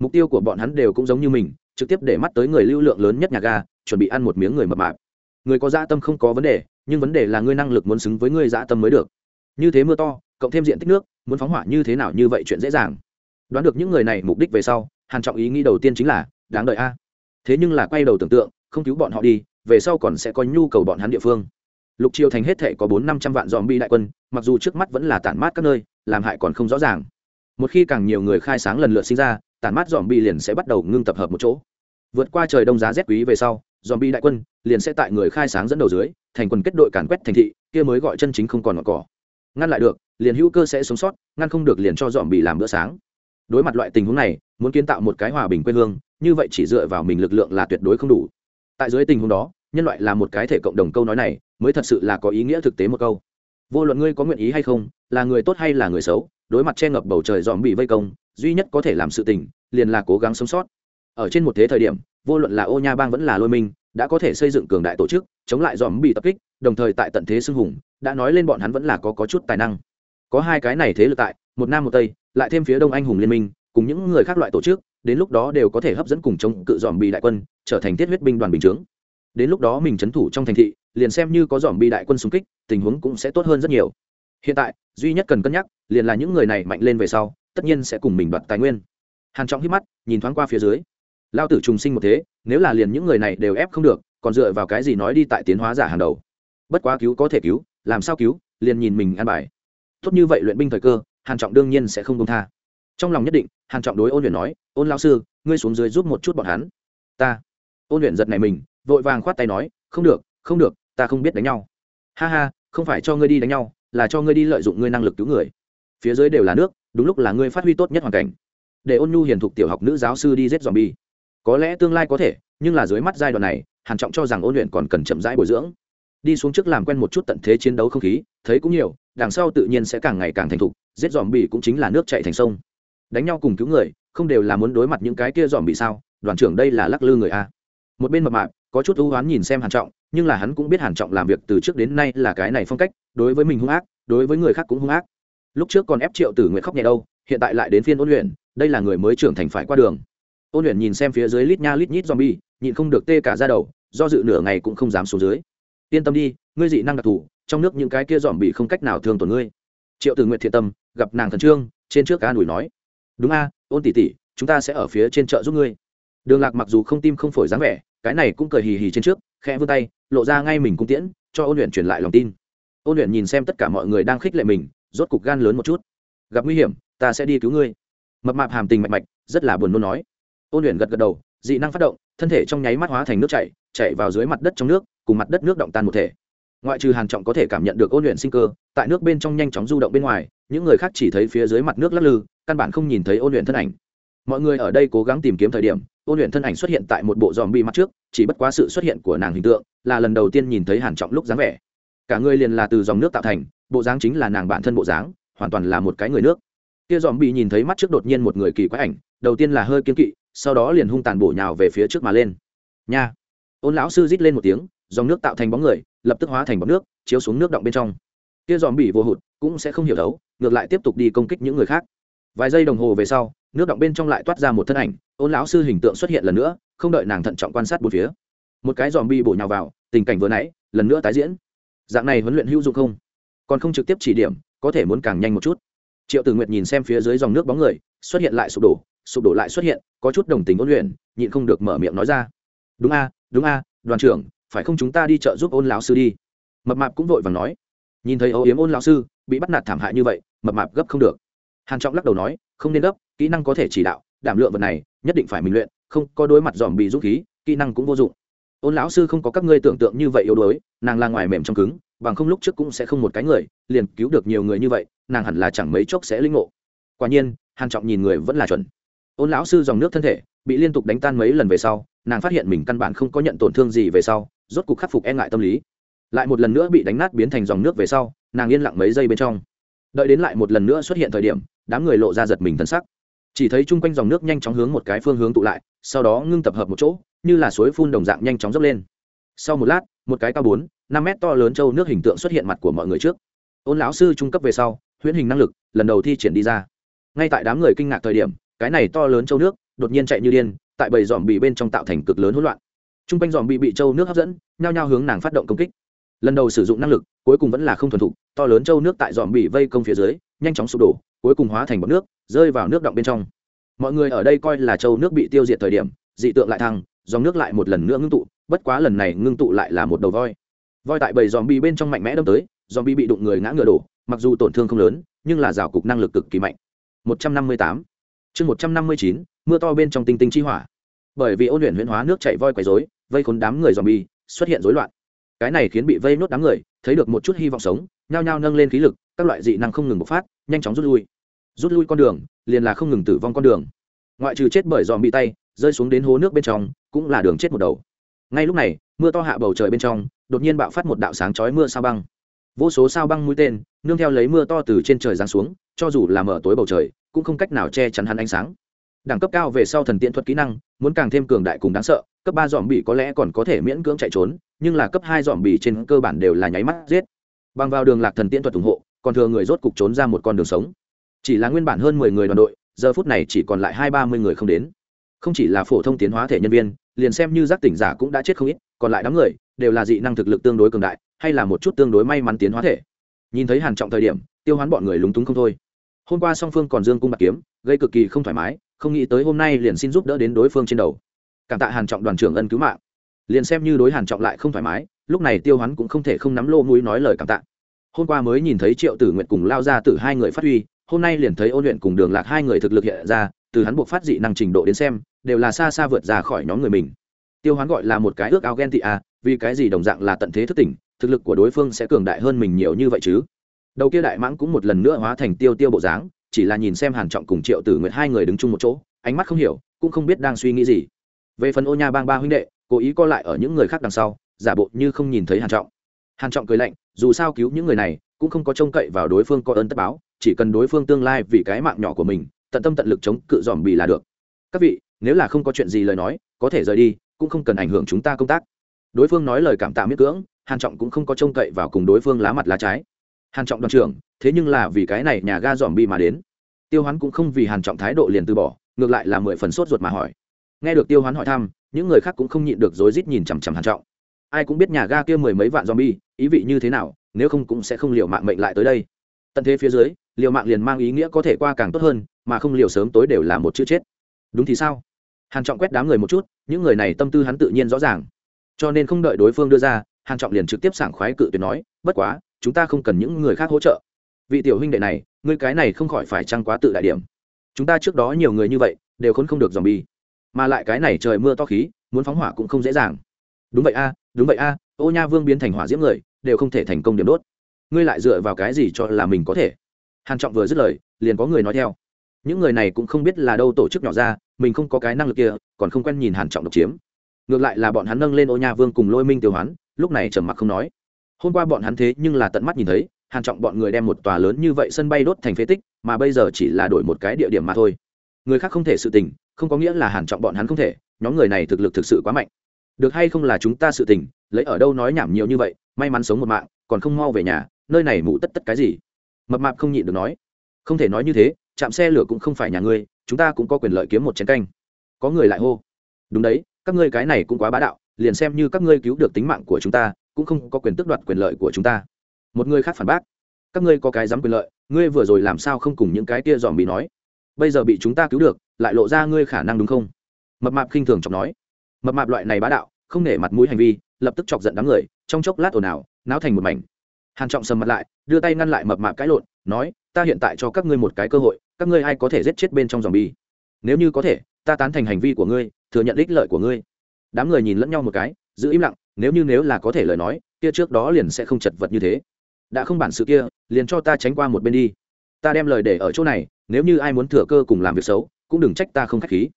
Mục tiêu của bọn hắn đều cũng giống như mình, trực tiếp để mắt tới người lưu lượng lớn nhất nhà ga, chuẩn bị ăn một miếng người mập mạp. Người có gia tâm không có vấn đề nhưng vấn đề là ngươi năng lực muốn xứng với ngươi dã tâm mới được. Như thế mưa to, cộng thêm diện tích nước, muốn phóng hỏa như thế nào như vậy chuyện dễ dàng. Đoán được những người này mục đích về sau, hàn trọng ý nghĩ đầu tiên chính là, đáng đợi a. Thế nhưng là quay đầu tưởng tượng, không cứu bọn họ đi, về sau còn sẽ có nhu cầu bọn hắn địa phương. Lục triều thành hết thể có bốn năm trăm vạn dòm bi đại quân, mặc dù trước mắt vẫn là tản mát các nơi, làm hại còn không rõ ràng. Một khi càng nhiều người khai sáng lần lượt sinh ra, tản mát dòm bi liền sẽ bắt đầu ngưng tập hợp một chỗ. Vượt qua trời đông giá rét quý về sau zombie đại quân liền sẽ tại người khai sáng dẫn đầu dưới, thành quân kết đội càn quét thành thị, kia mới gọi chân chính không còn ngọn cỏ. Ngăn lại được, liền hữu cơ sẽ sống sót, ngăn không được liền cho zombie làm bữa sáng. Đối mặt loại tình huống này, muốn kiến tạo một cái hòa bình quê hương, như vậy chỉ dựa vào mình lực lượng là tuyệt đối không đủ. Tại dưới tình huống đó, nhân loại là một cái thể cộng đồng câu nói này, mới thật sự là có ý nghĩa thực tế một câu. Vô luận ngươi có nguyện ý hay không, là người tốt hay là người xấu, đối mặt che ngập bầu trời dòm bị vây công, duy nhất có thể làm sự tình, liền là cố gắng sống sót. Ở trên một thế thời điểm vô luận là ô nha bang vẫn là lôi minh đã có thể xây dựng cường đại tổ chức chống lại dòm bị tập kích đồng thời tại tận thế xưng hùng đã nói lên bọn hắn vẫn là có, có chút tài năng. Có hai cái này thế lực tại một nam một tây lại thêm phía đông anh hùng liên minh cùng những người khác loại tổ chức đến lúc đó đều có thể hấp dẫn cùng chống cự dòm bị đại quân trở thành thiết huyết binh đoàn bình chướng. Đến lúc đó mình trấn thủ trong thành thị liền xem như có dòm bị đại quân xung kích tình huống cũng sẽ tốt hơn rất nhiều. Hiện tại duy nhất cần cân nhắc liền là những người này mạnh lên về sau tất nhiên sẽ cùng mình đoạt tài nguyên. Hàn trọng hít mắt nhìn thoáng qua phía dưới lao tử trùng sinh một thế, nếu là liền những người này đều ép không được, còn dựa vào cái gì nói đi tại tiến hóa giả hàng đầu? Bất quá cứu có thể cứu, làm sao cứu, liền nhìn mình ăn bài. Tốt như vậy luyện binh thời cơ, hàn trọng đương nhiên sẽ không công tha. Trong lòng nhất định, hàn trọng đối ôn luyện nói, ôn lão sư, ngươi xuống dưới giúp một chút bọn hắn. Ta. Ôn luyện giật này mình, vội vàng khoát tay nói, không được không được, ta không biết đánh nhau. Ha ha, không phải cho ngươi đi đánh nhau, là cho ngươi đi lợi dụng ngươi năng lực cứu người. Phía dưới đều là nước, đúng lúc là ngươi phát huy tốt nhất hoàn cảnh. Để ôn nhu hiền thục tiểu học nữ giáo sư đi giết zombie có lẽ tương lai có thể, nhưng là dưới mắt giai đoạn này, hàn trọng cho rằng ôn luyện còn cần chậm rãi bồi dưỡng. Đi xuống trước làm quen một chút tận thế chiến đấu không khí, thấy cũng nhiều, đằng sau tự nhiên sẽ càng ngày càng thành thục, giết dòm bị cũng chính là nước chảy thành sông. Đánh nhau cùng cứu người, không đều là muốn đối mặt những cái kia dòm bị sao? Đoàn trưởng đây là lắc lư người a. Một bên mập mạp, có chút ưu oán nhìn xem hàn trọng, nhưng là hắn cũng biết hàn trọng làm việc từ trước đến nay là cái này phong cách, đối với mình hung ác, đối với người khác cũng hung ác. Lúc trước còn ép triệu tử nguyện khóc nhẹ đâu, hiện tại lại đến phiên ôn luyện, đây là người mới trưởng thành phải qua đường ôn luyện nhìn xem phía dưới lít nha lít nhít zombie, nhịn không được tê cả ra đầu, do dự nửa ngày cũng không dám xuống dưới. Yên tâm đi, ngươi dị năng đặc thù, trong nước những cái kia dòm bị không cách nào thương tổn ngươi. Triệu tử nguyện thiện tâm, gặp nàng thần trương, trên trước cá nùi nói, đúng a, ôn tỷ tỷ, chúng ta sẽ ở phía trên chợ giúp ngươi. Đường lạc mặc dù không tim không phổi dáng vẻ, cái này cũng cười hì hì trên trước, khẽ vươn tay, lộ ra ngay mình cung tiễn, cho ôn luyện truyền lại lòng tin. Ôn luyện nhìn xem tất cả mọi người đang khích lệ mình, rốt cục gan lớn một chút. Gặp nguy hiểm, ta sẽ đi cứu ngươi. Mập mạp hàm tình mạch mạch, rất là buồn nôn nói ôn luyện gật gật đầu, dị năng phát động, thân thể trong nháy mắt hóa thành nước chảy chạy vào dưới mặt đất trong nước, cùng mặt đất nước động tan một thể. Ngoại trừ hàn trọng có thể cảm nhận được ôn luyện sinh cơ, tại nước bên trong nhanh chóng du động bên ngoài, những người khác chỉ thấy phía dưới mặt nước lắc lư, căn bản không nhìn thấy ôn luyện thân ảnh. Mọi người ở đây cố gắng tìm kiếm thời điểm, ôn luyện thân ảnh xuất hiện tại một bộ dòm bị mắt trước, chỉ bất quá sự xuất hiện của nàng hình tượng là lần đầu tiên nhìn thấy hàn trọng lúc dáng vẻ. Cả người liền là từ dòng nước tạo thành, bộ dáng chính là nàng bản thân bộ dáng, hoàn toàn là một cái người nước. Kia dòm bị nhìn thấy mắt trước đột nhiên một người kỳ quái ảnh, đầu tiên là hơi kiên kỵ sau đó liền hung tàn bổ nhào về phía trước mà lên. Nha. Ôn lão sư rít lên một tiếng, dòng nước tạo thành bóng người, lập tức hóa thành bóng nước, chiếu xuống nước động bên trong. Kia dòm bị vô hụt, cũng sẽ không hiểu đấu, ngược lại tiếp tục đi công kích những người khác. Vài giây đồng hồ về sau, nước động bên trong lại toát ra một thân ảnh, ôn lão sư hình tượng xuất hiện lần nữa, không đợi nàng thận trọng quan sát bốn phía. Một cái dòm bi bổ nhào vào, tình cảnh vừa nãy, lần nữa tái diễn. Dạng này huấn luyện hữu dụng không? Còn không trực tiếp chỉ điểm, có thể muốn càng nhanh một chút. Triệu tử nguyệt nhìn xem phía dưới dòng nước bóng người, xuất hiện lại sụp đổ sụp đổ lại xuất hiện, có chút đồng tình ôn luyện, nhịn không được mở miệng nói ra. Đúng a đúng a, đoàn trưởng, phải không chúng ta đi chợ giúp ôn lão sư đi? Mập mạp cũng vội vàng nói. Nhìn thấy âu yếm ôn lão sư, bị bắt nạt thảm hại như vậy, mập mạp gấp không được. Hàn trọng lắc đầu nói, không nên gấp, kỹ năng có thể chỉ đạo, đảm lượng vật này, nhất định phải mình luyện, không có đối mặt dòm bị rút khí, kỹ năng cũng vô dụng. Ôn lão sư không có các ngươi tưởng tượng như vậy yếu đuối, nàng là ngoài mềm trong cứng, bằng không lúc trước cũng sẽ không một cái người, liền cứu được nhiều người như vậy, nàng hẳn là chẳng mấy chốc sẽ linh ngộ. Quả nhiên, hàn trọng nhìn người vẫn là chuẩn ôn lão sư dòng nước thân thể, bị liên tục đánh tan mấy lần về sau, nàng phát hiện mình căn bản không có nhận tổn thương gì về sau, rốt cục khắc phục e ngại tâm lý. Lại một lần nữa bị đánh nát biến thành dòng nước về sau, nàng yên lặng mấy giây bên trong. Đợi đến lại một lần nữa xuất hiện thời điểm, đám người lộ ra giật mình thân sắc. Chỉ thấy chung quanh dòng nước nhanh chóng hướng một cái phương hướng tụ lại, sau đó ngưng tập hợp một chỗ, như là suối phun đồng dạng nhanh chóng dốc lên. Sau một lát, một cái cao bốn, năm mét to lớn trâu nước hình tượng xuất hiện mặt của mọi người trước. Ôn lão sư trung cấp về sau, huyễn hình năng lực, lần đầu thi triển đi ra. Ngay tại đám người kinh ngạc thời điểm cái này to lớn châu nước, đột nhiên chạy như điên, tại bầy dòm bị bên trong tạo thành cực lớn hỗn loạn. T r u n g quanh dòm bị bị châu nước hấp dẫn, nhao nhao hướng nàng phát động công kích. Lần đầu sử dụng năng lực, cuối cùng vẫn là không thuần thục, to lớn châu nước tại dòm bị vây công phía dưới, nhanh chóng sụp đổ, cuối cùng hóa thành bọc nước, rơi vào nước động bên trong. Mọi người ở đây coi là châu nước bị tiêu diệt thời điểm, dị tượng lại thăng, dòng nước lại một lần nữa ngưng tụ, bất quá lần này ngưng tụ lại là một đầu voi. Voi tại bầy dòm bị bên trong mạnh mẽ đâm tới dòm bị bị đụng người ngã ngựa đổ, mặc dù tổn thương không lớn, nhưng là rào cục năng lực cực kỳ mạnh. 158 chương 159, mưa to bên trong tinh tinh chi hỏa. Bởi vì ôn luyện huyễn hóa nước chảy voi quấy rối vây khốn đám người dòm bi xuất hiện rối loạn. Cái này khiến bị vây nốt đám người thấy được một chút hy vọng sống nhao nhao nâng lên khí lực các loại dị năng không ngừng bộc phát nhanh chóng rút lui. Rút lui con đường liền là không ngừng tử vong con đường. Ngoại trừ chết bởi dòm bị tay rơi xuống đến hố nước bên trong cũng là đường chết một đầu. Ngay lúc này mưa to hạ bầu trời bên trong đột nhiên bạo phát một đạo sáng chói mưa sao băng. Vô số sao băng mũi tên nương theo lấy mưa to từ trên trời giáng xuống cho dù là mở tối bầu trời, cũng không cách nào che chắn hắn ánh sáng. Đẳng cấp cao về sau thần tiện thuật kỹ năng, muốn càng thêm cường đại cùng đáng sợ, cấp ba dòm bị có lẽ còn có thể miễn cưỡng chạy trốn, nhưng là cấp hai dòm bị trên cơ bản đều là nháy mắt giết. Bằng vào đường lạc thần tiện thuật ủng hộ, còn thừa người rốt cục trốn ra một con đường sống. Chỉ là nguyên bản hơn mười người đoàn đội, giờ phút này chỉ còn lại hai ba mươi người không đến. Không chỉ là phổ thông tiến hóa thể nhân viên, liền xem như giác tỉnh giả cũng đã chết không ít, còn lại đám người đều là dị năng thực lực tương đối cường đại, hay là một chút tương đối may mắn tiến hóa thể. Nhìn thấy hàn trọng thời điểm, tiêu hoán bọn người lúng túng không thôi hôm qua song phương còn dương cung bạc kiếm, gây cực kỳ không thoải mái, không nghĩ tới hôm nay liền xin giúp đỡ đến đối phương trên đầu. Cảm tạ hàn trọng đoàn trưởng ân cứu mạng. Liền xem như đối hàn trọng lại không thoải mái, lúc này tiêu hoán cũng không thể không nắm lô mũi nói lời cảm tạ. Hôm qua mới nhìn thấy triệu tử nguyện cùng lao ra từ hai người phát huy, hôm nay liền thấy ôn luyện cùng đường lạc hai người thực lực hiện ra, từ hắn buộc phát dị năng trình độ đến xem, đều là xa xa vượt ra khỏi nhóm người mình. Tiêu hoán gọi là một cái ước ao ghen tị à vì cái gì đồng dạng là tận thế thức tỉnh, thực lực của đối phương sẽ cường đại hơn mình nhiều như vậy chứ? Đầu kia đại mãng cũng một lần nữa hóa thành tiêu tiêu bộ dáng, chỉ là nhìn xem hàn trọng cùng triệu tử nguyệt hai người đứng chung một chỗ, ánh mắt không hiểu, cũng không biết đang suy nghĩ gì. Về phần ô nha bang ba huynh đệ, cố ý co lại ở những người khác đằng sau, giả bộ như không nhìn thấy hàn trọng. Hàn trọng cười lạnh, dù sao cứu những người này, cũng không có trông cậy vào đối phương có ơn tất báo, chỉ cần đối phương tương lai vì cái mạng nhỏ của mình, tận tâm tận lực chống cự dòm bì là được. Các vị, nếu là không có chuyện gì lời nói, có thể rời đi, cũng không cần ảnh hưởng chúng ta công tác. Đối phương nói lời cảm tạ miết cưỡng, hàn trọng cũng không có trông cậy vào cùng đối phương lá mặt lá trái hàn trọng đoàn trưởng, thế nhưng là vì cái này nhà ga dòm bi mà đến. Tiêu hoán cũng không vì hàn trọng thái độ liền từ bỏ, ngược lại là mười phần sốt ruột mà hỏi. Nghe được tiêu hoán hỏi thăm, những người khác cũng không nhịn được rối rít nhìn chằm chằm hàn trọng. Ai cũng biết nhà ga kia mười mấy vạn zombie, ý vị như thế nào, nếu không cũng sẽ không liều mạng mệnh lại tới đây. Tận thế phía dưới, liều mạng liền mang ý nghĩa có thể qua càng tốt hơn, mà không liều sớm tối đều là một chữ chết. Đúng thì sao? Hàn trọng quét đám người một chút, những người này tâm tư hắn tự nhiên rõ ràng. Cho nên không đợi đối phương đưa ra, hàn trọng liền trực tiếp sảng khoái cự tuyệt nói, bất quá chúng ta không cần những người khác hỗ trợ. Vị tiểu huynh đệ này, ngươi cái này không khỏi phải trăng quá tự đại điểm. Chúng ta trước đó nhiều người như vậy, đều khốn không được dòm bi mà lại cái này trời mưa to khí, muốn phóng hỏa cũng không dễ dàng. Đúng vậy a, đúng vậy a, ô nha vương biến thành hỏa diễm người, đều không thể thành công điểm đốt. Ngươi lại dựa vào cái gì cho là mình có thể? Hàn trọng vừa dứt lời, liền có người nói theo. Những người này cũng không biết là đâu tổ chức nhỏ ra, mình không có cái năng lực kia, còn không quen nhìn hàn trọng độc chiếm. Ngược lại là bọn hắn nâng lên ô nha vương cùng lôi minh tiêu hoán, lúc này trầm mặc không nói hôm qua bọn hắn thế nhưng là tận mắt nhìn thấy, hàn trọng bọn người đem một tòa lớn như vậy sân bay đốt thành phế tích, mà bây giờ chỉ là đổi một cái địa điểm mà thôi. Người khác không thể sự tình, không có nghĩa là hàn trọng bọn hắn không thể, nhóm người này thực lực thực sự quá mạnh. Được hay không là chúng ta sự tình, lấy ở đâu nói nhảm nhiều như vậy, may mắn sống một mạng, còn không mau về nhà, nơi này mụ tất tất cái gì? Mập mạp không nhịn được nói. Không thể nói như thế, chạm xe lửa cũng không phải nhà ngươi, chúng ta cũng có quyền lợi kiếm một chén canh. Có người lại hô. Đúng đấy, các ngươi cái này cũng quá bá đạo, liền xem như các ngươi cứu được tính mạng của chúng ta cũng không có quyền tước đoạt quyền lợi của chúng ta. Một người khác phản bác, các ngươi có cái dám quyền lợi, ngươi vừa rồi làm sao không cùng những cái kia dòm bị nói? Bây giờ bị chúng ta cứu được, lại lộ ra ngươi khả năng đúng không? Mập mạp khinh thường chọc nói. Mập mạp loại này bá đạo, không nể mặt mũi hành vi, lập tức chọc giận đám người, trong chốc lát ồn ào, náo thành một mảnh. Hàn trọng sầm mặt lại, đưa tay ngăn lại mập mạp cãi lộn, nói, ta hiện tại cho các ngươi một cái cơ hội, các ngươi ai có thể giết chết bên trong dòm bi nếu như có thể, ta tán thành hành vi của ngươi, thừa nhận ích lợi của ngươi. Đám người nhìn lẫn nhau một cái, giữ im lặng nếu như nếu là có thể lời nói, kia trước đó liền sẽ không chật vật như thế. Đã không bản sự kia, liền cho ta tránh qua một bên đi. Ta đem lời để ở chỗ này, nếu như ai muốn thừa cơ cùng làm việc xấu, cũng đừng trách ta không k h á c h khí.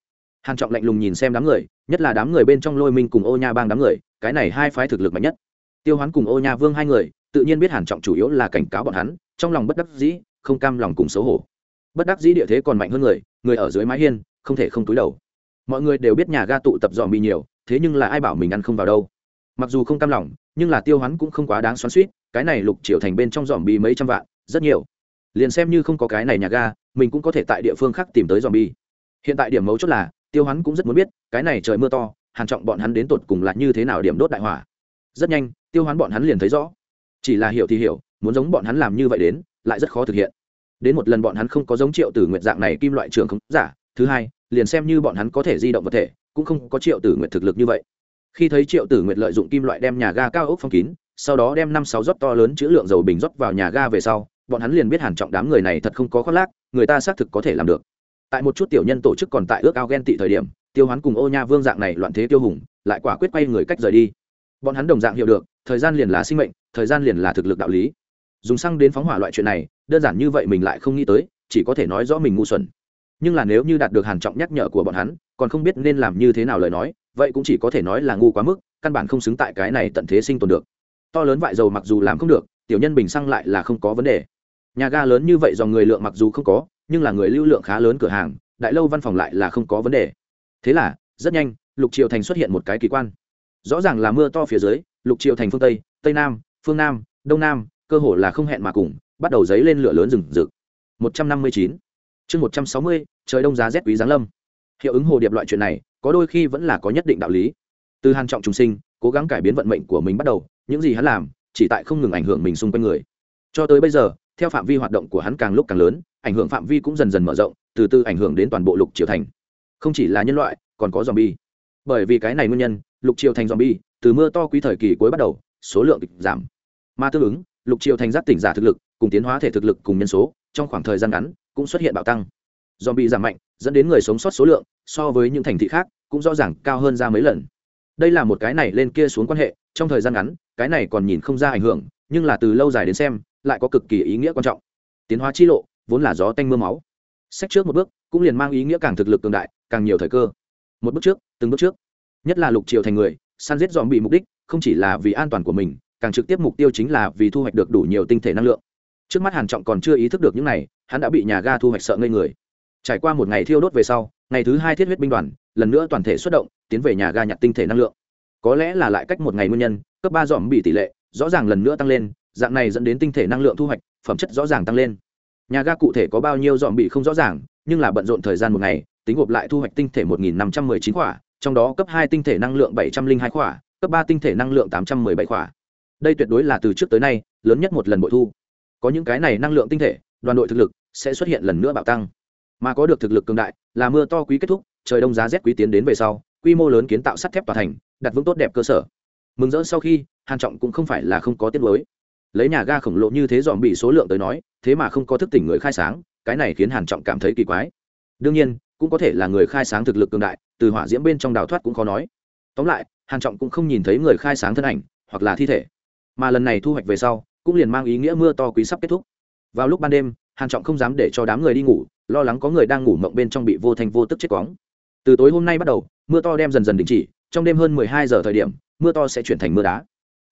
Hàn trọng lạnh lùng nhìn xem đám người, nhất là đám người bên trong lôi minh cùng ô nha bang đám người, cái này hai phái thực lực mạnh nhất. Tiêu hoán cùng ô nha vương hai người, tự nhiên biết hàn trọng chủ yếu là cảnh cáo bọn hắn, trong lòng bất đắc dĩ, không cam lòng cùng xấu hổ. Bất đắc dĩ địa thế còn mạnh hơn người người ở dưới mái hiên, không thể không túi đầu. Mọi người đều biết nhà ga tụ tập dòm bị nhiều, thế nhưng là ai bảo mình ăn không vào đâu? Mặc dù không cam lòng, nhưng là tiêu hoán cũng không quá đáng xoắn suýt cái này lục triệu thành bên trong dòm bi mấy trăm vạn, rất nhiều. Liền xem như không có cái này nhà ga, mình cũng có thể tại địa phương khác tìm tới dòm bi. Hiện tại điểm mấu chốt là, tiêu hắn cũng rất muốn biết, cái này trời mưa to, hàn trọng bọn hắn đến tột cùng là như thế nào điểm đốt đại hỏa. Rất nhanh, tiêu hắn bọn hắn liền thấy rõ. Chỉ là hiểu thì hiểu, muốn giống bọn hắn làm như vậy đến, lại rất khó thực hiện. Đến một lần bọn hắn không có giống triệu tử nguyện dạng này kim loại trường không giả, thứ hai, liền xem như bọn hắn có thể di động vật thể, cũng không có triệu tử nguyện thực lực như vậy khi thấy triệu tử nguyện lợi dụng kim loại đem nhà ga cao ốc phong kín, sau đó đem năm sáu rót to lớn chữ lượng dầu bình rót vào nhà ga về sau, bọn hắn liền biết hàn trọng đám người này thật không có khoác lác, người ta xác thực có thể làm được. Tại một chút tiểu nhân tổ chức còn tại ước ao ghen tị thời điểm, tiêu hoán cùng ô nha vương dạng này loạn thế tiêu hùng, lại quả quyết quay người cách rời đi. Bọn hắn đồng dạng hiểu được, thời gian liền là sinh mệnh, thời gian liền là thực lực đạo lý. Dùng xăng đến phóng hỏa loại chuyện này, đơn giản như vậy mình lại không nghĩ tới, chỉ có thể nói rõ mình ngu xuẩn. Nhưng là nếu như đạt được hàn trọng nhắc nhở của bọn hắn, còn không biết nên làm như thế nào lời nói vậy cũng chỉ có thể nói là ngu quá mức, căn bản không xứng tại cái này tận thế sinh tồn được. To lớn vại dầu mặc dù làm không được, tiểu nhân bình xăng lại là không có vấn đề. Nhà ga lớn như vậy do người lượng mặc dù không có, nhưng là người lưu lượng khá lớn cửa hàng, đại lâu văn phòng lại là không có vấn đề. Thế là, rất nhanh, lục triều thành xuất hiện một cái kỳ quan. Rõ ràng là mưa to phía dưới, lục triều thành phương tây tây nam, phương nam, đông nam, cơ hồ là không hẹn mà cùng, bắt đầu dấy lên lửa lớn rừng rực. Một trăm năm mươi chín. Chương một trăm sáu mươi, trời đông giá rét quý giáng lâm. Hiệu ứng hồ điệp loại chuyện này có đôi khi vẫn là có nhất định đạo lý. Từ hàn trọng trùng sinh, cố gắng cải biến vận mệnh của mình bắt đầu, những gì hắn làm, chỉ tại không ngừng ảnh hưởng mình xung quanh người. Cho tới bây giờ, theo phạm vi hoạt động của hắn càng lúc càng lớn, ảnh hưởng phạm vi cũng dần dần mở rộng, từ từ ảnh hưởng đến toàn bộ lục triều thành. Không chỉ là nhân loại, còn có zombie. Bởi vì cái này nguyên nhân, lục triều thành zombie, từ mưa to quý thời kỳ cuối bắt đầu, số lượng giảm. Mà tương ứng, lục triều thành giáp tỉnh giả thực lực, cùng tiến hóa thể thực lực cùng nhân số, trong khoảng thời gian ngắn, cũng xuất hiện bạo tăng zombie giảm mạnh, dẫn đến người sống sót số lượng so với những thành thị khác cũng rõ ràng cao hơn ra mấy lần. Đây là một cái này lên kia xuống quan hệ, trong thời gian ngắn, cái này còn nhìn không ra ảnh hưởng, nhưng là từ lâu dài đến xem, lại có cực kỳ ý nghĩa quan trọng. Tiến hóa chi lộ, vốn là gió tanh mưa máu. Sách trước một bước, cũng liền mang ý nghĩa càng thực lực cường đại, càng nhiều thời cơ. Một bước trước, từng bước trước. Nhất là lục triều thành người, săn giết dòm bị mục đích, không chỉ là vì an toàn của mình, càng trực tiếp mục tiêu chính là vì thu hoạch được đủ nhiều tinh thể năng lượng. Trước mắt hàn trọng còn chưa ý thức được những này, hắn đã bị nhà ga thu hoạch sợ ngây người trải qua một ngày thiêu đốt về sau, ngày thứ hai thiết huyết binh đoàn, lần nữa toàn thể xuất động, tiến về nhà ga nhặt tinh thể năng lượng. Có lẽ là lại cách một ngày nguyên nhân, cấp ba dòm bị tỷ lệ, rõ ràng lần nữa tăng lên, dạng này dẫn đến tinh thể năng lượng thu hoạch, phẩm chất rõ ràng tăng lên. Nhà ga cụ thể có bao nhiêu dòm bị không rõ ràng, nhưng là bận rộn thời gian một ngày, tính gộp lại thu hoạch tinh thể một nghìn năm trăm mười chín quả trong đó cấp hai tinh thể năng lượng bảy trăm linh hai quả cấp ba tinh thể năng lượng tám trăm mười bảy quả đây tuyệt đối là từ trước tới nay, lớn nhất một lần bội thu. Có những cái này năng lượng tinh thể, đoàn đội thực lực sẽ xuất hiện lần nữa bạo tăng mà có được thực lực cường đại, là mưa to quý kết thúc, trời đông giá rét quý tiến đến về sau, quy mô lớn kiến tạo sắt thép tòa thành, đặt vững tốt đẹp cơ sở. Mừng rỡ sau khi, hàn trọng cũng không phải là không có tiết mới lấy nhà ga khổng lồ như thế dòm bị số lượng tới nói, thế mà không có thức tỉnh người khai sáng, cái này khiến hàn trọng cảm thấy kỳ quái. Đương nhiên, cũng có thể là người khai sáng thực lực cường đại, từ hỏa diễm bên trong đào thoát cũng khó nói. Tóm lại, hàn trọng cũng không nhìn thấy người khai sáng thân ảnh, hoặc là thi thể. Mà lần này thu hoạch về sau, cũng liền mang ý nghĩa mưa to quý sắp kết thúc. Vào lúc ban đêm, hàn trọng không dám để cho đám người đi ngủ lo lắng có người đang ngủ mộng bên trong bị vô thanh vô tức chết quóng. Từ tối hôm nay bắt đầu, mưa to đem dần dần đình chỉ, trong đêm hơn 12 giờ thời điểm, mưa to sẽ chuyển thành mưa đá.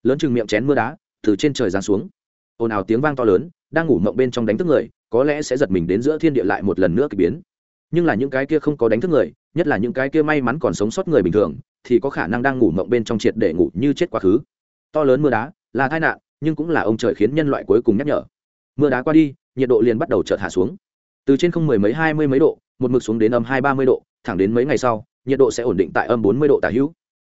Lớn chừng miệng chén mưa đá, từ trên trời giáng xuống. Ồn ào tiếng vang to lớn, đang ngủ mộng bên trong đánh thức người, có lẽ sẽ giật mình đến giữa thiên địa lại một lần nữa kỳ biến. Nhưng là những cái kia không có đánh thức người, nhất là những cái kia may mắn còn sống sót người bình thường, thì có khả năng đang ngủ mộng bên trong triệt để ngủ như chết quá khứ. To lớn mưa đá là tai nạn, nhưng cũng là ông trời khiến nhân loại cuối cùng nhắc nhở. Mưa đá qua đi, nhiệt độ liền bắt đầu chợt hạ xuống từ trên không mười mấy, hai mươi mấy độ, một mực xuống đến âm hai, ba mươi độ, thẳng đến mấy ngày sau, nhiệt độ sẽ ổn định tại âm bốn mươi độ tả hữu.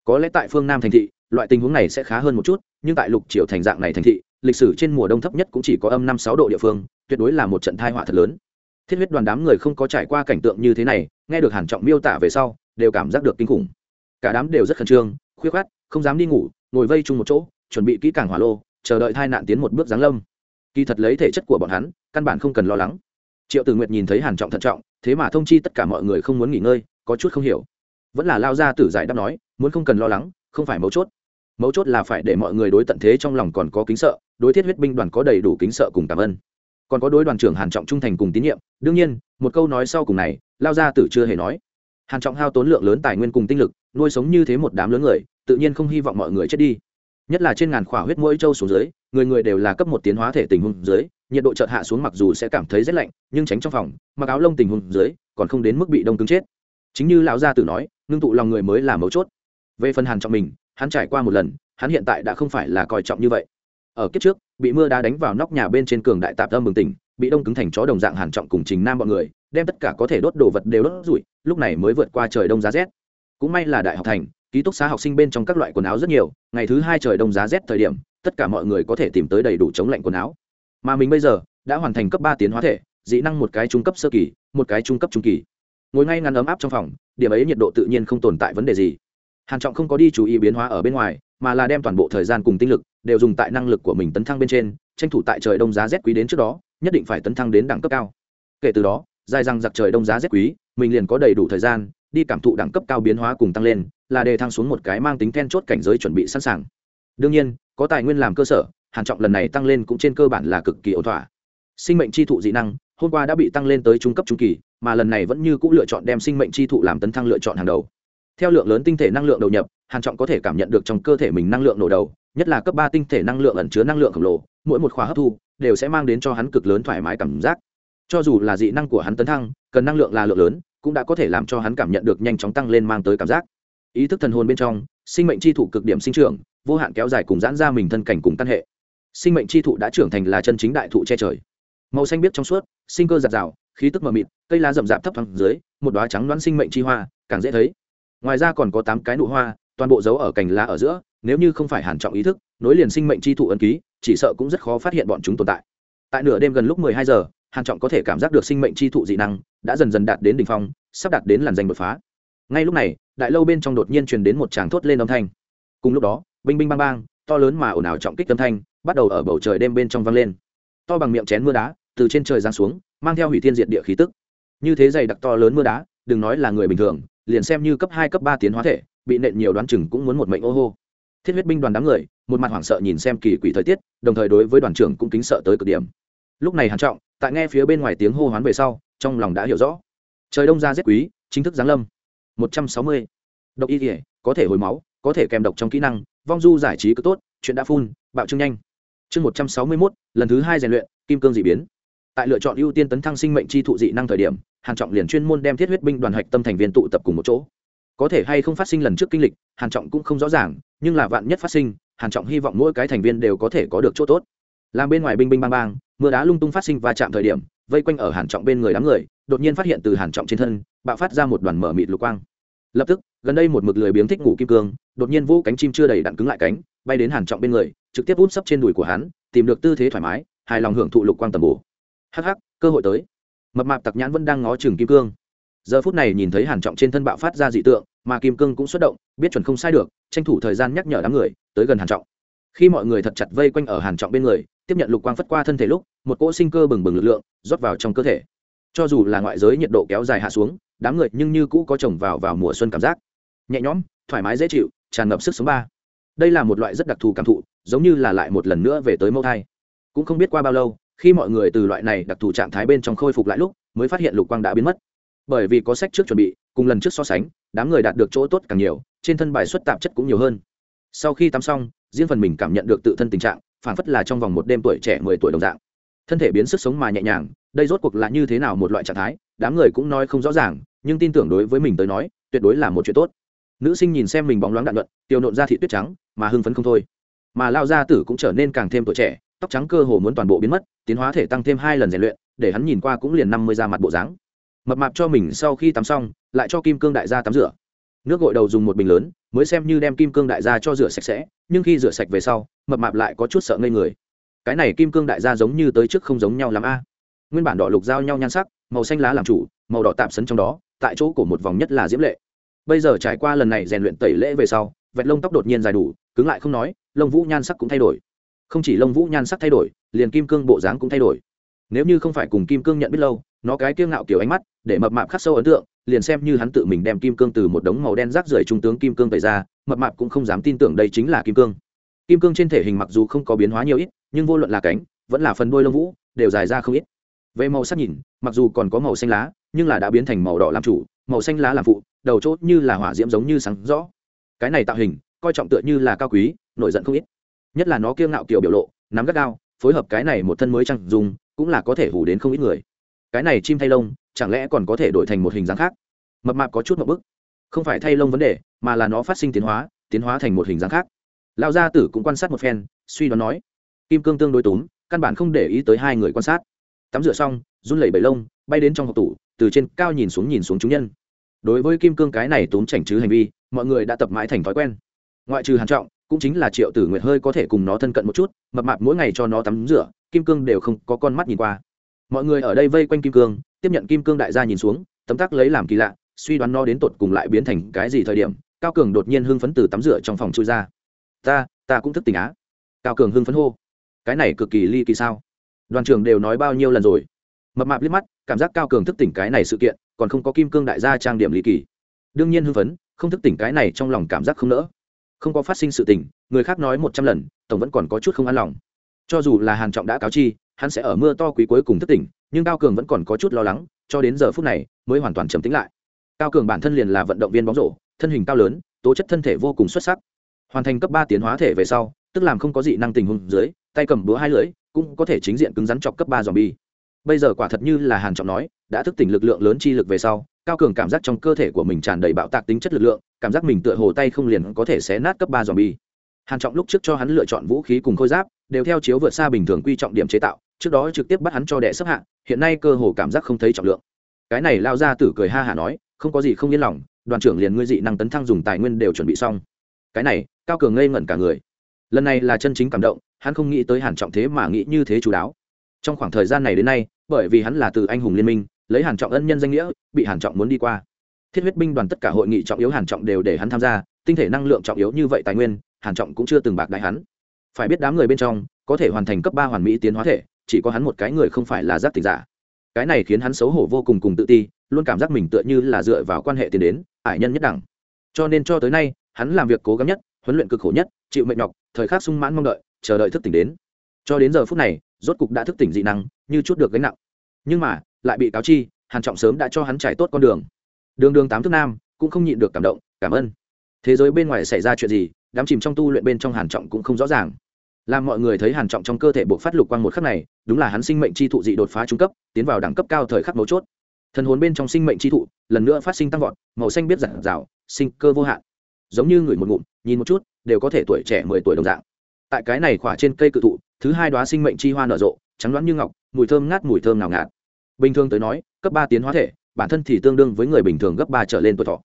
Có lẽ tại phương nam thành thị, loại tình huống này sẽ khá hơn một chút, nhưng tại lục triều thành dạng này thành thị, lịch sử trên mùa đông thấp nhất cũng chỉ có âm năm, sáu độ địa phương, tuyệt đối là một trận thai họa thật lớn. Thiết huyết đoàn đám người không có trải qua cảnh tượng như thế này, nghe được hàn trọng miêu tả về sau, đều cảm giác được kinh khủng. Cả đám đều rất khẩn trương khuyết khát không dám đi ngủ, ngồi vây chung một chỗ, chuẩn bị kỹ càng hỏa lô, chờ đợi thai nạn tiến một bước giáng lâm. Kỳ thật lấy thể chất của bọn hắn, căn bản không cần lo lắng triệu tử nguyệt nhìn thấy hàn trọng thận trọng, thế mà thông chi tất cả mọi người không muốn nghỉ ngơi, có chút không hiểu. Vẫn là lao ra tử giải đáp nói, muốn không cần lo lắng, không phải mấu chốt. Mấu chốt là phải để mọi người đối tận thế trong lòng còn có kính sợ, đối thiết huyết binh đoàn có đầy đủ kính sợ cùng cảm ơn. Còn có đối đoàn trưởng hàn trọng trung thành cùng tín nhiệm, đương nhiên, một câu nói sau cùng này, lao ra tử chưa hề nói. Hàn trọng hao tốn lượng lớn tài nguyên cùng tinh lực, nuôi sống như thế một đám lớn người, tự nhiên không hy vọng mọi người chết đi nhất là trên ngàn khỏa huyết mũi châu xuống dưới, người người đều là cấp một tiến hóa thể tình huống dưới, nhiệt độ chợt hạ xuống mặc dù sẽ cảm thấy rét lạnh, nhưng tránh trong phòng, mặc áo lông tình huống dưới, còn không đến mức bị đông cứng chết. Chính như lão gia tử nói, ngưng tụ lòng người mới là mấu chốt. Về phần hàn trọng mình, hắn trải qua một lần, hắn hiện tại đã không phải là coi trọng như vậy. Ở kiếp trước, bị mưa đá đánh vào nóc nhà bên trên cường đại tạp âm bừng tỉnh, bị đông cứng thành chó đồng dạng hàn trọng cùng trình nam bọn người, đem tất cả có thể đốt đồ vật đều đốt rủi lúc này mới vượt qua trời đông giá rét. Cũng may là đại học thành ký túc xá học sinh bên trong các loại quần áo rất nhiều, ngày thứ hai trời đông giá rét thời điểm, tất cả mọi người có thể tìm tới đầy đủ chống lạnh quần áo. Mà mình bây giờ đã hoàn thành cấp ba tiến hóa thể, dị năng một cái trung cấp sơ kỳ, một cái trung cấp trung kỳ. Ngồi ngay ngắn ấm áp trong phòng, điểm ấy nhiệt độ tự nhiên không tồn tại vấn đề gì. Hàn trọng không có đi chú ý biến hóa ở bên ngoài, mà là đem toàn bộ thời gian cùng tinh lực đều dùng tại năng lực của mình tấn thăng bên trên, tranh thủ tại trời đông giá rét quý đến trước đó, nhất định phải tấn thăng đến đẳng cấp cao. Kể từ đó, dài rằng giặc trời đông giá rét quý, mình liền có đầy đủ thời gian đi cảm thụ đẳng cấp cao biến hóa cùng tăng lên, là đề thăng xuống một cái mang tính then chốt cảnh giới chuẩn bị sẵn sàng. Đương nhiên, có tài nguyên làm cơ sở, hàn trọng lần này tăng lên cũng trên cơ bản là cực kỳ ổn thỏa. Sinh mệnh chi thụ dị năng, hôm qua đã bị tăng lên tới trung cấp trung kỳ, mà lần này vẫn như cũ lựa chọn đem sinh mệnh chi thụ làm tấn thăng lựa chọn hàng đầu. Theo lượng lớn tinh thể năng lượng đầu nhập, hàn trọng có thể cảm nhận được trong cơ thể mình năng lượng nổ đầu, nhất là cấp ba tinh thể năng lượng ẩn chứa năng lượng khổng lồ, mỗi một khóa hấp thu đều sẽ mang đến cho hắn cực lớn thoải mái cảm giác. Cho dù là dị năng của hắn tấn thăng, cần năng lượng là lượng lớn cũng đã có thể làm cho hắn cảm nhận được nhanh chóng tăng lên mang tới cảm giác. Ý thức thần hồn bên trong, sinh mệnh chi thụ cực điểm sinh trưởng, vô hạn kéo dài cùng giãn ra mình thân cảnh cùng căn hệ. Sinh mệnh chi thụ đã trưởng thành là chân chính đại thụ che trời. Màu xanh biếc trong suốt, sinh cơ giạt rào, khí tức mờ mịt, cây lá rậm rạp thấp thẳng dưới, một đoá trắng đoán sinh mệnh chi hoa, càng dễ thấy. Ngoài ra còn có tám cái nụ hoa, toàn bộ dấu ở cành lá ở giữa, nếu như không phải hàn trọng ý thức, nối liền sinh mệnh chi thụ ấn ký, chỉ sợ cũng rất khó phát hiện bọn chúng tồn tại. Tại nửa đêm gần lúc mười hai giờ, hàn trọng có thể cảm giác được sinh mệnh chi thụ dị năng đã dần dần đạt đến đỉnh phong, sắp đạt đến làn danh đột phá. Ngay lúc này, đại lâu bên trong đột nhiên truyền đến một tràng thốt lên âm thanh. Cùng lúc đó binh binh bang bang, to lớn mà ồn ào trọng kích âm thanh bắt đầu ở bầu trời đêm bên trong vang lên. To bằng miệng chén mưa đá, từ trên trời giáng xuống, mang theo hủy thiên diệt địa khí tức. Như thế dày đặc to lớn mưa đá, đừng nói là người bình thường, liền xem như cấp hai, cấp ba tiến hóa thể, bị nện nhiều đoán chừng cũng muốn một mệnh ô hô. Thiết huyết binh đoàn đám người, một mặt hoảng sợ nhìn xem kỳ quỷ thời tiết, đồng thời đối với đoàn trưởng cũng kính sợ tới cực điểm. Lúc này hàn trọng, tại nghe phía bên ngoài tiếng hô hoán về sau trong lòng đã hiểu rõ. Trời đông ra rét quý, chính thức giáng lâm. Một trăm sáu mươi. Độc y thể có thể hồi máu, có thể kèm độc trong kỹ năng, vong du giải trí cứ tốt, chuyện đã phun bạo trung nhanh. Chương một trăm sáu mươi mốt, lần thứ hai rèn luyện, kim cương dị biến. Tại lựa chọn ưu tiên tấn thăng sinh mệnh chi thụ dị năng thời điểm, hàn trọng liền chuyên môn đem thiết huyết binh đoàn hạch tâm thành viên tụ tập cùng một chỗ. Có thể hay không phát sinh lần trước kinh lịch, hàn trọng cũng không rõ ràng, nhưng là vạn nhất phát sinh, hàn trọng hy vọng mỗi cái thành viên đều có thể có được chỗ tốt. Làm bên ngoài binh binh bang bang, mưa đá lung tung phát sinh và chạm thời điểm vây quanh ở hàn trọng bên người đám người, đột nhiên phát hiện từ hàn trọng trên thân, bạo phát ra một đoàn mở mịt lục quang. Lập tức, gần đây một mực lười biếng thích ngủ kim cương, đột nhiên vũ cánh chim chưa đầy đặn cứng lại cánh, bay đến hàn trọng bên người, trực tiếp út sấp trên đùi của hắn, tìm được tư thế thoải mái, hài lòng hưởng thụ lục quang tầm bổ. Hắc hắc, cơ hội tới. Mập mạp tặc nhãn vẫn đang ngó chừng kim cương. Giờ phút này nhìn thấy hàn trọng trên thân bạo phát ra dị tượng, mà kim cương cũng xuất động, biết chuẩn không sai được, tranh thủ thời gian nhắc nhở đám người, tới gần hàn trọng khi mọi người thật chặt vây quanh ở hàn trọng bên người, tiếp nhận lục quang phất qua thân thể lúc, một cỗ sinh cơ bừng bừng lực lượng rót vào trong cơ thể. Cho dù là ngoại giới nhiệt độ kéo dài hạ xuống, đám người nhưng như cũ có chồng vào vào mùa xuân cảm giác. Nhẹ nhõm, thoải mái dễ chịu, tràn ngập sức sống ba. Đây là một loại rất đặc thù cảm thụ, giống như là lại một lần nữa về tới mẫu thai. Cũng không biết qua bao lâu, khi mọi người từ loại này đặc thù trạng thái bên trong khôi phục lại lúc, mới phát hiện lục quang đã biến mất. Bởi vì có sách trước chuẩn bị, cùng lần trước so sánh, đám người đạt được chỗ tốt càng nhiều, trên thân bài xuất tạp chất cũng nhiều hơn. Sau khi tắm xong riêng phần mình cảm nhận được tự thân tình trạng phản phất là trong vòng một đêm tuổi trẻ mười tuổi đồng dạng. Thân thể biến sức sống mà nhẹ nhàng, đây rốt cuộc là như thế nào một loại trạng thái, đám người cũng nói không rõ ràng, nhưng tin tưởng đối với mình tới nói, tuyệt đối là một chuyện tốt. Nữ sinh nhìn xem mình bóng loáng đạn luận, tiêu nộn ra thị tuyết trắng, mà hưng phấn không thôi. Mà lao gia tử cũng trở nên càng thêm tuổi trẻ, tóc trắng cơ hồ muốn toàn bộ biến mất, tiến hóa thể tăng thêm hai lần rèn luyện, để hắn nhìn qua cũng liền năm mươi ra mặt bộ dáng. Mập mạp cho mình sau khi tắm xong, lại cho kim cương đại gia tắm rửa nước gội đầu dùng một bình lớn, mới xem như đem kim cương đại gia cho rửa sạch sẽ, nhưng khi rửa sạch về sau, mập mạp lại có chút sợ ngây người. Cái này kim cương đại gia giống như tới trước không giống nhau lắm a. Nguyên bản đỏ lục giao nhau nhan sắc, màu xanh lá làm chủ, màu đỏ tạm sấn trong đó, tại chỗ của một vòng nhất là diễm lệ. Bây giờ trải qua lần này rèn luyện tẩy lễ về sau, vẹt lông tóc đột nhiên dài đủ, cứng lại không nói, lông vũ nhan sắc cũng thay đổi. Không chỉ lông vũ nhan sắc thay đổi, liền kim cương bộ dáng cũng thay đổi. Nếu như không phải cùng kim cương nhận biết lâu, nó cái kiêng ngạo kiểu ánh mắt, để mập mạp khắc sâu ấn tượng liền xem như hắn tự mình đem kim cương từ một đống màu đen rác rưởi trung tướng kim cương tẩy ra, mập mạp cũng không dám tin tưởng đây chính là kim cương. Kim cương trên thể hình mặc dù không có biến hóa nhiều ít, nhưng vô luận là cánh, vẫn là phần đuôi lông vũ, đều dài ra không ít. Về màu sắc nhìn, mặc dù còn có màu xanh lá, nhưng là đã biến thành màu đỏ làm chủ, màu xanh lá làm phụ, đầu chốt như là hỏa diễm giống như sáng rõ. Cái này tạo hình, coi trọng tựa như là cao quý, nổi giận không ít. Nhất là nó kiêng ngạo kiểu biểu lộ, nắm gắt gao, phối hợp cái này một thân mới trang dùng, cũng là có thể hủ đến không ít người. Cái này chim thay lông chẳng lẽ còn có thể đổi thành một hình dáng khác? Mập mạp có chút một bức. Không phải thay lông vấn đề, mà là nó phát sinh tiến hóa tiến hóa thành một hình dáng khác. Lão gia tử cũng quan sát một phen, suy đoán nói, kim cương tương đối túm, căn bản không để ý tới hai người quan sát. Tắm rửa xong, run lẩy bẩy lông, bay đến trong học tủ, từ trên cao nhìn xuống nhìn xuống chúng nhân. Đối với kim cương cái này túm chảnh chứ hành vi, mọi người đã tập mãi thành thói quen. Ngoại trừ hàn trọng, cũng chính là triệu tử nguyệt hơi có thể cùng nó thân cận một chút, mập mạp mỗi ngày cho nó tắm rửa, kim cương đều không có con mắt nhìn qua mọi người ở đây vây quanh kim cương, tiếp nhận kim cương đại gia nhìn xuống, tấm tắc lấy làm kỳ lạ, suy đoán nó đến tột cùng lại biến thành cái gì thời điểm, cao cường đột nhiên hưng phấn từ tắm rửa trong phòng chui ra. Ta ta cũng thức tỉnh á. Cao cường hưng phấn hô. Cái này cực kỳ ly kỳ sao? Đoàn trưởng đều nói bao nhiêu lần rồi? Mập mạp liếc mắt, cảm giác cao cường thức tỉnh cái này sự kiện, còn không có kim cương đại gia trang điểm ly kỳ. Đương nhiên hưng phấn, không thức tỉnh cái này trong lòng cảm giác không nỡ. Không có phát sinh sự tình, người khác nói một trăm lần, tổng vẫn còn có chút không an lòng. Cho dù là hàn trọng đã cáo chi hắn sẽ ở mưa to quý cuối cùng thức tỉnh, nhưng cao cường vẫn còn có chút lo lắng, cho đến giờ phút này mới hoàn toàn trầm tĩnh lại. Cao cường bản thân liền là vận động viên bóng rổ, thân hình cao lớn, tố chất thân thể vô cùng xuất sắc. Hoàn thành cấp ba tiến hóa thể về sau, tức làm không có dị năng tình huống dưới, tay cầm búa hai lưỡi, cũng có thể chính diện cứng rắn chọc cấp ba dòm bi bây giờ quả thật như là hàn trọng nói, đã thức tỉnh lực lượng lớn chi lực về sau, cao cường cảm giác trong cơ thể của mình tràn đầy bạo tạc tính chất lực lượng, cảm giác mình tựa hồ tay không liền có thể xé nát cấp ba dòm bi hàn trọng lúc trước cho hắn lựa chọn vũ khí cùng khôi giáp, đều theo chiếu vượt xa bình thường quy trọng điểm chế tạo trước đó trực tiếp bắt hắn cho đệ sấp hạng hiện nay cơ hồ cảm giác không thấy trọng lượng. Cái này lao ra tử cười ha hả nói, không có gì không yên lòng, đoàn trưởng liền ngươi dị năng tấn thăng dùng tài nguyên đều chuẩn bị xong. Cái này, cao cường ngây ngẩn cả người. Lần này là chân chính cảm động, hắn không nghĩ tới hàn trọng thế mà nghĩ như thế chú đáo. Trong khoảng thời gian này đến nay, bởi vì hắn là từ anh hùng liên minh, lấy hàn trọng ân nhân danh nghĩa, bị hàn trọng muốn đi qua. Thiết huyết binh đoàn tất cả hội nghị trọng yếu hàn trọng đều để hắn tham gia, tinh thể năng lượng trọng yếu như vậy tài nguyên, hàn trọng cũng chưa từng bạc đại hắn. Phải biết đám người bên trong, có thể hoàn thành cấp ba hoàn mỹ tiến hóa thể chỉ có hắn một cái người không phải là giác tỉnh giả. Cái này khiến hắn xấu hổ vô cùng cùng tự ti, luôn cảm giác mình tựa như là dựa vào quan hệ tiền đến, ải nhân nhất đẳng. Cho nên cho tới nay, hắn làm việc cố gắng nhất, huấn luyện cực khổ nhất, chịu mệnh nhọc, thời khắc sung mãn mong đợi, chờ đợi thức tỉnh đến. Cho đến giờ phút này, rốt cục đã thức tỉnh dị năng, như chút được gánh nặng. Nhưng mà, lại bị cáo chi, hàn trọng sớm đã cho hắn trải tốt con đường. Đường đường tám thước nam, cũng không nhịn được cảm động, cảm ơn. Thế giới bên ngoài xảy ra chuyện gì, đám chìm trong tu luyện bên trong hàn trọng cũng không rõ ràng làm mọi người thấy hàn trọng trong cơ thể buộc phát lục quang một khắc này, đúng là hắn sinh mệnh chi thụ dị đột phá trung cấp, tiến vào đẳng cấp cao thời khắc mấu chốt. Thần hồn bên trong sinh mệnh chi thụ, lần nữa phát sinh tăng vọt, màu xanh biết giản rào sinh cơ vô hạn. Giống như người một ngụm, nhìn một chút, đều có thể tuổi trẻ mười tuổi đồng dạng. Tại cái này khỏa trên cây cự thụ, thứ hai đóa sinh mệnh chi hoa nở rộ, trắng loáng như ngọc, mùi thơm ngát mùi thơm nào ngạt. Bình thường tới nói, cấp ba tiến hóa thể, bản thân thì tương đương với người bình thường gấp ba trở lên tuổi thọ.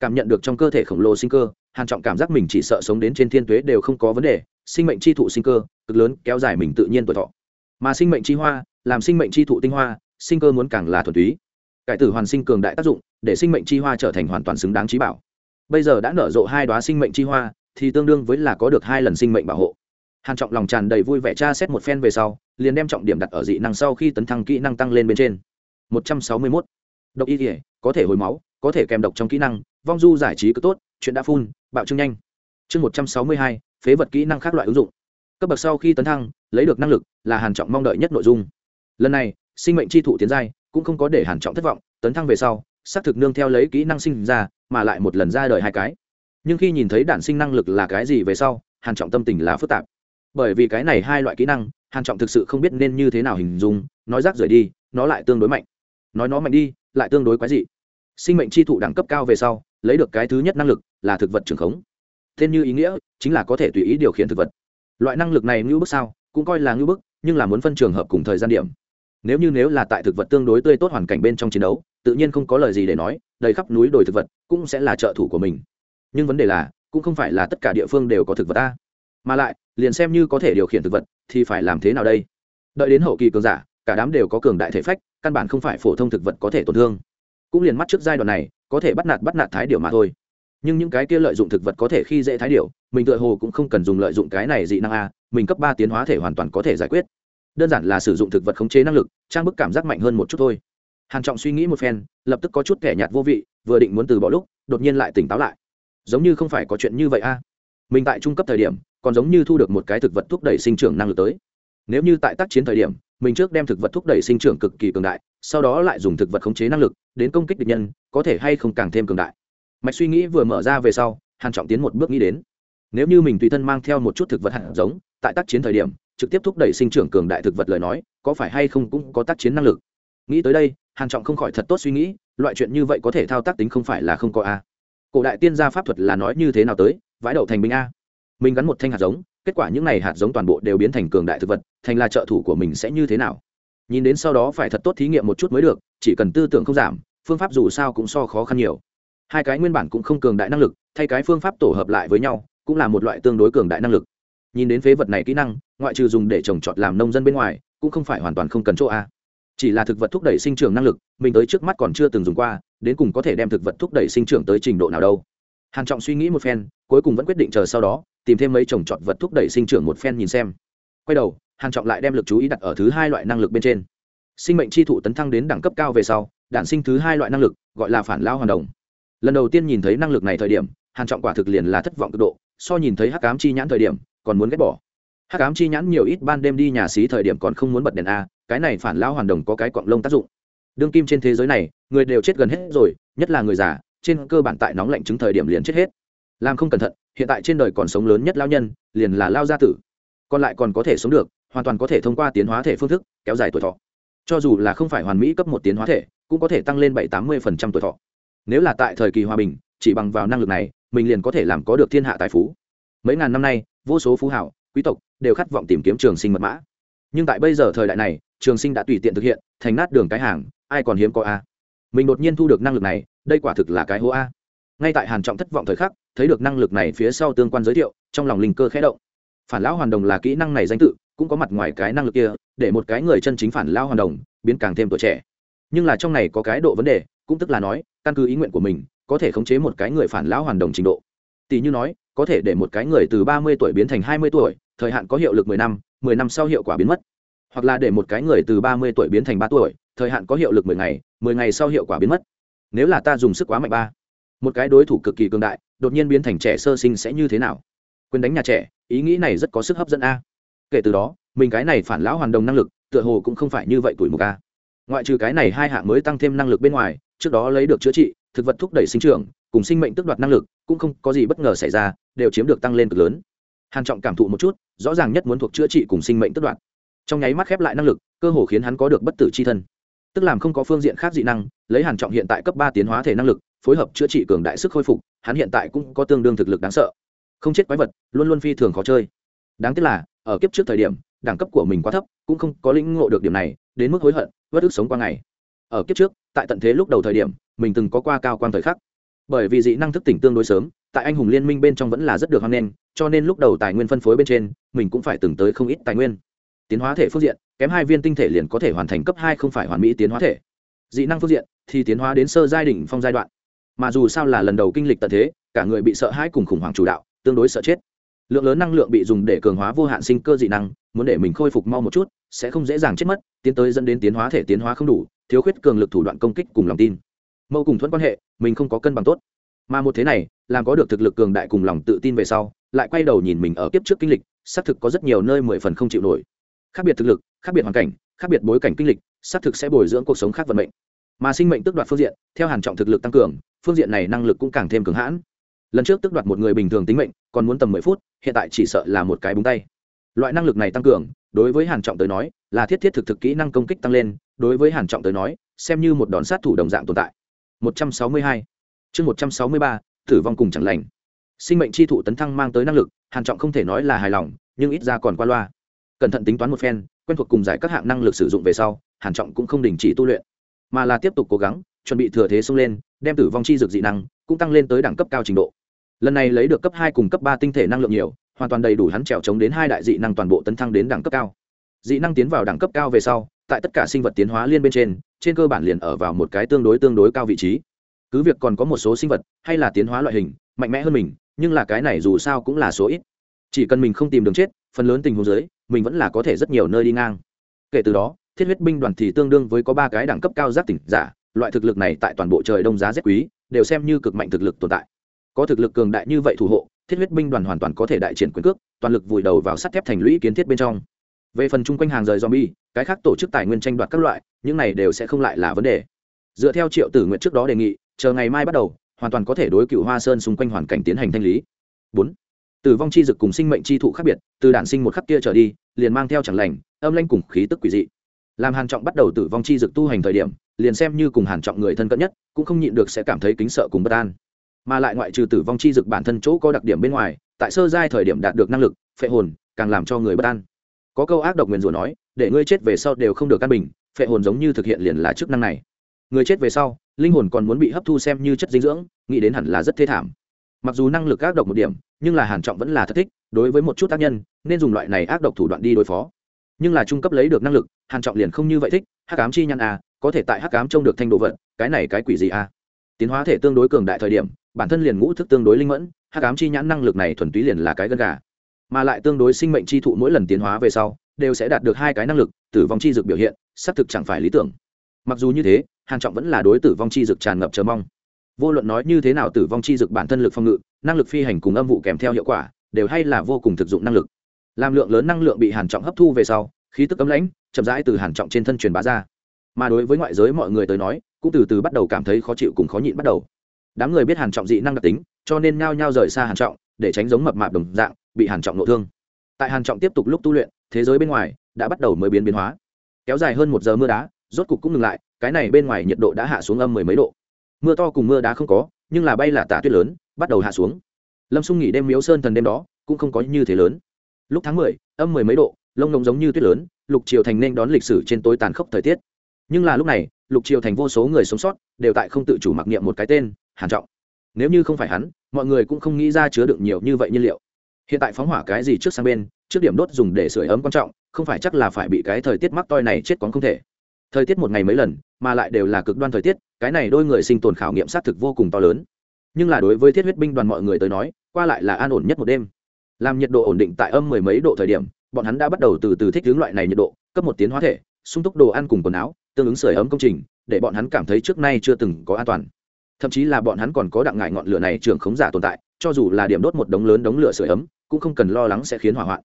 Cảm nhận được trong cơ thể khổng lồ sinh cơ hàn trọng cảm giác mình chỉ sợ sống đến trên thiên tuế đều không có vấn đề, sinh mệnh chi thụ sinh cơ, cực lớn, kéo dài mình tự nhiên tuổi thọ. Mà sinh mệnh chi hoa, làm sinh mệnh chi thụ tinh hoa, sinh cơ muốn càng là thuần túy. Cải tử hoàn sinh cường đại tác dụng, để sinh mệnh chi hoa trở thành hoàn toàn xứng đáng trí bảo. Bây giờ đã nở rộ hai đóa sinh mệnh chi hoa, thì tương đương với là có được hai lần sinh mệnh bảo hộ. Hàn trọng lòng tràn đầy vui vẻ tra xét một phen về sau, liền đem trọng điểm đặt ở dị năng sau khi tấn thăng kỹ năng tăng lên bên trên. 161. độc y thể có thể hồi máu, có thể kèm độc trong kỹ năng, vong du giải trí cứ tốt, chuyện đã phun bạo trương nhanh. Chương 162, phế vật kỹ năng khác loại ứng dụng. Cấp bậc sau khi tấn thăng lấy được năng lực là hàn trọng mong đợi nhất nội dung. Lần này sinh mệnh chi thụ tiến giai cũng không có để hàn trọng thất vọng tấn thăng về sau xác thực nương theo lấy kỹ năng sinh ra mà lại một lần ra đời hai cái. Nhưng khi nhìn thấy đản sinh năng lực là cái gì về sau hàn trọng tâm tình là phức tạp. Bởi vì cái này hai loại kỹ năng hàn trọng thực sự không biết nên như thế nào hình dung nói rác rời đi nó lại tương đối mạnh. Nói nó mạnh đi lại tương đối quái dị. Sinh mệnh chi thụ đẳng cấp cao về sau lấy được cái thứ nhất năng lực là thực vật trường khống. Tên như ý nghĩa chính là có thể tùy ý điều khiển thực vật. Loại năng lực này ngưu bức sao, cũng coi là ngưu bức, nhưng là muốn phân trường hợp cùng thời gian điểm. Nếu như nếu là tại thực vật tương đối tươi tốt hoàn cảnh bên trong chiến đấu, tự nhiên không có lời gì để nói, đầy khắp núi đồi thực vật cũng sẽ là trợ thủ của mình. Nhưng vấn đề là, cũng không phải là tất cả địa phương đều có thực vật ta mà lại, liền xem như có thể điều khiển thực vật, thì phải làm thế nào đây? Đợi đến hậu kỳ cường giả, cả đám đều có cường đại thể phách, căn bản không phải phổ thông thực vật có thể tổn thương cũng liền mắt trước giai đoạn này, có thể bắt nạt bắt nạt thái điểu mà thôi. Nhưng những cái kia lợi dụng thực vật có thể khi dễ thái điểu, mình tựa hồ cũng không cần dùng lợi dụng cái này dị năng a, mình cấp ba tiến hóa thể hoàn toàn có thể giải quyết. Đơn giản là sử dụng thực vật khống chế năng lực, trang bức cảm giác mạnh hơn một chút thôi. Hàn trọng suy nghĩ một phen, lập tức có chút kẻ nhạt vô vị, vừa định muốn từ bỏ lúc, đột nhiên lại tỉnh táo lại. Giống như không phải có chuyện như vậy a. Mình tại trung cấp thời điểm, còn giống như thu được một cái thực vật thúc đẩy sinh trưởng năng lực tới. Nếu như tại tác chiến thời điểm mình trước đem thực vật thúc đẩy sinh trưởng cực kỳ cường đại, sau đó lại dùng thực vật khống chế năng lực, đến công kích địch nhân, có thể hay không càng thêm cường đại. Mạch suy nghĩ vừa mở ra về sau, hàn trọng tiến một bước nghĩ đến. Nếu như mình tùy thân mang theo một chút thực vật hạt giống, tại tác chiến thời điểm, trực tiếp thúc đẩy sinh trưởng cường đại thực vật lời nói, có phải hay không cũng có tác chiến năng lực? Nghĩ tới đây, hàn trọng không khỏi thật tốt suy nghĩ, loại chuyện như vậy có thể thao tác tính không phải là không có a. Cổ đại tiên gia pháp thuật là nói như thế nào tới, vãi đậu thành binh a. Mình gắn một thanh hạt giống kết quả những này hạt giống toàn bộ đều biến thành cường đại thực vật, thành là trợ thủ của mình sẽ như thế nào? Nhìn đến sau đó phải thật tốt thí nghiệm một chút mới được, chỉ cần tư tưởng không giảm, phương pháp dù sao cũng so khó khăn nhiều. Hai cái nguyên bản cũng không cường đại năng lực, thay cái phương pháp tổ hợp lại với nhau, cũng là một loại tương đối cường đại năng lực. Nhìn đến phế vật này kỹ năng, ngoại trừ dùng để trồng trọt làm nông dân bên ngoài, cũng không phải hoàn toàn không cần chỗ a. Chỉ là thực vật thúc đẩy sinh trưởng năng lực, mình tới trước mắt còn chưa từng dùng qua, đến cùng có thể đem thực vật thúc đẩy sinh trưởng tới trình độ nào đâu. Hàn trọng suy nghĩ một phen, cuối cùng vẫn quyết định chờ sau đó tìm thêm mấy trồng trọt vật thúc đẩy sinh trưởng một phen nhìn xem. Quay đầu hàn trọng lại đem lực chú ý đặt ở thứ hai loại năng lực bên trên. Sinh mệnh chi thụ tấn thăng đến đẳng cấp cao về sau, đản sinh thứ hai loại năng lực, gọi là phản lao hoàn đồng. Lần đầu tiên nhìn thấy năng lực này thời điểm hàn trọng quả thực liền là thất vọng cực độ, so nhìn thấy hắc ám chi nhãn thời điểm, còn muốn ghét bỏ. Hắc ám chi nhãn nhiều ít ban đêm đi nhà xí thời điểm còn không muốn bật đèn a, cái này phản lao hoàn đồng có cái quặng lông tác dụng. Đương kim trên thế giới này, người đều chết gần hết rồi, nhất là người già, trên cơ bản tại nóng lạnh chứng thời điểm liền chết hết làm không cẩn thận, hiện tại trên đời còn sống lớn nhất lao nhân, liền là lao gia tử. Còn lại còn có thể sống được, hoàn toàn có thể thông qua tiến hóa thể phương thức, kéo dài tuổi thọ. Cho dù là không phải hoàn mỹ cấp một tiến hóa thể, cũng có thể tăng lên bảy tám mươi phần trăm tuổi thọ. Nếu là tại thời kỳ hòa bình, chỉ bằng vào năng lực này, mình liền có thể làm có được thiên hạ tài phú. Mấy ngàn năm nay, vô số phú hảo, quý tộc đều khát vọng tìm kiếm trường sinh mật mã. Nhưng tại bây giờ thời đại này, trường sinh đã tùy tiện thực hiện, thành nát đường cái hàng, ai còn hiếm có a? Mình đột nhiên thu được năng lực này, đây quả thực là cái hố a. Ngay tại hàn trọng thất vọng thời khắc thấy được năng lực này phía sau tương quan giới thiệu, trong lòng linh cơ khẽ động. Phản lão hoàn đồng là kỹ năng này danh tự, cũng có mặt ngoài cái năng lực kia, để một cái người chân chính phản lão hoàn đồng, biến càng thêm tuổi trẻ. Nhưng là trong này có cái độ vấn đề, cũng tức là nói, căn cứ ý nguyện của mình, có thể khống chế một cái người phản lão hoàn đồng trình độ. Tỷ như nói, có thể để một cái người từ ba mươi tuổi biến thành hai mươi tuổi, thời hạn có hiệu lực mười năm mười năm sau hiệu quả biến mất. Hoặc là để một cái người từ ba mươi tuổi biến thành ba tuổi, thời hạn có hiệu lực mười ngày mười ngày sau hiệu quả biến mất. Nếu là ta dùng sức quá mạnh ba, một cái đối thủ cực kỳ cường đại đột nhiên biến thành trẻ sơ sinh sẽ như thế nào? Quyền đánh nhà trẻ, ý nghĩ này rất có sức hấp dẫn a. Kể từ đó, mình cái này phản lão hoàn đồng năng lực, tựa hồ cũng không phải như vậy tuổi mục a. Ngoại trừ cái này hai hạng mới tăng thêm năng lực bên ngoài, trước đó lấy được chữa trị, thực vật thúc đẩy sinh trưởng, cùng sinh mệnh tước đoạt năng lực, cũng không có gì bất ngờ xảy ra, đều chiếm được tăng lên cực lớn. Hàn trọng cảm thụ một chút, rõ ràng nhất muốn thuộc chữa trị cùng sinh mệnh tước đoạt. Trong nháy mắt khép lại năng lực, cơ hồ khiến hắn có được bất tử chi thân. Tức làm không có phương diện khác dị năng, lấy hàn trọng hiện tại cấp ba tiến hóa thể năng lực, phối hợp chữa trị cường đại sức khôi phục hắn hiện tại cũng có tương đương thực lực đáng sợ. Không chết quái vật, luôn luôn phi thường khó chơi. Đáng tiếc là, ở kiếp trước thời điểm, đẳng cấp của mình quá thấp, cũng không có lĩnh ngộ được điểm này, đến mức hối hận, vất ức sống qua ngày. Ở kiếp trước, tại tận thế lúc đầu thời điểm, mình từng có qua cao quan thời khắc. Bởi vì dị năng thức tỉnh tương đối sớm, tại anh hùng liên minh bên trong vẫn là rất được hoan nghênh, cho nên lúc đầu tài nguyên phân phối bên trên, mình cũng phải từng tới không ít tài nguyên. Tiến hóa thể phương diện, kém hai viên tinh thể liền có thể hoàn thành cấp hai không phải hoàn mỹ tiến hóa thể. Dị năng phương diện, thì tiến hóa đến sơ giai đỉnh phong giai đoạn mà dù sao là lần đầu kinh lịch tận thế, cả người bị sợ hãi cùng khủng hoảng chủ đạo, tương đối sợ chết. Lượng lớn năng lượng bị dùng để cường hóa vô hạn sinh cơ dị năng, muốn để mình khôi phục mau một chút, sẽ không dễ dàng chết mất, tiến tới dẫn đến tiến hóa thể tiến hóa không đủ, thiếu khuyết cường lực thủ đoạn công kích cùng lòng tin. Mâu cùng thuận quan hệ, mình không có cân bằng tốt. Mà một thế này, làm có được thực lực cường đại cùng lòng tự tin về sau, lại quay đầu nhìn mình ở kiếp trước kinh lịch, xác thực có rất nhiều nơi mười phần không chịu nổi. Khác biệt thực lực, khác biệt hoàn cảnh, khác biệt bối cảnh kinh lịch, xác thực sẽ bồi dưỡng cuộc sống khác vận mệnh. Mà sinh mệnh tức đoạt phương diện, theo hàn trọng thực lực tăng cường phương diện này năng lực cũng càng thêm cường hãn. Lần trước tức đoạt một người bình thường tính mệnh, còn muốn tầm mười phút, hiện tại chỉ sợ là một cái búng tay. Loại năng lực này tăng cường, đối với hàn trọng tới nói, là thiết thiết thực thực kỹ năng công kích tăng lên, đối với hàn trọng tới nói, xem như một đòn sát thủ đồng dạng tồn tại. 162 chương 163 tử vong cùng chẳng lành. Sinh mệnh chi thụ tấn thăng mang tới năng lực, hàn trọng không thể nói là hài lòng, nhưng ít ra còn qua loa. Cẩn thận tính toán một phen, quen thuộc cùng giải các hạng năng lực sử dụng về sau, hàn trọng cũng không đình chỉ tu luyện, mà là tiếp tục cố gắng, chuẩn bị thừa thế xông lên đem tử vong chi dược dị năng cũng tăng lên tới đẳng cấp cao trình độ. Lần này lấy được cấp hai cùng cấp ba tinh thể năng lượng nhiều, hoàn toàn đầy đủ hắn trèo chống đến hai đại dị năng toàn bộ tấn thăng đến đẳng cấp cao. Dị năng tiến vào đẳng cấp cao về sau, tại tất cả sinh vật tiến hóa liên bên trên trên cơ bản liền ở vào một cái tương đối tương đối cao vị trí. Cứ việc còn có một số sinh vật, hay là tiến hóa loại hình, mạnh mẽ hơn mình, nhưng là cái này dù sao cũng là số ít. Chỉ cần mình không tìm đường chết, phần lớn tình huống dưới, mình vẫn là có thể rất nhiều nơi đi ngang. Kể từ đó, thiết huyết binh đoàn thì tương đương với có ba cái đẳng cấp cao giác tỉnh giả loại thực lực này tại toàn bộ trời đông giá rét quý, đều xem như cực mạnh thực lực tồn tại. Có thực lực cường đại như vậy thủ hộ, thiết huyết binh đoàn hoàn toàn có thể đại triển quyền cước, toàn lực vùi đầu vào sắt thép thành lũy kiến thiết bên trong. Về phần chung quanh hàng rời zombie, cái khác tổ chức tài nguyên tranh đoạt các loại, những này đều sẽ không lại là vấn đề. Dựa theo triệu tử nguyện trước đó đề nghị, chờ ngày mai bắt đầu, hoàn toàn có thể đối cựu hoa sơn xung quanh hoàn cảnh tiến hành thanh lý. Bốn, tử vong chi dực cùng sinh mệnh chi thụ khác biệt, từ đản sinh một khắc kia trở đi, liền mang theo chẳng lành, âm lanh cùng khí tức quỷ dị. Làm hàn trọng bắt đầu tử vong chi dực tu hành thời điểm liền xem như cùng hàn trọng người thân cận nhất, cũng không nhịn được sẽ cảm thấy kính sợ cùng bất an. Mà lại ngoại trừ tử vong chi dực bản thân chỗ có đặc điểm bên ngoài, tại sơ giai thời điểm đạt được năng lực, phệ hồn, càng làm cho người bất an. Có câu ác độc nguyền rủa nói, để ngươi chết về sau đều không được căn bình, phệ hồn giống như thực hiện liền là chức năng này. Người chết về sau, linh hồn còn muốn bị hấp thu xem như chất dinh dưỡng, nghĩ đến hẳn là rất thê thảm. Mặc dù năng lực ác độc một điểm, nhưng là hàn trọng vẫn là thất thích, đối với một chút tác nhân, nên dùng loại này ác độc thủ đoạn đi đối phó. Nhưng là trung cấp lấy được năng lực, hàn trọng liền không như vậy thích, hắc ám chi nhăn à? Có thể tại hắc ám trông được thanh đồ vật, cái này cái quỷ gì a tiến hóa thể tương đối cường đại thời điểm, bản thân liền ngũ thức tương đối linh mẫn, hắc ám chi nhãn năng lực này thuần túy liền là cái gân gà. Mà lại tương đối sinh mệnh chi thụ mỗi lần tiến hóa về sau, đều sẽ đạt được hai cái năng lực, tử vong chi dược biểu hiện, xác thực chẳng phải lý tưởng. Mặc dù như thế, hàn trọng vẫn là đối tử vong chi dược tràn ngập chờ mong. Vô luận nói như thế nào tử vong chi dược bản thân lực phòng ngự, năng lực phi hành cùng âm vụ kèm theo hiệu quả, đều hay là vô cùng thực dụng năng lực. Làm lượng lớn năng lượng bị hàn trọng hấp thu về sau, khí tức cấm lãnh, chậm rãi từ hàn trọng trên thân truyền bá ra mà đối với ngoại giới mọi người tới nói, cũng từ từ bắt đầu cảm thấy khó chịu cùng khó nhịn bắt đầu. Đám người biết hàn trọng dị năng đặc tính, cho nên nhao nhao rời xa hàn trọng, để tránh giống mập mạp đồng dạng, bị hàn trọng nội thương. Tại hàn trọng tiếp tục lúc tu luyện, thế giới bên ngoài đã bắt đầu mới biến biến hóa. Kéo dài hơn một giờ mưa đá, rốt cục cũng ngừng lại, cái này bên ngoài nhiệt độ đã hạ xuống âm mười mấy độ. Mưa to cùng mưa đá không có, nhưng là bay là tả tuyết lớn, bắt đầu hạ xuống. Lâm xung nghỉ đêm miếu sơn thần đêm đó, cũng không có như thế lớn. Lúc tháng mười, âm mười mấy độ, lông ngông giống như tuyết lớn, lục triều thành nên đón lịch sử trên tối tàn khốc thời tiết nhưng là lúc này, lục triều thành vô số người sống sót, đều tại không tự chủ mặc niệm một cái tên, hàn trọng. Nếu như không phải hắn, mọi người cũng không nghĩ ra chứa đựng nhiều như vậy nhiên liệu. Hiện tại phóng hỏa cái gì trước sang bên, trước điểm đốt dùng để sửa ấm quan trọng, không phải chắc là phải bị cái thời tiết mắc toi này chết còn không thể. Thời tiết một ngày mấy lần, mà lại đều là cực đoan thời tiết, cái này đôi người sinh tồn khảo nghiệm xác thực vô cùng to lớn. Nhưng là đối với thiết huyết binh đoàn mọi người tới nói, qua lại là an ổn nhất một đêm. Làm nhiệt độ ổn định tại âm mười mấy độ thời điểm, bọn hắn đã bắt đầu từ từ thích hướng loại này nhiệt độ, cấp một tiến hóa thể, sung túc đồ ăn cùng quần áo tương ứng sưởi ấm công trình, để bọn hắn cảm thấy trước nay chưa từng có an toàn. Thậm chí là bọn hắn còn có đặng ngại ngọn lửa này trường khống giả tồn tại, cho dù là điểm đốt một đống lớn đống lửa sưởi ấm, cũng không cần lo lắng sẽ khiến hỏa hoạn.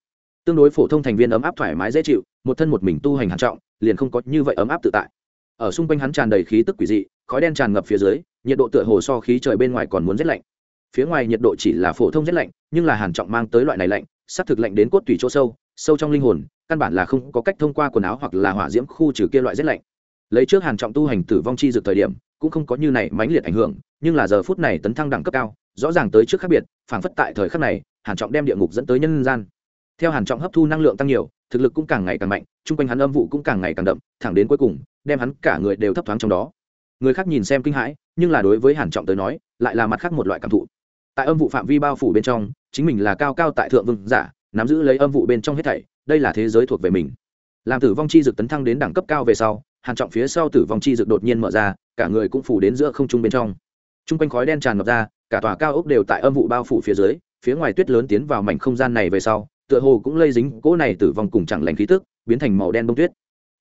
Tương đối phổ thông thành viên ấm áp thoải mái dễ chịu, một thân một mình tu hành hàn trọng, liền không có như vậy ấm áp tự tại. Ở xung quanh hắn tràn đầy khí tức quỷ dị, khói đen tràn ngập phía dưới, nhiệt độ tựa hồ so khí trời bên ngoài còn muốn rét lạnh. Phía ngoài nhiệt độ chỉ là phổ thông rét lạnh, nhưng là hàn trọng mang tới loại này lạnh, sắp thực lạnh đến cốt tủy chỗ sâu sâu trong linh hồn, căn bản là không có cách thông qua quần áo hoặc là hỏa diễm khu trừ kia loại rét lạnh lấy trước hàn trọng tu hành tử vong chi dược thời điểm, cũng không có như này mãnh liệt ảnh hưởng, nhưng là giờ phút này tấn thăng đẳng cấp cao, rõ ràng tới trước khác biệt, phảng phất tại thời khắc này, hàn trọng đem địa ngục dẫn tới nhân gian. Theo hàn trọng hấp thu năng lượng tăng nhiều, thực lực cũng càng ngày càng mạnh trung quanh hắn âm vụ cũng càng ngày càng đậm, thẳng đến cuối cùng, đem hắn cả người đều thấp thoáng trong đó. Người khác nhìn xem kinh hãi, nhưng là đối với hàn trọng tới nói, lại là mặt khác một loại cảm thụ. Tại âm vụ phạm vi bao phủ bên trong, chính mình là cao cao tại thượng vương giả, nắm giữ lấy âm vụ bên trong hết thảy, đây là thế giới thuộc về mình. Làm tử vong chi dược tấn thăng đến đẳng cấp cao về sau hàn trọng phía sau tử vong chi dược đột nhiên mở ra, cả người cũng phủ đến giữa không trung bên trong. Trung quanh khói đen tràn ngập ra, cả tòa cao ốc đều tại âm vụ bao phủ phía dưới, phía ngoài tuyết lớn tiến vào mảnh không gian này về sau, tựa hồ cũng lây dính cỗ này tử vong cùng chẳng lành khí tức, biến thành màu đen bông tuyết.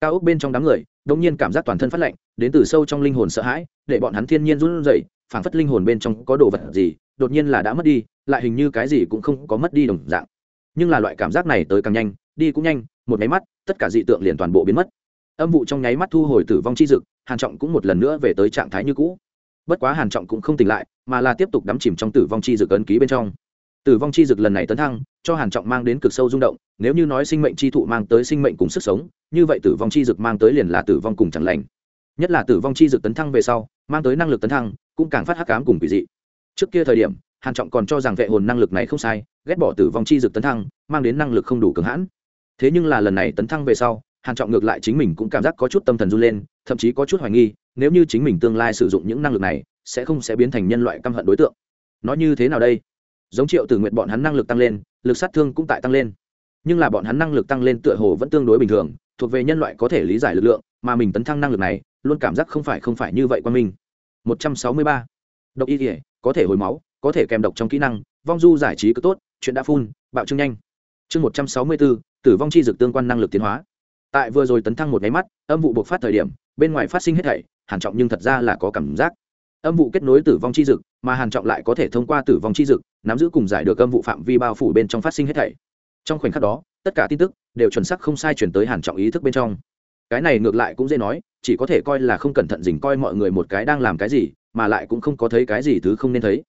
Cao ốc bên trong đám người đông nhiên cảm giác toàn thân phát lạnh, đến từ sâu trong linh hồn sợ hãi, để bọn hắn thiên nhiên run rẩy, phảng phất linh hồn bên trong có đồ vật gì, đột nhiên là đã mất đi, lại hình như cái gì cũng không có mất đi đồng dạng. Nhưng là loại cảm giác này tới càng nhanh, đi cũng nhanh, một nháy mắt, tất cả dị tượng liền toàn bộ biến mất âm vụ trong nháy mắt thu hồi tử vong chi dực, hàn trọng cũng một lần nữa về tới trạng thái như cũ. Bất quá hàn trọng cũng không tỉnh lại, mà là tiếp tục đắm chìm trong tử vong chi dực ấn ký bên trong. Tử vong chi dực lần này tấn thăng, cho hàn trọng mang đến cực sâu rung động, nếu như nói sinh mệnh chi thụ mang tới sinh mệnh cùng sức sống, như vậy tử vong chi dực mang tới liền là tử vong cùng chẳng lành. Nhất là tử vong chi dực tấn thăng về sau, mang tới năng lực tấn thăng, cũng càng phát hắc ám cùng kỳ dị. Trước kia thời điểm, hàn trọng còn cho rằng vệ hồn năng lực này không sai, ghét bỏ tử vong chi dực tấn thăng, mang đến năng lực không đủ cường hãn. Thế nhưng là lần này tấn thăng về sau hàn trọng ngược lại chính mình cũng cảm giác có chút tâm thần run lên thậm chí có chút hoài nghi nếu như chính mình tương lai sử dụng những năng lực này sẽ không sẽ biến thành nhân loại căm hận đối tượng. Nó như thế nào đây? Giống triệu tử nguyện bọn hắn năng lực tăng lên lực sát thương cũng tại tăng lên. Nhưng là bọn hắn năng lực tăng lên tựa hồ vẫn tương đối bình thường thuộc về nhân loại có thể lý giải lực lượng mà mình tấn thăng năng lực này luôn cảm giác không phải không phải như vậy qua mình 163. độc y thể có thể hồi máu có thể kèm độc trong kỹ năng vong du giải trí cứ tốt chuyện đã phun bạo trương nhanh. Chương 164, tử vong chi dược tương quan năng lực tiến hóa tại vừa rồi tấn thăng một nháy mắt, âm vụ buộc phát thời điểm, bên ngoài phát sinh hết thảy, hàn trọng nhưng thật ra là có cảm giác. Âm vụ kết nối tử vong chi dực, mà hàn trọng lại có thể thông qua tử vong chi dực, nắm giữ cùng giải được âm vụ phạm vi bao phủ bên trong phát sinh hết thảy. Trong khoảnh khắc đó, tất cả tin tức đều chuẩn xác không sai chuyển tới hàn trọng ý thức bên trong. Cái này ngược lại cũng dễ nói, chỉ có thể coi là không cẩn thận dình coi mọi người một cái đang làm cái gì, mà lại cũng không có thấy cái gì thứ không nên thấy.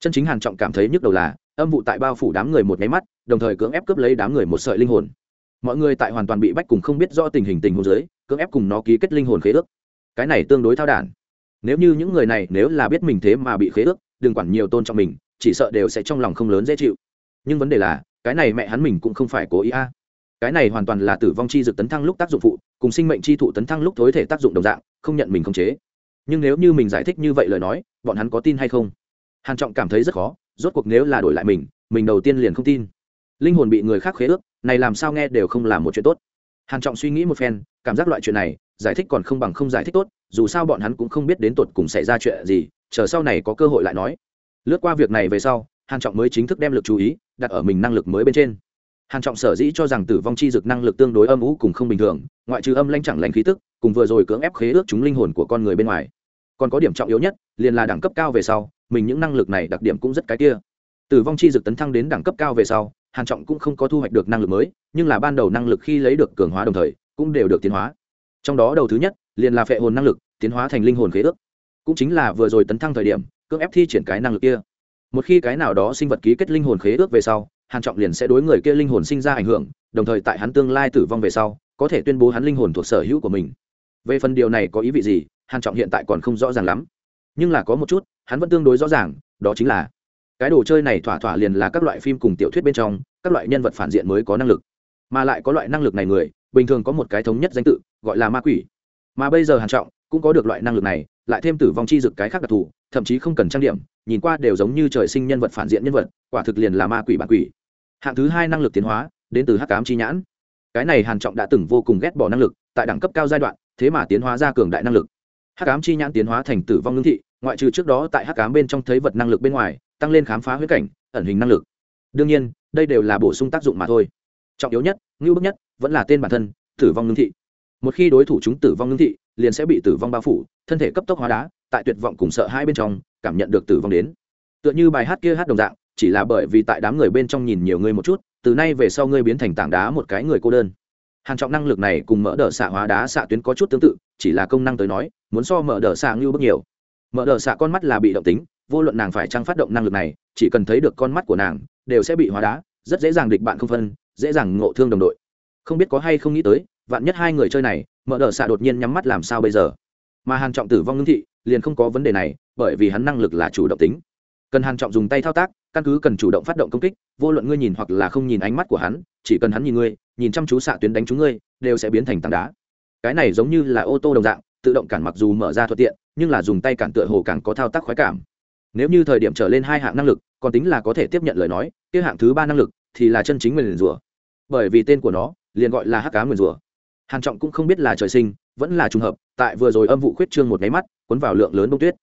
Chân chính hàn trọng cảm thấy nhức đầu là, âm vụ tại bao phủ đám người một nháy mắt, đồng thời cưỡng ép cướp lấy đám người một sợi linh hồn mọi người tại hoàn toàn bị bách cùng không biết do tình hình tình huống giới, cưỡng ép cùng nó ký kết linh hồn khế ước. Cái này tương đối thao đản. Nếu như những người này nếu là biết mình thế mà bị khế ước, đừng quản nhiều tôn trọng mình, chỉ sợ đều sẽ trong lòng không lớn dễ chịu. Nhưng vấn đề là, cái này mẹ hắn mình cũng không phải cố ý a. Cái này hoàn toàn là tử vong chi dược tấn thăng lúc tác dụng phụ, cùng sinh mệnh chi thụ tấn thăng lúc thối thể tác dụng đồng dạng, không nhận mình khống chế. Nhưng nếu như mình giải thích như vậy lời nói, bọn hắn có tin hay không? Hàn trọng cảm thấy rất khó, rốt cuộc nếu là đổi lại mình mình đầu tiên liền không tin. Linh hồn bị người khác khế ước này làm sao nghe đều không là một chuyện tốt. Hàn trọng suy nghĩ một phen, cảm giác loại chuyện này, giải thích còn không bằng không giải thích tốt, dù sao bọn hắn cũng không biết đến tột cùng xảy ra chuyện gì, chờ sau này có cơ hội lại nói. Lướt qua việc này về sau, hàn trọng mới chính thức đem lực chú ý, đặt ở mình năng lực mới bên trên. Hàn trọng sở dĩ cho rằng tử vong chi dực năng lực tương đối âm ủ cùng không bình thường, ngoại trừ âm lãnh chẳng lành khí tức, cùng vừa rồi cưỡng ép khế ước chúng linh hồn của con người bên ngoài. Còn có điểm trọng yếu nhất, liền là đẳng cấp cao về sau, mình những năng lực này đặc điểm cũng rất cái kia. Tử vong chi dực tấn thăng đến đẳng cấp cao về sau hàn trọng cũng không có thu hoạch được năng lực mới, nhưng là ban đầu năng lực khi lấy được cường hóa đồng thời, cũng đều được tiến hóa. Trong đó đầu thứ nhất, liền là phệ hồn năng lực, tiến hóa thành linh hồn khế ước. Cũng chính là vừa rồi tấn thăng thời điểm, cưỡng ép thi triển cái năng lực kia. Một khi cái nào đó sinh vật ký kết linh hồn khế ước về sau, hàn trọng liền sẽ đối người kia linh hồn sinh ra ảnh hưởng, đồng thời tại hắn tương lai tử vong về sau, có thể tuyên bố hắn linh hồn thuộc sở hữu của mình. Về phần điều này có ý vị gì, hàn trọng hiện tại còn không rõ ràng lắm. Nhưng là có một chút, hắn vẫn tương đối rõ ràng, đó chính là cái đồ chơi này thỏa thỏa liền là các loại phim cùng tiểu thuyết bên trong, các loại nhân vật phản diện mới có năng lực. Mà lại có loại năng lực này người, bình thường có một cái thống nhất danh tự, gọi là ma quỷ. Mà bây giờ hàn trọng cũng có được loại năng lực này, lại thêm tử vong chi dực cái khác đặc thù, thậm chí không cần trang điểm, nhìn qua đều giống như trời sinh nhân vật phản diện nhân vật, quả thực liền là ma quỷ bản quỷ. Hạng thứ hai năng lực tiến hóa, đến từ hắc ám chi nhãn. Cái này hàn trọng đã từng vô cùng ghét bỏ năng lực, tại đẳng cấp cao giai đoạn, thế mà tiến hóa ra cường đại năng lực. Hắc ám chi nhãn tiến hóa thành tử vong ngưng thị, ngoại trừ trước đó tại hắc ám bên trong thấy vật năng lực bên ngoài tăng lên khám phá huyết cảnh, ẩn hình năng lực. Đương nhiên, đây đều là bổ sung tác dụng mà thôi. Trọng yếu nhất, ngưu bức nhất, vẫn là tên bản thân, tử vong ngưng thị. Một khi đối thủ chúng tử vong ngưng thị, liền sẽ bị tử vong bao phủ, thân thể cấp tốc hóa đá, tại tuyệt vọng cùng sợ hai bên trong, cảm nhận được tử vong đến. Tựa như bài hát kia hát đồng dạng, chỉ là bởi vì tại đám người bên trong nhìn nhiều người một chút, từ nay về sau ngươi biến thành tảng đá một cái người cô đơn. Hàn trọng năng lực này cùng mở đờ xạ hóa đá xạ tuyến có chút tương tự, chỉ là công năng tới nói, muốn so mở đờ xạ ngưu bước nhiều. Mở đờ xạ con mắt là bị động tính vô luận nàng phải trang phát động năng lực này, chỉ cần thấy được con mắt của nàng, đều sẽ bị hóa đá, rất dễ dàng địch bạn không phân, dễ dàng ngộ thương đồng đội. Không biết có hay không nghĩ tới, vạn nhất hai người chơi này, mở đờ xạ đột nhiên nhắm mắt làm sao bây giờ? Mà hàn trọng tử vong ngưng thị, liền không có vấn đề này, bởi vì hắn năng lực là chủ động tính. Cần hàn trọng dùng tay thao tác, căn cứ cần chủ động phát động công kích, vô luận ngươi nhìn hoặc là không nhìn ánh mắt của hắn, chỉ cần hắn nhìn ngươi, nhìn chăm chú xạ tuyến đánh trúng ngươi, đều sẽ biến thành tảng đá. Cái này giống như là ô tô đồng dạng, tự động cản mặc dù mở ra thuận tiện, nhưng là dùng tay cản tựa hồ càng có thao tác khoái cảm nếu như thời điểm trở lên hai hạng năng lực, còn tính là có thể tiếp nhận lời nói, kia hạng thứ ba năng lực thì là chân chính nguyền rủa bởi vì tên của nó liền gọi là hắc cá nguyền rủa hàn trọng cũng không biết là trời sinh, vẫn là trùng hợp, tại vừa rồi âm vụ khuyết trương một nháy mắt, cuốn vào lượng lớn bông tuyết.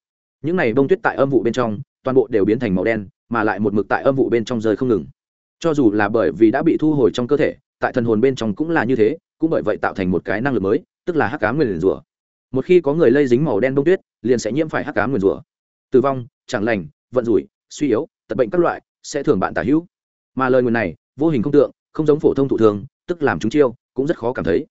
Những này bông tuyết tại âm vụ bên trong, toàn bộ đều biến thành màu đen, mà lại một mực tại âm vụ bên trong rơi không ngừng. Cho dù là bởi vì đã bị thu hồi trong cơ thể, tại thần hồn bên trong cũng là như thế, cũng bởi vậy tạo thành một cái năng lực mới, tức là hắc cá nguyền rủa một khi có người lây dính màu đen bông tuyết, liền sẽ nhiễm phải hắc cá nguyền rủa tử vong, chẳng lành, vận rủi, suy yếu, tật bệnh các loại, sẽ thường bạn tả hữu. Mà lời nguồn này, vô hình không tượng, không giống phổ thông thụ thường, tức làm chúng chiêu, cũng rất khó cảm thấy.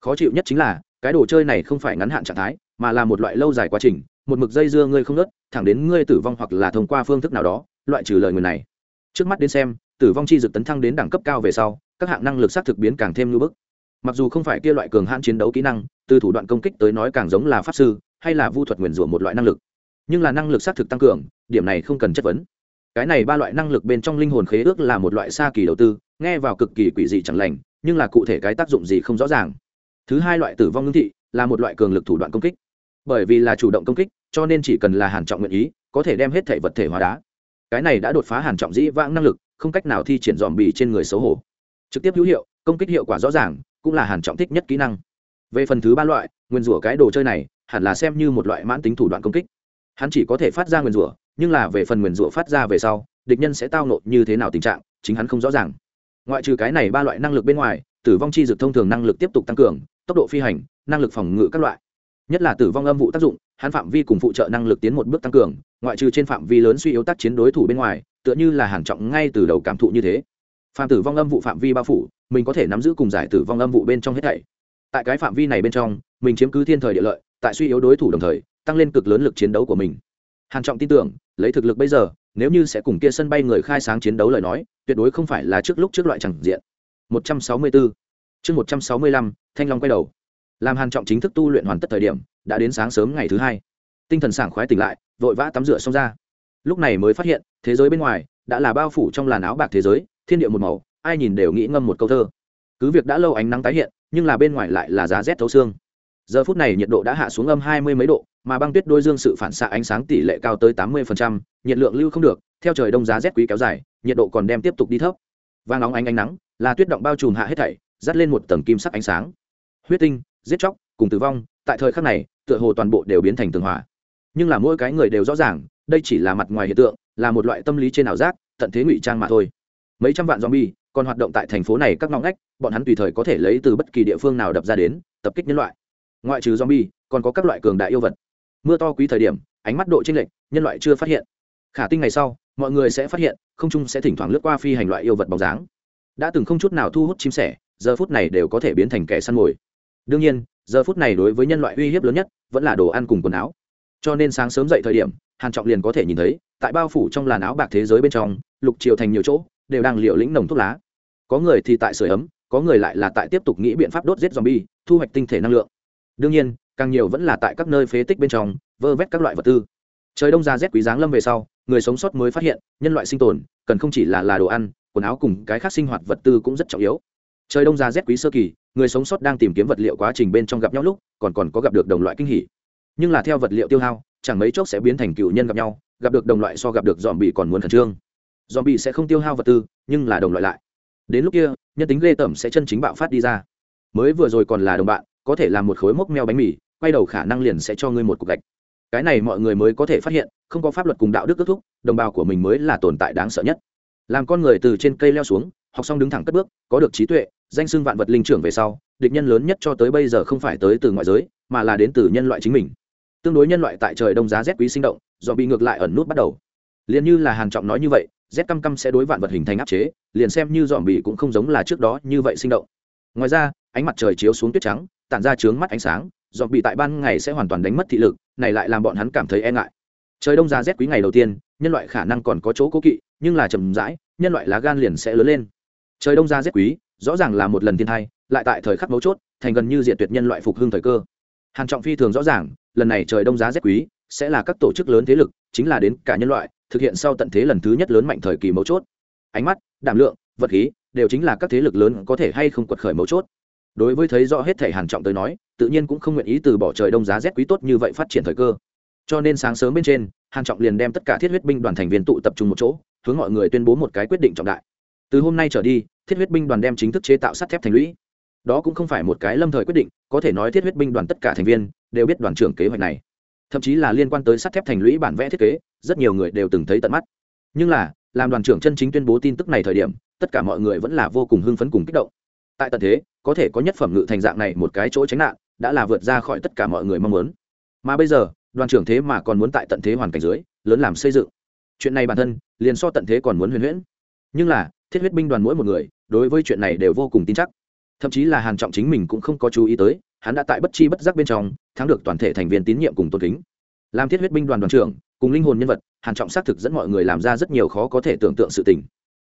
Khó chịu nhất chính là, cái đồ chơi này không phải ngắn hạn trạng thái, mà là một loại lâu dài quá trình, một mực dây dưa ngươi không nớt thẳng đến ngươi tử vong hoặc là thông qua phương thức nào đó, loại trừ lời người này. Trước mắt đến xem, tử vong chi dực tấn thăng đến đẳng cấp cao về sau, các hạng năng lực xác thực biến càng thêm lưu bức. Mặc dù không phải kia loại cường hãn chiến đấu kỹ năng, từ thủ đoạn công kích tới nói càng giống là pháp sư, hay là vu thuật nguyền rủa một loại năng lực nhưng là năng lực xác thực tăng cường, điểm này không cần chất vấn. Cái này ba loại năng lực bên trong linh hồn khế ước là một loại xa kỳ đầu tư, nghe vào cực kỳ quỷ dị chẳng lành, nhưng là cụ thể cái tác dụng gì không rõ ràng. Thứ hai loại tử vong ngưng thị là một loại cường lực thủ đoạn công kích. Bởi vì là chủ động công kích, cho nên chỉ cần là hàn trọng nguyện ý, có thể đem hết thể vật thể hóa đá. Cái này đã đột phá hàn trọng dĩ vãng năng lực, không cách nào thi triển dòm bì trên người xấu hổ. Trực tiếp hữu hiệu, công kích hiệu quả rõ ràng, cũng là hàn trọng thích nhất kỹ năng. Về phần thứ ba loại, nguyên rủa cái đồ chơi này, hẳn là xem như một loại mãn tính thủ đoạn công kích hắn chỉ có thể phát ra nguyên rủa, nhưng là về phần nguyên rủa phát ra về sau, địch nhân sẽ tao nộ như thế nào tình trạng, chính hắn không rõ ràng. Ngoại trừ cái này ba loại năng lực bên ngoài, tử vong chi dược thông thường năng lực tiếp tục tăng cường, tốc độ phi hành, năng lực phòng ngự các loại. Nhất là tử vong âm vụ tác dụng, hắn phạm vi cùng phụ trợ năng lực tiến một bước tăng cường, ngoại trừ trên phạm vi lớn suy yếu tác chiến đối thủ bên ngoài, tựa như là hàng trọng ngay từ đầu cảm thụ như thế. Phạm tử vong âm vụ phạm vi bao phủ, mình có thể nắm giữ cùng giải tử vong âm vụ bên trong hết thảy. Tại cái phạm vi này bên trong, mình chiếm cứ thiên thời địa lợi, tại suy yếu đối thủ đồng thời tăng lên cực lớn lực chiến đấu của mình. Hàn trọng tin tưởng, lấy thực lực bây giờ, nếu như sẽ cùng kia sân bay người khai sáng chiến đấu lời nói, tuyệt đối không phải là trước lúc trước loại chẳng diện. 164 chương 165 thanh long quay đầu. Làm hàn trọng chính thức tu luyện hoàn tất thời điểm, đã đến sáng sớm ngày thứ hai. Tinh thần sảng khoái tỉnh lại, vội vã tắm rửa xong ra. Lúc này mới phát hiện, thế giới bên ngoài, đã là bao phủ trong làn áo bạc thế giới, thiên địa một màu, ai nhìn đều nghĩ ngâm một câu thơ. Cứ việc đã lâu ánh nắng tái hiện, nhưng là bên ngoài lại là giá rét thấu xương giờ phút này nhiệt độ đã hạ xuống âm hai mươi mấy độ, mà băng tuyết đôi dương sự phản xạ ánh sáng tỷ lệ cao tới tám mươi nhiệt lượng lưu không được, theo trời đông giá rét quý kéo dài, nhiệt độ còn đem tiếp tục đi thấp. Vàng nóng ánh ánh nắng, là tuyết động bao trùm hạ hết thảy, dắt lên một tầng kim sắc ánh sáng. Huyết tinh, giết chóc, cùng tử vong, tại thời khắc này, tựa hồ toàn bộ đều biến thành tường hòa. Nhưng là mỗi cái người đều rõ ràng, đây chỉ là mặt ngoài hiện tượng, là một loại tâm lý trên ảo giác, tận thế ngụy trang mà thôi. Mấy trăm vạn zombie còn hoạt động tại thành phố này các ngõ ngách, bọn hắn tùy thời có thể lấy từ bất kỳ địa phương nào đập ra đến, tập kích nhân loại ngoại trừ zombie, còn có các loại cường đại yêu vật. Mưa to quý thời điểm, ánh mắt độ chênh lệch, nhân loại chưa phát hiện. Khả tinh ngày sau, mọi người sẽ phát hiện, không trung sẽ thỉnh thoảng lướt qua phi hành loại yêu vật bóng dáng. Đã từng không chút nào thu hút chim sẻ, giờ phút này đều có thể biến thành kẻ săn mồi. Đương nhiên, giờ phút này đối với nhân loại uy hiếp lớn nhất, vẫn là đồ ăn cùng quần áo. Cho nên sáng sớm dậy thời điểm, hàn trọng liền có thể nhìn thấy, tại bao phủ trong làn áo bạc thế giới bên trong, lục triều thành nhiều chỗ, đều đang liều lĩnh nồng thuốc lá. Có người thì tại sưởi ấm, có người lại là tại tiếp tục nghĩ biện pháp đốt giết zombie, thu hoạch tinh thể năng lượng đương nhiên, càng nhiều vẫn là tại các nơi phế tích bên trong, vơ vét các loại vật tư. Trời đông ra rét quý giáng lâm về sau, người sống sót mới phát hiện, nhân loại sinh tồn, cần không chỉ là là đồ ăn, quần áo cùng cái khác sinh hoạt vật tư cũng rất trọng yếu. Trời đông ra rét quý sơ kỳ, người sống sót đang tìm kiếm vật liệu quá trình bên trong gặp nhau lúc, còn còn có gặp được đồng loại kinh hỉ. Nhưng là theo vật liệu tiêu hao, chẳng mấy chốc sẽ biến thành cựu nhân gặp nhau, gặp được đồng loại so gặp được dòm bị còn muốn khẩn trương. Dòm bị sẽ không tiêu hao vật tư, nhưng là đồng loại lại. Đến lúc kia, nhân tính ghê tởm sẽ chân chính bạo phát đi ra. Mới vừa rồi còn là đồng bạn có thể làm một khối mốc meo bánh mì, quay đầu khả năng liền sẽ cho ngươi một cục gạch. Cái này mọi người mới có thể phát hiện, không có pháp luật cùng đạo đức kết thúc, đồng bào của mình mới là tồn tại đáng sợ nhất. Làm con người từ trên cây leo xuống, học xong đứng thẳng cất bước, có được trí tuệ, danh xưng vạn vật linh trưởng về sau, địch nhân lớn nhất cho tới bây giờ không phải tới từ ngoại giới, mà là đến từ nhân loại chính mình. Tương đối nhân loại tại trời đông giá rét quý sinh động, do bị ngược lại ẩn nút bắt đầu. Liền như là hàn trọng nói như vậy, rét căm căm sẽ đối vạn vật hình thành áp chế, liền xem như dòm bị cũng không giống là trước đó như vậy sinh động. Ngoài ra, ánh mặt trời chiếu xuống tuyết trắng tản ra trướng mắt ánh sáng, dọn bị tại ban ngày sẽ hoàn toàn đánh mất thị lực, này lại làm bọn hắn cảm thấy e ngại. Trời đông giá rét quý ngày đầu tiên, nhân loại khả năng còn có chỗ cố kỵ, nhưng là chậm rãi, nhân loại lá gan liền sẽ lớn lên. Trời đông giá rét quý, rõ ràng là một lần thiên thai lại tại thời khắc mấu chốt, thành gần như diệt tuyệt nhân loại phục hưng thời cơ. Hàn trọng phi thường rõ ràng, lần này trời đông giá rét quý, sẽ là các tổ chức lớn thế lực, chính là đến cả nhân loại, thực hiện sau tận thế lần thứ nhất lớn mạnh thời kỳ mấu chốt. Ánh mắt, đảm lượng, vật khí, đều chính là các thế lực lớn có thể hay không quật khởi mấu chốt đối với thấy rõ hết thể hàn trọng tới nói, tự nhiên cũng không nguyện ý từ bỏ trời đông giá rét quý tốt như vậy phát triển thời cơ. Cho nên sáng sớm bên trên, hàn trọng liền đem tất cả thiết huyết binh đoàn thành viên tụ tập trung một chỗ, hướng mọi người tuyên bố một cái quyết định trọng đại. Từ hôm nay trở đi, thiết huyết binh đoàn đem chính thức chế tạo sắt thép thành lũy. Đó cũng không phải một cái lâm thời quyết định, có thể nói thiết huyết binh đoàn tất cả thành viên đều biết đoàn trưởng kế hoạch này. Thậm chí là liên quan tới sắt thép thành lũy bản vẽ thiết kế, rất nhiều người đều từng thấy tận mắt. Nhưng là, làm đoàn trưởng chân chính tuyên bố tin tức này thời điểm, tất cả mọi người vẫn là vô cùng hưng phấn cùng kích động tại tận thế, có thể có nhất phẩm ngự thành dạng này một cái chỗ tránh nạn, đã là vượt ra khỏi tất cả mọi người mong muốn. Mà bây giờ, đoàn trưởng thế mà còn muốn tại tận thế hoàn cảnh dưới, lớn làm xây dựng. Chuyện này bản thân, liền so tận thế còn muốn huyền huyễn. Nhưng là, thiết huyết binh đoàn mỗi một người, đối với chuyện này đều vô cùng tin chắc. Thậm chí là hàn trọng chính mình cũng không có chú ý tới, hắn đã tại bất chi bất giác bên trong, thắng được toàn thể thành viên tín nhiệm cùng tôn kính. Làm thiết huyết binh đoàn đoàn trưởng, cùng linh hồn nhân vật, hàn trọng xác thực dẫn mọi người làm ra rất nhiều khó có thể tưởng tượng sự tình.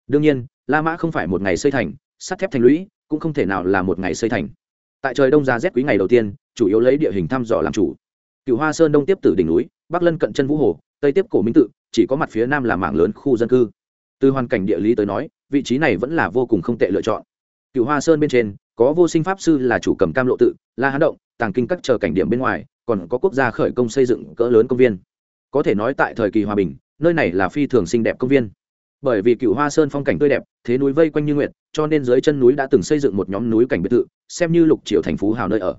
Đương nhiên, la mã không phải một ngày xây thành, sắt thép thành lũy cũng không thể nào là một ngày xây thành. Tại trời đông ra rét quý ngày đầu tiên, chủ yếu lấy địa hình thăm dò làm chủ. Cựu hoa sơn đông tiếp từ đỉnh núi, bắc lân cận chân vũ hồ, tây tiếp cổ minh tự, chỉ có mặt phía nam là mảng lớn khu dân cư. Từ hoàn cảnh địa lý tới nói, vị trí này vẫn là vô cùng không tệ lựa chọn. Cựu hoa sơn bên trên, có vô sinh pháp sư là chủ cầm cam lộ tự, la hán động, tàng kinh các chờ cảnh điểm bên ngoài, còn có quốc gia khởi công xây dựng cỡ lớn công viên. Có thể nói tại thời kỳ hòa bình, nơi này là phi thường xinh đẹp công viên bởi vì cựu hoa sơn phong cảnh tươi đẹp, thế núi vây quanh như nguyệt, cho nên dưới chân núi đã từng xây dựng một nhóm núi cảnh biệt thự, xem như lục triệu thành phú hào nơi ở.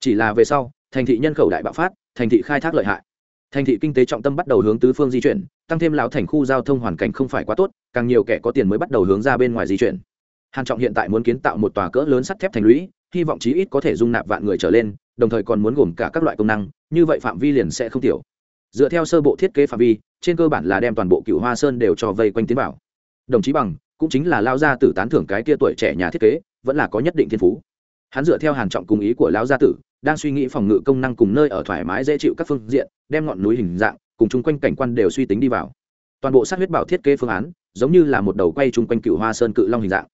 Chỉ là về sau, thành thị nhân khẩu đại bạo phát, thành thị khai thác lợi hại. Thành thị kinh tế trọng tâm bắt đầu hướng tứ phương di chuyển, tăng thêm lão thành khu giao thông hoàn cảnh không phải quá tốt, càng nhiều kẻ có tiền mới bắt đầu hướng ra bên ngoài di chuyển. Hàn trọng hiện tại muốn kiến tạo một tòa cỡ lớn sắt thép thành lũy, hy vọng chí ít có thể dung nạp vạn người trở lên, đồng thời còn muốn gồm cả các loại công năng, như vậy phạm vi liền sẽ không tiểu dựa theo sơ bộ thiết kế phạm vi, trên cơ bản là đem toàn bộ cựu hoa sơn đều cho vây quanh tiến bảo đồng chí bằng, cũng chính là lao gia tử tán thưởng cái kia tuổi trẻ nhà thiết kế, vẫn là có nhất định thiên phú. Hắn dựa theo hàn trọng cùng ý của lão gia tử, đang suy nghĩ phòng ngự công năng cùng nơi ở thoải mái dễ chịu các phương diện, đem ngọn núi hình dạng, cùng chung quanh cảnh quan đều suy tính đi vào. Toàn bộ sát huyết bảo thiết kế phương án, giống như là một đầu quay chung quanh cựu hoa sơn cự long hình dạng.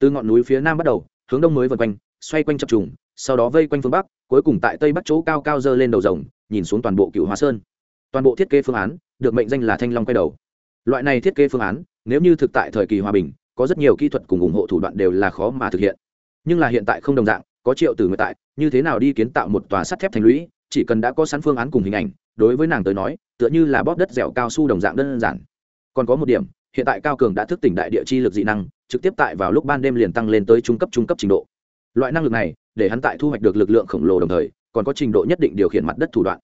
Từ ngọn núi phía nam bắt đầu, hướng đông mới vần quanh, xoay quanh chập trùng, sau đó vây quanh phương bắc, cuối cùng tại tây bắc chỗ cao cao dơ lên đầu rồng, nhìn xuống toàn bộ cựu hoa sơn toàn bộ thiết kế phương án được mệnh danh là thanh long quay đầu. Loại này thiết kế phương án, nếu như thực tại thời kỳ hòa bình, có rất nhiều kỹ thuật cùng ủng hộ thủ đoạn đều là khó mà thực hiện. Nhưng là hiện tại không đồng dạng, có triệu từ người tại, như thế nào đi kiến tạo một tòa sắt thép thành lũy, chỉ cần đã có sẵn phương án cùng hình ảnh, đối với nàng tới nói, tựa như là bóp đất dẻo cao su đồng dạng đơn giản. Còn có một điểm, hiện tại cao cường đã thức tỉnh đại địa chi lực dị năng, trực tiếp tại vào lúc ban đêm liền tăng lên tới trung cấp trung cấp trình độ. Loại năng lực này, để hắn tại thu hoạch được lực lượng khổng lồ đồng thời, còn có trình độ nhất định điều khiển mặt đất thủ đoạn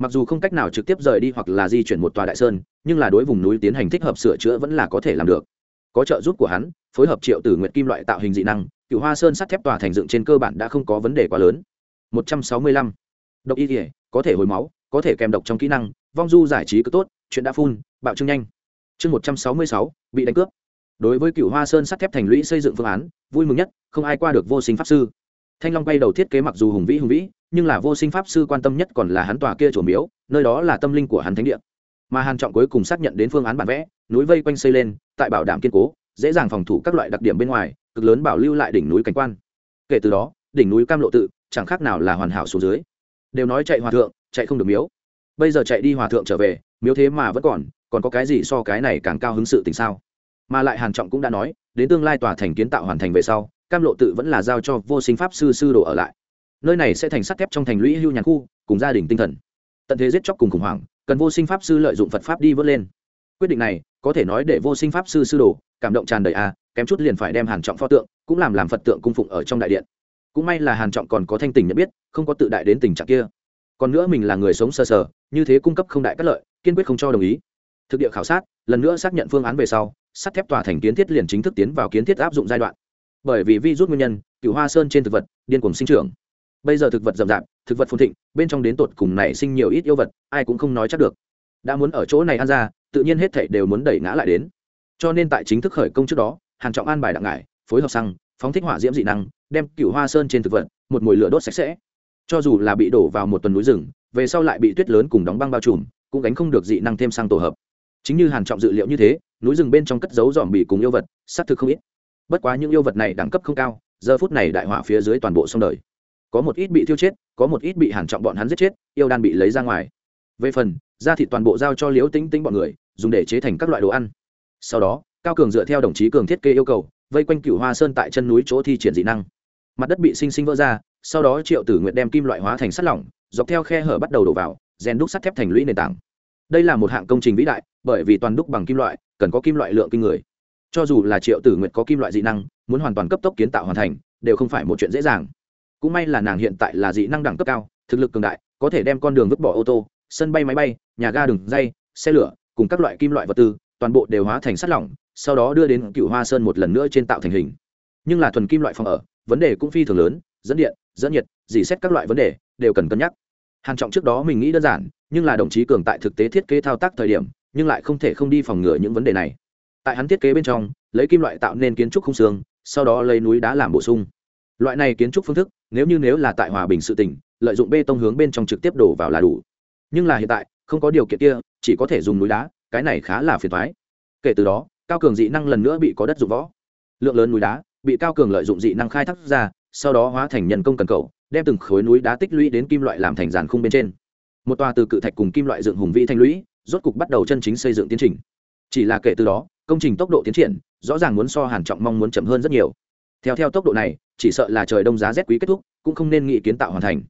mặc dù không cách nào trực tiếp rời đi hoặc là di chuyển một tòa đại sơn, nhưng là đối vùng núi tiến hành thích hợp sửa chữa vẫn là có thể làm được. Có trợ giúp của hắn, phối hợp triệu tử nguyện kim loại tạo hình dị năng cựu hoa sơn sắt thép tòa thành dựng trên cơ bản đã không có vấn đề quá lớn. Một trăm sáu mươi lăm. Độc y thể có thể hồi máu, có thể kèm độc trong kỹ năng, vong du giải trí cứ tốt, chuyện đã phun bạo trưng nhanh. Chương một trăm sáu mươi sáu, bị đánh cướp. Đối với cựu hoa sơn sắt thép thành lũy xây dựng phương án, vui mừng nhất, không ai qua được vô sinh pháp sư thanh long bay đầu thiết kế mặc dù hùng vĩ hùng vĩ, nhưng là vô sinh pháp sư quan tâm nhất còn là hắn tòa kia chủ miếu, nơi đó là tâm linh của hắn thánh địa. Mà hàn trọng cuối cùng xác nhận đến phương án bản vẽ, núi vây quanh xây lên, tại bảo đảm kiên cố, dễ dàng phòng thủ các loại đặc điểm bên ngoài, cực lớn bảo lưu lại đỉnh núi cảnh quan. Kể từ đó, đỉnh núi cam lộ tự, chẳng khác nào là hoàn hảo xuống dưới. Đều nói chạy hòa thượng, chạy không được miếu. Bây giờ chạy đi hòa thượng trở về, miếu thế mà vẫn còn còn có cái gì so cái này càng cao hứng sự tình sao? Mà lại hàn trọng cũng đã nói, đến tương lai tòa thành kiến tạo hoàn thành về sau cam lộ tự vẫn là giao cho vô sinh pháp sư sư đồ ở lại. Nơi này sẽ thành sắt thép trong thành lũy hưu nhàn khu cùng gia đình tinh thần. Tận thế giết chóc cùng khủng hoảng cần vô sinh pháp sư lợi dụng phật pháp đi vớt lên. Quyết định này có thể nói để vô sinh pháp sư sư đồ cảm động tràn đầy a kém chút liền phải đem hàn trọng pho tượng cũng làm làm phật tượng cung phụng ở trong đại điện. Cũng may là hàn trọng còn có thanh tình nhận biết không có tự đại đến tình trạng kia. Còn nữa mình là người sống sơ sờ, sờ như thế cung cấp không đại các lợi kiên quyết không cho đồng ý. Thực địa khảo sát lần nữa xác nhận phương án về sau sắt thép tòa thành kiến thiết liền chính thức tiến vào kiến thiết áp dụng giai đoạn bởi vì vi rút nguyên nhân, cựu hoa sơn trên thực vật, điên cuồng sinh trưởng. Bây giờ thực vật rậm rạp, thực vật phồn thịnh, bên trong đến tột cùng này sinh nhiều ít yêu vật, ai cũng không nói chắc được. Đã muốn ở chỗ này ăn ra, tự nhiên hết thảy đều muốn đẩy ngã lại đến. Cho nên tại chính thức khởi công trước đó hàn trọng an bài đặng ngải, phối hợp xăng, phóng thích hỏa diễm dị năng, đem cựu hoa sơn trên thực vật, một mùi lửa đốt sạch sẽ. Cho dù là bị đổ vào một tuần núi rừng, về sau lại bị tuyết lớn cùng đóng băng bao trùm, cũng gánh không được dị năng thêm sang tổ hợp. Chính như hàn trọng dự liệu như thế, núi rừng bên trong cất giấu dòm bị cùng yêu vật, xác thực không ít bất quá những yêu vật này đẳng cấp không cao, giờ phút này đại hỏa phía dưới toàn bộ sông đời. Có một ít bị thiêu chết, có một ít bị hàn trọng bọn hắn giết chết, yêu đan bị lấy ra ngoài. Về phần, da thịt toàn bộ giao cho liễu tĩnh tĩnh bọn người, dùng để chế thành các loại đồ ăn. Sau đó, cao cường dựa theo đồng chí cường thiết kế yêu cầu, vây quanh cửu hoa sơn tại chân núi chỗ thi triển dị năng. Mặt đất bị sinh sinh vỡ ra, sau đó triệu tử nguyện đem kim loại hóa thành sắt lỏng, dọc theo khe hở bắt đầu đổ vào, rèn đúc sắt thép thành lũy nền tảng. Đây là một hạng công trình vĩ đại, bởi vì toàn đúc bằng kim loại, cần có kim loại lượng kinh người cho dù là triệu tử nguyệt có kim loại dị năng, muốn hoàn toàn cấp tốc kiến tạo hoàn thành, đều không phải một chuyện dễ dàng. Cũng may là nàng hiện tại là dị năng đẳng cấp cao, thực lực cường đại, có thể đem con đường vứt bỏ ô tô, sân bay máy bay, nhà ga đường dây, xe lửa, cùng các loại kim loại vật tư, toàn bộ đều hóa thành sắt lỏng, sau đó đưa đến cựu hoa sơn một lần nữa trên tạo thành hình. Nhưng là thuần kim loại phòng ở, vấn đề cũng phi thường lớn, dẫn điện, dẫn nhiệt, dì xét các loại vấn đề, đều cần cân nhắc. Hàn trọng trước đó mình nghĩ đơn giản, nhưng là đồng chí cường tại thực tế thiết kế thao tác thời điểm, nhưng lại không thể không đi phòng ngừa những vấn đề này tại hắn thiết kế bên trong, lấy kim loại tạo nên kiến trúc không xương, sau đó lấy núi đá làm bổ sung. Loại này kiến trúc phương thức, nếu như nếu là tại hòa bình sự tỉnh, lợi dụng bê tông hướng bên trong trực tiếp đổ vào là đủ. Nhưng là hiện tại, không có điều kiện kia, chỉ có thể dùng núi đá, cái này khá là phiền thoái kể từ đó, cao cường dị năng lần nữa bị có đất dụng võ. Lượng lớn núi đá, bị cao cường lợi dụng dị năng khai thác ra, sau đó hóa thành nhân công cần cầu, đem từng khối núi đá tích lũy đến kim loại làm thành giàn khung bên trên. Một tòa từ cự thạch cùng kim loại dựng hùng vĩ thanh lũy, rốt cục bắt đầu chân chính xây dựng tiến trình. Chỉ là kể từ đó công trình tốc độ tiến triển, rõ ràng muốn so hàn trọng mong muốn chậm hơn rất nhiều. Theo theo tốc độ này, chỉ sợ là trời đông giá rét quý kết thúc, cũng không nên nghị kiến tạo hoàn thành.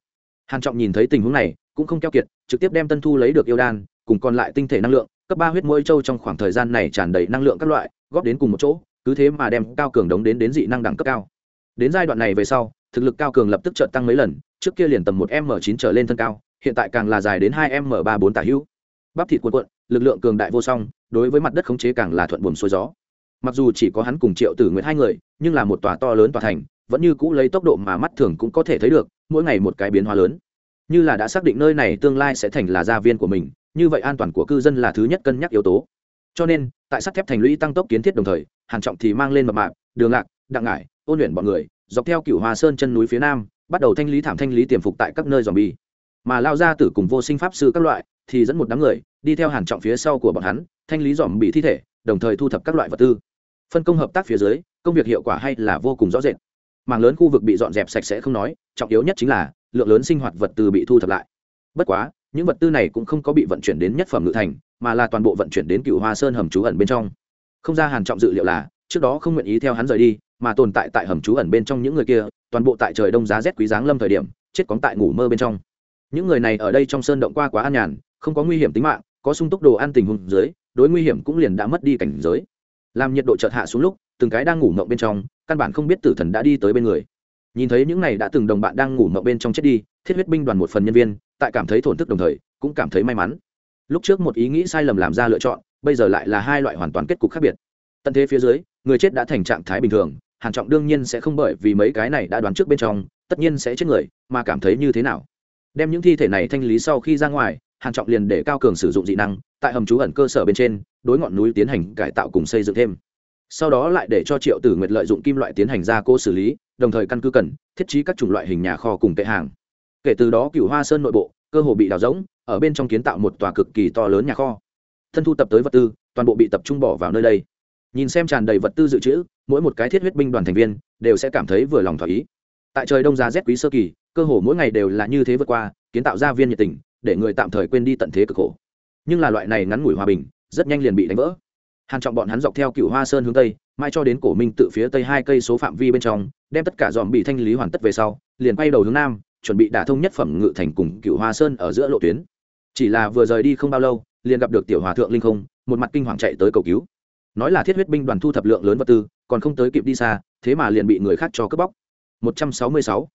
Hàn trọng nhìn thấy tình huống này, cũng không keo kiệt, trực tiếp đem tân thu lấy được yêu đan, cùng còn lại tinh thể năng lượng, cấp ba huyết môi châu trong khoảng thời gian này tràn đầy năng lượng các loại, góp đến cùng một chỗ, cứ thế mà đem cao cường đống đến đến dị năng đẳng cấp cao. Đến giai đoạn này về sau, thực lực cao cường lập tức chợt tăng mấy lần, trước kia liền tầm một m chín trở lên thân cao, hiện tại càng là dài đến hai m ba bốn tả hữu. Bắp thịt cuộn cuộn, lực lượng cường đại vô song đối với mặt đất khống chế càng là thuận buồm xuôi gió. Mặc dù chỉ có hắn cùng triệu tử nguyện hai người, nhưng là một tòa to lớn tòa thành, vẫn như cũ lấy tốc độ mà mắt thường cũng có thể thấy được, mỗi ngày một cái biến hóa lớn. Như là đã xác định nơi này tương lai sẽ thành là gia viên của mình, như vậy an toàn của cư dân là thứ nhất cân nhắc yếu tố. Cho nên, tại sắt thép thành lũy tăng tốc kiến thiết đồng thời, hàn trọng thì mang lên mập mạp, đường lạc, đặng ngải, ôn luyện bọn người, dọc theo cửu hoa sơn chân núi phía nam, bắt đầu thanh lý thảm thanh lý tiềm phục tại các nơi dòm bi mà lao ra tử cùng vô sinh pháp sư các loại, thì dẫn một đám người, đi theo hàn trọng phía sau của bọn hắn thanh lý dòm bị thi thể, đồng thời thu thập các loại vật tư. Phân công hợp tác phía dưới, công việc hiệu quả hay là vô cùng rõ rệt. Mảng lớn khu vực bị dọn dẹp sạch sẽ không nói, trọng yếu nhất chính là, lượng lớn sinh hoạt vật tư bị thu thập lại. Bất quá, những vật tư này cũng không có bị vận chuyển đến nhất phẩm ngự thành, mà là toàn bộ vận chuyển đến cựu hoa sơn hầm trú ẩn bên trong. Không ra hàn trọng dự liệu là, trước đó không nguyện ý theo hắn rời đi, mà tồn tại tại hầm trú ẩn bên trong những người kia, toàn bộ tại trời đông giá rét quý giáng lâm thời điểm, chết cóng tại ngủ mơ bên trong. Những người này ở đây trong sơn động qua quá an nhàn, không có nguy hiểm tính mạng có sung túc đồ ăn tình huống dưới, đối nguy hiểm cũng liền đã mất đi cảnh giới. Làm nhiệt độ chợt hạ xuống lúc, từng cái đang ngủ mộng bên trong, căn bản không biết tử thần đã đi tới bên người. Nhìn thấy những này đã từng đồng bạn đang ngủ mộng bên trong chết đi, thiết huyết binh đoàn một phần nhân viên, tại cảm thấy thổn thức đồng thời, cũng cảm thấy may mắn. Lúc trước một ý nghĩ sai lầm làm ra lựa chọn, bây giờ lại là hai loại hoàn toàn kết cục khác biệt. Tận thế phía dưới, người chết đã thành trạng thái bình thường, hàn trọng đương nhiên sẽ không bởi vì mấy cái này đã đoán trước bên trong, tất nhiên sẽ chết người, mà cảm thấy như thế nào? Đem những thi thể này thanh lý sau khi ra ngoài hàn trọng liền để cao cường sử dụng dị năng, tại hầm trú ẩn cơ sở bên trên, đối ngọn núi tiến hành cải tạo cùng xây dựng thêm. Sau đó lại để cho triệu tử nguyệt lợi dụng kim loại tiến hành gia cố xử lý, đồng thời căn cứ cần, thiết trí các chủng loại hình nhà kho cùng tệ hàng. Kể từ đó cửu hoa sơn nội bộ, cơ hồ bị đào rỗng, ở bên trong kiến tạo một tòa cực kỳ to lớn nhà kho. Thân thu tập tới vật tư, toàn bộ bị tập trung bỏ vào nơi đây. Nhìn xem tràn đầy vật tư dự trữ, mỗi một cái thiết huyết binh đoàn thành viên đều sẽ cảm thấy vừa lòng thỏa ý. Tại trời đông giá rét quý sơ kỳ, cơ hồ mỗi ngày đều là như thế vượt qua, kiến tạo ra viên nhiệt tình để người tạm thời quên đi tận thế cực khổ. Nhưng là loại này ngắn ngủi hòa bình, rất nhanh liền bị đánh vỡ. Hàn trọng bọn hắn dọc theo cựu hoa sơn hướng tây mai cho đến cổ minh tự phía tây hai cây số phạm vi bên trong, đem tất cả dòm bị thanh lý hoàn tất về sau, liền quay đầu hướng nam, chuẩn bị đả thông nhất phẩm ngự thành cùng cựu hoa sơn ở giữa lộ tuyến. Chỉ là vừa rời đi không bao lâu, liền gặp được tiểu hòa thượng linh không, một mặt kinh hoàng chạy tới cầu cứu. Nói là thiết huyết binh đoàn thu thập lượng lớn vật tư, còn không tới kịp đi xa, thế mà liền bị người khác cho cướp bóc. 166.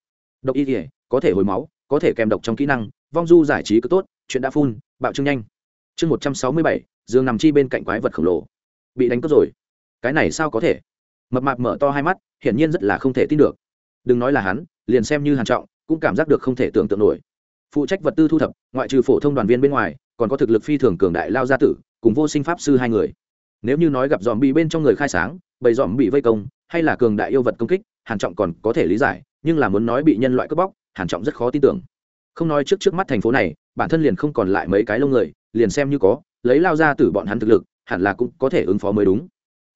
độc y thể có thể hồi máu, có thể kèm độc trong kỹ năng vong du giải trí cứ tốt chuyện đã phun bạo trương nhanh. Chương 167, dương nằm chi bên cạnh quái vật khổng lồ. Bị đánh cướp rồi. Cái này sao có thể? Mập mạp mở to hai mắt hiển nhiên rất là không thể tin được. Đừng nói là hắn liền xem như hàn trọng cũng cảm giác được không thể tưởng tượng nổi. Phụ trách vật tư thu thập ngoại trừ phổ thông đoàn viên bên ngoài còn có thực lực phi thường cường đại lao gia tử cùng vô sinh pháp sư hai người. Nếu như nói gặp dòm bị bên trong người khai sáng bầy dòm bị vây công hay là cường đại yêu vật công kích hàn trọng còn có thể lý giải nhưng là muốn nói bị nhân loại cướp bóc hàn trọng rất khó tin tưởng không nói trước trước mắt thành phố này, bản thân liền không còn lại mấy cái lông người, liền xem như có, lấy lao gia tử bọn hắn thực lực, hẳn là cũng có thể ứng phó mới đúng.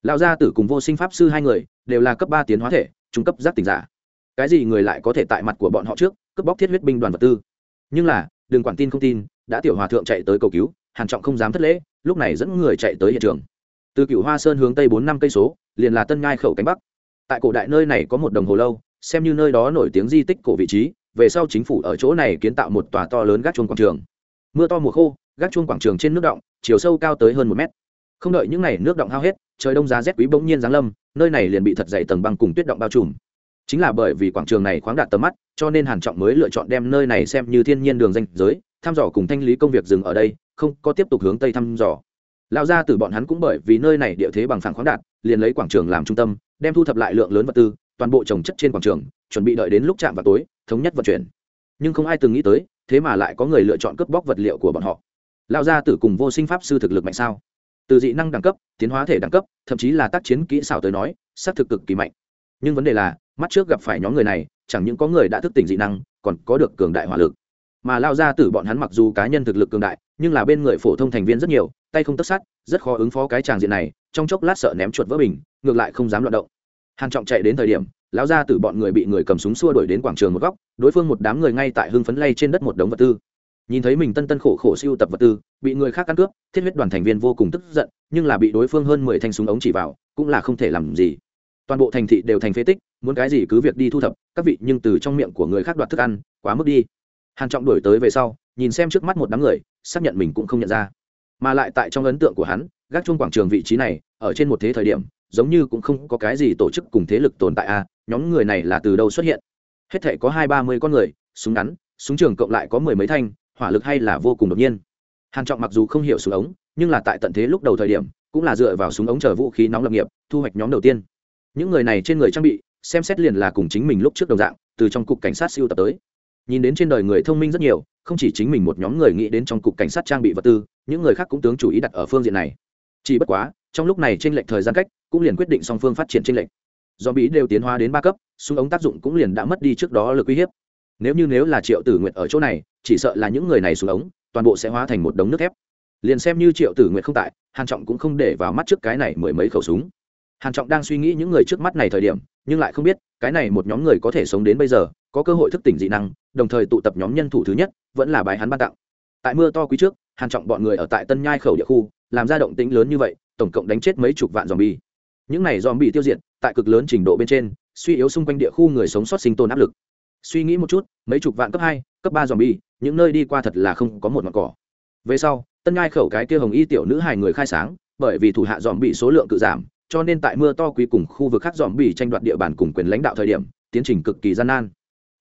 Lao gia tử cùng vô sinh pháp sư hai người, đều là cấp ba tiến hóa thể, trung cấp giác tỉnh giả. Cái gì người lại có thể tại mặt của bọn họ trước, cướp bóc thiết huyết binh đoàn vật tư? Nhưng là, đừng quản tin không tin, đã tiểu hòa thượng chạy tới cầu cứu, hàn trọng không dám thất lễ, lúc này dẫn người chạy tới hiện trường. Từ cựu hoa sơn hướng tây bốn năm cây số, liền là tân ngai khẩu cánh bắc. Tại cổ đại nơi này có một đồng hồ lâu, xem như nơi đó nổi tiếng di tích cổ vị trí về sau chính phủ ở chỗ này kiến tạo một tòa to lớn gác chuông quảng trường. Mưa to mùa khô, gác chuông quảng trường trên nước động, chiều sâu cao tới hơn một mét. Không đợi những ngày nước động hao hết, trời đông giá rét quý bỗng nhiên giáng lâm, nơi này liền bị thật dày tầng băng cùng tuyết động bao trùm. Chính là bởi vì quảng trường này khoáng đạt tầm mắt, cho nên hàn trọng mới lựa chọn đem nơi này xem như thiên nhiên đường danh giới, thăm dò cùng thanh lý công việc dừng ở đây, không có tiếp tục hướng tây thăm dò. Lão gia tử bọn hắn cũng bởi vì nơi này địa thế bằng phẳng khoáng đạt, liền lấy quảng trường làm trung tâm, đem thu thập lại lượng lớn vật tư, toàn bộ trồng chất trên quảng trường, chuẩn bị đợi đến lúc chạm vào tối thống nhất vận chuyển. Nhưng không ai từng nghĩ tới, thế mà lại có người lựa chọn cướp bóc vật liệu của bọn họ. Lão gia tử cùng vô sinh pháp sư thực lực mạnh sao? Từ dị năng đẳng cấp, tiến hóa thể đẳng cấp, thậm chí là tác chiến kỹ xảo tới nói, xác thực cực kỳ mạnh. Nhưng vấn đề là, mắt trước gặp phải nhóm người này, chẳng những có người đã thức tỉnh dị năng, còn có được cường đại hỏa lực. Mà lao ra tử bọn hắn mặc dù cá nhân thực lực cường đại, nhưng là bên người phổ thông thành viên rất nhiều, tay không tất sát, rất khó ứng phó cái tràng diện này, trong chốc lát sợ ném chuột vỡ bình, ngược lại không dám loạt động. Hàn trọng chạy đến thời điểm lão ra từ bọn người bị người cầm súng xua đuổi đến quảng trường một góc đối phương một đám người ngay tại hưng phấn lay trên đất một đống vật tư. Nhìn thấy mình tân tân khổ khổ siêu tập vật tư bị người khác căn cướp thiết huyết đoàn thành viên vô cùng tức giận nhưng là bị đối phương hơn mười thanh súng ống chỉ vào cũng là không thể làm gì. Toàn bộ thành thị đều thành phế tích muốn cái gì cứ việc đi thu thập các vị nhưng từ trong miệng của người khác đoạt thức ăn quá mức đi. Hàn trọng đổi tới về sau nhìn xem trước mắt một đám người xác nhận mình cũng không nhận ra. Mà lại tại trong ấn tượng của hắn gác chuông quảng trường vị trí này ở trên một thế thời điểm giống như cũng không có cái gì tổ chức cùng thế lực tồn tại a à, nhóm người này là từ đâu xuất hiện? Hết thể có hai ba mươi con người, súng ngắn, súng trường cộng lại có mười mấy thanh, hỏa lực hay là vô cùng đột nhiên. Hàn trọng mặc dù không hiểu súng ống, nhưng là tại tận thế lúc đầu thời điểm, cũng là dựa vào súng ống chờ vũ khí nóng lập nghiệp, thu hoạch nhóm đầu tiên. Những người này trên người trang bị, xem xét liền là cùng chính mình lúc trước đồng dạng, từ trong cục cảnh sát siêu tập tới. Nhìn đến trên đời người thông minh rất nhiều, không chỉ chính mình một nhóm người nghĩ đến trong cục cảnh sát trang bị vật tư, những người khác cũng tướng chủ ý đặt ở phương diện này. Chỉ bất quá, trong lúc này trên lệnh thời gian cách, cũng liền quyết định song phương phát triển trên lệnh do bí đều tiến hóa đến ba cấp súng ống tác dụng cũng liền đã mất đi trước đó lực uy hiếp. Nếu như nếu là triệu tử nguyện ở chỗ này, chỉ sợ là những người này súng ống, toàn bộ sẽ hóa thành một đống nước thép. Liền xem như triệu tử nguyện không tại, hàn trọng cũng không để vào mắt trước cái này mười mấy khẩu súng. Hàn trọng đang suy nghĩ những người trước mắt này thời điểm, nhưng lại không biết, cái này một nhóm người có thể sống đến bây giờ, có cơ hội thức tỉnh dị năng, đồng thời tụ tập nhóm nhân thủ thứ nhất, vẫn là bài hắn ban tặng. Tại mưa to quý trước, hàn trọng bọn người ở tại tân nhai khẩu địa khu, làm ra động tĩnh lớn như vậy, tổng cộng đánh chết mấy chục vạn zombie. Những này zombie tiêu diệt tại cực lớn trình độ bên trên, suy yếu xung quanh địa khu người sống sót sinh tồn áp lực. Suy nghĩ một chút, mấy chục vạn cấp hai, cấp ba zombie, những nơi đi qua thật là không có một mặt cỏ. Về sau, tân ngai khẩu cái kia hồng y tiểu nữ hài người khai sáng, bởi vì thủ hạ dòm bị số lượng cự giảm, cho nên tại mưa to quý cùng khu vực khác dòm bị tranh đoạt địa bàn cùng quyền lãnh đạo thời điểm, tiến trình cực kỳ gian nan.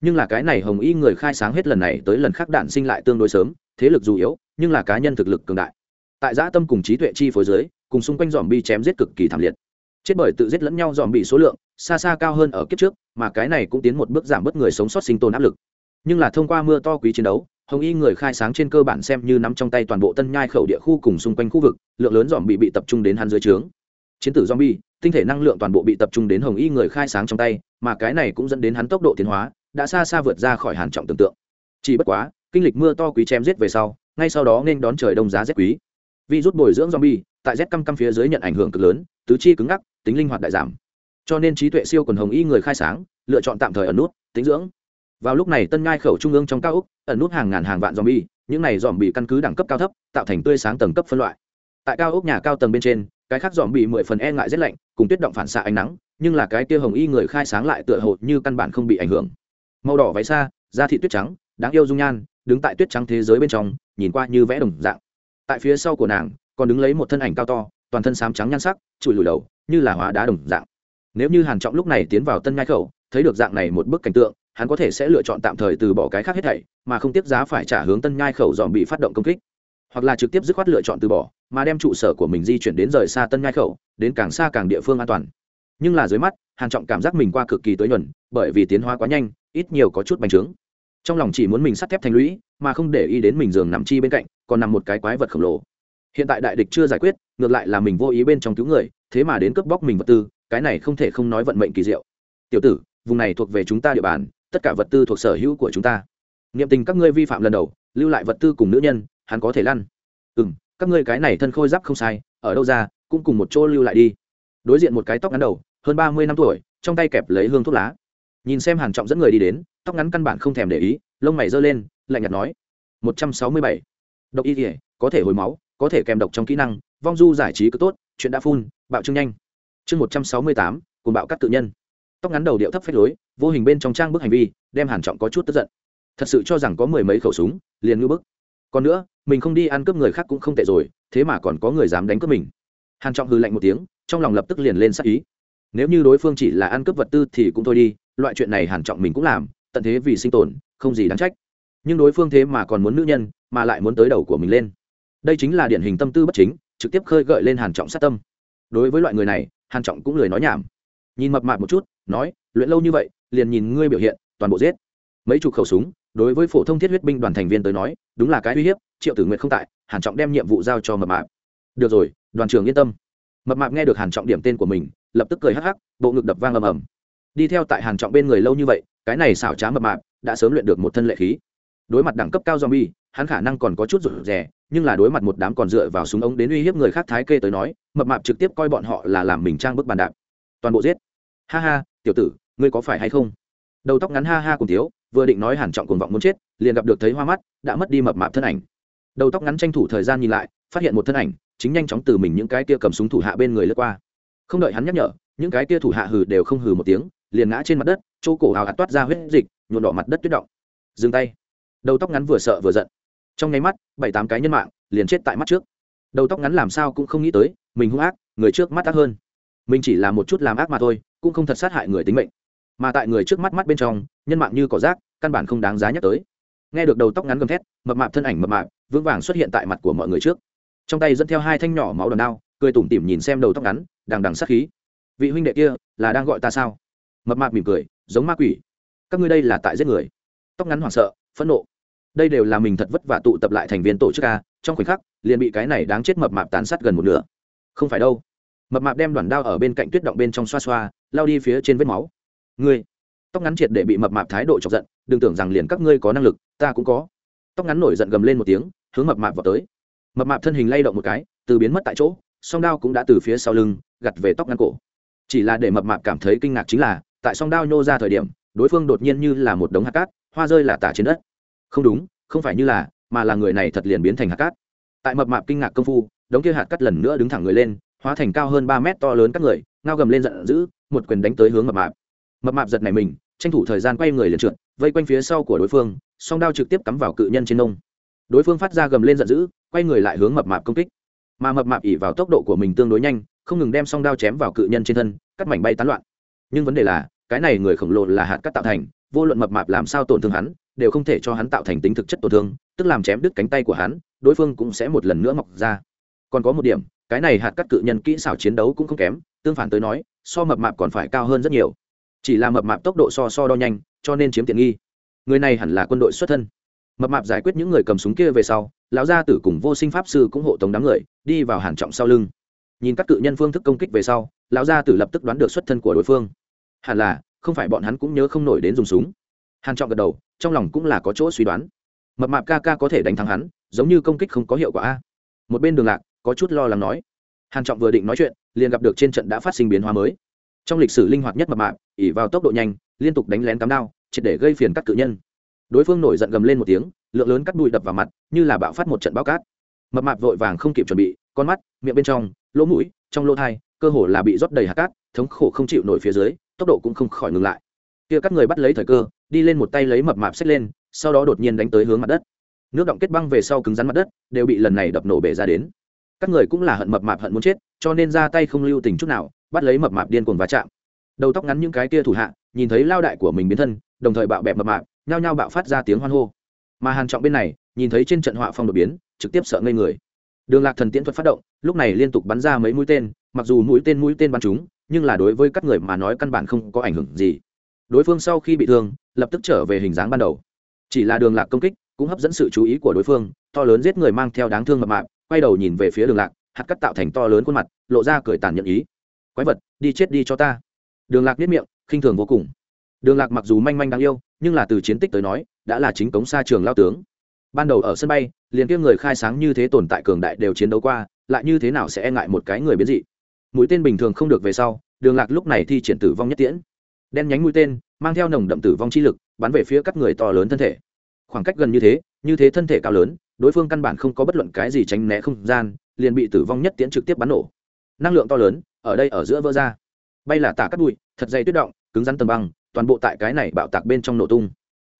Nhưng là cái này hồng y người khai sáng hết lần này tới lần khác đạn sinh lại tương đối sớm, thế lực dù yếu, nhưng là cá nhân thực lực cường đại. Tại giã tâm cùng trí tuệ chi phối giới cùng xung quanh dòm bi chém giết cực kỳ thảm liệt chết bởi tự giết lẫn nhau dòm bị số lượng, xa xa cao hơn ở kiếp trước, mà cái này cũng tiến một bước giảm bớt người sống sót sinh tồn áp lực. Nhưng là thông qua mưa to quý chiến đấu, hồng y người khai sáng trên cơ bản xem như nắm trong tay toàn bộ tân nhai khẩu địa khu cùng xung quanh khu vực, lượng lớn dòm bị bị tập trung đến hắn dưới trướng. Chiến tử zombie, tinh thể năng lượng toàn bộ bị tập trung đến hồng y người khai sáng trong tay, mà cái này cũng dẫn đến hắn tốc độ tiến hóa, đã xa xa vượt ra khỏi hàn trọng tưởng tượng. Chỉ bất quá, kinh lịch mưa to quý chém giết về sau, ngay sau đó nên đón trời đông giá rét quý vi rút bồi dưỡng zombie, tại Z căm căm phía dưới nhận ảnh hưởng cực lớn, tứ chi cứng ngắc, tính linh hoạt đại giảm. Cho nên trí tuệ siêu quần hồng y người khai sáng, lựa chọn tạm thời ẩn nút, tính dưỡng. Vào lúc này tân Ngai khẩu trung ương trong cao úc ẩn nút hàng ngàn hàng vạn dòm bi những này dòm bị căn cứ đẳng cấp cao thấp, tạo thành tươi sáng tầng cấp phân loại. Tại cao ốc nhà cao tầng bên trên, cái khác dòm bị mười phần e ngại rét lạnh, cùng tuyết động phản xạ ánh nắng, nhưng là cái kia hồng y người khai sáng lại tựa hồ như căn bản không bị ảnh hưởng. Màu đỏ váy xa da thị tuyết trắng, đáng yêu dung nhan, đứng tại tuyết trắng thế giới bên trong, nhìn qua như vẽ đồng dạng tại phía sau của nàng, còn đứng lấy một thân ảnh cao to, toàn thân sám trắng nhan sắc, chùi lùi đầu, như là hóa đá đồng dạng. Nếu như hàn trọng lúc này tiến vào tân nhai khẩu, thấy được dạng này một bức cảnh tượng, hắn có thể sẽ lựa chọn tạm thời từ bỏ cái khác hết thảy, mà không tiếp giá phải trả hướng tân nhai khẩu dòm bị phát động công kích. Hoặc là trực tiếp dứt khoát lựa chọn từ bỏ, mà đem trụ sở của mình di chuyển đến rời xa tân nhai khẩu, đến càng xa càng địa phương an toàn. Nhưng là dưới mắt, hàn trọng cảm giác mình qua cực kỳ tối nhuần, bởi vì tiến hóa quá nhanh, ít nhiều có chút bành trướng. Trong lòng chỉ muốn mình sắt thép thành lũy, mà không để ý đến mình giường nằm chi bên cạnh còn nằm một cái quái vật khổng lồ. Hiện tại đại địch chưa giải quyết, ngược lại là mình vô ý bên trong cứu người, thế mà đến cướp bóc mình vật tư, cái này không thể không nói vận mệnh kỳ diệu. Tiểu tử, vùng này thuộc về chúng ta địa bàn, tất cả vật tư thuộc sở hữu của chúng ta. Niệm tình các ngươi vi phạm lần đầu, lưu lại vật tư cùng nữ nhân, hắn có thể lăn. Ừ m các ngươi cái này thân khôi giáp không sai, ở đâu ra, cũng cùng một chỗ lưu lại đi. Đối diện một cái tóc ngắn đầu, hơn ba mươi năm tuổi, trong tay kẹp lấy hương thuốc lá. Nhìn xem hàn trọng dẫn người đi đến, tóc ngắn căn bản không thèm để ý, lông mày giơ lên, lạnh nhạt nói, một trăm sáu mươi bảy độc y thể có thể hồi máu, có thể kèm độc trong kỹ năng, vong du giải trí cứ tốt, chuyện đã phun bạo trưng nhanh. Chương một trăm sáu mươi tám cùng bạo các tự nhân. Tóc ngắn đầu điệu thấp phách lối, vô hình bên trong trang bức hành vi, đem hàn trọng có chút tức giận. Thật sự cho rằng có mười mấy khẩu súng, liền ngư bức. Còn nữa, mình không đi ăn cướp người khác cũng không tệ rồi, thế mà còn có người dám đánh cướp mình. Hàn trọng hư lạnh một tiếng, trong lòng lập tức liền lên sắc ý. Nếu như đối phương chỉ là ăn cướp vật tư thì cũng thôi đi, loại chuyện này hàn trọng mình cũng làm, tận thế vì sinh tồn, không gì đáng trách. Nhưng đối phương thế mà còn muốn nữ nhân mà lại muốn tới đầu của mình lên. Đây chính là điển hình tâm tư bất chính, trực tiếp khơi gợi lên hàn trọng sát tâm. Đối với loại người này, hàn trọng cũng lười nói nhảm. Nhìn mập mạp một chút, nói, luyện lâu như vậy, liền nhìn ngươi biểu hiện, toàn bộ giết. Mấy chục khẩu súng, đối với phổ thông thiết huyết binh đoàn thành viên tới nói, đúng là cái uy hiếp, triệu tử nguyện không tại, hàn trọng đem nhiệm vụ giao cho mập mạp. Được rồi, đoàn trưởng yên tâm. Mập mạp nghe được hàn trọng điểm tên của mình, lập tức cười hắc hắc, bộ ngực đập vang ầm ầm. Đi theo tại hàn trọng bên người lâu như vậy, cái này xảo trá mập mạp, đã sớm luyện được một thân lệ khí đối mặt đẳng cấp cao zombie, hắn khả năng còn có chút rụt rè, nhưng là đối mặt một đám còn dựa vào súng ống đến uy hiếp người khác thái kê tới nói, mập mạp trực tiếp coi bọn họ là làm mình trang bức bàn đạp. Toàn bộ giết. Ha ha, tiểu tử, ngươi có phải hay không? Đầu tóc ngắn ha ha cùng thiếu, vừa định nói hàn trọng cuồng vọng muốn chết, liền gặp được thấy hoa mắt, đã mất đi mập mạp thân ảnh. Đầu tóc ngắn tranh thủ thời gian nhìn lại, phát hiện một thân ảnh, chính nhanh chóng từ mình những cái kia cầm súng thủ hạ bên người lướt qua. Không đợi hắn nhắc nhở, những cái kia thủ hạ hừ đều không hừ một tiếng, liền ngã trên mặt đất, chỗ cổ hào hạt toát ra huyết dịch nhuộn đỏ mặt đất tuyết động. Dừng tay đầu tóc ngắn vừa sợ vừa giận. Trong nháy mắt, bảy tám cái nhân mạng liền chết tại mắt trước. Đầu tóc ngắn làm sao cũng không nghĩ tới, mình hung ác, người trước mắt ác hơn. Mình chỉ là một chút làm ác mà thôi, cũng không thật sát hại người tính mệnh. Mà tại người trước mắt mắt bên trong, nhân mạng như cỏ rác, căn bản không đáng giá nhắc tới. Nghe được đầu tóc ngắn gầm thét, mập mạp thân ảnh mập mạp vững vàng xuất hiện tại mặt của mọi người trước. Trong tay dẫn theo hai thanh nhỏ máu đòn đao, cười tủm tỉm nhìn xem đầu tóc ngắn, đằng đằng sát khí. Vị huynh đệ kia là đang gọi ta sao? Mập mạp mỉm cười, giống ma quỷ. Các ngươi đây là tại giết người. Tóc ngắn hoảng sợ phẫn nộ. Đây đều là mình thật vất vả tụ tập lại thành viên tổ chức a, trong khoảnh khắc, liền bị cái này đáng chết mập mạp tàn sát gần một nửa. Không phải đâu. Mập mạp đem đoàn đao ở bên cạnh tuyết động bên trong xoa xoa, lao đi phía trên vết máu. Ngươi, tóc ngắn triệt để bị mập mạp thái độ chọc giận, đừng tưởng rằng liền các ngươi có năng lực, ta cũng có. Tóc ngắn nổi giận gầm lên một tiếng, hướng mập mạp vào tới. Mập mạp thân hình lay động một cái, từ biến mất tại chỗ, song đao cũng đã từ phía sau lưng gặt về tóc ngắn cổ. Chỉ là để mập mạp cảm thấy kinh ngạc chính là, tại song đao nhô ra thời điểm đối phương đột nhiên như là một đống hạt cát, hoa rơi là tả trên đất. Không đúng, không phải như là, mà là người này thật liền biến thành hạt cát. Tại mập mạp kinh ngạc công phu, đống kia hạt cát lần nữa đứng thẳng người lên, hóa thành cao hơn ba mét to lớn các người, ngao gầm lên giận dữ, một quyền đánh tới hướng mập mạp. Mập mạp giật này mình, tranh thủ thời gian quay người liền trượt, vây quanh phía sau của đối phương, song đao trực tiếp cắm vào cự nhân trên nông. Đối phương phát ra gầm lên giận dữ, quay người lại hướng mập mạp công kích. Mà mập mạp ỉ vào tốc độ của mình tương đối nhanh, không ngừng đem song đao chém vào cự nhân trên thân, cắt mảnh bay tán loạn. Nhưng vấn đề là cái này người khổng lồ là hạt cắt tạo thành, vô luận mập mạp làm sao tổn thương hắn, đều không thể cho hắn tạo thành tính thực chất tổn thương, tức làm chém đứt cánh tay của hắn, đối phương cũng sẽ một lần nữa mọc ra. Còn có một điểm, cái này hạt cắt cự nhân kỹ xảo chiến đấu cũng không kém, tương phản tới nói, so mập mạp còn phải cao hơn rất nhiều. Chỉ là mập mạp tốc độ so so đo nhanh, cho nên chiếm tiện nghi. Người này hẳn là quân đội xuất thân. Mập mạp giải quyết những người cầm súng kia về sau, lão gia tử cùng vô sinh pháp sư cũng hộ tống đám người, đi vào hàn trọng sau lưng. Nhìn các cự nhân phương thức công kích về sau, lão gia tử lập tức đoán được xuất thân của đối phương hẳn là, không phải bọn hắn cũng nhớ không nổi đến dùng súng. Hàn trọng gật đầu, trong lòng cũng là có chỗ suy đoán. Mập mạp ca ca có thể đánh thắng hắn, giống như công kích không có hiệu quả a. Một bên đường lạc, có chút lo lắng nói. Hàn trọng vừa định nói chuyện, liền gặp được trên trận đã phát sinh biến hóa mới. Trong lịch sử linh hoạt nhất mập mạp ỉ vào tốc độ nhanh, liên tục đánh lén cắm đao, triệt để gây phiền các cự nhân. Đối phương nổi giận gầm lên một tiếng, lượng lớn cắt bụi đập vào mặt, như là bạo phát một trận bao cát. Mập mạp vội vàng không kịp chuẩn bị, con mắt, miệng bên trong, lỗ mũi, trong lỗ thai, cơ hồ là bị rót đầy hạt cát, thống khổ không chịu nổi phía dưới tốc độ cũng không khỏi ngừng lại. Kia các người bắt lấy thời cơ, đi lên một tay lấy mập mạp xách lên, sau đó đột nhiên đánh tới hướng mặt đất. Nước động kết băng về sau cứng rắn mặt đất, đều bị lần này đập nổ bể ra đến. Các người cũng là hận mập mạp hận muốn chết, cho nên ra tay không lưu tình chút nào, bắt lấy mập mạp điên cuồng va chạm. Đầu tóc ngắn những cái kia thủ hạ, nhìn thấy lao đại của mình biến thân, đồng thời bạo bẹp mập mạp, nhao nhao bạo phát ra tiếng hoan hô. Mà hàn trọng bên này, nhìn thấy trên trận họa phong đột biến, trực tiếp sợ ngây người. Đường lạc thần tiễn thuật phát động, lúc này liên tục bắn ra mấy mũi tên, mặc dù mũi tên mũi tên bắn chúng nhưng là đối với các người mà nói căn bản không có ảnh hưởng gì. Đối phương sau khi bị thương, lập tức trở về hình dáng ban đầu. Chỉ là đường lạc công kích, cũng hấp dẫn sự chú ý của đối phương, to lớn giết người mang theo đáng thương mập mạp, quay đầu nhìn về phía đường lạc, hạt cắt tạo thành to lớn khuôn mặt, lộ ra cười tàn nhẫn ý. Quái vật, đi chết đi cho ta. Đường lạc biết miệng, khinh thường vô cùng. Đường lạc mặc dù manh manh đáng yêu, nhưng là từ chiến tích tới nói, đã là chính cống xa trường lao tướng. Ban đầu ở sân bay, liền kia người khai sáng như thế tồn tại cường đại đều chiến đấu qua, lại như thế nào sẽ e ngại một cái người biến dị? Mũi tên bình thường không được về sau, đường lạc lúc này thi triển tử vong nhất tiễn. Đen nhánh mũi tên, mang theo nồng đậm tử vong chi lực, bắn về phía các người to lớn thân thể. Khoảng cách gần như thế như thế thân thể cao lớn, đối phương căn bản không có bất luận cái gì tránh né không gian, liền bị tử vong nhất tiễn trực tiếp bắn nổ. Năng lượng to lớn, ở đây ở giữa vỡ ra. Bay là tả cắt bụi, thật dày tuyết động, cứng rắn tầm băng, toàn bộ tại cái này bạo tạc bên trong nổ tung.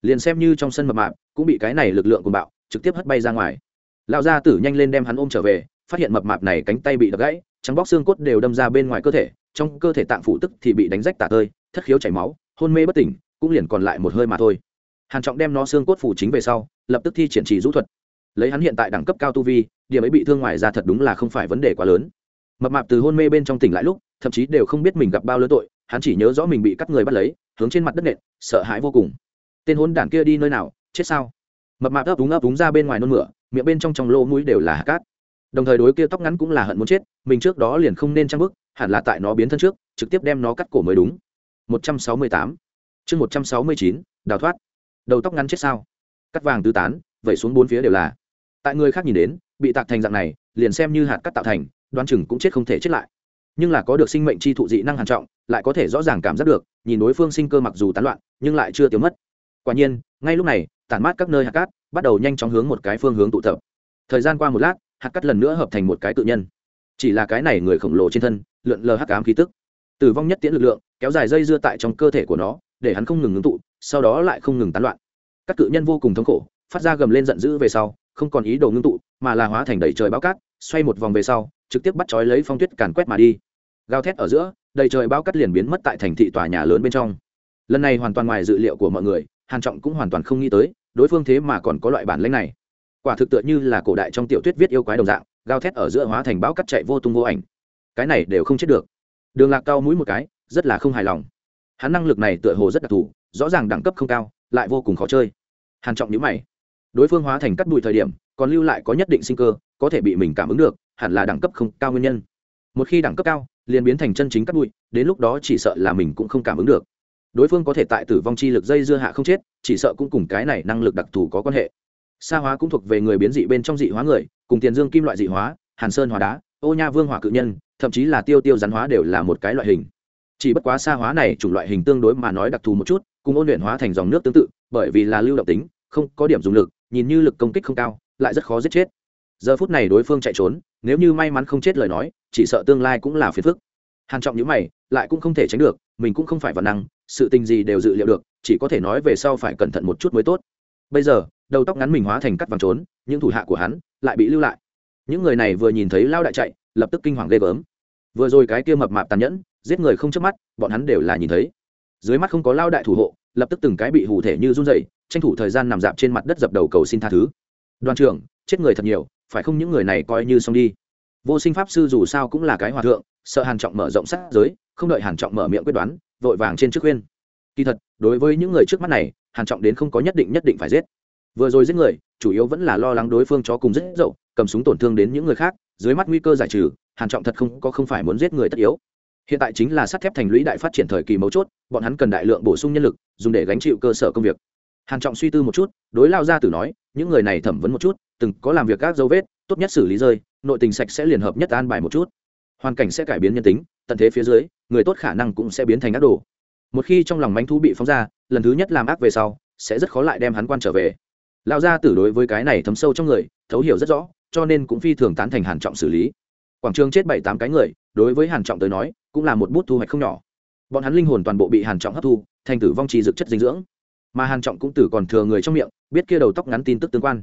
Liền xem như trong sân mập mạp, cũng bị cái này lực lượng của bạo, trực tiếp hất bay ra ngoài. Lão gia tử nhanh lên đem hắn ôm trở về, phát hiện mập mạp này cánh tay bị đập gãy trắng bóc xương cốt đều đâm ra bên ngoài cơ thể, trong cơ thể tạng phủ tức thì bị đánh rách tả tơi, thất khiếu chảy máu, hôn mê bất tỉnh, cũng liền còn lại một hơi mà thôi. Hàn trọng đem nó xương cốt phủ chính về sau, lập tức thi triển trì rũ thuật. Lấy hắn hiện tại đẳng cấp cao tu vi, điểm ấy bị thương ngoài ra thật đúng là không phải vấn đề quá lớn. Mập mạp từ hôn mê bên trong tỉnh lại lúc, thậm chí đều không biết mình gặp bao lớn tội, hắn chỉ nhớ rõ mình bị cắt người bắt lấy, hướng trên mặt đất nện, sợ hãi vô cùng. Tên hôn đản kia đi nơi nào, chết sao? Mập mạp ấp úng ấp úng ra bên ngoài nôn mửa, miệng bên trong trong lỗ mũi đều là hạt cát đồng thời đối kia tóc ngắn cũng là hận muốn chết, mình trước đó liền không nên trang bức, hẳn là tại nó biến thân trước, trực tiếp đem nó cắt cổ mới đúng. 168 chương 169 đào thoát. Đầu tóc ngắn chết sao? Cắt vàng tứ tán, vẩy xuống bốn phía đều là. Tại người khác nhìn đến, bị tạc thành dạng này, liền xem như hạt cắt tạo thành, đoán chừng cũng chết không thể chết lại. Nhưng là có được sinh mệnh chi thụ dị năng hàn trọng, lại có thể rõ ràng cảm giác được, nhìn đối phương sinh cơ mặc dù tán loạn, nhưng lại chưa tiêu mất. Quả nhiên, ngay lúc này, tản mát các nơi hạt cát, bắt đầu nhanh chóng hướng một cái phương hướng tụ tập. Thời gian qua một lát hạt cắt lần nữa hợp thành một cái tự nhân. Chỉ là cái này người khổng lồ trên thân, lượn lờ hắc ám khí tức. Tử vong nhất tiễn lực lượng, kéo dài dây dưa tại trong cơ thể của nó, để hắn không ngừng ngưng tụ, sau đó lại không ngừng tán loạn. Các cự nhân vô cùng thống khổ, phát ra gầm lên giận dữ về sau, không còn ý đồ ngưng tụ, mà là hóa thành đầy trời bao cát, xoay một vòng về sau, trực tiếp bắt chói lấy phong tuyết càn quét mà đi. Gào thét ở giữa, đầy trời bao cát liền biến mất tại thành thị tòa nhà lớn bên trong. Lần này hoàn toàn ngoài dự liệu của mọi người, hàn trọng cũng hoàn toàn không nghĩ tới, đối phương thế mà còn có loại bản lĩnh này quả thực tựa như là cổ đại trong tiểu thuyết viết yêu quái đồng dạng, gào thét ở giữa hóa thành bão cắt chạy vô tung vô ảnh. Cái này đều không chết được. Đường lạc cao mũi một cái, rất là không hài lòng. Hắn năng lực này tựa hồ rất đặc thù, rõ ràng đẳng cấp không cao, lại vô cùng khó chơi. Hàn trọng nhíu mày. Đối phương hóa thành cắt bụi thời điểm, còn lưu lại có nhất định sinh cơ, có thể bị mình cảm ứng được, hẳn là đẳng cấp không cao nguyên nhân. Một khi đẳng cấp cao, liền biến thành chân chính cắt bụi, đến lúc đó chỉ sợ là mình cũng không cảm ứng được. Đối phương có thể tại tử vong chi lực dây dưa hạ không chết, chỉ sợ cũng cùng cái này năng lực đặc thù có quan hệ sa hóa cũng thuộc về người biến dị bên trong dị hóa người, cùng tiền dương kim loại dị hóa, hàn sơn hóa đá, ô nha vương hỏa cự nhân, thậm chí là tiêu tiêu rắn hóa đều là một cái loại hình. Chỉ bất quá sa hóa này chủng loại hình tương đối mà nói đặc thù một chút, cùng ôn luyện hóa thành dòng nước tương tự, bởi vì là lưu động tính, không có điểm dùng lực, nhìn như lực công kích không cao, lại rất khó giết chết. Giờ phút này đối phương chạy trốn, nếu như may mắn không chết lời nói, chỉ sợ tương lai cũng là phiền phức. Hàn trọng những mày, lại cũng không thể tránh được, mình cũng không phải văn năng, sự tình gì đều dự liệu được, chỉ có thể nói về sau phải cẩn thận một chút mới tốt bây giờ, đầu tóc ngắn mình hóa thành cắt vàng trốn, những thủ hạ của hắn lại bị lưu lại. Những người này vừa nhìn thấy lao đại chạy, lập tức kinh hoàng ghê gớm. Vừa rồi cái kia mập mạp tàn nhẫn, giết người không chớp mắt, bọn hắn đều là nhìn thấy. Dưới mắt không có lao đại thủ hộ, lập tức từng cái bị hù thể như run rẩy, tranh thủ thời gian nằm dạp trên mặt đất dập đầu cầu xin tha thứ. Đoàn trưởng, chết người thật nhiều, phải không những người này coi như xong đi. Vô sinh pháp sư dù sao cũng là cái hòa thượng, sợ hàn trọng mở rộng sát giới, không đợi hàn trọng mở miệng quyết đoán, vội vàng trên trước khuyên. Kỳ thật, đối với những người trước mắt này hàn trọng đến không có nhất định nhất định phải giết. Vừa rồi giết người, chủ yếu vẫn là lo lắng đối phương chó cùng rất dậu, cầm súng tổn thương đến những người khác, dưới mắt nguy cơ giải trừ, hàn trọng thật không có không phải muốn giết người tất yếu. Hiện tại chính là sắt thép thành lũy đại phát triển thời kỳ mấu chốt, bọn hắn cần đại lượng bổ sung nhân lực, dùng để gánh chịu cơ sở công việc. Hàn trọng suy tư một chút, đối lao ra tử nói, những người này thẩm vấn một chút, từng có làm việc các dấu vết, tốt nhất xử lý rơi, nội tình sạch sẽ liền hợp nhất an bài một chút. Hoàn cảnh sẽ cải biến nhân tính, tận thế phía dưới, người tốt khả năng cũng sẽ biến thành ác đồ một khi trong lòng manh thú bị phóng ra, lần thứ nhất làm ác về sau, sẽ rất khó lại đem hắn quan trở về. Lão gia tử đối với cái này thấm sâu trong người, thấu hiểu rất rõ, cho nên cũng phi thường tán thành hàn trọng xử lý. Quảng trường chết bảy tám cái người, đối với hàn trọng tới nói, cũng là một bút thu hoạch không nhỏ. Bọn hắn linh hồn toàn bộ bị hàn trọng hấp thu, thành tử vong trì dược chất dinh dưỡng. Mà hàn trọng cũng tử còn thừa người trong miệng, biết kia đầu tóc ngắn tin tức tương quan.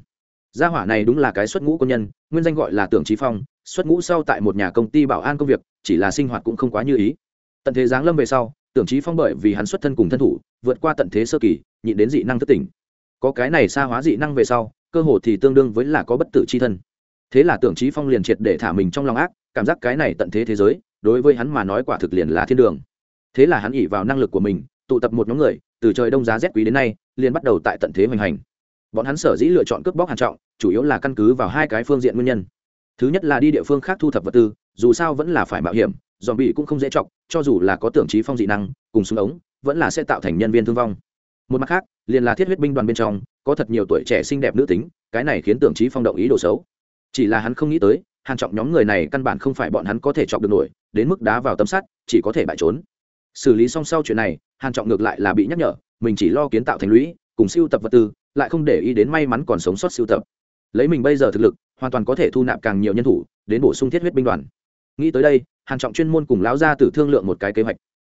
Gia hỏa này đúng là cái xuất ngũ quân nhân, nguyên danh gọi là tưởng trí phong, xuất ngũ sau tại một nhà công ty bảo an công việc, chỉ là sinh hoạt cũng không quá như ý. Tận thế giáng lâm về sau tưởng trí phong bởi vì hắn xuất thân cùng thân thủ, vượt qua tận thế sơ kỳ, nhịn đến dị năng thất tỉnh. Có cái này xa hóa dị năng về sau, cơ hồ thì tương đương với là có bất tử c h i thân. Thế là tưởng trí phong liền triệt để thả mình trong lòng ác, cảm giác cái này tận thế thế giới, đối với hắn mà nói quả thực liền là thiên đường. Thế là hắn ỉ vào năng lực của mình, tụ tập một nhóm người, từ trời đông giá rét quý đến nay, liền bắt đầu tại tận thế hoành hành. Bọn hắn sở dĩ lựa chọn cướp bóc hàn trọng, chủ yếu là căn cứ vào hai cái phương diện nguyên nhân. Thứ nhất là đi địa phương khác thu thập vật tư dù sao vẫn là phải mạo hiểm dòm bị cũng không dễ chọc, cho dù là có tưởng trí phong dị năng, cùng súng ống, vẫn là sẽ tạo thành nhân viên thương vong. Một mặt khác, liền là thiết huyết binh đoàn bên trong, có thật nhiều tuổi trẻ xinh đẹp nữ tính, cái này khiến tưởng trí phong động ý đồ xấu. Chỉ là hắn không nghĩ tới hàn trọng nhóm người này căn bản không phải bọn hắn có thể chọc được nổi, đến mức đá vào tấm sắt, chỉ có thể bại trốn. Xử lý xong sau chuyện này hàn trọng ngược lại là bị nhắc nhở, mình chỉ lo kiến tạo thành lũy, cùng siêu tập vật tư, lại không để ý đến may mắn còn sống sót siêu tập. Lấy mình bây giờ thực lực, hoàn toàn có thể thu nạp càng nhiều nhân thủ, đến bổ sung thiết huyết binh đoàn nghĩ tới đây hàn trọng chuyên môn cùng lão gia tử thương lượng một cái kế hoạch.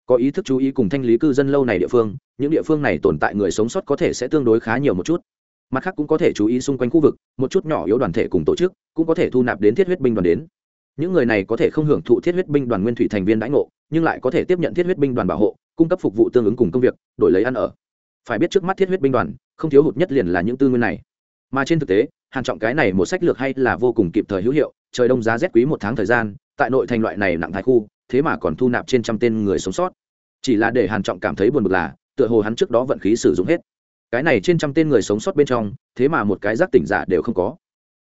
Có ý thức chú ý cùng thanh lý cư dân lâu này địa phương, những địa phương này tồn tại người sống sót có thể sẽ tương đối khá nhiều một chút. Mặt khác cũng có thể chú ý xung quanh khu vực, một chút nhỏ yếu đoàn thể cùng tổ chức cũng có thể thu nạp đến thiết huyết binh đoàn đến. Những người này có thể không hưởng thụ thiết huyết binh đoàn nguyên thủy thành viên đãi ngộ, nhưng lại có thể tiếp nhận thiết huyết binh đoàn bảo hộ, cung cấp phục vụ tương ứng cùng công việc, đổi lấy ăn ở. Phải biết trước mắt thiết huyết binh đoàn, không thiếu hụt nhất liền là những tư nguyên này. Mà trên thực tế hàn trọng cái này một sách lược hay là vô cùng kịp thời hữu hiệu, trời đông giá rét quý một tháng thời gian tại nội thành loại này nặng thái khu, thế mà còn thu nạp trên trăm tên người sống sót. Chỉ là để hàn trọng cảm thấy buồn bực là, tựa hồ hắn trước đó vận khí sử dụng hết. Cái này trên trăm tên người sống sót bên trong, thế mà một cái giác tỉnh giả đều không có.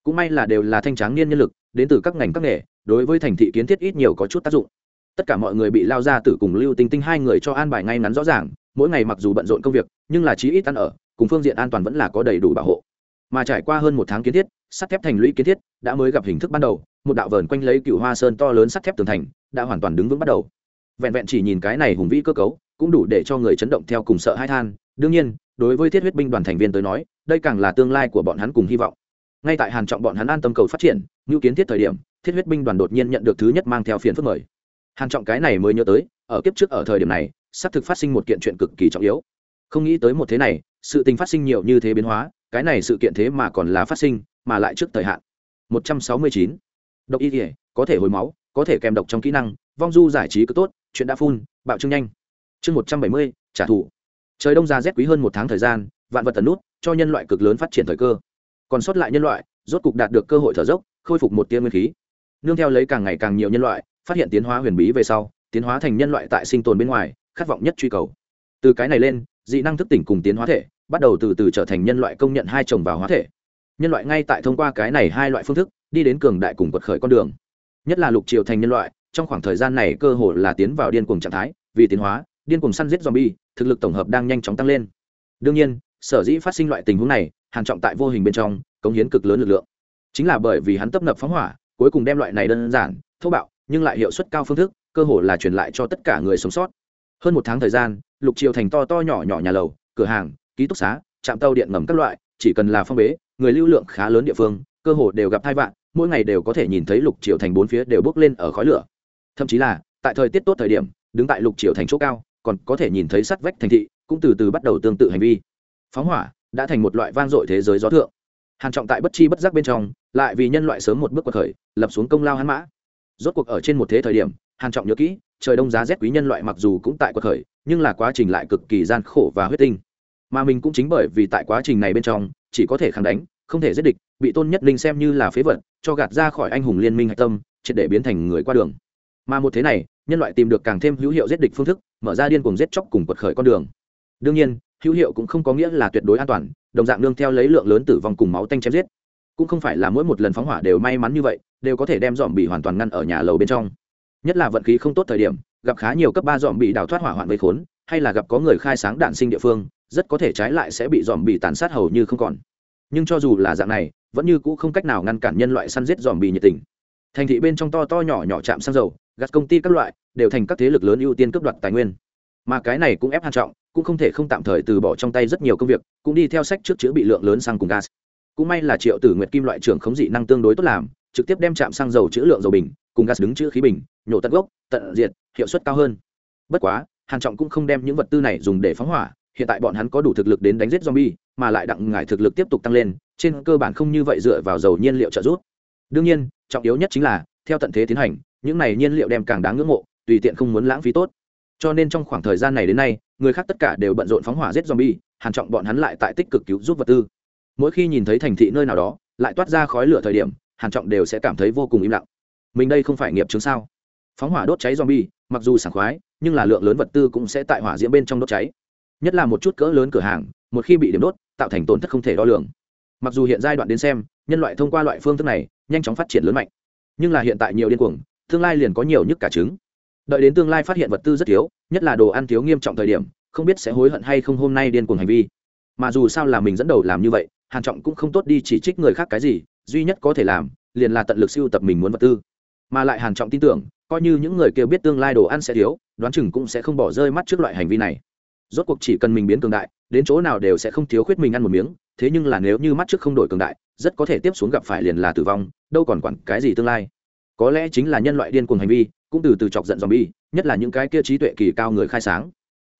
Cũng may là đều là thanh tráng niên nhân lực, đến từ các ngành các nghề, đối với thành thị kiến thiết ít nhiều có chút tác dụng. Tất cả mọi người bị lao ra tử cùng lưu tinh tinh hai người cho an bài ngay ngắn rõ ràng, mỗi ngày mặc dù bận rộn công việc, nhưng là chí ít ăn ở, cùng phương diện an toàn vẫn là có đầy đủ bảo hộ. Mà trải qua hơn một tháng kiến thiết sắt thép thành lũy kiến thiết đã mới gặp hình thức ban đầu, một đạo vờn quanh lấy cựu hoa sơn to lớn sắt thép tường thành đã hoàn toàn đứng vững bắt đầu. Vẹn vẹn chỉ nhìn cái này hùng vĩ cơ cấu, cũng đủ để cho người chấn động theo cùng sợ hai than. Đương nhiên, đối với thiết huyết binh đoàn thành viên tới nói, đây càng là tương lai của bọn hắn cùng hy vọng. Ngay tại hàn trọng bọn hắn an tâm cầu phát triển, như kiến thiết thời điểm, thiết huyết binh đoàn đột nhiên nhận được thứ nhất mang theo phiền phức mời. Hàn trọng cái này mới nhớ tới, ở kiếp trước ở thời điểm này sắp thực phát sinh một kiện chuyện cực kỳ trọng yếu. Không nghĩ tới một thế này, sự tình phát sinh nhiều như thế biến hóa, cái này sự kiện thế mà còn là phát sinh mà lại trước thời hạn. 169. độc y thể có thể hồi máu có thể kèm độc trong kỹ năng vong du giải trí cứ tốt chuyện đã phun bạo trương nhanh. Chương 170, trả thù. Trời đông ra rét quý hơn một tháng thời gian vạn vật tần nút cho nhân loại cực lớn phát triển thời cơ. Còn sót lại nhân loại rốt cục đạt được cơ hội thở dốc khôi phục một tia nguyên khí. Nương theo lấy càng ngày càng nhiều nhân loại phát hiện tiến hóa huyền bí về sau tiến hóa thành nhân loại tại sinh tồn bên ngoài khát vọng nhất truy cầu. Từ cái này lên dị năng thức tỉnh cùng tiến hóa thể bắt đầu từ từ trở thành nhân loại công nhận hai chồng vào hóa thể nhân loại ngay tại thông qua cái này hai loại phương thức, đi đến cường đại cùng quật khởi con đường. Nhất là lục triều thành nhân loại, trong khoảng thời gian này cơ hội là tiến vào điên cuồng trạng thái, vì tiến hóa, điên cuồng săn giết zombie, thực lực tổng hợp đang nhanh chóng tăng lên. Đương nhiên, sở dĩ phát sinh loại tình huống này, hàn trọng tại vô hình bên trong, cống hiến cực lớn lực lượng. Chính là bởi vì hắn tấp nập phóng hỏa, cuối cùng đem loại này đơn giản, thô bạo, nhưng lại hiệu suất cao phương thức, cơ hội là truyền lại cho tất cả người sống sót. Hơn một tháng thời gian, lục triều thành to to nhỏ nhỏ nhà lầu, cửa hàng, ký túc xá, trạm tàu điện ngầm các loại, chỉ cần là phong bế người lưu lượng khá lớn địa phương, cơ hội đều gặp thai vạn mỗi ngày đều có thể nhìn thấy lục triều thành bốn phía đều bốc lên ở khói lửa. Thậm chí là, tại thời tiết tốt thời điểm, đứng tại lục triều thành chỗ cao, còn có thể nhìn thấy sắt vách thành thị, cũng từ từ bắt đầu tương tự hành vi. Phóng hỏa đã thành một loại vang dội thế giới gió thượng. Hàn trọng tại bất chi bất giác bên trong, lại vì nhân loại sớm một bước qua khởi, lập xuống công lao hắn mã. Rốt cuộc ở trên một thế thời điểm, hàn trọng nhớ kỹ, trời đông giá rét quý nhân loại mặc dù cũng tại qua khởi, nhưng là quá trình lại cực kỳ gian khổ và huyết tinh. Mà mình cũng chính bởi vì tại quá trình này bên trong chỉ có thể kháng đánh, không thể giết địch, bị tôn nhất linh xem như là phế vật, cho gạt ra khỏi anh hùng liên minh hạch tâm, triệt để biến thành người qua đường. Mà một thế này, nhân loại tìm được càng thêm hữu hiệu giết địch phương thức, mở ra điên cuồng giết chóc cùng quật khởi con đường. Đương nhiên, hữu hiệu cũng không có nghĩa là tuyệt đối an toàn, đồng dạng nương theo lấy lượng lớn tử vong cùng máu tanh chém giết. Cũng không phải là mỗi một lần phóng hỏa đều may mắn như vậy, đều có thể đem dòm bị hoàn toàn ngăn ở nhà lầu bên trong. Nhất là vận khí không tốt thời điểm, gặp khá nhiều cấp ba dòm bị đào thoát hỏa hoạn với khốn hay là gặp có người khai sáng đạn sinh địa phương, rất có thể trái lại sẽ bị dòm bị tàn sát hầu như không còn. Nhưng cho dù là dạng này, vẫn như cũ không cách nào ngăn cản nhân loại săn giết dòm bị nhiệt tình. Thành thị bên trong to to nhỏ nhỏ chạm xăng dầu, gạt công ty các loại, đều thành các thế lực lớn ưu tiên cướp đoạt tài nguyên. Mà cái này cũng ép hàn trọng, cũng không thể không tạm thời từ bỏ trong tay rất nhiều công việc, cũng đi theo sách trước chữa bị lượng lớn xăng cùng gas. Cũng may là triệu tử nguyệt kim loại trưởng khống dị năng tương đối tốt làm, trực tiếp đem chạm xăng dầu chữ lượng dầu bình, cùng gas đứng chữ khí bình, nhổ tận gốc, tận diệt, hiệu suất cao hơn. Bất quá hàn trọng cũng không đem những vật tư này dùng để phóng hỏa, hiện tại bọn hắn có đủ thực lực đến đánh giết zombie, mà lại đặng ngải thực lực tiếp tục tăng lên, trên cơ bản không như vậy dựa vào dầu nhiên liệu trợ giúp. Đương nhiên, trọng yếu nhất chính là, theo tận thế tiến hành, những này nhiên liệu đem càng đáng ngưỡng mộ, tùy tiện không muốn lãng phí tốt. Cho nên trong khoảng thời gian này đến nay, người khác tất cả đều bận rộn phóng hỏa giết zombie, hàn trọng bọn hắn lại tại tích cực cứu giúp vật tư. Mỗi khi nhìn thấy thành thị nơi nào đó, lại toát ra khói lửa thời điểm, hàn trọng đều sẽ cảm thấy vô cùng im lặng. Mình đây không phải nghiệp chứng sao? Phóng hỏa đốt cháy zombie, mặc dù sảng khoái nhưng là lượng lớn vật tư cũng sẽ tại hỏa diễm bên trong đốt cháy. Nhất là một chút cỡ lớn cửa hàng, một khi bị điểm đốt, tạo thành tổn thất không thể đo lường. Mặc dù hiện giai đoạn đến xem, nhân loại thông qua loại phương thức này, nhanh chóng phát triển lớn mạnh. Nhưng là hiện tại nhiều điên cuồng, tương lai liền có nhiều nhất cả trứng. Đợi đến tương lai phát hiện vật tư rất thiếu, nhất là đồ ăn thiếu nghiêm trọng thời điểm, không biết sẽ hối hận hay không hôm nay điên cuồng hành vi. Mà dù sao là mình dẫn đầu làm như vậy, hàn trọng cũng không tốt đi chỉ trích người khác cái gì, duy nhất có thể làm, liền là tận lực siêu tập mình muốn vật tư. Mà lại hàn trọng tin tưởng coi như những người kia biết tương lai đồ ăn sẽ thiếu, đoán chừng cũng sẽ không bỏ rơi mắt trước loại hành vi này. Rốt cuộc chỉ cần mình biến cường đại, đến chỗ nào đều sẽ không thiếu khuyết mình ăn một miếng, thế nhưng là nếu như mắt trước không đổi cường đại, rất có thể tiếp xuống gặp phải liền là tử vong, đâu còn quản cái gì tương lai. Có lẽ chính là nhân loại điên cuồng hành vi, cũng từ từ chọc giận zombie, nhất là những cái kia trí tuệ kỳ cao người khai sáng.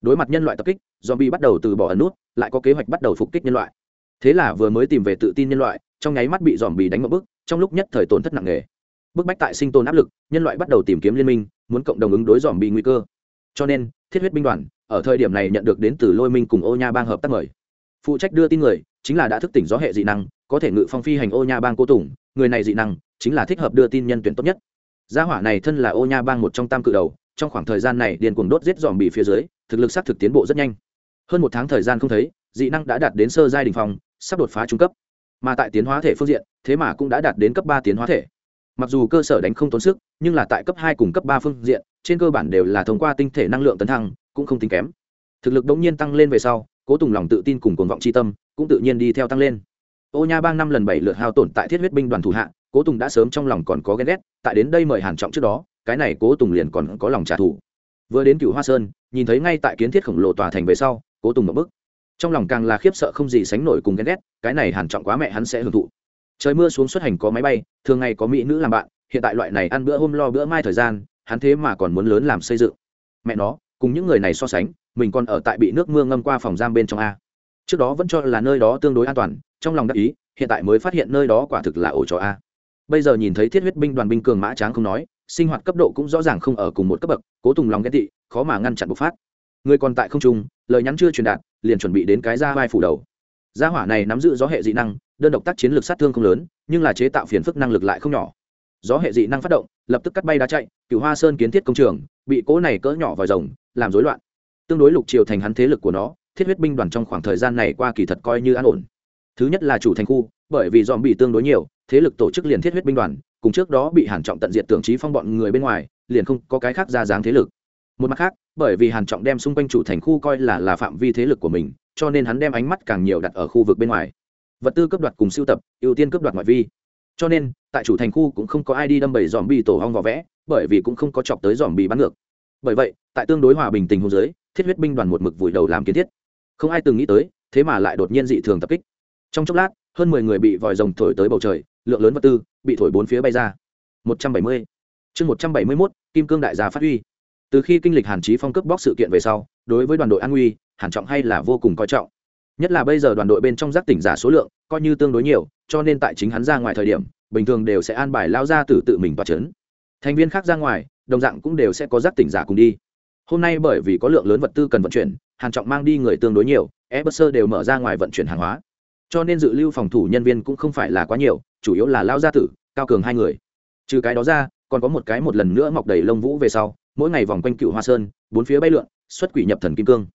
Đối mặt nhân loại tập kích, zombie bắt đầu từ bỏ ẩn nút, lại có kế hoạch bắt đầu phục kích nhân loại. Thế là vừa mới tìm về tự tin nhân loại, trong nháy mắt bị zombie đánh một bước, trong lúc nhất thời tổn thất nặng nề bức bách tại sinh tồn áp lực, nhân loại bắt đầu tìm kiếm liên minh, muốn cộng đồng ứng đối zombie nguy cơ. Cho nên, thiết huyết binh đoàn, ở thời điểm này nhận được đến từ lôi minh cùng ô nha bang hợp tác mời. Phụ trách đưa tin người, chính là đã thức tỉnh gió hệ dị năng, có thể ngự phong phi hành ô nha bang cô tùng, người này dị năng, chính là thích hợp đưa tin nhân tuyển tốt nhất. Gia hỏa này thân là ô nha bang một trong tam cự đầu, trong khoảng thời gian này điền cuồng đốt giết dòm bị phía dưới, thực lực xác thực tiến bộ rất nhanh. Hơn một tháng thời gian không thấy, dị năng đã đạt đến sơ giai đình phòng sắp đột phá trung cấp. Mà tại tiến hóa thể phương diện, thế mà cũng đã đạt đến cấp ba tiến hóa thể mặc dù cơ sở đánh không tốn sức, nhưng là tại cấp hai cùng cấp ba phương diện, trên cơ bản đều là thông qua tinh thể năng lượng tấn thăng, cũng không tính kém. Thực lực đống nhiên tăng lên về sau, cố tùng lòng tự tin cùng cuồng vọng c tâm, cũng tự nhiên đi theo tăng lên. Ô nha bang năm lần bảy lượt hao tổn tại thiết huyết binh đoàn thủ hạ, cố tùng đã sớm trong lòng còn có ghen ghét, tại đến đây mời hàn trọng trước đó, cái này cố tùng liền còn có lòng trả thù. Vừa đến cựu hoa sơn, nhìn thấy ngay tại kiến thiết khổng lồ tòa thành về sau, cố tùng một bức trong lòng càng là khiếp sợ không gì sánh nổi cùng ghen ghét, cái này hàn trọng quá mẹ hắn sẽ hưởng thụ trời mưa xuống xuất hành có máy bay, thường ngày có mỹ nữ làm bạn, hiện tại loại này ăn bữa hôm lo bữa mai thời gian, hắn thế mà còn muốn lớn làm xây dựng. Mẹ nó, cùng những người này so sánh, mình còn ở tại bị nước mưa ngâm qua phòng giam bên trong a. Trước đó vẫn cho là nơi đó tương đối an toàn, trong lòng đắc ý, hiện tại mới phát hiện nơi đó quả thực là ổ trò a. Bây giờ nhìn thấy thiết huyết binh đoàn binh cường mã tráng không nói, sinh hoạt cấp độ cũng rõ ràng không ở cùng một cấp bậc, cố tùng lòng ghét tị, khó mà ngăn chặn bộc phát. Người còn tại không trung, lời nhắn chưa truyền đạt, liền chuẩn bị đến cái ra vai phủ đầu. Gia hỏa này nắm giữ gió hệ dị năng đơn độc tác chiến lược sát thương không lớn, nhưng là chế tạo phiền phức năng lực lại không nhỏ. Gió hệ dị năng phát động, lập tức cắt bay đá chạy cựu hoa sơn kiến thiết công trường, bị cố này cỡ nhỏ vòi rồng, làm rối loạn. Tương đối lục triều thành hắn thế lực của nó, thiết huyết binh đoàn trong khoảng thời gian này qua kỳ thật coi như an ổn. Thứ nhất là chủ thành khu, bởi vì dòm bị tương đối nhiều, thế lực tổ chức liền thiết huyết binh đoàn, cùng trước đó bị hàn trọng tận diệt tưởng trí phong bọn người bên ngoài, liền không có cái khác ra dáng thế lực. Một mặt khác, bởi vì hàn trọng đem xung quanh chủ thành khu coi là là phạm vi thế lực của mình, cho nên hắn đem ánh mắt càng nhiều đặt ở khu vực bên ngoài vật tư cấp đoạt cùng siêu tập, ưu tiên cấp đoạt ngoại vi. Cho nên, tại chủ thành khu cũng không có ai đi đâm bầy dòm bị tổ hong vỏ vẽ, bởi vì cũng không có chọc tới dòm bị bắn ngược. Bởi vậy, tại tương đối hòa bình tình huống giới thiết huyết binh đoàn một mực vùi đầu làm kiến thiết. Không ai từng nghĩ tới, thế mà lại đột nhiên dị thường tập kích. Trong chốc lát, hơn mười người bị vòi rồng thổi tới bầu trời, lượng lớn vật tư bị thổi bốn phía bay ra. Một trăm bảy mươi. Chương một trăm bảy mươi mốt, kim cương đại gia phát huy. Từ khi kinh lịch hàn chí phong cướp bóc sự kiện về sau, đối với đoàn đội an nguy hàn trọng hay là vô cùng coi trọng nhất là bây giờ đoàn đội bên trong giác tỉnh giả số lượng coi như tương đối nhiều, cho nên tại chính hắn ra ngoài thời điểm, bình thường đều sẽ an bài lao ra từ tự mình và chấn. Thành viên khác ra ngoài, đồng dạng cũng đều sẽ có giác tỉnh giả cùng đi. Hôm nay bởi vì có lượng lớn vật tư cần vận chuyển, hàn trọng mang đi người tương đối nhiều, Eberser đều mở ra ngoài vận chuyển hàng hóa. Cho nên dự lưu phòng thủ nhân viên cũng không phải là quá nhiều, chủ yếu là lao gia tử, cao cường hai người. Trừ cái đó ra, còn có một cái một lần nữa mọc đầy lông vũ về sau, mỗi ngày vòng quanh cựu hoa sơn, bốn phía bay lượn, xuất quỷ nhập thần kim cương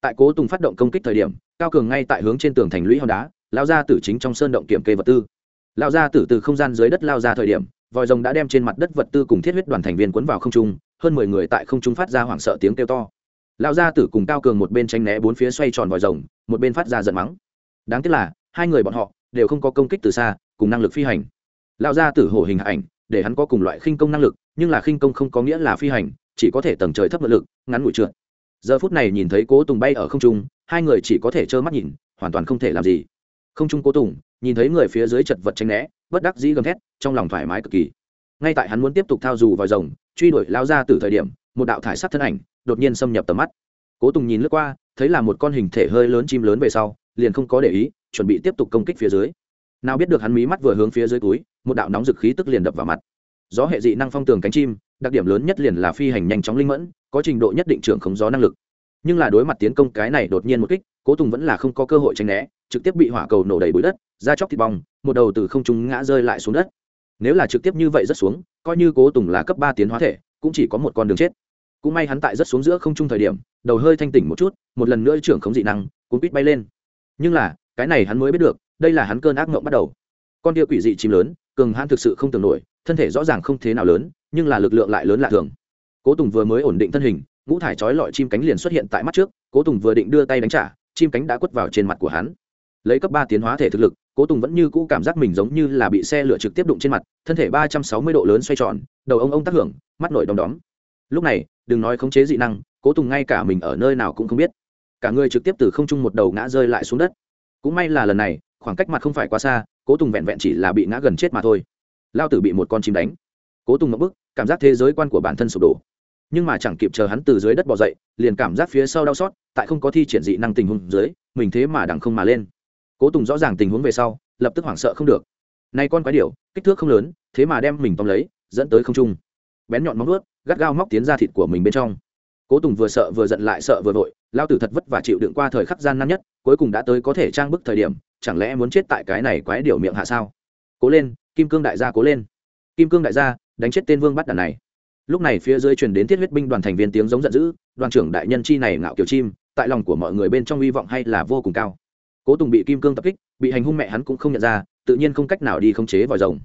tại cố tùng phát động công kích thời điểm, cao cường ngay tại hướng trên tường thành lũy hòn đá, lao ra tử chính trong sơn động kiểm kê vật tư. Lao ra tử từ không gian dưới đất lao ra thời điểm, vòi rồng đã đem trên mặt đất vật tư cùng thiết huyết đoàn thành viên quấn vào không trung, hơn mười người tại không trung phát ra hoảng sợ tiếng kêu to. Lao ra tử cùng cao cường một bên tranh né bốn phía xoay tròn vòi rồng, một bên phát ra giận mắng. Đáng tiếc là, hai người bọn họ đều không có công kích từ xa, cùng năng lực phi hành. Lao ra tử hổ hình ảnh, để hắn có cùng loại khinh công năng lực, nhưng là khinh công không có nghĩa là phi hành, chỉ có thể tầng trời thấp vật lực, ngắn ngủi trượt giờ phút này nhìn thấy cố tùng bay ở không trung, hai người chỉ có thể trơ mắt nhìn, hoàn toàn không thể làm gì. Không trung cố tùng, nhìn thấy người phía dưới chật vật tranh né, bất đắc dĩ gầm thét, trong lòng thoải mái cực kỳ. Ngay tại hắn muốn tiếp tục thao dù vòi rồng, truy đuổi lao ra từ thời điểm, một đạo thải sắc thân ảnh đột nhiên xâm nhập tầm mắt. Cố tùng nhìn lướt qua, thấy là một con hình thể hơi lớn chim lớn về sau, liền không có để ý, chuẩn bị tiếp tục công kích phía dưới. Nào biết được hắn mí mắt vừa hướng phía dưới túi, một đạo nóng dực khí tức liền đập vào mặt gió hệ dị năng phong tường cánh chim, đặc điểm lớn nhất liền là phi hành nhanh chóng linh mẫn, có trình độ nhất định trưởng khống gió năng lực. Nhưng là đối mặt tiến công cái này đột nhiên một kích, cố tùng vẫn là không có cơ hội tránh né, trực tiếp bị hỏa cầu nổ đầy bụi đất ra chóc thịt bong, một đầu từ không trung ngã rơi lại xuống đất. Nếu là trực tiếp như vậy rất xuống, coi như cố tùng là cấp ba tiến hóa thể, cũng chỉ có một con đường chết. Cũng may hắn tại rất xuống giữa không trung thời điểm, đầu hơi thanh tỉnh một chút, một lần nữa trưởng khống dị năng cũng quýt bay lên. Nhưng là, cái này hắn mới biết được, đây là hắn cơn ác mộng bắt đầu. Con tia quỷ dị chim lớn, cường hắn thực sự không tưởng nổi thân thể rõ ràng không thế nào lớn, nhưng là lực lượng lại lớn lạ thường. Cố tùng vừa mới ổn định thân hình, ngũ thải trói lọi chim cánh liền xuất hiện tại mắt trước, cố tùng vừa định đưa tay đánh trả, chim cánh đã quất vào trên mặt của hắn. Lấy cấp ba tiến hóa thể thực lực, cố tùng vẫn như cũ cảm giác mình giống như là bị xe lửa trực tiếp đụng trên mặt, thân thể ba trăm sáu mươi độ lớn xoay tròn, đầu ông ông tác hưởng, mắt nổi đom đóm. Lúc này, đừng nói khống chế dị năng, cố tùng ngay cả mình ở nơi nào cũng không biết. Cả người trực tiếp từ không trung một đầu ngã rơi lại xuống đất. Cũng may là lần này, khoảng cách mặt không phải quá xa, cố tùng vẹn vẹn chỉ là bị ngã gần chết mà thôi lao tử bị một con chim đánh. Cố tùng ngậm bức, cảm giác thế giới quan của bản thân sụp đổ. Nhưng mà chẳng kịp chờ hắn từ dưới đất bỏ dậy, liền cảm giác phía sau đau xót, tại không có thi triển dị năng tình huống dưới, mình thế mà đằng không mà lên. Cố tùng rõ ràng tình huống về sau, lập tức hoảng sợ không được. Nay con quái điểu, kích thước không lớn, thế mà đem mình tóm lấy, dẫn tới không trung. Bén nhọn móng ướt gắt gao móc tiến ra thịt của mình bên trong. Cố tùng vừa sợ vừa giận lại sợ vừa vội, lao tử thật vất và chịu đựng qua thời khắc gian nan nhất, cuối cùng đã tới có thể trang bức thời điểm, chẳng lẽ muốn chết tại cái này quái điểu miệng hạ sao? Cố lên kim cương đại gia cố lên. Kim cương đại gia, đánh chết tên vương bắt đàn này. Lúc này phía dưới truyền đến thiết huyết binh đoàn thành viên tiếng giống giận dữ, đoàn trưởng đại nhân chi này ngạo kiểu chim, tại lòng của mọi người bên trong hy vọng hay là vô cùng cao. Cố tùng bị kim cương tập kích, bị hành hung mẹ hắn cũng không nhận ra, tự nhiên không cách nào đi khống chế vòi rồng.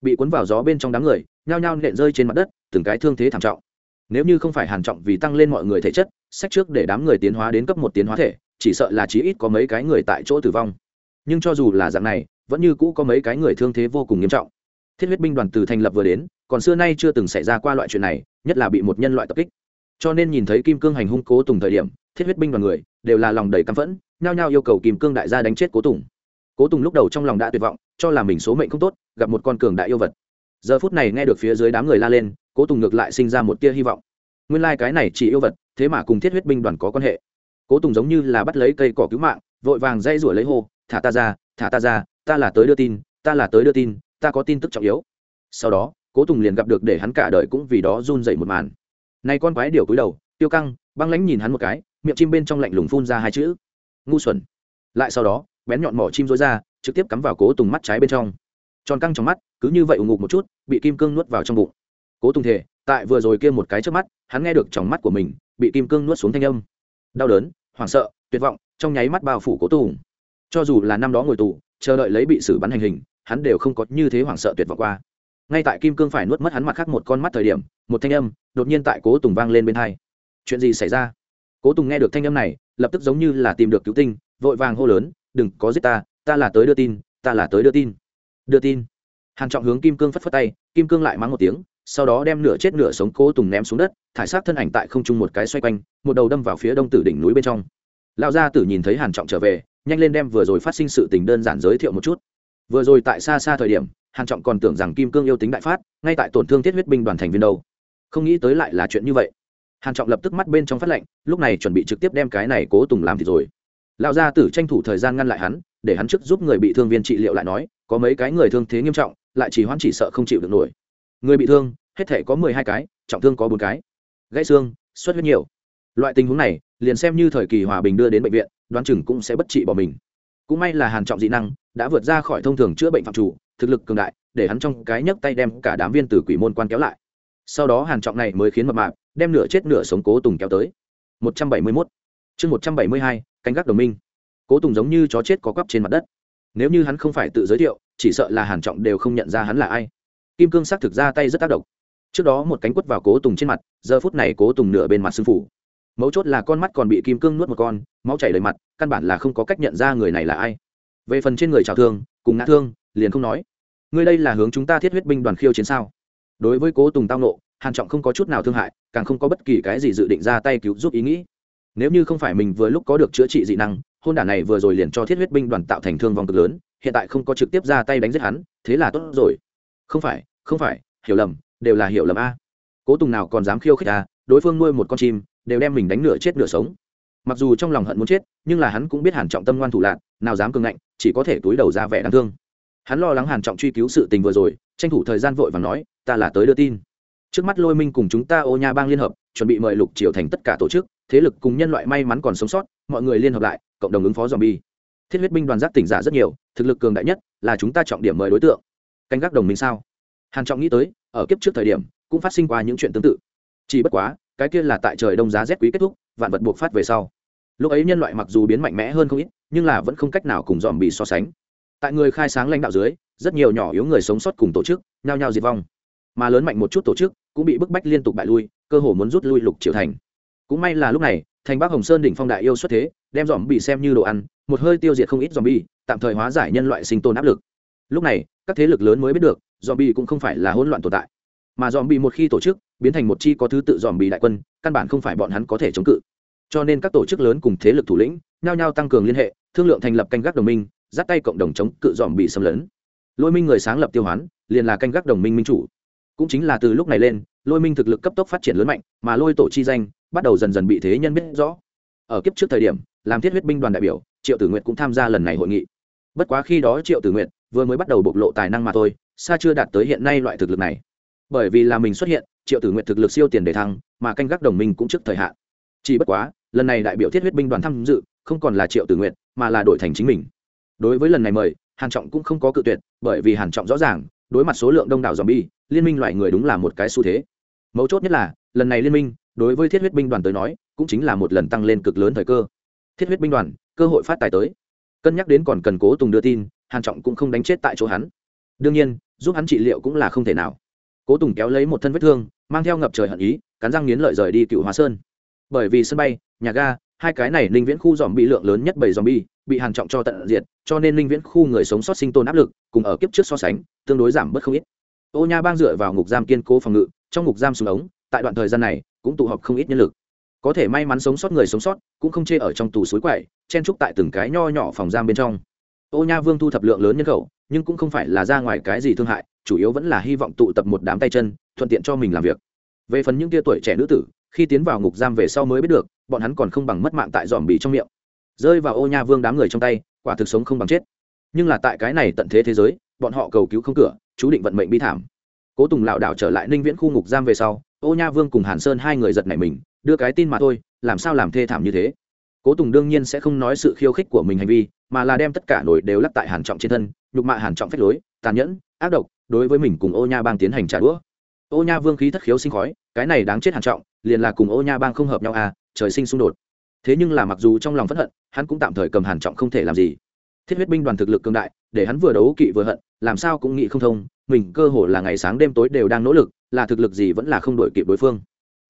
Bị cuốn vào gió bên trong đám người, nhao nhao nện rơi trên mặt đất, từng cái thương thế thảm trọng. Nếu như không phải hàn trọng vì tăng lên mọi người thể chất, sách trước để đám người tiến hóa đến cấp một tiến hóa thể, chỉ sợ là chí ít có mấy cái người tại chỗ tử vong. Nhưng cho dù là dạng này vẫn như cũ có mấy cái người thương thế vô cùng nghiêm trọng. Thiết huyết binh đoàn từ thành lập vừa đến, còn xưa nay chưa từng xảy ra qua loại chuyện này, nhất là bị một nhân loại tập kích. Cho nên nhìn thấy kim cương hành hung cố tùng thời điểm, thiết huyết binh đoàn người đều là lòng đầy căm phẫn, nhao nhao yêu cầu kim cương đại gia đánh chết cố tùng. Cố tùng lúc đầu trong lòng đã tuyệt vọng, cho là mình số mệnh không tốt, gặp một con cường đại yêu vật. Giờ phút này nghe được phía dưới đám người la lên, cố tùng ngược lại sinh ra một tia hy vọng. Nguyên lai、like、cái này chỉ yêu vật, thế mà cùng thiết huyết binh đoàn có quan hệ. Cố tùng giống như là bắt lấy cây cỏ cứu mạng, vội vàng dây rủi lấy hô, thả ta ra, thả ta ra ta là tới đưa tin, ta là tới đưa tin, ta có tin tức trọng yếu. Sau đó, cố tùng liền gặp được để hắn cả đời cũng vì đó run dậy một màn. Nay con quái điều cúi đầu, tiêu căng, băng lánh nhìn hắn một cái, miệng chim bên trong lạnh lùng phun ra hai chữ. Ngu xuẩn. Lại sau đó, bén nhọn mỏ chim rối ra, trực tiếp cắm vào cố tùng mắt trái bên trong. Tròn căng trong mắt, cứ như vậy ủng ngục một chút, bị kim cương nuốt vào trong bụng. Cố tùng thể tại vừa rồi kia một cái trước mắt, hắn nghe được trong mắt của mình, bị kim cương nuốt xuống thanh âm. Đau đớn, hoảng sợ, tuyệt vọng, trong nháy mắt bao phủ cố tùng. Cho dù là năm đó ngồi tù chờ đợi lấy bị xử bắn hành hình, hắn đều không có như thế hoảng sợ tuyệt vọng qua. Ngay tại kim cương phải nuốt mất hắn mặt khác một con mắt thời điểm, một thanh âm đột nhiên tại cố tùng vang lên bên hai. Chuyện gì xảy ra? Cố tùng nghe được thanh âm này, lập tức giống như là tìm được cứu tinh, vội vàng hô lớn, đừng có giết ta ta là tới đưa tin, ta là tới đưa tin. Đưa tin? Hàn trọng hướng kim cương phất phất tay, kim cương lại mắng một tiếng, sau đó đem nửa chết nửa sống cố tùng ném xuống đất, thải sát thân ảnh tại không trung một cái xoay quanh, một đầu đâm vào phía đông tử đỉnh núi bên trong. Lão gia tử nhìn thấy hàn trọng trở về nhanh lên đem vừa rồi phát sinh sự tình đơn giản giới thiệu một chút. Vừa rồi tại xa xa thời điểm, hàn trọng còn tưởng rằng kim cương yêu tính đại phát, ngay tại tổn thương thiết huyết binh đoàn thành viên đâu. Không nghĩ tới lại là chuyện như vậy. Hàn trọng lập tức mắt bên trong phát lệnh, lúc này chuẩn bị trực tiếp đem cái này cố tùng làm thì rồi. Lão gia tử tranh thủ thời gian ngăn lại hắn, để hắn trước giúp người bị thương viên trị liệu lại nói, có mấy cái người thương thế nghiêm trọng, lại chỉ hoãn chỉ sợ không chịu được nổi. Người bị thương, hết thể có mười hai cái, trọng thương có bốn cái. Gãy xương xuất huyết nhiều. Loại tình huống này liền xem như thời kỳ hòa bình đưa đến bệnh viện, đoán chừng cũng sẽ bất trị bỏ mình. Cũng may là hàn trọng dị năng đã vượt ra khỏi thông thường chữa bệnh phạm chủ, thực lực cường đại, để hắn trong cái nhấc tay đem cả đám viên tử quỷ môn quan kéo lại. Sau đó hàn trọng này mới khiến mập mạp, đem nửa chết nửa sống cố tùng kéo tới. 171 chương 172 canh gác đồng minh. Cố tùng giống như chó chết có quắp trên mặt đất. Nếu như hắn không phải tự giới thiệu, chỉ sợ là hàn trọng đều không nhận ra hắn là ai. Kim cương sắc thực ra tay rất tác động. Trước đó một cánh quất vào cố tùng trên mặt, giờ phút này cố tùng nửa bên mặt sưng phủ mấu chốt là con mắt còn bị kim cương nuốt một con, máu chảy đầy mặt, căn bản là không có cách nhận ra người này là ai. Về phần trên người trào thương, cùng ngã thương, liền không nói. Ngươi đây là hướng chúng ta thiết huyết binh đoàn khiêu chiến sao? Đối với cố tùng tao nộ, hàn trọng không có chút nào thương hại, càng không có bất kỳ cái gì dự định ra tay cứu giúp ý nghĩ. Nếu như không phải mình vừa lúc có được chữa trị dị năng, hôn đả này vừa rồi liền cho thiết huyết binh đoàn tạo thành thương vong cực lớn, hiện tại không có trực tiếp ra tay đánh giết hắn, thế là tốt rồi. Không phải không phải, hiểu lầm, đều là hiểu lầm a. Cố tùng nào còn dám khiêu khích a đối phương nuôi một con chim đều đem mình đánh nửa chết nửa sống. Mặc dù trong lòng hận muốn chết, nhưng là hắn cũng biết hàn trọng tâm ngoan thủ lạc nào dám cường ngạnh, chỉ có thể túi đầu ra vẻ đáng thương. Hắn lo lắng hàn trọng truy cứu sự tình vừa rồi, tranh thủ thời gian vội và nói, ta là tới đưa tin. Trước mắt lôi minh cùng chúng ta ô nha bang liên hợp, chuẩn bị mời lục triều thành tất cả tổ chức, thế lực cùng nhân loại may mắn còn sống sót, mọi người liên hợp lại, cộng đồng ứng phó dòm bi thiết huyết binh đoàn giác tỉnh giả rất nhiều, thực lực cường đại nhất là chúng ta trọng điểm mời đối tượng. Canh gác đồng minh sao? Hàn trọng nghĩ tới, ở kiếp trước thời điểm, cũng phát sinh qua những chuyện tương tự. Chỉ bất quá cái kia là tại trời đông giá rét quý kết thúc, vạn vật buộc phát về sau. Lúc ấy nhân loại mặc dù biến mạnh mẽ hơn không ít, nhưng là vẫn không cách nào cùng dòm bị so sánh. Tại người khai sáng lãnh đạo dưới, rất nhiều nhỏ yếu người sống sót cùng tổ chức, nhao nhao diệt vong. Mà lớn mạnh một chút tổ chức, cũng bị bức bách liên tục bại lui, cơ hồ muốn rút lui lục triều thành. Cũng may là lúc này, thành bắc hồng sơn đỉnh phong đại yêu xuất thế, đem dòm bị xem như đồ ăn, một hơi tiêu diệt không ít dòm bi tạm thời hóa giải nhân loại sinh tồn áp lực. Lúc này, các thế lực lớn mới biết được dòm bi cũng không phải là hỗn loạn tồn tại. Mà dòm bị một khi tổ chức biến thành một chi có thứ tự dòm bị đại quân, căn bản không phải bọn hắn có thể chống cự. Cho nên các tổ chức lớn cùng thế lực thủ lĩnh nhao nhao tăng cường liên hệ, thương lượng thành lập canh gác đồng minh, dắt tay cộng đồng chống cự dòm bị xâm lấn. Lôi minh người sáng lập tiêu hoán, liền là canh gác đồng minh minh chủ. Cũng chính là từ lúc này lên, lôi minh thực lực cấp tốc phát triển lớn mạnh, mà lôi tổ chi danh bắt đầu dần dần bị thế nhân biết rõ. Ở kiếp trước thời điểm, làm thiết huyết binh đoàn đại biểu, triệu tử nguyện cũng tham gia lần này hội nghị. Bất quá khi đó triệu tử nguyện vừa mới bắt đầu bộc lộ tài năng mà thôi, xa chưa đạt tới hiện nay loại thực lực này. Bởi vì là mình xuất hiện triệu tử nguyện thực lực siêu tiền để thăng, mà canh gác đồng minh cũng trước thời hạn. Chỉ bất quá, lần này đại biểu thiết huyết binh đoàn tham dự, không còn là triệu tử nguyện mà là đổi thành chính mình. Đối với lần này mời, hàn trọng cũng không có cự tuyệt, bởi vì hàn trọng rõ ràng, đối mặt số lượng đông đảo zombie, liên minh loại người đúng là một cái xu thế. Mấu chốt nhất là, lần này liên minh, đối với thiết huyết binh đoàn tới nói, cũng chính là một lần tăng lên cực lớn thời cơ. Thiết huyết binh đoàn, cơ hội phát tài tới. Cân nhắc đến còn cần cố tùng đưa tin, hàn trọng cũng không đánh chết tại chỗ hắn. Đương nhiên, giúp hắn trị liệu cũng là không thể nào cố tùng kéo lấy một thân vết thương, mang theo ngập trời hận ý, cắn răng nghiến lợi rời đi cựu hóa sơn. Bởi vì sân bay, nhà ga, hai cái này linh viễn khu dòm bị lượng lớn nhất bảy dòm bi bị hàn trọng cho tận diệt, cho nên linh viễn khu người sống sót sinh tồn áp lực, cùng ở kiếp trước so sánh, tương đối giảm bớt không ít. Ô nha bang dựa vào ngục giam kiên cố phòng ngự, trong ngục giam xuống ống, tại đoạn thời gian này, cũng tụ họp không ít nhân lực. Có thể may mắn sống sót người sống sót, cũng không chê ở trong tù suối quậy, chen trúc tại từng cái nho nhỏ phòng giam bên trong. Ô nha vương thu thập lượng lớn nhân khẩu, nhưng cũng không phải là ra ngoài cái gì thương hại chủ yếu vẫn là hy vọng tụ tập một đám tay chân, thuận tiện cho mình làm việc. Về phần những tia tuổi trẻ nữ tử, khi tiến vào ngục giam về sau mới biết được, bọn hắn còn không bằng mất mạng tại dòm bị trong miệng. Rơi vào ô nha vương đám người trong tay, quả thực sống không bằng chết. Nhưng là tại cái này tận thế thế giới, bọn họ cầu cứu không cửa, chú định vận mệnh bi thảm. Cố tùng lạo đảo trở lại ninh viễn khu ngục giam về sau, ô nha vương cùng hàn sơn hai người giật nảy mình, đưa cái tin mà thôi, làm sao làm thê thảm như thế? Cố tùng đương nhiên sẽ không nói sự khiêu khích của mình hành vi, mà là đem tất cả nổi đều lắc tại hàn trọng trên thân, nhục mạ hàn trọng phách lối, tàn nhẫn, ác độc đối với mình cùng ô nha bang tiến hành trả đũa. Ô nha vương khí thất khiếu sinh khói, cái này đáng chết hàn trọng, liền là cùng ô nha bang không hợp nhau à trời sinh xung đột. Thế nhưng là mặc dù trong lòng phẫn hận, hắn cũng tạm thời cầm hàn trọng không thể làm gì. Thiết huyết binh đoàn thực lực cường đại, để hắn vừa đấu kỵ vừa hận, làm sao cũng nghĩ không thông, mình cơ hồ là ngày sáng đêm tối đều đang nỗ lực, là thực lực gì vẫn là không đổi kịp đối phương.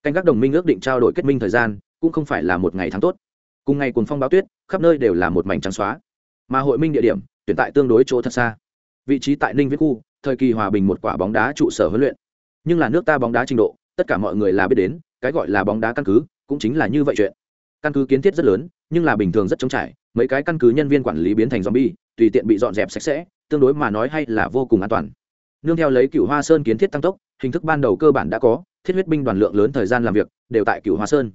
Canh các đồng minh ước định trao đổi kết minh thời gian, cũng không phải là một ngày tháng tốt. Cùng ngày cuồng phong báo tuyết, khắp nơi đều là một mảnh trắng xóa. Mà hội minh địa điểm, tuyển tại tương đối chỗ thật xa. Vị trí tại ninh viết khu thời kỳ hòa bình một quả bóng đá trụ sở huấn luyện. Nhưng là nước ta bóng đá trình độ, tất cả mọi người là biết đến, cái gọi là bóng đá căn cứ, cũng chính là như vậy chuyện. Căn cứ kiến thiết rất lớn, nhưng là bình thường rất trống trải, mấy cái căn cứ nhân viên quản lý biến thành zombie, tùy tiện bị dọn dẹp sạch sẽ, tương đối mà nói hay là vô cùng an toàn. Nương theo lấy cựu hoa sơn kiến thiết tăng tốc, hình thức ban đầu cơ bản đã có, thiết huyết binh đoàn lượng lớn thời gian làm việc, đều tại cựu hoa sơn.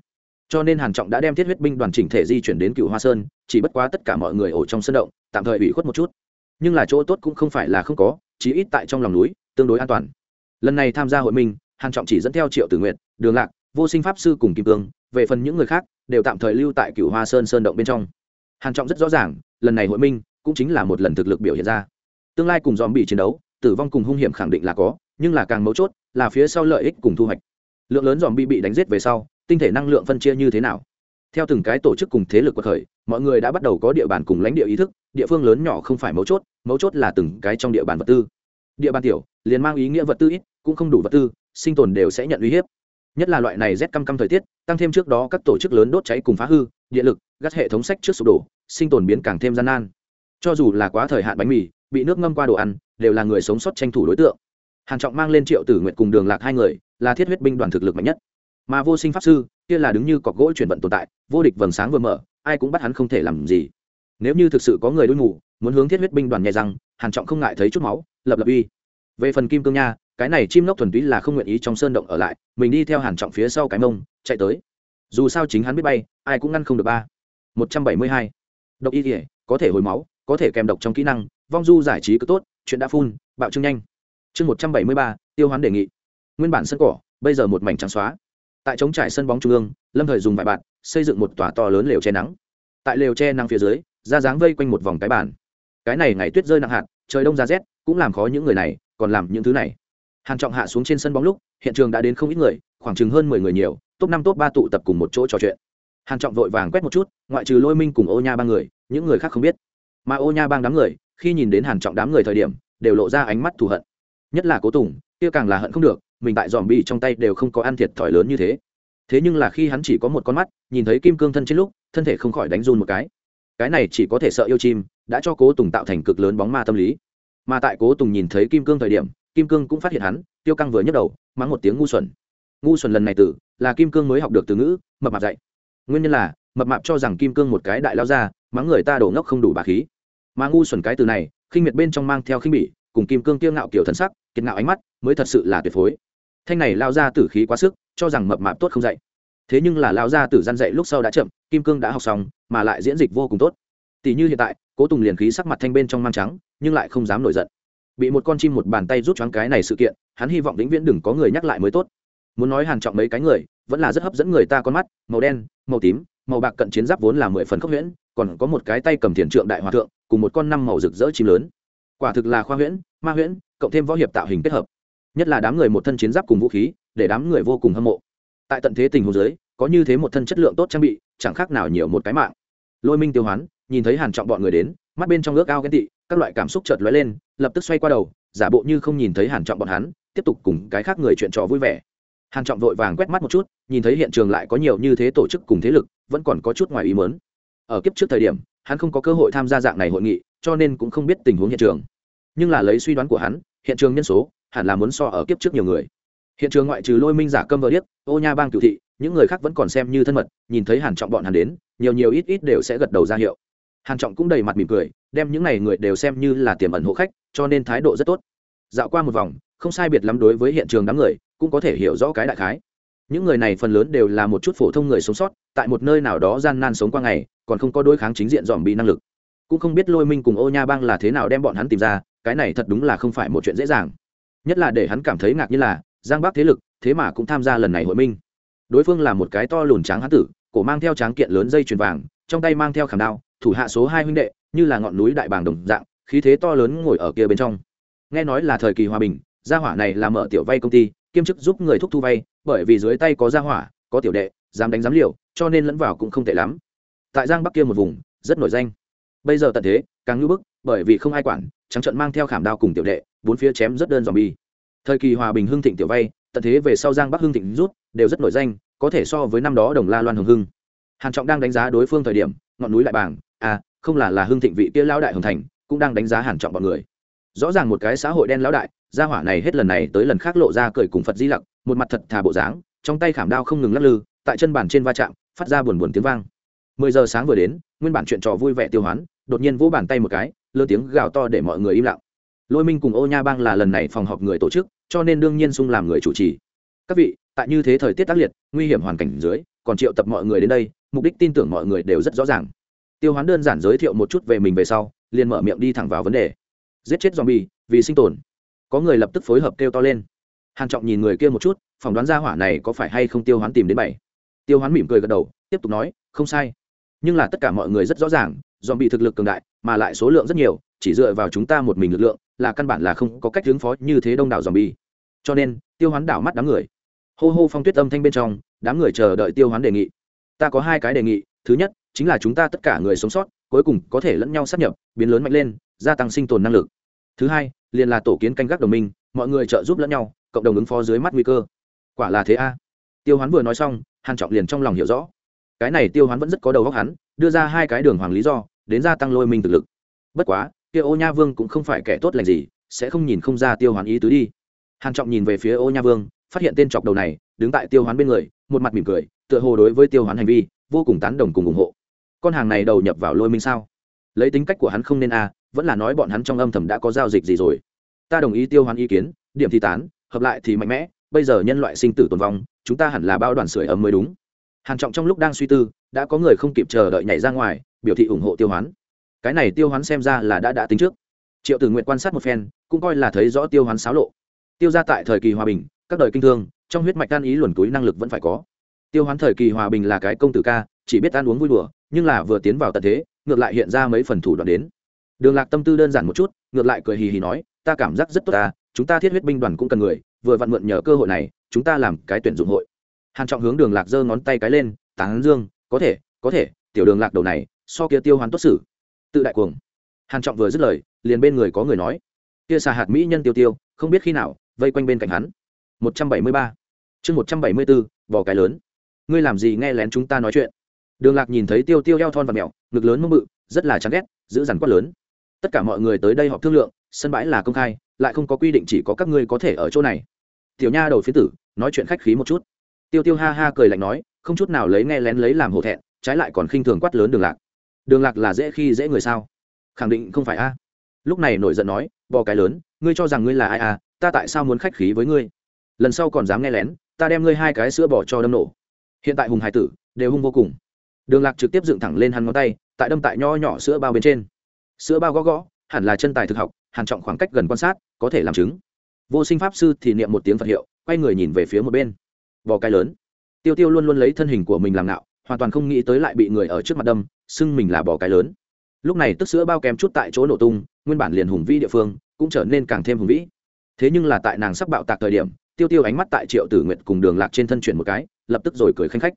Cho nên hàn trọng đã đem thiết huyết binh đoàn chỉnh thể di chuyển đến cựu hoa sơn, chỉ bất quá tất cả mọi người ở trong sân động, tạm thời bị khuất một chút. Nhưng là chỗ tốt cũng không phải là không có chí ít tại trong lòng núi, tương đối an toàn. Lần này tham gia hội minh, hàn trọng chỉ dẫn theo triệu tử nguyện đường lạc, vô sinh pháp sư cùng kim cương, về phần những người khác, đều tạm thời lưu tại cửu hoa sơn sơn động bên trong. Hàn trọng rất rõ ràng, lần này hội minh cũng chính là một lần thực lực biểu hiện ra. Tương lai cùng dòm bị chiến đấu, tử vong cùng hung hiểm khẳng định là có, nhưng là càng mấu chốt là phía sau lợi ích cùng thu hoạch. Lượng lớn dòm bị bị đánh giết về sau, tinh thể năng lượng phân chia như thế nào? Theo từng cái tổ chức cùng thế lực quật khởi, mọi người đã bắt đầu có địa bàn cùng lãnh địa ý thức địa phương lớn nhỏ không phải mấu chốt mấu chốt là từng cái trong địa bàn vật tư. Địa bàn tiểu, liền mang ý nghĩa vật tư ít, cũng không đủ vật tư, sinh tồn đều sẽ nhận uy hiếp. Nhất là loại này rét căm căm thời tiết, tăng thêm trước đó các tổ chức lớn đốt cháy cùng phá hư điện lực, gắt hệ thống sách trước sụp đổ, sinh tồn biến càng thêm gian nan. Cho dù là quá thời hạn bánh mì, bị nước ngâm qua đồ ăn, đều là người sống sót tranh thủ đối tượng. Hàn trọng mang lên triệu tử nguyện cùng đường lạc hai người, là thiết huyết binh đoàn thực lực mạnh nhất. Mà vô sinh pháp sư, kia là đứng như cọc gỗ chuyển vận tồn tại, vô địch vầng sáng vừa mở, ai cũng bắt hắn không thể làm gì nếu như thực sự có người đuôi ngủ, muốn hướng thiết huyết binh đoàn nhẹ rằng hàn trọng không ngại thấy chút máu, lập lập uy. Về phần kim cương nha, cái này chim lốc thuần túy là không nguyện ý trong sơn động ở lại, mình đi theo hàn trọng phía sau cái mông, chạy tới. Dù sao chính hắn biết bay, ai cũng ngăn không được ba. Một trăm bảy mươi hai. Độc y thể có thể hồi máu, có thể kèm độc trong kỹ năng, vong du giải trí cứ tốt, chuyện đã phun, bạo trương nhanh. Chương một trăm bảy mươi ba, tiêu hoán đề nghị. Nguyên bản sân cỏ, bây giờ một mảnh trắng xóa. Tại trống trải sân bóng trung ương, lâm thời dùng vài bạn xây dựng một tòa to lớn lều che nắng. Tại lều che nắng phía dưới ra dáng vây quanh một vòng cái bàn. Cái này ngày tuyết rơi nặng hạt, trời đông ra rét, cũng làm khó những người này, còn làm những thứ này. Hàn trọng hạ xuống trên sân bóng lúc, hiện trường đã đến không ít người, khoảng chừng hơn mười người nhiều, top năm, top ba tụ tập cùng một chỗ trò chuyện. Hàn trọng vội vàng quét một chút, ngoại trừ lôi minh cùng ô nha ba người, những người khác không biết. Mà ô nha bang đám người, khi nhìn đến hàn trọng đám người thời điểm, đều lộ ra ánh mắt thù hận. Nhất là cố tùng, kia càng là hận không được, mình tại dòm bị trong tay đều không có ăn thiệt thòi lớn như thế. Thế nhưng là khi hắn chỉ có một con mắt, nhìn thấy kim cương thân trên lúc, thân thể không khỏi đánh run một cái cái này chỉ có thể sợ yêu chim, đã cho cố tùng tạo thành cực lớn bóng ma tâm lý. Mà tại cố tùng nhìn thấy kim cương thời điểm, kim cương cũng phát hiện hắn, tiêu căng vừa nhấc đầu, mắng một tiếng ngu xuẩn. Ngu xuẩn lần này tử, là kim cương mới học được từ ngữ, mập mạp dạy. Nguyên nhân là, mập mạp cho rằng kim cương một cái đại lao ra mắng người ta đổ ngốc không đủ bà khí. Mà ngu xuẩn cái từ này, khinh miệt bên trong mang theo khinh bỉ, cùng kim cương tiêu ngạo kiểu thân sắc, kiệt ngạo ánh mắt, mới thật sự là tuyệt phối. Thanh này lao ra tử khí quá sức, cho rằng mập mạp tốt không dạy thế nhưng là lao ra tử gian dạy lúc sau đã chậm, kim cương đã học xong, mà lại diễn dịch vô cùng tốt. Tỷ như hiện tại, cố tùng liền khí sắc mặt thanh bên trong mang trắng, nhưng lại không dám nổi giận. Bị một con chim một bàn tay rút choáng cái này sự kiện, hắn hy vọng vĩnh viễn đừng có người nhắc lại mới tốt. Muốn nói hàn trọng mấy cái người, vẫn là rất hấp dẫn người ta con mắt, màu đen, màu tím, màu bạc cận chiến giáp vốn là mười phần khốc huyễn, còn có một cái tay cầm thiền trượng đại hòa thượng, cùng một con năm màu rực rỡ chim lớn. Quả thực là khoa huyễn, ma huyễn, cộng thêm võ hiệp tạo hình kết hợp. Nhất là đám người một thân chiến giáp cùng vũ khí, để đám người vô cùng hâm mộ tại tận thế tình huống giới có như thế một thân chất lượng tốt trang bị, chẳng khác nào nhiều một cái mạng. Lôi minh tiêu hoán, nhìn thấy hàn trọng bọn người đến, mắt bên trong ước ao ghen tị, các loại cảm xúc chợt lóe lên, lập tức xoay qua đầu, giả bộ như không nhìn thấy hàn trọng bọn hắn, tiếp tục cùng cái khác người chuyện trò vui vẻ. Hàn trọng vội vàng quét mắt một chút, nhìn thấy hiện trường lại có nhiều như thế tổ chức cùng thế lực, vẫn còn có chút ngoài ý muốn. Ở kiếp trước thời điểm, hắn không có cơ hội tham gia dạng này hội nghị, cho nên cũng không biết tình huống hiện trường. Nhưng là lấy suy đoán của hắn, hiện trường nhân số hẳn là muốn so ở kiếp trước nhiều người hiện trường ngoại trừ lôi minh giả câm vợ điếc, ô nha bang cựu thị, những người khác vẫn còn xem như thân mật, nhìn thấy hàn trọng bọn hắn đến, nhiều nhiều ít ít đều sẽ gật đầu ra hiệu. Hàn trọng cũng đầy mặt mỉm cười, đem những này người đều xem như là tiềm ẩn hộ khách, cho nên thái độ rất tốt. Dạo qua một vòng, không sai biệt lắm đối với hiện trường đám người, cũng có thể hiểu rõ cái đại khái. Những người này phần lớn đều là một chút phổ thông người sống sót, tại một nơi nào đó gian nan sống qua ngày, còn không có đối kháng chính diện dòm bị năng lực. Cũng không biết lôi minh cùng ô nha bang là thế nào đem bọn hắn tìm ra, cái này thật đúng là không phải một chuyện dễ dàng. Nhất là để hắn cảm thấy ngạc như là giang bắc thế lực, thế mà cũng tham gia lần này hội minh. Đối phương là một cái to lùn tráng hán tử, cổ mang theo tráng kiện lớn dây chuyền vàng, trong tay mang theo khảm đao, thủ hạ số hai huynh đệ, như là ngọn núi đại bàng đồng dạng, khí thế to lớn ngồi ở kia bên trong. Nghe nói là thời kỳ hòa bình, gia hỏa này là mở tiểu vay công ty, kiêm chức giúp người thúc thu vay, bởi vì dưới tay có gia hỏa, có tiểu đệ, dám đánh dám liều, cho nên lẫn vào cũng không tệ lắm. Tại giang bắc kia một vùng, rất nổi danh. Bây giờ tận thế, càng ngưỡng bức, bởi vì không ai quản, trắng trận mang theo khảm đao cùng tiểu đệ, bốn phía chém rất đơn dòm bi thời kỳ hòa bình hưng thịnh tiểu vay, tận thế về sau giang bắc hưng thịnh rút, đều rất nổi danh, có thể so với năm đó đồng la loan hồng hưng. Hàn trọng đang đánh giá đối phương thời điểm, ngọn núi lại bảng à không là là hưng thịnh vị kia lão đại hồng thành, cũng đang đánh giá hàn trọng bọn người. Rõ ràng một cái xã hội đen lão đại, gia hỏa này hết lần này tới lần khác lộ ra cười cùng phật di lặc, một mặt thật thà bộ dáng, trong tay khảm đao không ngừng lắc lư, tại chân bàn trên va chạm, phát ra buồn buồn tiếng vang. Mười giờ sáng vừa đến, nguyên bản chuyện trò vui vẻ tiêu hoán, đột nhiên vỗ bàn tay một cái lơ tiếng gào to để mọi người im lặng lôi minh cùng ô nha bang là lần này phòng họp người tổ chức, cho nên đương nhiên sung làm người chủ trì. Các vị, tại như thế thời tiết tác liệt, nguy hiểm hoàn cảnh dưới, còn triệu tập mọi người đến đây, mục đích tin tưởng mọi người đều rất rõ ràng. Tiêu hoán đơn giản giới thiệu một chút về mình về sau, liền mở miệng đi thẳng vào vấn đề. Giết chết zombie, vì sinh tồn. Có người lập tức phối hợp kêu to lên. Hàn trọng nhìn người kia một chút, phỏng đoán ra hỏa này có phải hay không tiêu hoán tìm đến bảy. Tiêu hoán mỉm cười gật đầu, tiếp tục nói, không sai. Nhưng là tất cả mọi người rất rõ ràng dòm bị thực lực cường đại, mà lại số lượng rất nhiều, chỉ dựa vào chúng ta một mình lực lượng là căn bản là không có cách ứng phó như thế đông đảo dòm bi cho nên, tiêu hoán đảo mắt đám người. Hô hô phong tuyết âm thanh bên trong, đám người chờ đợi tiêu hoán đề nghị. Ta có hai cái đề nghị, thứ nhất, chính là chúng ta tất cả người sống sót, cuối cùng có thể lẫn nhau sắp nhập, biến lớn mạnh lên, gia tăng sinh tồn năng lực. Thứ hai, liền là tổ kiến canh gác đồng minh, mọi người trợ giúp lẫn nhau, cộng đồng ứng phó dưới mắt nguy cơ. Quả là thế a. Tiêu hoán vừa nói xong, hàn trọng liền trong lòng hiểu rõ. Cái này tiêu hoán vẫn rất có đầu óc hắn, đưa ra hai cái đường hoàng lý do, đến gia tăng lôi minh thực lực. Bất quá kia ô nha vương cũng không phải kẻ tốt lành gì, sẽ không nhìn không ra tiêu hoán ý tứ đi. Hàn trọng nhìn về phía ô nha vương, phát hiện tên chọc đầu này, đứng tại tiêu hoán bên người, một mặt mỉm cười, tựa hồ đối với tiêu hoán hành vi, vô cùng tán đồng cùng ủng hộ. Con hàng này đầu nhập vào lôi minh sao? Lấy tính cách của hắn không nên a, vẫn là nói bọn hắn trong âm thầm đã có giao dịch gì rồi. Ta đồng ý tiêu hoán ý kiến, điểm thì tán, hợp lại thì mạnh mẽ, bây giờ nhân loại sinh tử tồn vong, chúng ta hẳn là bao đoàn sưởi ấm mới đúng. Hàn trọng trong lúc đang suy tư, đã có người không kịp chờ đợi nhảy ra ngoài, biểu thị ủng hộ tiêu hoán cái này tiêu hoán xem ra là đã đã tính trước. Triệu tử nguyện quan sát một phen, cũng coi là thấy rõ tiêu hoán xáo lộ. Tiêu ra tại thời kỳ hòa bình, các đời kinh thương, trong huyết mạch tan ý luồn túi năng lực vẫn phải có. Tiêu hoán thời kỳ hòa bình là cái công tử ca, chỉ biết ăn uống vui đùa, nhưng là vừa tiến vào tận thế, ngược lại hiện ra mấy phần thủ đoạn đến. Đường lạc tâm tư đơn giản một chút, ngược lại cười hì hì nói, ta cảm giác rất tốt ta, chúng ta thiết huyết binh đoàn cũng cần người, vừa vặn mượn nhờ cơ hội này, chúng ta làm cái tuyển dụng hội. Hàn trọng hướng đường lạc giơ ngón tay cái lên, tán dương, có thể có thể, tiểu đường lạc đầu này, so kia tiêu hoán tốt xử tự đại cuồng. Hàn trọng vừa dứt lời, liền bên người có người nói, kia xà hạt mỹ nhân tiêu tiêu, không biết khi nào, vây quanh bên cạnh hắn. 173 chương 174 bò cái lớn. Ngươi làm gì nghe lén chúng ta nói chuyện? Đường lạc nhìn thấy tiêu tiêu eo thon và mèo ngực lớn mông bự, rất là chán ghét, giữ dằn quát lớn. Tất cả mọi người tới đây họp thương lượng, sân bãi là công khai, lại không có quy định chỉ có các ngươi có thể ở chỗ này. Tiểu nha đầu phía tử, nói chuyện khách khí một chút. Tiêu tiêu ha ha cười lạnh nói, không chút nào lấy nghe lén lấy làm hổ thẹn, trái lại còn khinh thường quát lớn đường lạc đường lạc là dễ khi dễ người sao? Khẳng định không phải a. Lúc này nổi giận nói, bò cái lớn, ngươi cho rằng ngươi là ai à? Ta tại sao muốn khách khí với ngươi? Lần sau còn dám nghe lén, ta đem ngươi hai cái sữa bò cho đâm nổ. Hiện tại hùng hải tử đều hung vô cùng. Đường lạc trực tiếp dựng thẳng lên hắn ngón tay, tại đâm tại nho nhỏ sữa bao bên trên. Sữa bao gõ gõ, hẳn là chân tài thực học hàn trọng khoảng cách gần quan sát, có thể làm chứng. Vô sinh pháp sư thì niệm một tiếng phật hiệu, quay người nhìn về phía một bên. Bò cái lớn. Tiêu tiêu luôn luôn lấy thân hình của mình làm nạo hoàn toàn không nghĩ tới lại bị người ở trước mặt đâm, xưng mình là bò cái lớn. Lúc này tức sữa bao kém chút tại chỗ nổ tung, nguyên bản liền hùng vĩ địa phương cũng trở nên càng thêm hùng vĩ. Thế nhưng là tại nàng sắp bạo tạc thời điểm, tiêu tiêu ánh mắt tại triệu tử nguyệt cùng đường lạc trên thân chuyển một cái, lập tức rồi cười khanh khách.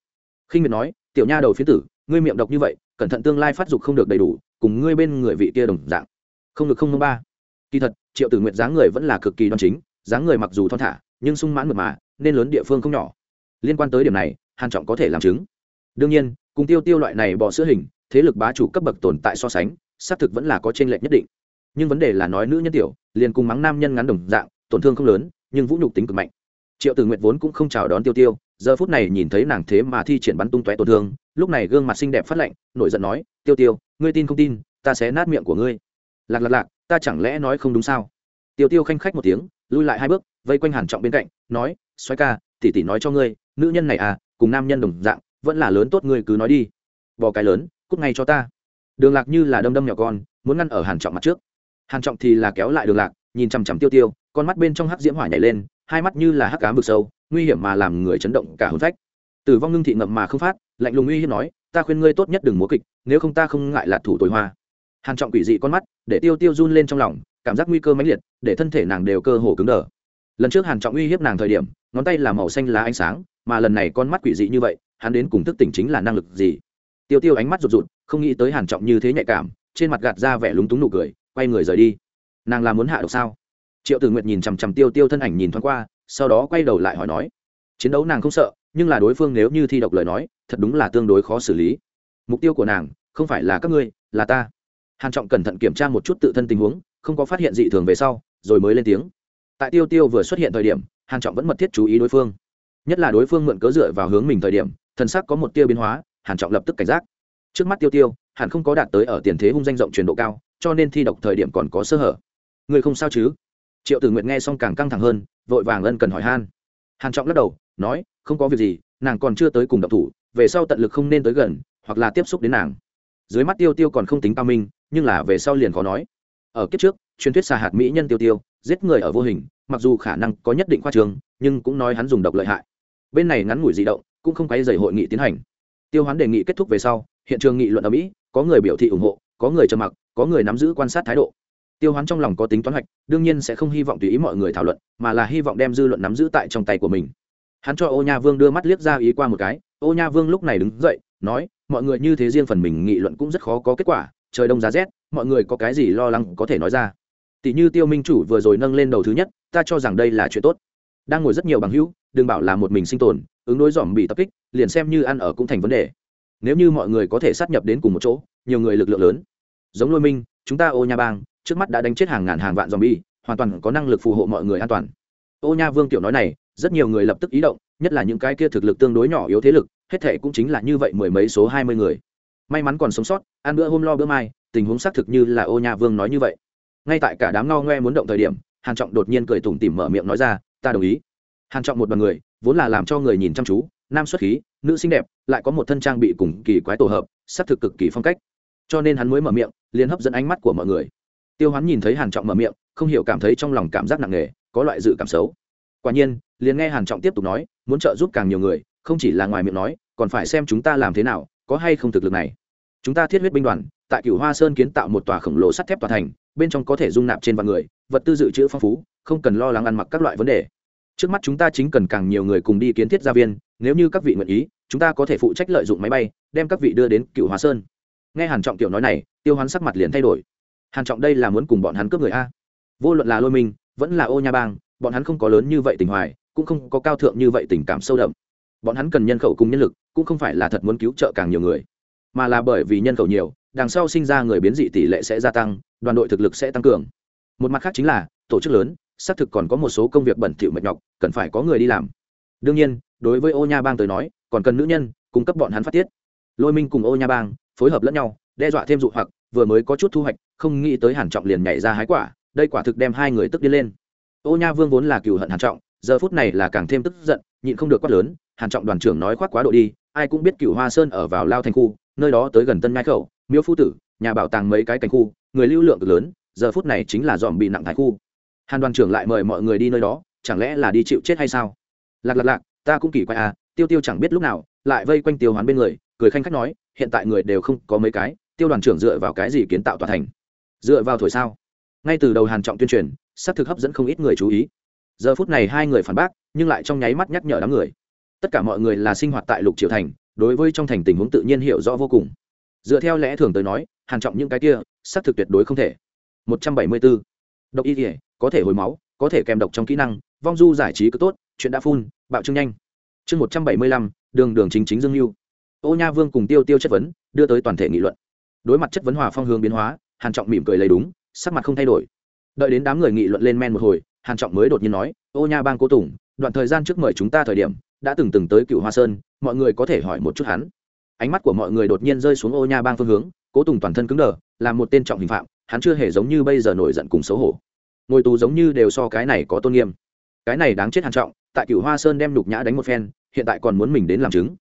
Khinh miệt nói, tiểu nha đầu phía tử, ngươi miệng độc như vậy, cẩn thận tương lai phát dục không được đầy đủ, cùng ngươi bên người vị kia đồng dạng. Không được không năm ba. Kỳ thật, triệu tử nguyệt dáng người vẫn là cực kỳ đoan chính, dáng người mặc dù thon thả, nhưng sung mãn mượt mà, nên lớn địa phương không nhỏ. Liên quan tới điểm này, hàn trọng có thể làm chứng đương nhiên, cùng tiêu tiêu loại này bỏ sữa hình, thế lực bá chủ cấp bậc tồn tại so sánh, xác thực vẫn là có trên lệch nhất định. Nhưng vấn đề là nói nữ nhân tiểu, liền cùng mắng nam nhân ngắn đồng dạng, tổn thương không lớn, nhưng vũ nhục tính cực mạnh. Triệu tử nguyệt vốn cũng không chào đón tiêu tiêu, giờ phút này nhìn thấy nàng thế mà thi triển bắn tung tóe tổn thương, lúc này gương mặt xinh đẹp phát lạnh, nổi giận nói, tiêu tiêu, ngươi tin không tin, ta sẽ nát miệng của ngươi. Lạc lạc lạc, ta chẳng lẽ nói không đúng sao? Tiêu tiêu khanh khách một tiếng, lui lại hai bước, vây quanh hàn trọng bên cạnh, nói xoay ca, tỷ tỷ nói cho ngươi, nữ nhân này à cùng nam nhân đồng dạng vẫn là lớn tốt ngươi cứ nói đi. Bò cái lớn, cút ngay cho ta. Đường lạc như là đâm đâm nhỏ con, muốn ngăn ở hàn trọng mặt trước. Hàn trọng thì là kéo lại đường lạc, nhìn chằm chằm tiêu tiêu, con mắt bên trong hắc diễm hỏa nhảy lên, hai mắt như là hắc cám vực sâu, nguy hiểm mà làm người chấn động cả hồn phách. Tử vong ngưng thị ngậm mà không phát, lạnh lùng uy hiếp nói, ta khuyên ngươi tốt nhất đừng múa kịch, nếu không ta không ngại là thủ tối hoa. Hàn trọng quỷ dị con mắt, để tiêu tiêu run lên trong lòng, cảm giác nguy cơ mãnh liệt, để thân thể nàng đều cơ hồ cứng đờ. Lần trước hàn trọng uy hiếp nàng thời điểm, ngón tay là màu xanh lá ánh sáng, mà lần này con mắt quỷ dị như vậy hắn đến cùng thức tỉnh chính là năng lực gì? Tiêu tiêu ánh mắt rụt rụt, không nghĩ tới hàn trọng như thế nhạy cảm, trên mặt gạt ra vẻ lúng túng nụ cười, quay người rời đi. Nàng là muốn hạ độc sao? Triệu tử nguyệt nhìn chằm chằm tiêu tiêu thân ảnh nhìn thoáng qua, sau đó quay đầu lại hỏi nói, chiến đấu nàng không sợ, nhưng là đối phương nếu như thi độc lời nói, thật đúng là tương đối khó xử lý. Mục tiêu của nàng, không phải là các ngươi, là ta. Hàn trọng cẩn thận kiểm tra một chút tự thân tình huống, không có phát hiện dị thường về sau, rồi mới lên tiếng. Tại tiêu tiêu vừa xuất hiện thời điểm, hàn trọng vẫn mật thiết chú ý đối phương. Nhất là đối phương mượn cớ dựa vào hướng mình thời điểm thần sắc có một tia biến hóa, hàn trọng lập tức cảnh giác. Trước mắt tiêu tiêu hàn không có đạt tới ở tiền thế hung danh rộng truyền độ cao, cho nên thi độc thời điểm còn có sơ hở. Người không sao chứ? Triệu tử nguyện nghe xong càng căng thẳng hơn, vội vàng ân cần hỏi han. Hàn trọng lắc đầu, nói, không có việc gì, nàng còn chưa tới cùng độc thủ, về sau tận lực không nên tới gần, hoặc là tiếp xúc đến nàng. Dưới mắt tiêu tiêu còn không tính cao minh, nhưng là về sau liền khó nói. Ở kiếp trước, truyền thuyết xà hạt mỹ nhân tiêu tiêu, giết người ở vô hình, mặc dù khả năng có nhất định khoa trường, nhưng cũng nói hắn dùng độc lợi hại. Bên này ngắn ngủi di động cũng không quay dày hội nghị tiến hành. Tiêu hoán đề nghị kết thúc về sau, hiện trường nghị luận ở mỹ, có người biểu thị ủng hộ, có người trầm mặc, có người nắm giữ quan sát thái độ. Tiêu hoán trong lòng có tính toán hoạch, đương nhiên sẽ không hy vọng tùy ý mọi người thảo luận, mà là hy vọng đem dư luận nắm giữ tại trong tay của mình. Hắn cho ô nha vương đưa mắt liếc ra ý qua một cái, ô nha vương lúc này đứng dậy, nói, mọi người như thế riêng phần mình nghị luận cũng rất khó có kết quả, trời đông giá rét, mọi người có cái gì lo lắng có thể nói ra. Tỷ như tiêu minh chủ vừa rồi nâng lên đầu thứ nhất, ta cho rằng đây là chuyện tốt. Đang ngồi rất nhiều bằng hữu, đừng bảo là một mình sinh tồn ứng đối dòm bị tập kích, liền xem như ăn ở cũng thành vấn đề. Nếu như mọi người có thể sát nhập đến cùng một chỗ, nhiều người lực lượng lớn. Giống lôi minh, chúng ta ô nha bang, trước mắt đã đánh chết hàng ngàn hàng vạn dòm bi hoàn toàn có năng lực phù hộ mọi người an toàn. Ô nha vương tiểu nói này, rất nhiều người lập tức ý động, nhất là những cái kia thực lực tương đối nhỏ yếu thế lực, hết thể cũng chính là như vậy mười mấy số hai mươi người. May mắn còn sống sót, ăn bữa hôm lo bữa mai, tình huống xác thực như là ô nha vương nói như vậy. Ngay tại cả đám ngao ngoe muốn động thời điểm, hàn trọng đột nhiên cười tủm tỉm mở miệng nói ra, ta đồng ý. Hàn trọng một đoàn người vốn là làm cho người nhìn chăm chú, nam xuất khí, nữ xinh đẹp, lại có một thân trang bị cùng kỳ quái tổ hợp xác thực cực kỳ phong cách. Cho nên hắn mới mở miệng, liền hấp dẫn ánh mắt của mọi người. Tiêu hoán nhìn thấy hàn trọng mở miệng, không hiểu cảm thấy trong lòng cảm giác nặng nề, có loại dự cảm xấu. Quả nhiên, liền nghe hàn trọng tiếp tục nói, muốn trợ giúp càng nhiều người, không chỉ là ngoài miệng nói, còn phải xem chúng ta làm thế nào, có hay không thực lực này. Chúng ta thiết huyết binh đoàn, tại cửu hoa sơn kiến tạo một tòa khổng lồ sắt thép tòa thành, bên trong có thể dung nạp trên vạn người, vật tư dự trữ phong phú, không cần lo lắng ăn mặc các loại vấn đề trước mắt chúng ta chính cần càng nhiều người cùng đi kiến thiết gia viên, nếu như các vị nguyện ý, chúng ta có thể phụ trách lợi dụng máy bay, đem các vị đưa đến cựu hóa sơn. Nghe hàn trọng tiểu nói này, tiêu hoán sắc mặt liền thay đổi. Hàn trọng đây là muốn cùng bọn hắn cướp người a? Vô luận là lôi minh, vẫn là ô nha bang, bọn hắn không có lớn như vậy tình hoài, cũng không có cao thượng như vậy tình cảm sâu đậm. Bọn hắn cần nhân khẩu cùng nhân lực, cũng không phải là thật muốn cứu trợ càng nhiều người, mà là bởi vì nhân khẩu nhiều, đằng sau sinh ra người biến dị tỷ lệ sẽ gia tăng, đoàn đội thực lực sẽ tăng cường. Một mặt khác chính là, tổ chức lớn xác thực còn có một số công việc bẩn thỉu mệt nhọc, cần phải có người đi làm. Đương nhiên, đối với ô nha bang tới nói, còn cần nữ nhân cung cấp bọn hắn phát tiết. Lôi minh cùng ô nha bang phối hợp lẫn nhau, đe dọa thêm dụ hoặc, vừa mới có chút thu hoạch, không nghĩ tới hàn trọng liền nhảy ra hái quả, đây quả thực đem hai người tức đi lên. Ô nha vương vốn là cừu hận hàn trọng, giờ phút này là càng thêm tức giận, nhịn không được quát lớn, hàn trọng đoàn trưởng nói khoác quá độ đi, ai cũng biết cửu hoa sơn ở vào lao thành khu, nơi đó tới gần tân ngai khẩu, miếu phu tử, nhà bảo tàng mấy cái cảnh khu, người lưu lượng cực lớn, giờ phút này chính là dòm bị nặng thái khu hàn đoàn trưởng lại mời mọi người đi nơi đó, chẳng lẽ là đi chịu chết hay sao? Lạc lạc lạc, ta cũng kỳ quái à tiêu tiêu chẳng biết lúc nào, lại vây quanh tiêu hoán bên người, cười khanh khách nói, hiện tại người đều không có mấy cái, tiêu đoàn trưởng dựa vào cái gì kiến tạo tòa thành? Dựa vào thổi sao? Ngay từ đầu hàn trọng tuyên truyền, xác thực hấp dẫn không ít người chú ý. Giờ phút này hai người phản bác, nhưng lại trong nháy mắt nhắc nhở đám người. Tất cả mọi người là sinh hoạt tại lục triều thành, đối với trong thành tình huống tự nhiên hiểu rõ vô cùng. Dựa theo lẽ thường tới nói, hàn trọng những cái kia, xác thực tuyệt đối không thể. 174. độc y thể có thể hồi máu có thể kèm độc trong kỹ năng vong du giải trí cứ tốt chuyện đã phun bạo trương nhanh. Chương 175, đường đường chính chính dương mưu ô nha vương cùng tiêu tiêu chất vấn đưa tới toàn thể nghị luận. Đối mặt chất vấn hòa phong hướng biến hóa hàn trọng mỉm cười lấy đúng sắc mặt không thay đổi. Đợi đến đám người nghị luận lên men một hồi hàn trọng mới đột nhiên nói ô nha bang cố tùng đoạn thời gian trước mời chúng ta thời điểm đã từng từng tới cựu hoa sơn mọi người có thể hỏi một chút hắn. Ánh mắt của mọi người đột nhiên rơi xuống ô nha bang phương hướng cố tùng toàn thân cứng đờ là một tên trọng hình phạm hắn chưa hề giống như bây giờ nổi giận cùng xấu hổ ngồi tù giống như đều so cái này có tôn nghiêm. Cái này đáng chết hàn trọng, tại cửu hoa sơn đem nhục nhã đánh một phen, hiện tại còn muốn mình đến làm chứng.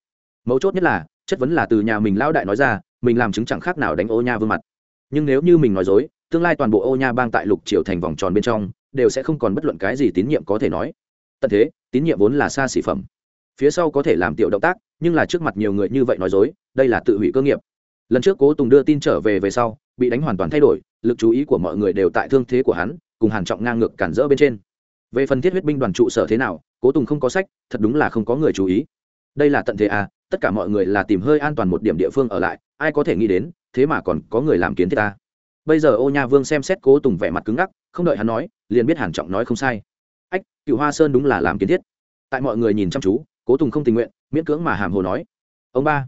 Mấu chốt nhất là, chất vấn là từ nhà mình lão đại nói ra, mình làm chứng chẳng khác nào đánh ô nha vương mặt. Nhưng nếu như mình nói dối, tương lai toàn bộ ô nha bang tại lục triều thành vòng tròn bên trong, đều sẽ không còn bất luận cái gì tín nhiệm có thể nói. Tận thế, tín nhiệm vốn là xa xỉ phẩm. Phía sau có thể làm tiểu động tác, nhưng là trước mặt nhiều người như vậy nói dối, đây là tự hủy cơ nghiệp. Lần trước cố tùng đưa tin trở về về sau, bị đánh hoàn toàn thay đổi, lực chú ý của mọi người đều tại thương thế của hắn cùng hàn trọng ngang ngược cản rỡ bên trên. Về phần thiết huyết binh đoàn trụ sở thế nào, cố tùng không có sách, thật đúng là không có người chú ý. Đây là tận thế à tất cả mọi người là tìm hơi an toàn một điểm địa phương ở lại, ai có thể nghĩ đến, thế mà còn có người làm kiến thiết ta. Bây giờ ô nha vương xem xét cố tùng vẻ mặt cứng ngắc, không đợi hắn nói, liền biết hàn trọng nói không sai. Ách, cựu hoa sơn đúng là làm kiến thiết. Tại mọi người nhìn chăm chú, cố tùng không tình nguyện, miễn cưỡng mà hàm hồ nói. Ông ba,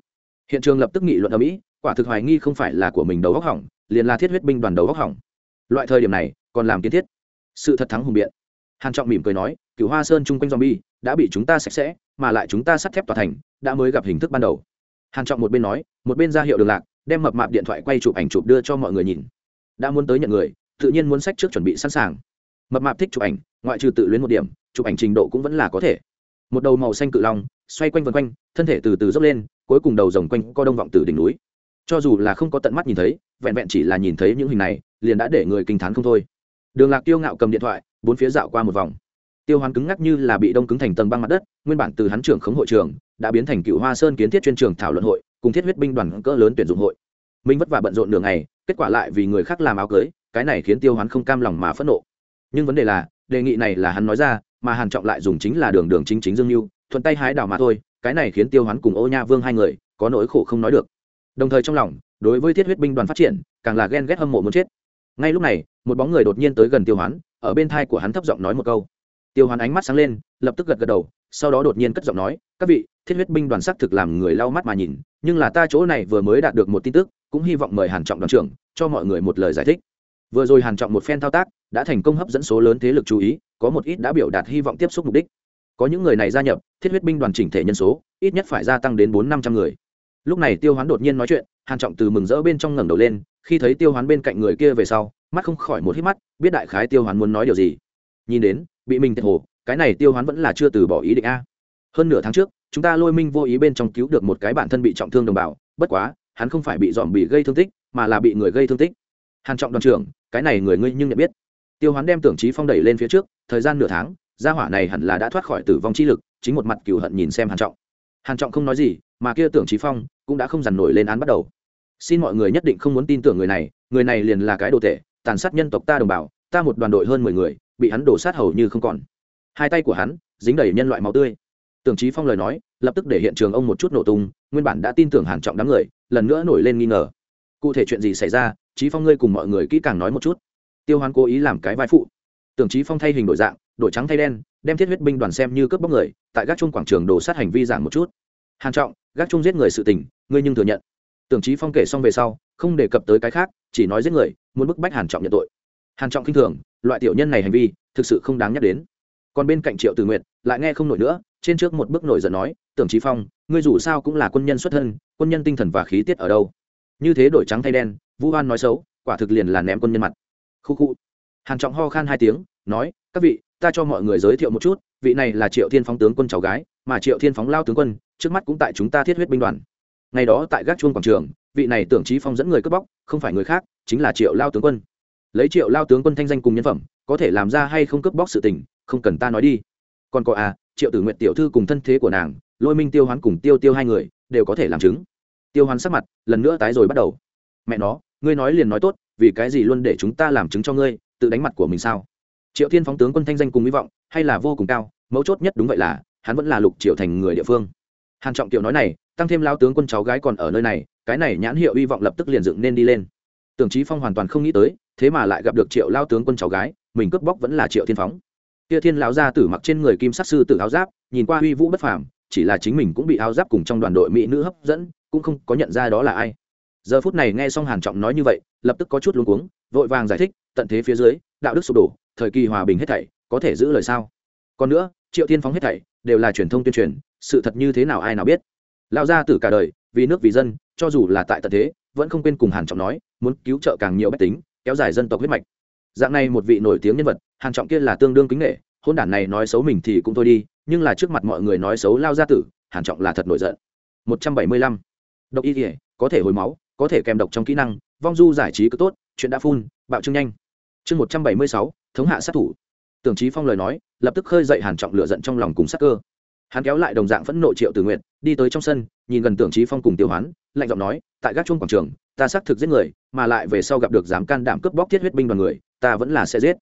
hiện trường lập tức nghị luận ở mỹ, quả thực hoài nghi không phải là của mình đầu góc hỏng, liền là thiết huyết binh đoàn đầu góc hỏng. Loại thời điểm này còn làm kiến thiết. Sự thật thắng hùng biện. Hàn trọng mỉm cười nói cựu hoa sơn chung quanh zombie đã bị chúng ta sạch sẽ, mà lại chúng ta sắt thép tòa thành, đã mới gặp hình thức ban đầu. Hàn trọng một bên nói, một bên ra hiệu đường lạc, đem mập mạp điện thoại quay chụp ảnh chụp đưa cho mọi người nhìn. Đã muốn tới nhận người, tự nhiên muốn sách trước chuẩn bị sẵn sàng. Mập mạp thích chụp ảnh, ngoại trừ tự luyến một điểm, chụp ảnh trình độ cũng vẫn là có thể. Một đầu màu xanh cự long, xoay quanh vần quanh, thân thể từ từ dốc lên, cuối cùng đầu rồng quanh co đông vọng từ đỉnh núi. Cho dù là không có tận mắt nhìn thấy, vẹn vẹn chỉ là nhìn thấy những hình này, liền đã để người kinh t h á n không thôi đường lạc tiêu ngạo cầm điện thoại, bốn phía dạo qua một vòng. Tiêu hoán cứng ngắc như là bị đông cứng thành tầng băng mặt đất, nguyên bản từ hắn trưởng khống hội trường, đã biến thành cựu hoa sơn kiến thiết chuyên trường thảo luận hội, cùng thiết huyết binh đoàn cỡ lớn tuyển dụng hội. Minh vất vả bận rộn đường này kết quả lại vì người khác làm áo cưới, cái này khiến tiêu hoán không cam lòng mà phẫn nộ. Nhưng vấn đề là, đề nghị này là hắn nói ra, mà hàn trọng lại dùng chính là đường đường chính chính dương lưu thuận tay hái đảo mà thôi, cái này khiến tiêu hoán cùng ô nha vương hai người, có nỗi khổ không nói được. Đồng thời trong lòng, đối với thiết huyết binh đoàn phát triển, càng là ghen ghét hâm mộ muốn chết ngay lúc này, một bóng người đột nhiên tới gần tiêu hoán, ở bên thai của hắn thấp giọng nói một câu. Tiêu hoán ánh mắt sáng lên, lập tức gật gật đầu, sau đó đột nhiên cất giọng nói, các vị, thiết huyết binh đoàn xác thực làm người lau mắt mà nhìn, nhưng là ta chỗ này vừa mới đạt được một tin tức, cũng hy vọng mời hàn trọng đoàn trưởng, cho mọi người một lời giải thích. Vừa rồi hàn trọng một phen thao tác, đã thành công hấp dẫn số lớn thế lực chú ý, có một ít đã biểu đạt hy vọng tiếp xúc mục đích. Có những người này gia nhập, thiết huyết binh đoàn chỉnh thể nhân số, ít nhất phải gia tăng đến bốn năm trăm người. Lúc này tiêu hoán đột nhiên nói chuyện, hàn trọng từ mừng rỡ bên trong ngẩng đầu lên khi thấy tiêu hoán bên cạnh người kia về sau, mắt không khỏi một hít mắt, biết đại khái tiêu hoán muốn nói điều gì. Nhìn đến, bị mình thiệt hồ, cái này tiêu hoán vẫn là chưa từ bỏ ý định a. Hơn nửa tháng trước, chúng ta lôi minh vô ý bên trong cứu được một cái bản thân bị trọng thương đồng bào, bất quá, hắn không phải bị dòm bị gây thương tích, mà là bị người gây thương tích. Hàn trọng đoàn trưởng, cái này người ngươi nhưng nhận biết. Tiêu hoán đem tưởng trí phong đẩy lên phía trước, thời gian nửa tháng, gia hỏa này hẳn là đã thoát khỏi tử vong chi lực, chính một mặt cừu hận nhìn xem hàn trọng. Hàn trọng không nói gì, mà kia tưởng trí phong cũng đã không dằn nổi lên án bắt đầu xin mọi người nhất định không muốn tin tưởng người này người này liền là cái đồ tệ, tàn sát nhân tộc ta đồng bào, ta một đoàn đội hơn mười người, bị hắn đổ sát hầu như không còn. Hai tay của hắn, dính đầy nhân loại máu tươi. Tưởng trí phong lời nói, lập tức để hiện trường ông một chút nổ tung, nguyên bản đã tin tưởng hàn trọng đám người, lần nữa nổi lên nghi ngờ. Cụ thể chuyện gì xảy ra trí phong ngươi cùng mọi người kỹ càng nói một chút. Tiêu hoán cố ý làm cái vai phụ. Tưởng trí phong thay hình đổi dạng, đổi trắng thay đen, đem thiết huyết binh đoàn xem như cướp bóc người, tại gác trung quảng trường đổ sát hành vi giảng một chút. Hàn trọng, gác trung giết người sự tình, ngươi nhưng thừa nhận tưởng trí phong kể xong về sau, không đề cập tới cái khác, chỉ nói giết người, muốn bức bách hàn trọng nhận tội. Hàn trọng kinh thường, loại tiểu nhân này hành vi, thực sự không đáng nhắc đến. Còn bên cạnh triệu tử nguyệt, lại nghe không nổi nữa, trên trước một bước nổi giận nói, tưởng trí phong, ngươi dù sao cũng là quân nhân xuất thân, quân nhân tinh thần và khí tiết ở đâu? Như thế đổi trắng thay đen, vũ hoan nói xấu, quả thực liền là ném quân nhân mặt. Khu khu. Hàn trọng ho khan hai tiếng, nói, các vị, ta cho mọi người giới thiệu một chút, vị này là triệu thiên phóng tướng quân cháu gái, mà triệu thiên phóng lao tướng quân, trước mắt cũng tại chúng ta thiết huyết binh đoàn ngày đó tại gác chuông quảng trường, vị này tưởng trí phong dẫn người cướp bóc, không phải người khác, chính là triệu lao tướng quân. Lấy triệu lao tướng quân thanh danh cùng nhân phẩm, có thể làm ra hay không cướp bóc sự tình, không cần ta nói đi. Còn có à triệu tử nguyện tiểu thư cùng thân thế của nàng, lôi minh tiêu hoán cùng tiêu tiêu hai người, đều có thể làm chứng. Tiêu hoán sắc mặt, lần nữa tái rồi bắt đầu. Mẹ nó, ngươi nói liền nói tốt, vì cái gì luôn để chúng ta làm chứng cho ngươi, tự đánh mặt của mình sao? Triệu thiên phóng tướng quân thanh danh cùng hy vọng, hay là vô cùng cao, mấu chốt nhất đúng vậy là, hắn vẫn là lục triệu thành người địa phương. Hàn trọng tiểu nói này tăng thêm lao tướng quân cháu gái còn ở nơi này, cái này nhãn hiệu hy vọng lập tức liền dựng nên đi lên. Tưởng trí phong hoàn toàn không nghĩ tới, thế mà lại gặp được triệu lao tướng quân cháu gái, mình cướp bóc vẫn là triệu thiên phóng. Kia thiên lão gia tử mặc trên người kim sắc sư tử áo giáp, nhìn qua huy vũ bất phàm, chỉ là chính mình cũng bị áo giáp cùng trong đoàn đội mỹ nữ hấp dẫn, cũng không có nhận ra đó là ai. Giờ phút này nghe xong hàn trọng nói như vậy, lập tức có chút luống cuống, vội vàng giải thích, tận thế phía dưới, đạo đức sụp đổ, thời kỳ hòa bình hết thảy, có thể giữ lời sao? Còn nữa, triệu thiên phóng hết thảy, đều là truyền thông tuyên truyền, sự thật như thế nào ai nào biết? Lão gia tử cả đời vì nước vì dân cho dù là tại tận thế vẫn không quên cùng hàn trọng nói muốn cứu trợ càng nhiều bách tính kéo dài dân tộc huyết mạch. Dạng này một vị nổi tiếng nhân vật hàn trọng kia là tương đương kính nghệ hôn đản này nói xấu mình thì cũng thôi đi nhưng là trước mặt mọi người nói xấu lao gia tử hàn trọng là thật nổi giận. 175. độc y thể có thể hồi máu có thể kèm độc trong kỹ năng vong du giải trí cứ tốt chuyện đã phun bạo trương nhanh. Chương 176, thống hạ sát thủ. Tưởng Chí phong lời nói lập tức khơi dậy hàn trọng lửa giận trong lòng cùng sát cơ hắn kéo lại đồng dạng phẫn nộ triệu tử nguyện đi tới trong sân, nhìn gần tưởng trí phong cùng tiêu hoán, lạnh giọng nói, tại gác chuông quảng trường, ta xác thực giết người, mà lại về sau gặp được dám can đảm cướp bóc thiết huyết binh đoàn người, ta vẫn là sẽ giết.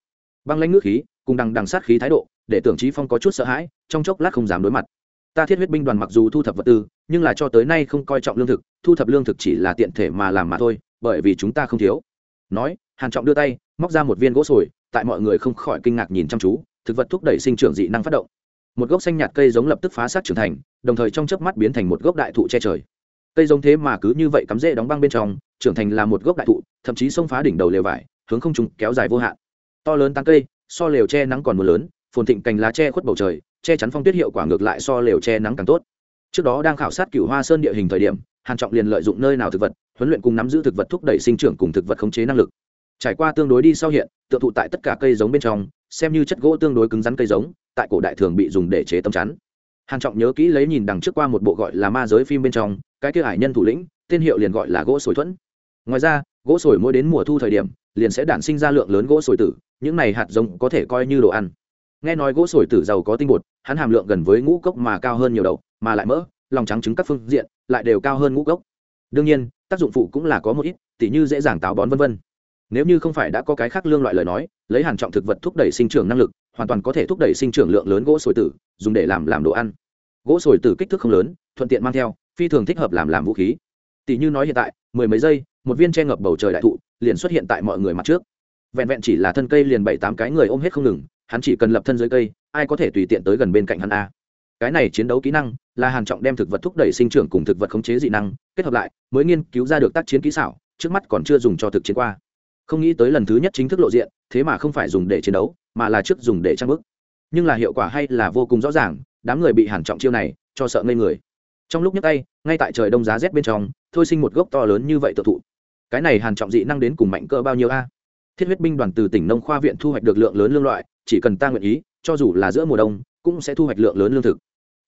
Băng lãnh nước khí, cùng đằng đằng sát khí thái độ, để tưởng trí phong có chút sợ hãi, trong chốc lát không dám đối mặt. Ta thiết huyết binh đoàn mặc dù thu thập vật tư, nhưng là cho tới nay không coi trọng lương thực, thu thập lương thực chỉ là tiện thể mà làm mà thôi, bởi vì chúng ta không thiếu. Nói, hàn trọng đưa tay, móc ra một viên gỗ sồi, tại mọi người không khỏi kinh ngạc nhìn chăm chú, thực vật thúc đẩy sinh trưởng dị năng phát động một gốc xanh nhạt cây giống lập tức phá sát trưởng thành, đồng thời trong chớp mắt biến thành một gốc đại thụ che trời. Cây giống thế mà cứ như vậy cắm rễ đóng băng bên trong, trưởng thành là một gốc đại thụ, thậm chí xông phá đỉnh đầu lều vải, hướng không trung kéo dài vô hạn. To lớn tán cây, so lều che nắng còn mưa lớn, phồn thịnh cành lá che khuất bầu trời, che chắn phong tuyết hiệu quả ngược lại so lều che nắng càng tốt. Trước đó đang khảo sát cửu hoa sơn địa hình thời điểm, hàn trọng liền lợi dụng nơi nào thực vật, huấn luyện cùng nắm giữ thực vật thúc đẩy sinh trưởng cùng thực vật khống chế năng lực. Trải qua tương đối đi sau hiện tự thụ tại tất cả cây giống bên trong xem như chất gỗ tương đối cứng rắn cây giống, tại cổ đại thường bị dùng để chế tấm chắn. Hàn trọng nhớ kỹ lấy nhìn đằng trước qua một bộ gọi là ma giới phim bên trong, cái kia hải nhân thủ lĩnh, tên hiệu liền gọi là gỗ sồi thuẫn. Ngoài ra, gỗ sồi mỗi đến mùa thu thời điểm, liền sẽ đản sinh ra lượng lớn gỗ sồi tử, những này hạt giống có thể coi như đồ ăn. Nghe nói gỗ sồi tử giàu có tinh bột, hắn hàm lượng gần với ngũ cốc mà cao hơn nhiều đậu mà lại mỡ, lòng trắng trứng các phương diện, lại đều cao hơn ngũ cốc. Đương nhiên, tác dụng phụ cũng là có một ít, tỉ như dễ dàng táo bón vân vân. Nếu như không phải đã có cái khác lương loại lời nói lấy hàn trọng thực vật thúc đẩy sinh trưởng năng lực, hoàn toàn có thể thúc đẩy sinh trưởng lượng lớn gỗ sồi tử, dùng để làm làm đồ ăn. Gỗ sồi tử kích thước không lớn, thuận tiện mang theo, phi thường thích hợp làm làm vũ khí. Tỷ như nói hiện tại, mười mấy giây, một viên che ngập bầu trời đại thụ liền xuất hiện tại mọi người mặt trước. Vẹn vẹn chỉ là thân cây liền bảy tám cái người ôm hết không ngừng, hắn chỉ cần lập thân dưới cây, ai có thể tùy tiện tới gần bên cạnh hắn a. Cái này chiến đấu kỹ năng là hàn trọng đem thực vật thúc đẩy sinh trưởng cùng thực vật khống chế dị năng, kết hợp lại, mới nghiên cứu ra được tác chiến kỹ xảo, trước mắt còn chưa dùng cho thực chiến qua không nghĩ tới lần thứ nhất chính thức lộ diện, thế mà không phải dùng để chiến đấu, mà là trước dùng để trang bức. Nhưng là hiệu quả hay là vô cùng rõ ràng, đám người bị hàn trọng chiêu này, cho sợ ngây người. Trong lúc nhấc tay, ngay tại trời đông giá rét bên trong, thôi sinh một gốc to lớn như vậy tự thụ. Cái này hàn trọng dị năng đến cùng mạnh cỡ bao nhiêu a? Thiết huyết binh đoàn từ tỉnh nông khoa viện thu hoạch được lượng lớn lương loại, chỉ cần ta nguyện ý, cho dù là giữa mùa đông, cũng sẽ thu hoạch lượng lớn lương thực.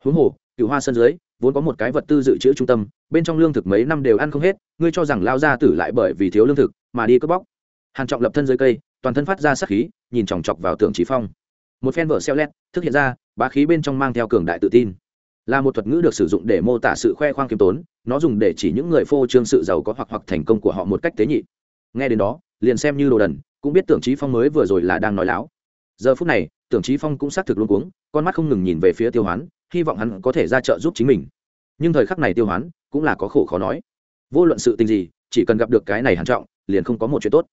Huống hồ cựu hoa sân dưới, vốn có một cái vật tư dự trữ trung tâm, bên trong lương thực mấy năm đều ăn không hết, ngươi cho rằng lao ra tử lại bởi vì thiếu lương thực mà đi cướp bóc hàn trọng lập thân dưới cây, toàn thân phát ra sát khí, nhìn chòng chọc vào tưởng trí phong. Một phen vở xeo lét, thức hiện ra, bá khí bên trong mang theo cường đại tự tin. Là một thuật ngữ được sử dụng để mô tả sự khoe khoang kiêm tốn, nó dùng để chỉ những người phô trương sự giàu có hoặc hoặc thành công của họ một cách tế nhị. Nghe đến đó, liền xem như đồ đần, cũng biết tưởng trí phong mới vừa rồi là đang nói láo. Giờ phút này tưởng trí phong cũng xác thực luôn cuống, con mắt không ngừng nhìn về phía tiêu hoán, hy vọng hắn có thể ra trợ giúp chính mình. Nhưng thời khắc này tiêu hoán cũng là có khổ khó nói. Vô luận sự tình gì, chỉ cần gặp được cái này hàn trọng, liền không có một chuyện tốt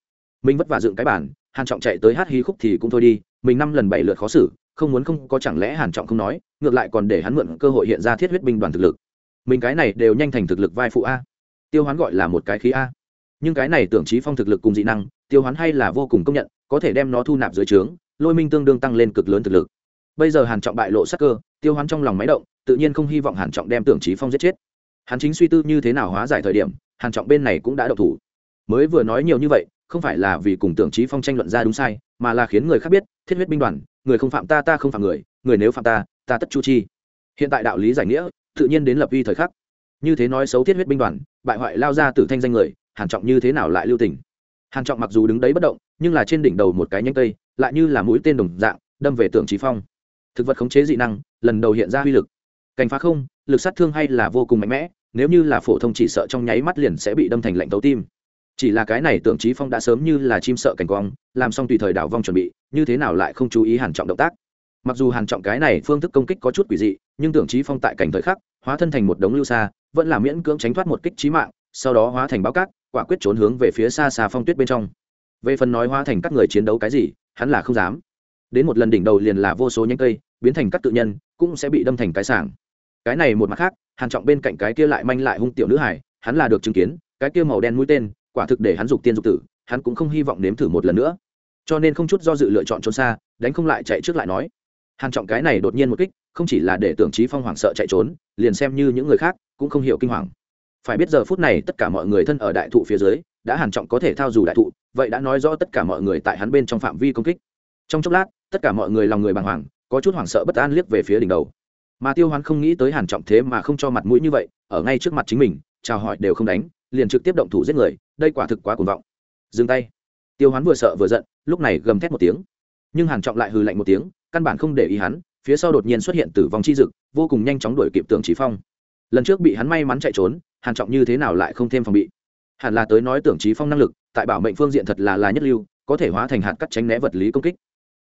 mình vất vả dựng cái bản hàn trọng chạy tới hát hí khúc thì cũng thôi đi, mình năm lần bảy lượt khó xử, không muốn không có chẳng lẽ hàn trọng không nói, ngược lại còn để hắn mượn cơ hội hiện ra thiết huyết binh đoàn thực lực. Mình cái này đều nhanh thành thực lực vai phụ a. Tiêu hoán gọi là một cái khí a. Nhưng cái này tưởng trí phong thực lực cùng dị năng, tiêu hoán hay là vô cùng công nhận, có thể đem nó thu nạp dưới trướng, lôi minh tương đương tăng lên cực lớn thực lực. Bây giờ hàn trọng bại lộ sắc cơ, tiêu hoán trong lòng máy động, tự nhiên không hy vọng hàn trọng đem tưởng trí phong giết chết. Hắn chính suy tư như thế nào hóa giải thời điểm, hàn trọng bên này cũng đã độc thủ. Mới vừa nói nhiều như vậy không phải là vì cùng tưởng trí phong tranh luận ra đúng sai, mà là khiến người khác biết, thiết huyết binh đoàn, người không phạm ta ta không phạm người người nếu phạm ta ta tất chu chi. Hiện tại đạo lý giải nghĩa, tự nhiên đến lập vi thời khắc. Như thế nói xấu thiết huyết binh đoàn, bại hoại lao ra từ thanh danh người, hàn trọng như thế nào lại lưu tình? Hàn trọng mặc dù đứng đấy bất động, nhưng là trên đỉnh đầu một cái nhánh cây, lại như là mũi tên đồng dạng, đâm về tưởng trí phong. Thực vật khống chế dị năng, lần đầu hiện ra uy lực. Cành phá không, lực sát thương hay là vô cùng mạnh mẽ, nếu như là phổ thông chỉ sợ trong nháy mắt liền sẽ bị đâm thành lạnh tấu tim chỉ là cái này tưởng trí phong đã sớm như là chim sợ cảnh quang, làm xong tùy thời đảo vong chuẩn bị, như thế nào lại không chú ý hàn trọng động tác. Mặc dù hàn trọng cái này phương thức công kích có chút quỷ dị, nhưng tưởng trí phong tại cảnh thời khắc, hóa thân thành một đống lưu xa vẫn là miễn cưỡng tránh thoát một kích trí mạng, sau đó hóa thành báo cát, quả quyết trốn hướng về phía xa xa phong tuyết bên trong. Về phần nói hóa thành các người chiến đấu cái gì, hắn là không dám. Đến một lần đỉnh đầu liền là vô số nhánh cây, biến thành các tự nhân, cũng sẽ bị đâm thành cái sảng. Cái này một mặt khác, hàn trọng bên cạnh cái kia lại manh lại hung tiểu nữ hải, hắn là được chứng kiến, cái kia màu đen mũi tên quả thực để hắn dục tiên dục tử, hắn cũng không hy vọng nếm thử một lần nữa. Cho nên không chút do dự lựa chọn trốn xa, đánh không lại chạy trước lại nói. Hàn trọng cái này đột nhiên một kích, không chỉ là để tưởng trí phong hoảng sợ chạy trốn, liền xem như những người khác cũng không hiểu kinh hoàng. Phải biết giờ phút này tất cả mọi người thân ở đại thụ phía dưới, đã hàn trọng có thể thao dù đại thụ, vậy đã nói rõ tất cả mọi người tại hắn bên trong phạm vi công kích. Trong chốc lát, tất cả mọi người lòng người bàng hoàng, có chút hoảng sợ bất an liếc về phía đỉnh đầu. Mà tiêu hoán không nghĩ tới hàn trọng thế mà không cho mặt mũi như vậy, ở ngay trước mặt chính mình, chào hỏi đều không đánh liền trực tiếp động thủ giết người, đây quả thực quá cuồng vọng. Dừng tay. Tiêu hoán vừa sợ vừa giận, lúc này gầm thét một tiếng. Nhưng hàn trọng lại hừ lạnh một tiếng, căn bản không để ý hắn, phía sau đột nhiên xuất hiện tử vong chi dực, vô cùng nhanh chóng đuổi kịp tưởng trí phong. Lần trước bị hắn may mắn chạy trốn, hàn trọng như thế nào lại không thêm phòng bị? Hẳn là tới nói tưởng trí phong năng lực, tại bảo mệnh phương diện thật là là nhất lưu, có thể hóa thành hạt cắt tránh né vật lý công kích.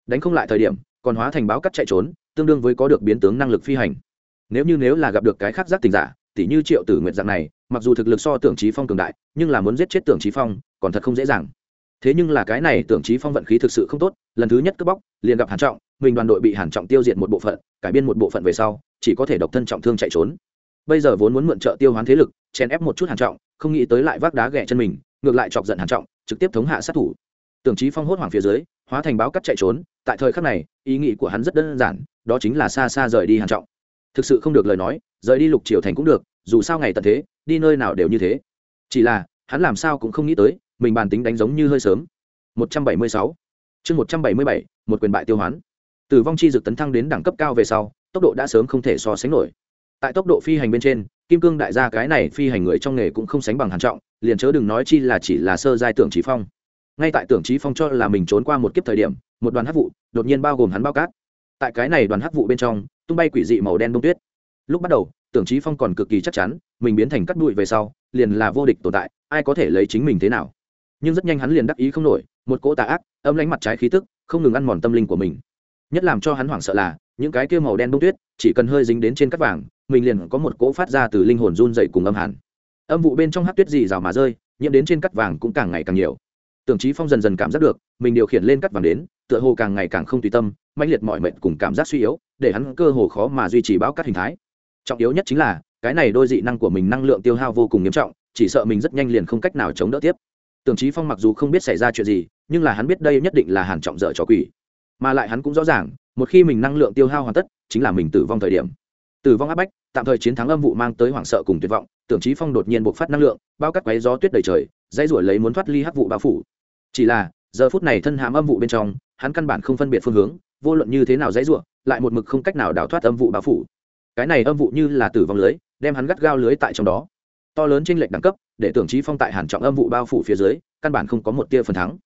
Đánh không lại thời điểm, còn hóa thành báo cắt chạy trốn, tương đương với có được biến tướng năng lực phi hành. Nếu như nếu là gặp được cái khác giác tình giả tỉ như triệu tử nguyện dạng này, mặc dù thực lực so tưởng trí phong cường đại, nhưng là muốn giết chết tưởng trí phong, còn thật không dễ dàng. Thế nhưng là cái này tưởng trí phong vận khí thực sự không tốt, lần thứ nhất cướp bóc, liền gặp hàn trọng, mình đoàn đội bị hàn trọng tiêu diệt một bộ phận, cải biên một bộ phận về sau, chỉ có thể độc thân trọng thương chạy trốn. Bây giờ vốn muốn mượn trợ tiêu hoán thế lực, chèn ép một chút hàn trọng, không nghĩ tới lại vác đá ghẻ chân mình, ngược lại chọc giận hàn trọng, trực tiếp thống hạ sát thủ. Tưởng trí phong hốt hoảng phía dưới, hóa thành báo cắt chạy trốn, tại thời khắc này, ý nghĩ của hắn rất đơn giản, đó chính là xa xa rời đi hàn trọng thực sự không được lời nói, rời đi lục triều thành cũng được, dù sao ngày tận thế, đi nơi nào đều như thế. Chỉ là, hắn làm sao cũng không nghĩ tới, mình bàn tính đánh giống như hơi sớm. 176 chương 177 một quyền bại tiêu hoán. Tử vong chi dược tấn thăng đến đẳng cấp cao về sau, tốc độ đã sớm không thể so sánh nổi. Tại tốc độ phi hành bên trên, kim cương đại gia cái này phi hành người trong nghề cũng không sánh bằng hàn trọng, liền chớ đừng nói chi là chỉ là sơ giai tưởng trí phong. Ngay tại tưởng trí phong cho là mình trốn qua một kiếp thời điểm, một đoàn hắc vụ đột nhiên bao gồm hắn bao cát. Tại cái này đoàn hắc vụ bên trong tung bay quỷ dị màu đen bông tuyết. Lúc bắt đầu, tưởng trí phong còn cực kỳ chắc chắn, mình biến thành cắt bụi về sau, liền là vô địch tồn tại, ai có thể lấy chính mình thế nào? Nhưng rất nhanh hắn liền đắc ý không nổi, một cỗ tà ác, âm lánh mặt trái khí tức, không ngừng ăn mòn tâm linh của mình. Nhất làm cho hắn hoảng sợ là, những cái kia màu đen bông tuyết, chỉ cần hơi dính đến trên cắt vàng, mình liền có một cỗ phát ra từ linh hồn run dậy cùng âm hàn. Âm vụ bên trong hát tuyết dị rào mà rơi, nhiễm đến trên cắt vàng cũng càng ngày càng nhiều. Tưởng trí phong dần dần cảm giác được, mình điều khiển lên cắt vàng đến, tựa hồ càng ngày càng không tùy tâm mãnh liệt mọi mệnh cùng cảm giác suy yếu, để hắn cơ hồ khó mà duy trì báo cắt hình thái. Trọng yếu nhất chính là, cái này đôi dị năng của mình năng lượng tiêu hao vô cùng nghiêm trọng, chỉ sợ mình rất nhanh liền không cách nào chống đỡ tiếp. Tưởng trí phong mặc dù không biết xảy ra chuyện gì, nhưng là hắn biết đây nhất định là hàn trọng dở trò quỷ. Mà lại hắn cũng rõ ràng, một khi mình năng lượng tiêu hao hoàn tất, chính là mình tử vong thời điểm. Tử vong áp bách, tạm thời chiến thắng âm vụ mang tới hoảng sợ cùng tuyệt vọng, tưởng trí phong đột nhiên bộc phát năng lượng, bao cắt quấy gió tuyết đầy trời, dãy ruổi lấy muốn thoát ly hắc vụ bao phủ. Chỉ là, giờ phút này thân hãm âm vụ bên trong, hắn căn bản không phân biệt phương hướng vô luận như thế nào dãy ruộng lại một mực không cách nào đào thoát âm vụ bao phủ. Cái này âm vụ như là tử vong lưới, đem hắn gắt gao lưới tại trong đó. To lớn trên lệch đẳng cấp, để tưởng trí phong tại hàn trọng âm vụ bao phủ phía dưới, căn bản không có một tia phần thắng.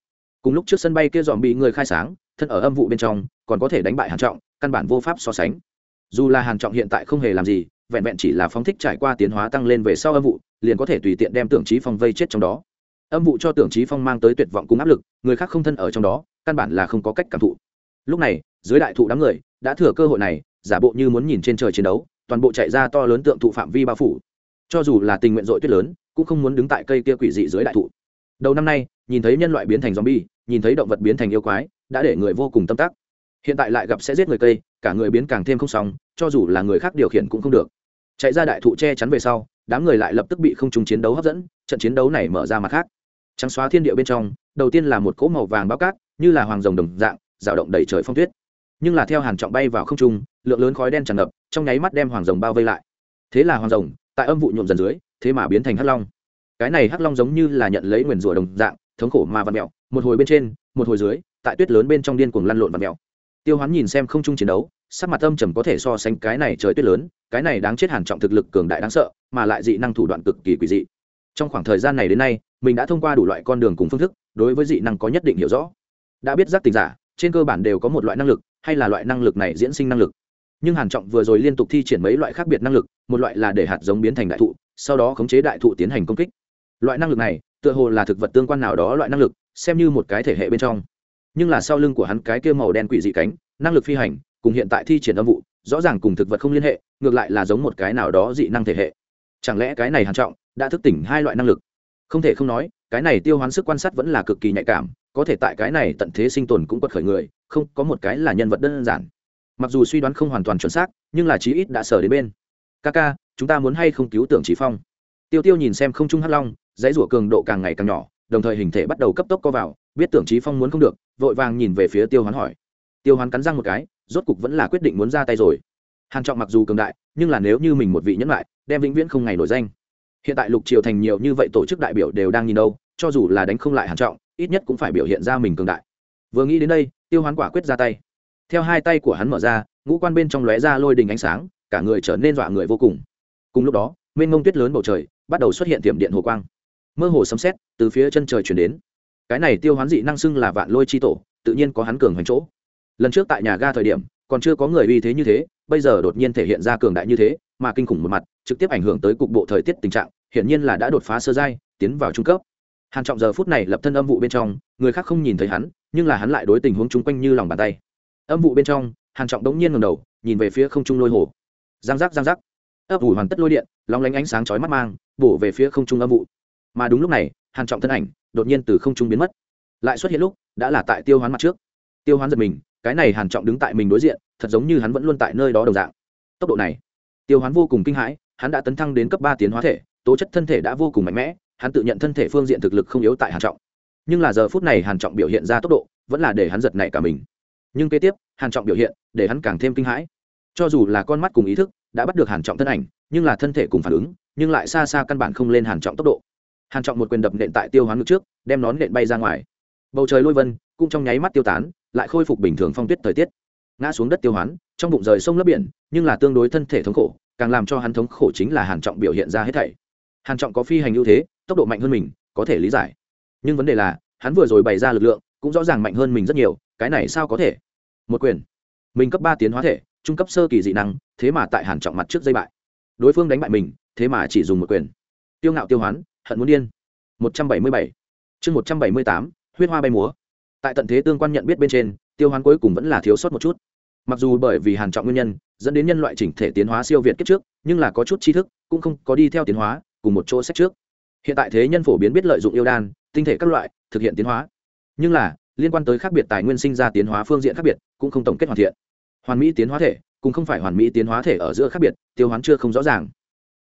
Cùng lúc trước sân bay kia dòm bị người khai sáng, thân ở âm vụ bên trong, còn có thể đánh bại hàn trọng, căn bản vô pháp so sánh. Dù là hàn trọng hiện tại không hề làm gì, vẹn vẹn chỉ là phóng thích trải qua tiến hóa tăng lên về sau âm vụ, liền có thể tùy tiện đem tưởng trí phong vây chết trong đó. Âm vụ cho tưởng trí phong mang tới tuyệt vọng cùng áp lực, người khác không thân ở trong đó, căn bản là không có cách cảm thụ lúc này, dưới đại thụ đám người, đã thừa cơ hội này, giả bộ như muốn nhìn trên trời chiến đấu, toàn bộ chạy ra to lớn tượng thụ phạm vi bao phủ. Cho dù là tình nguyện dội tuyết lớn, cũng không muốn đứng tại cây kia quỷ dị dưới đại thụ. Đầu năm nay, nhìn thấy nhân loại biến thành zombie, nhìn thấy động vật biến thành yêu quái, đã để người vô cùng tâm tác hiện tại lại gặp sẽ giết người cây, cả người biến càng thêm không xong, cho dù là người khác điều khiển cũng không được. Chạy ra đại thụ che chắn về sau, đám người lại lập tức bị không trùng chiến đấu hấp dẫn, trận chiến đấu này mở ra mặt khác. Trắng xóa thiên địa bên trong, đầu tiên là một cỗ màu vàng bao cát, như là hoàng rồng đồng dạng rào động đầy trời phong tuyết. Nhưng là theo hàn trọng bay vào không trung, lượng lớn khói đen tràn ngập, trong nháy mắt đem hoàng rồng bao vây lại. Thế là hoàng rồng, tại âm vụ nhuộm dần dưới, thế mà biến thành hắc long. Cái này hắc long giống như là nhận lấy nguyền rủa đồng dạng, thống khổ mà vặn mèo, một hồi bên trên, một hồi dưới, tại tuyết lớn bên trong điên cuồng lăn lộn vặn mèo. Tiêu hoán nhìn xem không trung chiến đấu, sắc mặt âm trầm có thể so sánh cái này trời tuyết lớn, cái này đáng chết hàn trọng thực lực cường đại đáng sợ, mà lại dị năng thủ đoạn cực kỳ quỷ dị. Trong khoảng thời gian này đến nay, mình đã thông qua đủ loại con đường cùng phương thức, đối với dị năng có nhất định hiểu rõ. Đã biết giác tình giả trên cơ bản đều có một loại năng lực, hay là loại năng lực này diễn sinh năng lực. Nhưng hàn trọng vừa rồi liên tục thi triển mấy loại khác biệt năng lực, một loại là để hạt giống biến thành đại thụ, sau đó khống chế đại thụ tiến hành công kích. Loại năng lực này, tựa hồ là thực vật tương quan nào đó loại năng lực, xem như một cái thể hệ bên trong. Nhưng là sau lưng của hắn cái kia màu đen quỷ dị cánh, năng lực phi hành, cùng hiện tại thi triển âm vụ, rõ ràng cùng thực vật không liên hệ, ngược lại là giống một cái nào đó dị năng thể hệ. Chẳng lẽ cái này hàn trọng đã thức tỉnh hai loại năng lực? Không thể không nói, cái này tiêu hoán sức quan sát vẫn là cực kỳ nhạy cảm, có thể tại cái này tận thế sinh tồn cũng quật khởi người, không, có một cái là nhân vật đơn giản. Mặc dù suy đoán không hoàn toàn chuẩn xác, nhưng là chí ít đã sở đến bên. Ca ca chúng ta muốn hay không cứu tưởng trí phong? Tiêu tiêu nhìn xem không trung hắc long, dãy rủa cường độ càng ngày càng nhỏ, đồng thời hình thể bắt đầu cấp tốc co vào, biết tưởng trí phong muốn không được, vội vàng nhìn về phía tiêu hoán hỏi. Tiêu hoán cắn răng một cái, rốt cục vẫn là quyết định muốn ra tay rồi. Hàn trọng mặc dù cường đại, nhưng là nếu như mình một vị nhẫn lại, đem vĩnh viễn không ngày nổi danh hiện tại lục triều thành nhiều như vậy tổ chức đại biểu đều đang nhìn đâu, cho dù là đánh không lại hàn trọng, ít nhất cũng phải biểu hiện ra mình cường đại. Vừa nghĩ đến đây, tiêu hoán quả quyết ra tay. Theo hai tay của hắn mở ra, ngũ quan bên trong lóe ra lôi đình ánh sáng, cả người trở nên dọa người vô cùng. Cùng lúc đó, mênh mông tuyết lớn bầu trời bắt đầu xuất hiện tiệm điện hồ quang. Mơ hồ sấm sét từ phía chân trời chuyển đến. Cái này tiêu hoán dị năng xưng là vạn lôi chi tổ, tự nhiên có hắn cường hoành chỗ. Lần trước tại nhà ga thời điểm, còn chưa có người uy thế như thế bây giờ đột nhiên thể hiện ra cường đại như thế, mà kinh khủng một mặt, trực tiếp ảnh hưởng tới cục bộ thời tiết tình trạng, hiển nhiên là đã đột phá sơ giai, tiến vào trung cấp. Hàn trọng giờ phút này lập thân âm vụ bên trong, người khác không nhìn thấy hắn, nhưng là hắn lại đối tình huống chung quanh như lòng bàn tay. Âm vụ bên trong, hàn trọng đống nhiên ngẩng đầu, nhìn về phía không trung lôi hồ. Giang giác giang giác. Ấp ủ hoàn tất lôi điện long lánh ánh sáng chói mắt mang, bổ về phía không trung âm vụ. Mà đúng lúc này, hàn trọng thân ảnh đột nhiên từ không trung biến mất. Lại xuất hiện lúc, đã là tại tiêu hoán mặt trước. Tiêu hoán giật mình, cái này hàn trọng đứng tại mình đối diện thật giống như hắn vẫn luôn tại nơi đó đồng dạng. Tốc độ này, tiêu hoán vô cùng kinh hãi, hắn đã tấn thăng đến cấp ba tiến hóa thể, tố chất thân thể đã vô cùng mạnh mẽ, hắn tự nhận thân thể phương diện thực lực không yếu tại hàn trọng. Nhưng là giờ phút này hàn trọng biểu hiện ra tốc độ, vẫn là để hắn giật nảy cả mình. Nhưng kế tiếp, hàn trọng biểu hiện, để hắn càng thêm kinh hãi. Cho dù là con mắt cùng ý thức đã bắt được hàn trọng thân ảnh, nhưng là thân thể cùng phản ứng, nhưng lại xa xa căn bản không lên hàn trọng tốc độ. Hàn trọng một quyền đập nện tại tiêu hoán ngực trước, đem nón nện bay ra ngoài. Bầu trời lôi vân, cũng trong nháy mắt tiêu tán, lại khôi phục bình thường phong tuyết thời tiết ngã xuống đất tiêu hoán, trong bụng rời sông lấp biển, nhưng là tương đối thân thể thống khổ, càng làm cho hắn thống khổ chính là hàn trọng biểu hiện ra hết thảy. Hàn trọng có phi hành ưu thế, tốc độ mạnh hơn mình, có thể lý giải. Nhưng vấn đề là, hắn vừa rồi bày ra lực lượng, cũng rõ ràng mạnh hơn mình rất nhiều, cái này sao có thể? Một quyền. Mình cấp ba tiến hóa thể, trung cấp sơ kỳ dị năng, thế mà tại hàn trọng mặt trước dây bại. Đối phương đánh bại mình, thế mà chỉ dùng một quyền. Tiêu ngạo tiêu hoán, hận muốn điên. Một trăm bảy mươi bảy. Chương một trăm bảy mươi tám, huyết hoa bay múa. Tại tận thế tương quan nhận biết bên trên tiêu hoán cuối cùng vẫn là thiếu sót một chút. Mặc dù bởi vì hàn trọng nguyên nhân, dẫn đến nhân loại chỉnh thể tiến hóa siêu việt kiếp trước, nhưng là có chút tri thức, cũng không có đi theo tiến hóa, cùng một chỗ sách trước. Hiện tại thế nhân phổ biến biết lợi dụng yêu đan, tinh thể các loại, thực hiện tiến hóa. Nhưng là, liên quan tới khác biệt tài nguyên sinh ra tiến hóa phương diện khác biệt, cũng không tổng kết hoàn thiện. Hoàn mỹ tiến hóa thể cũng không phải hoàn mỹ tiến hóa thể ở giữa khác biệt, tiêu hoán chưa không rõ ràng.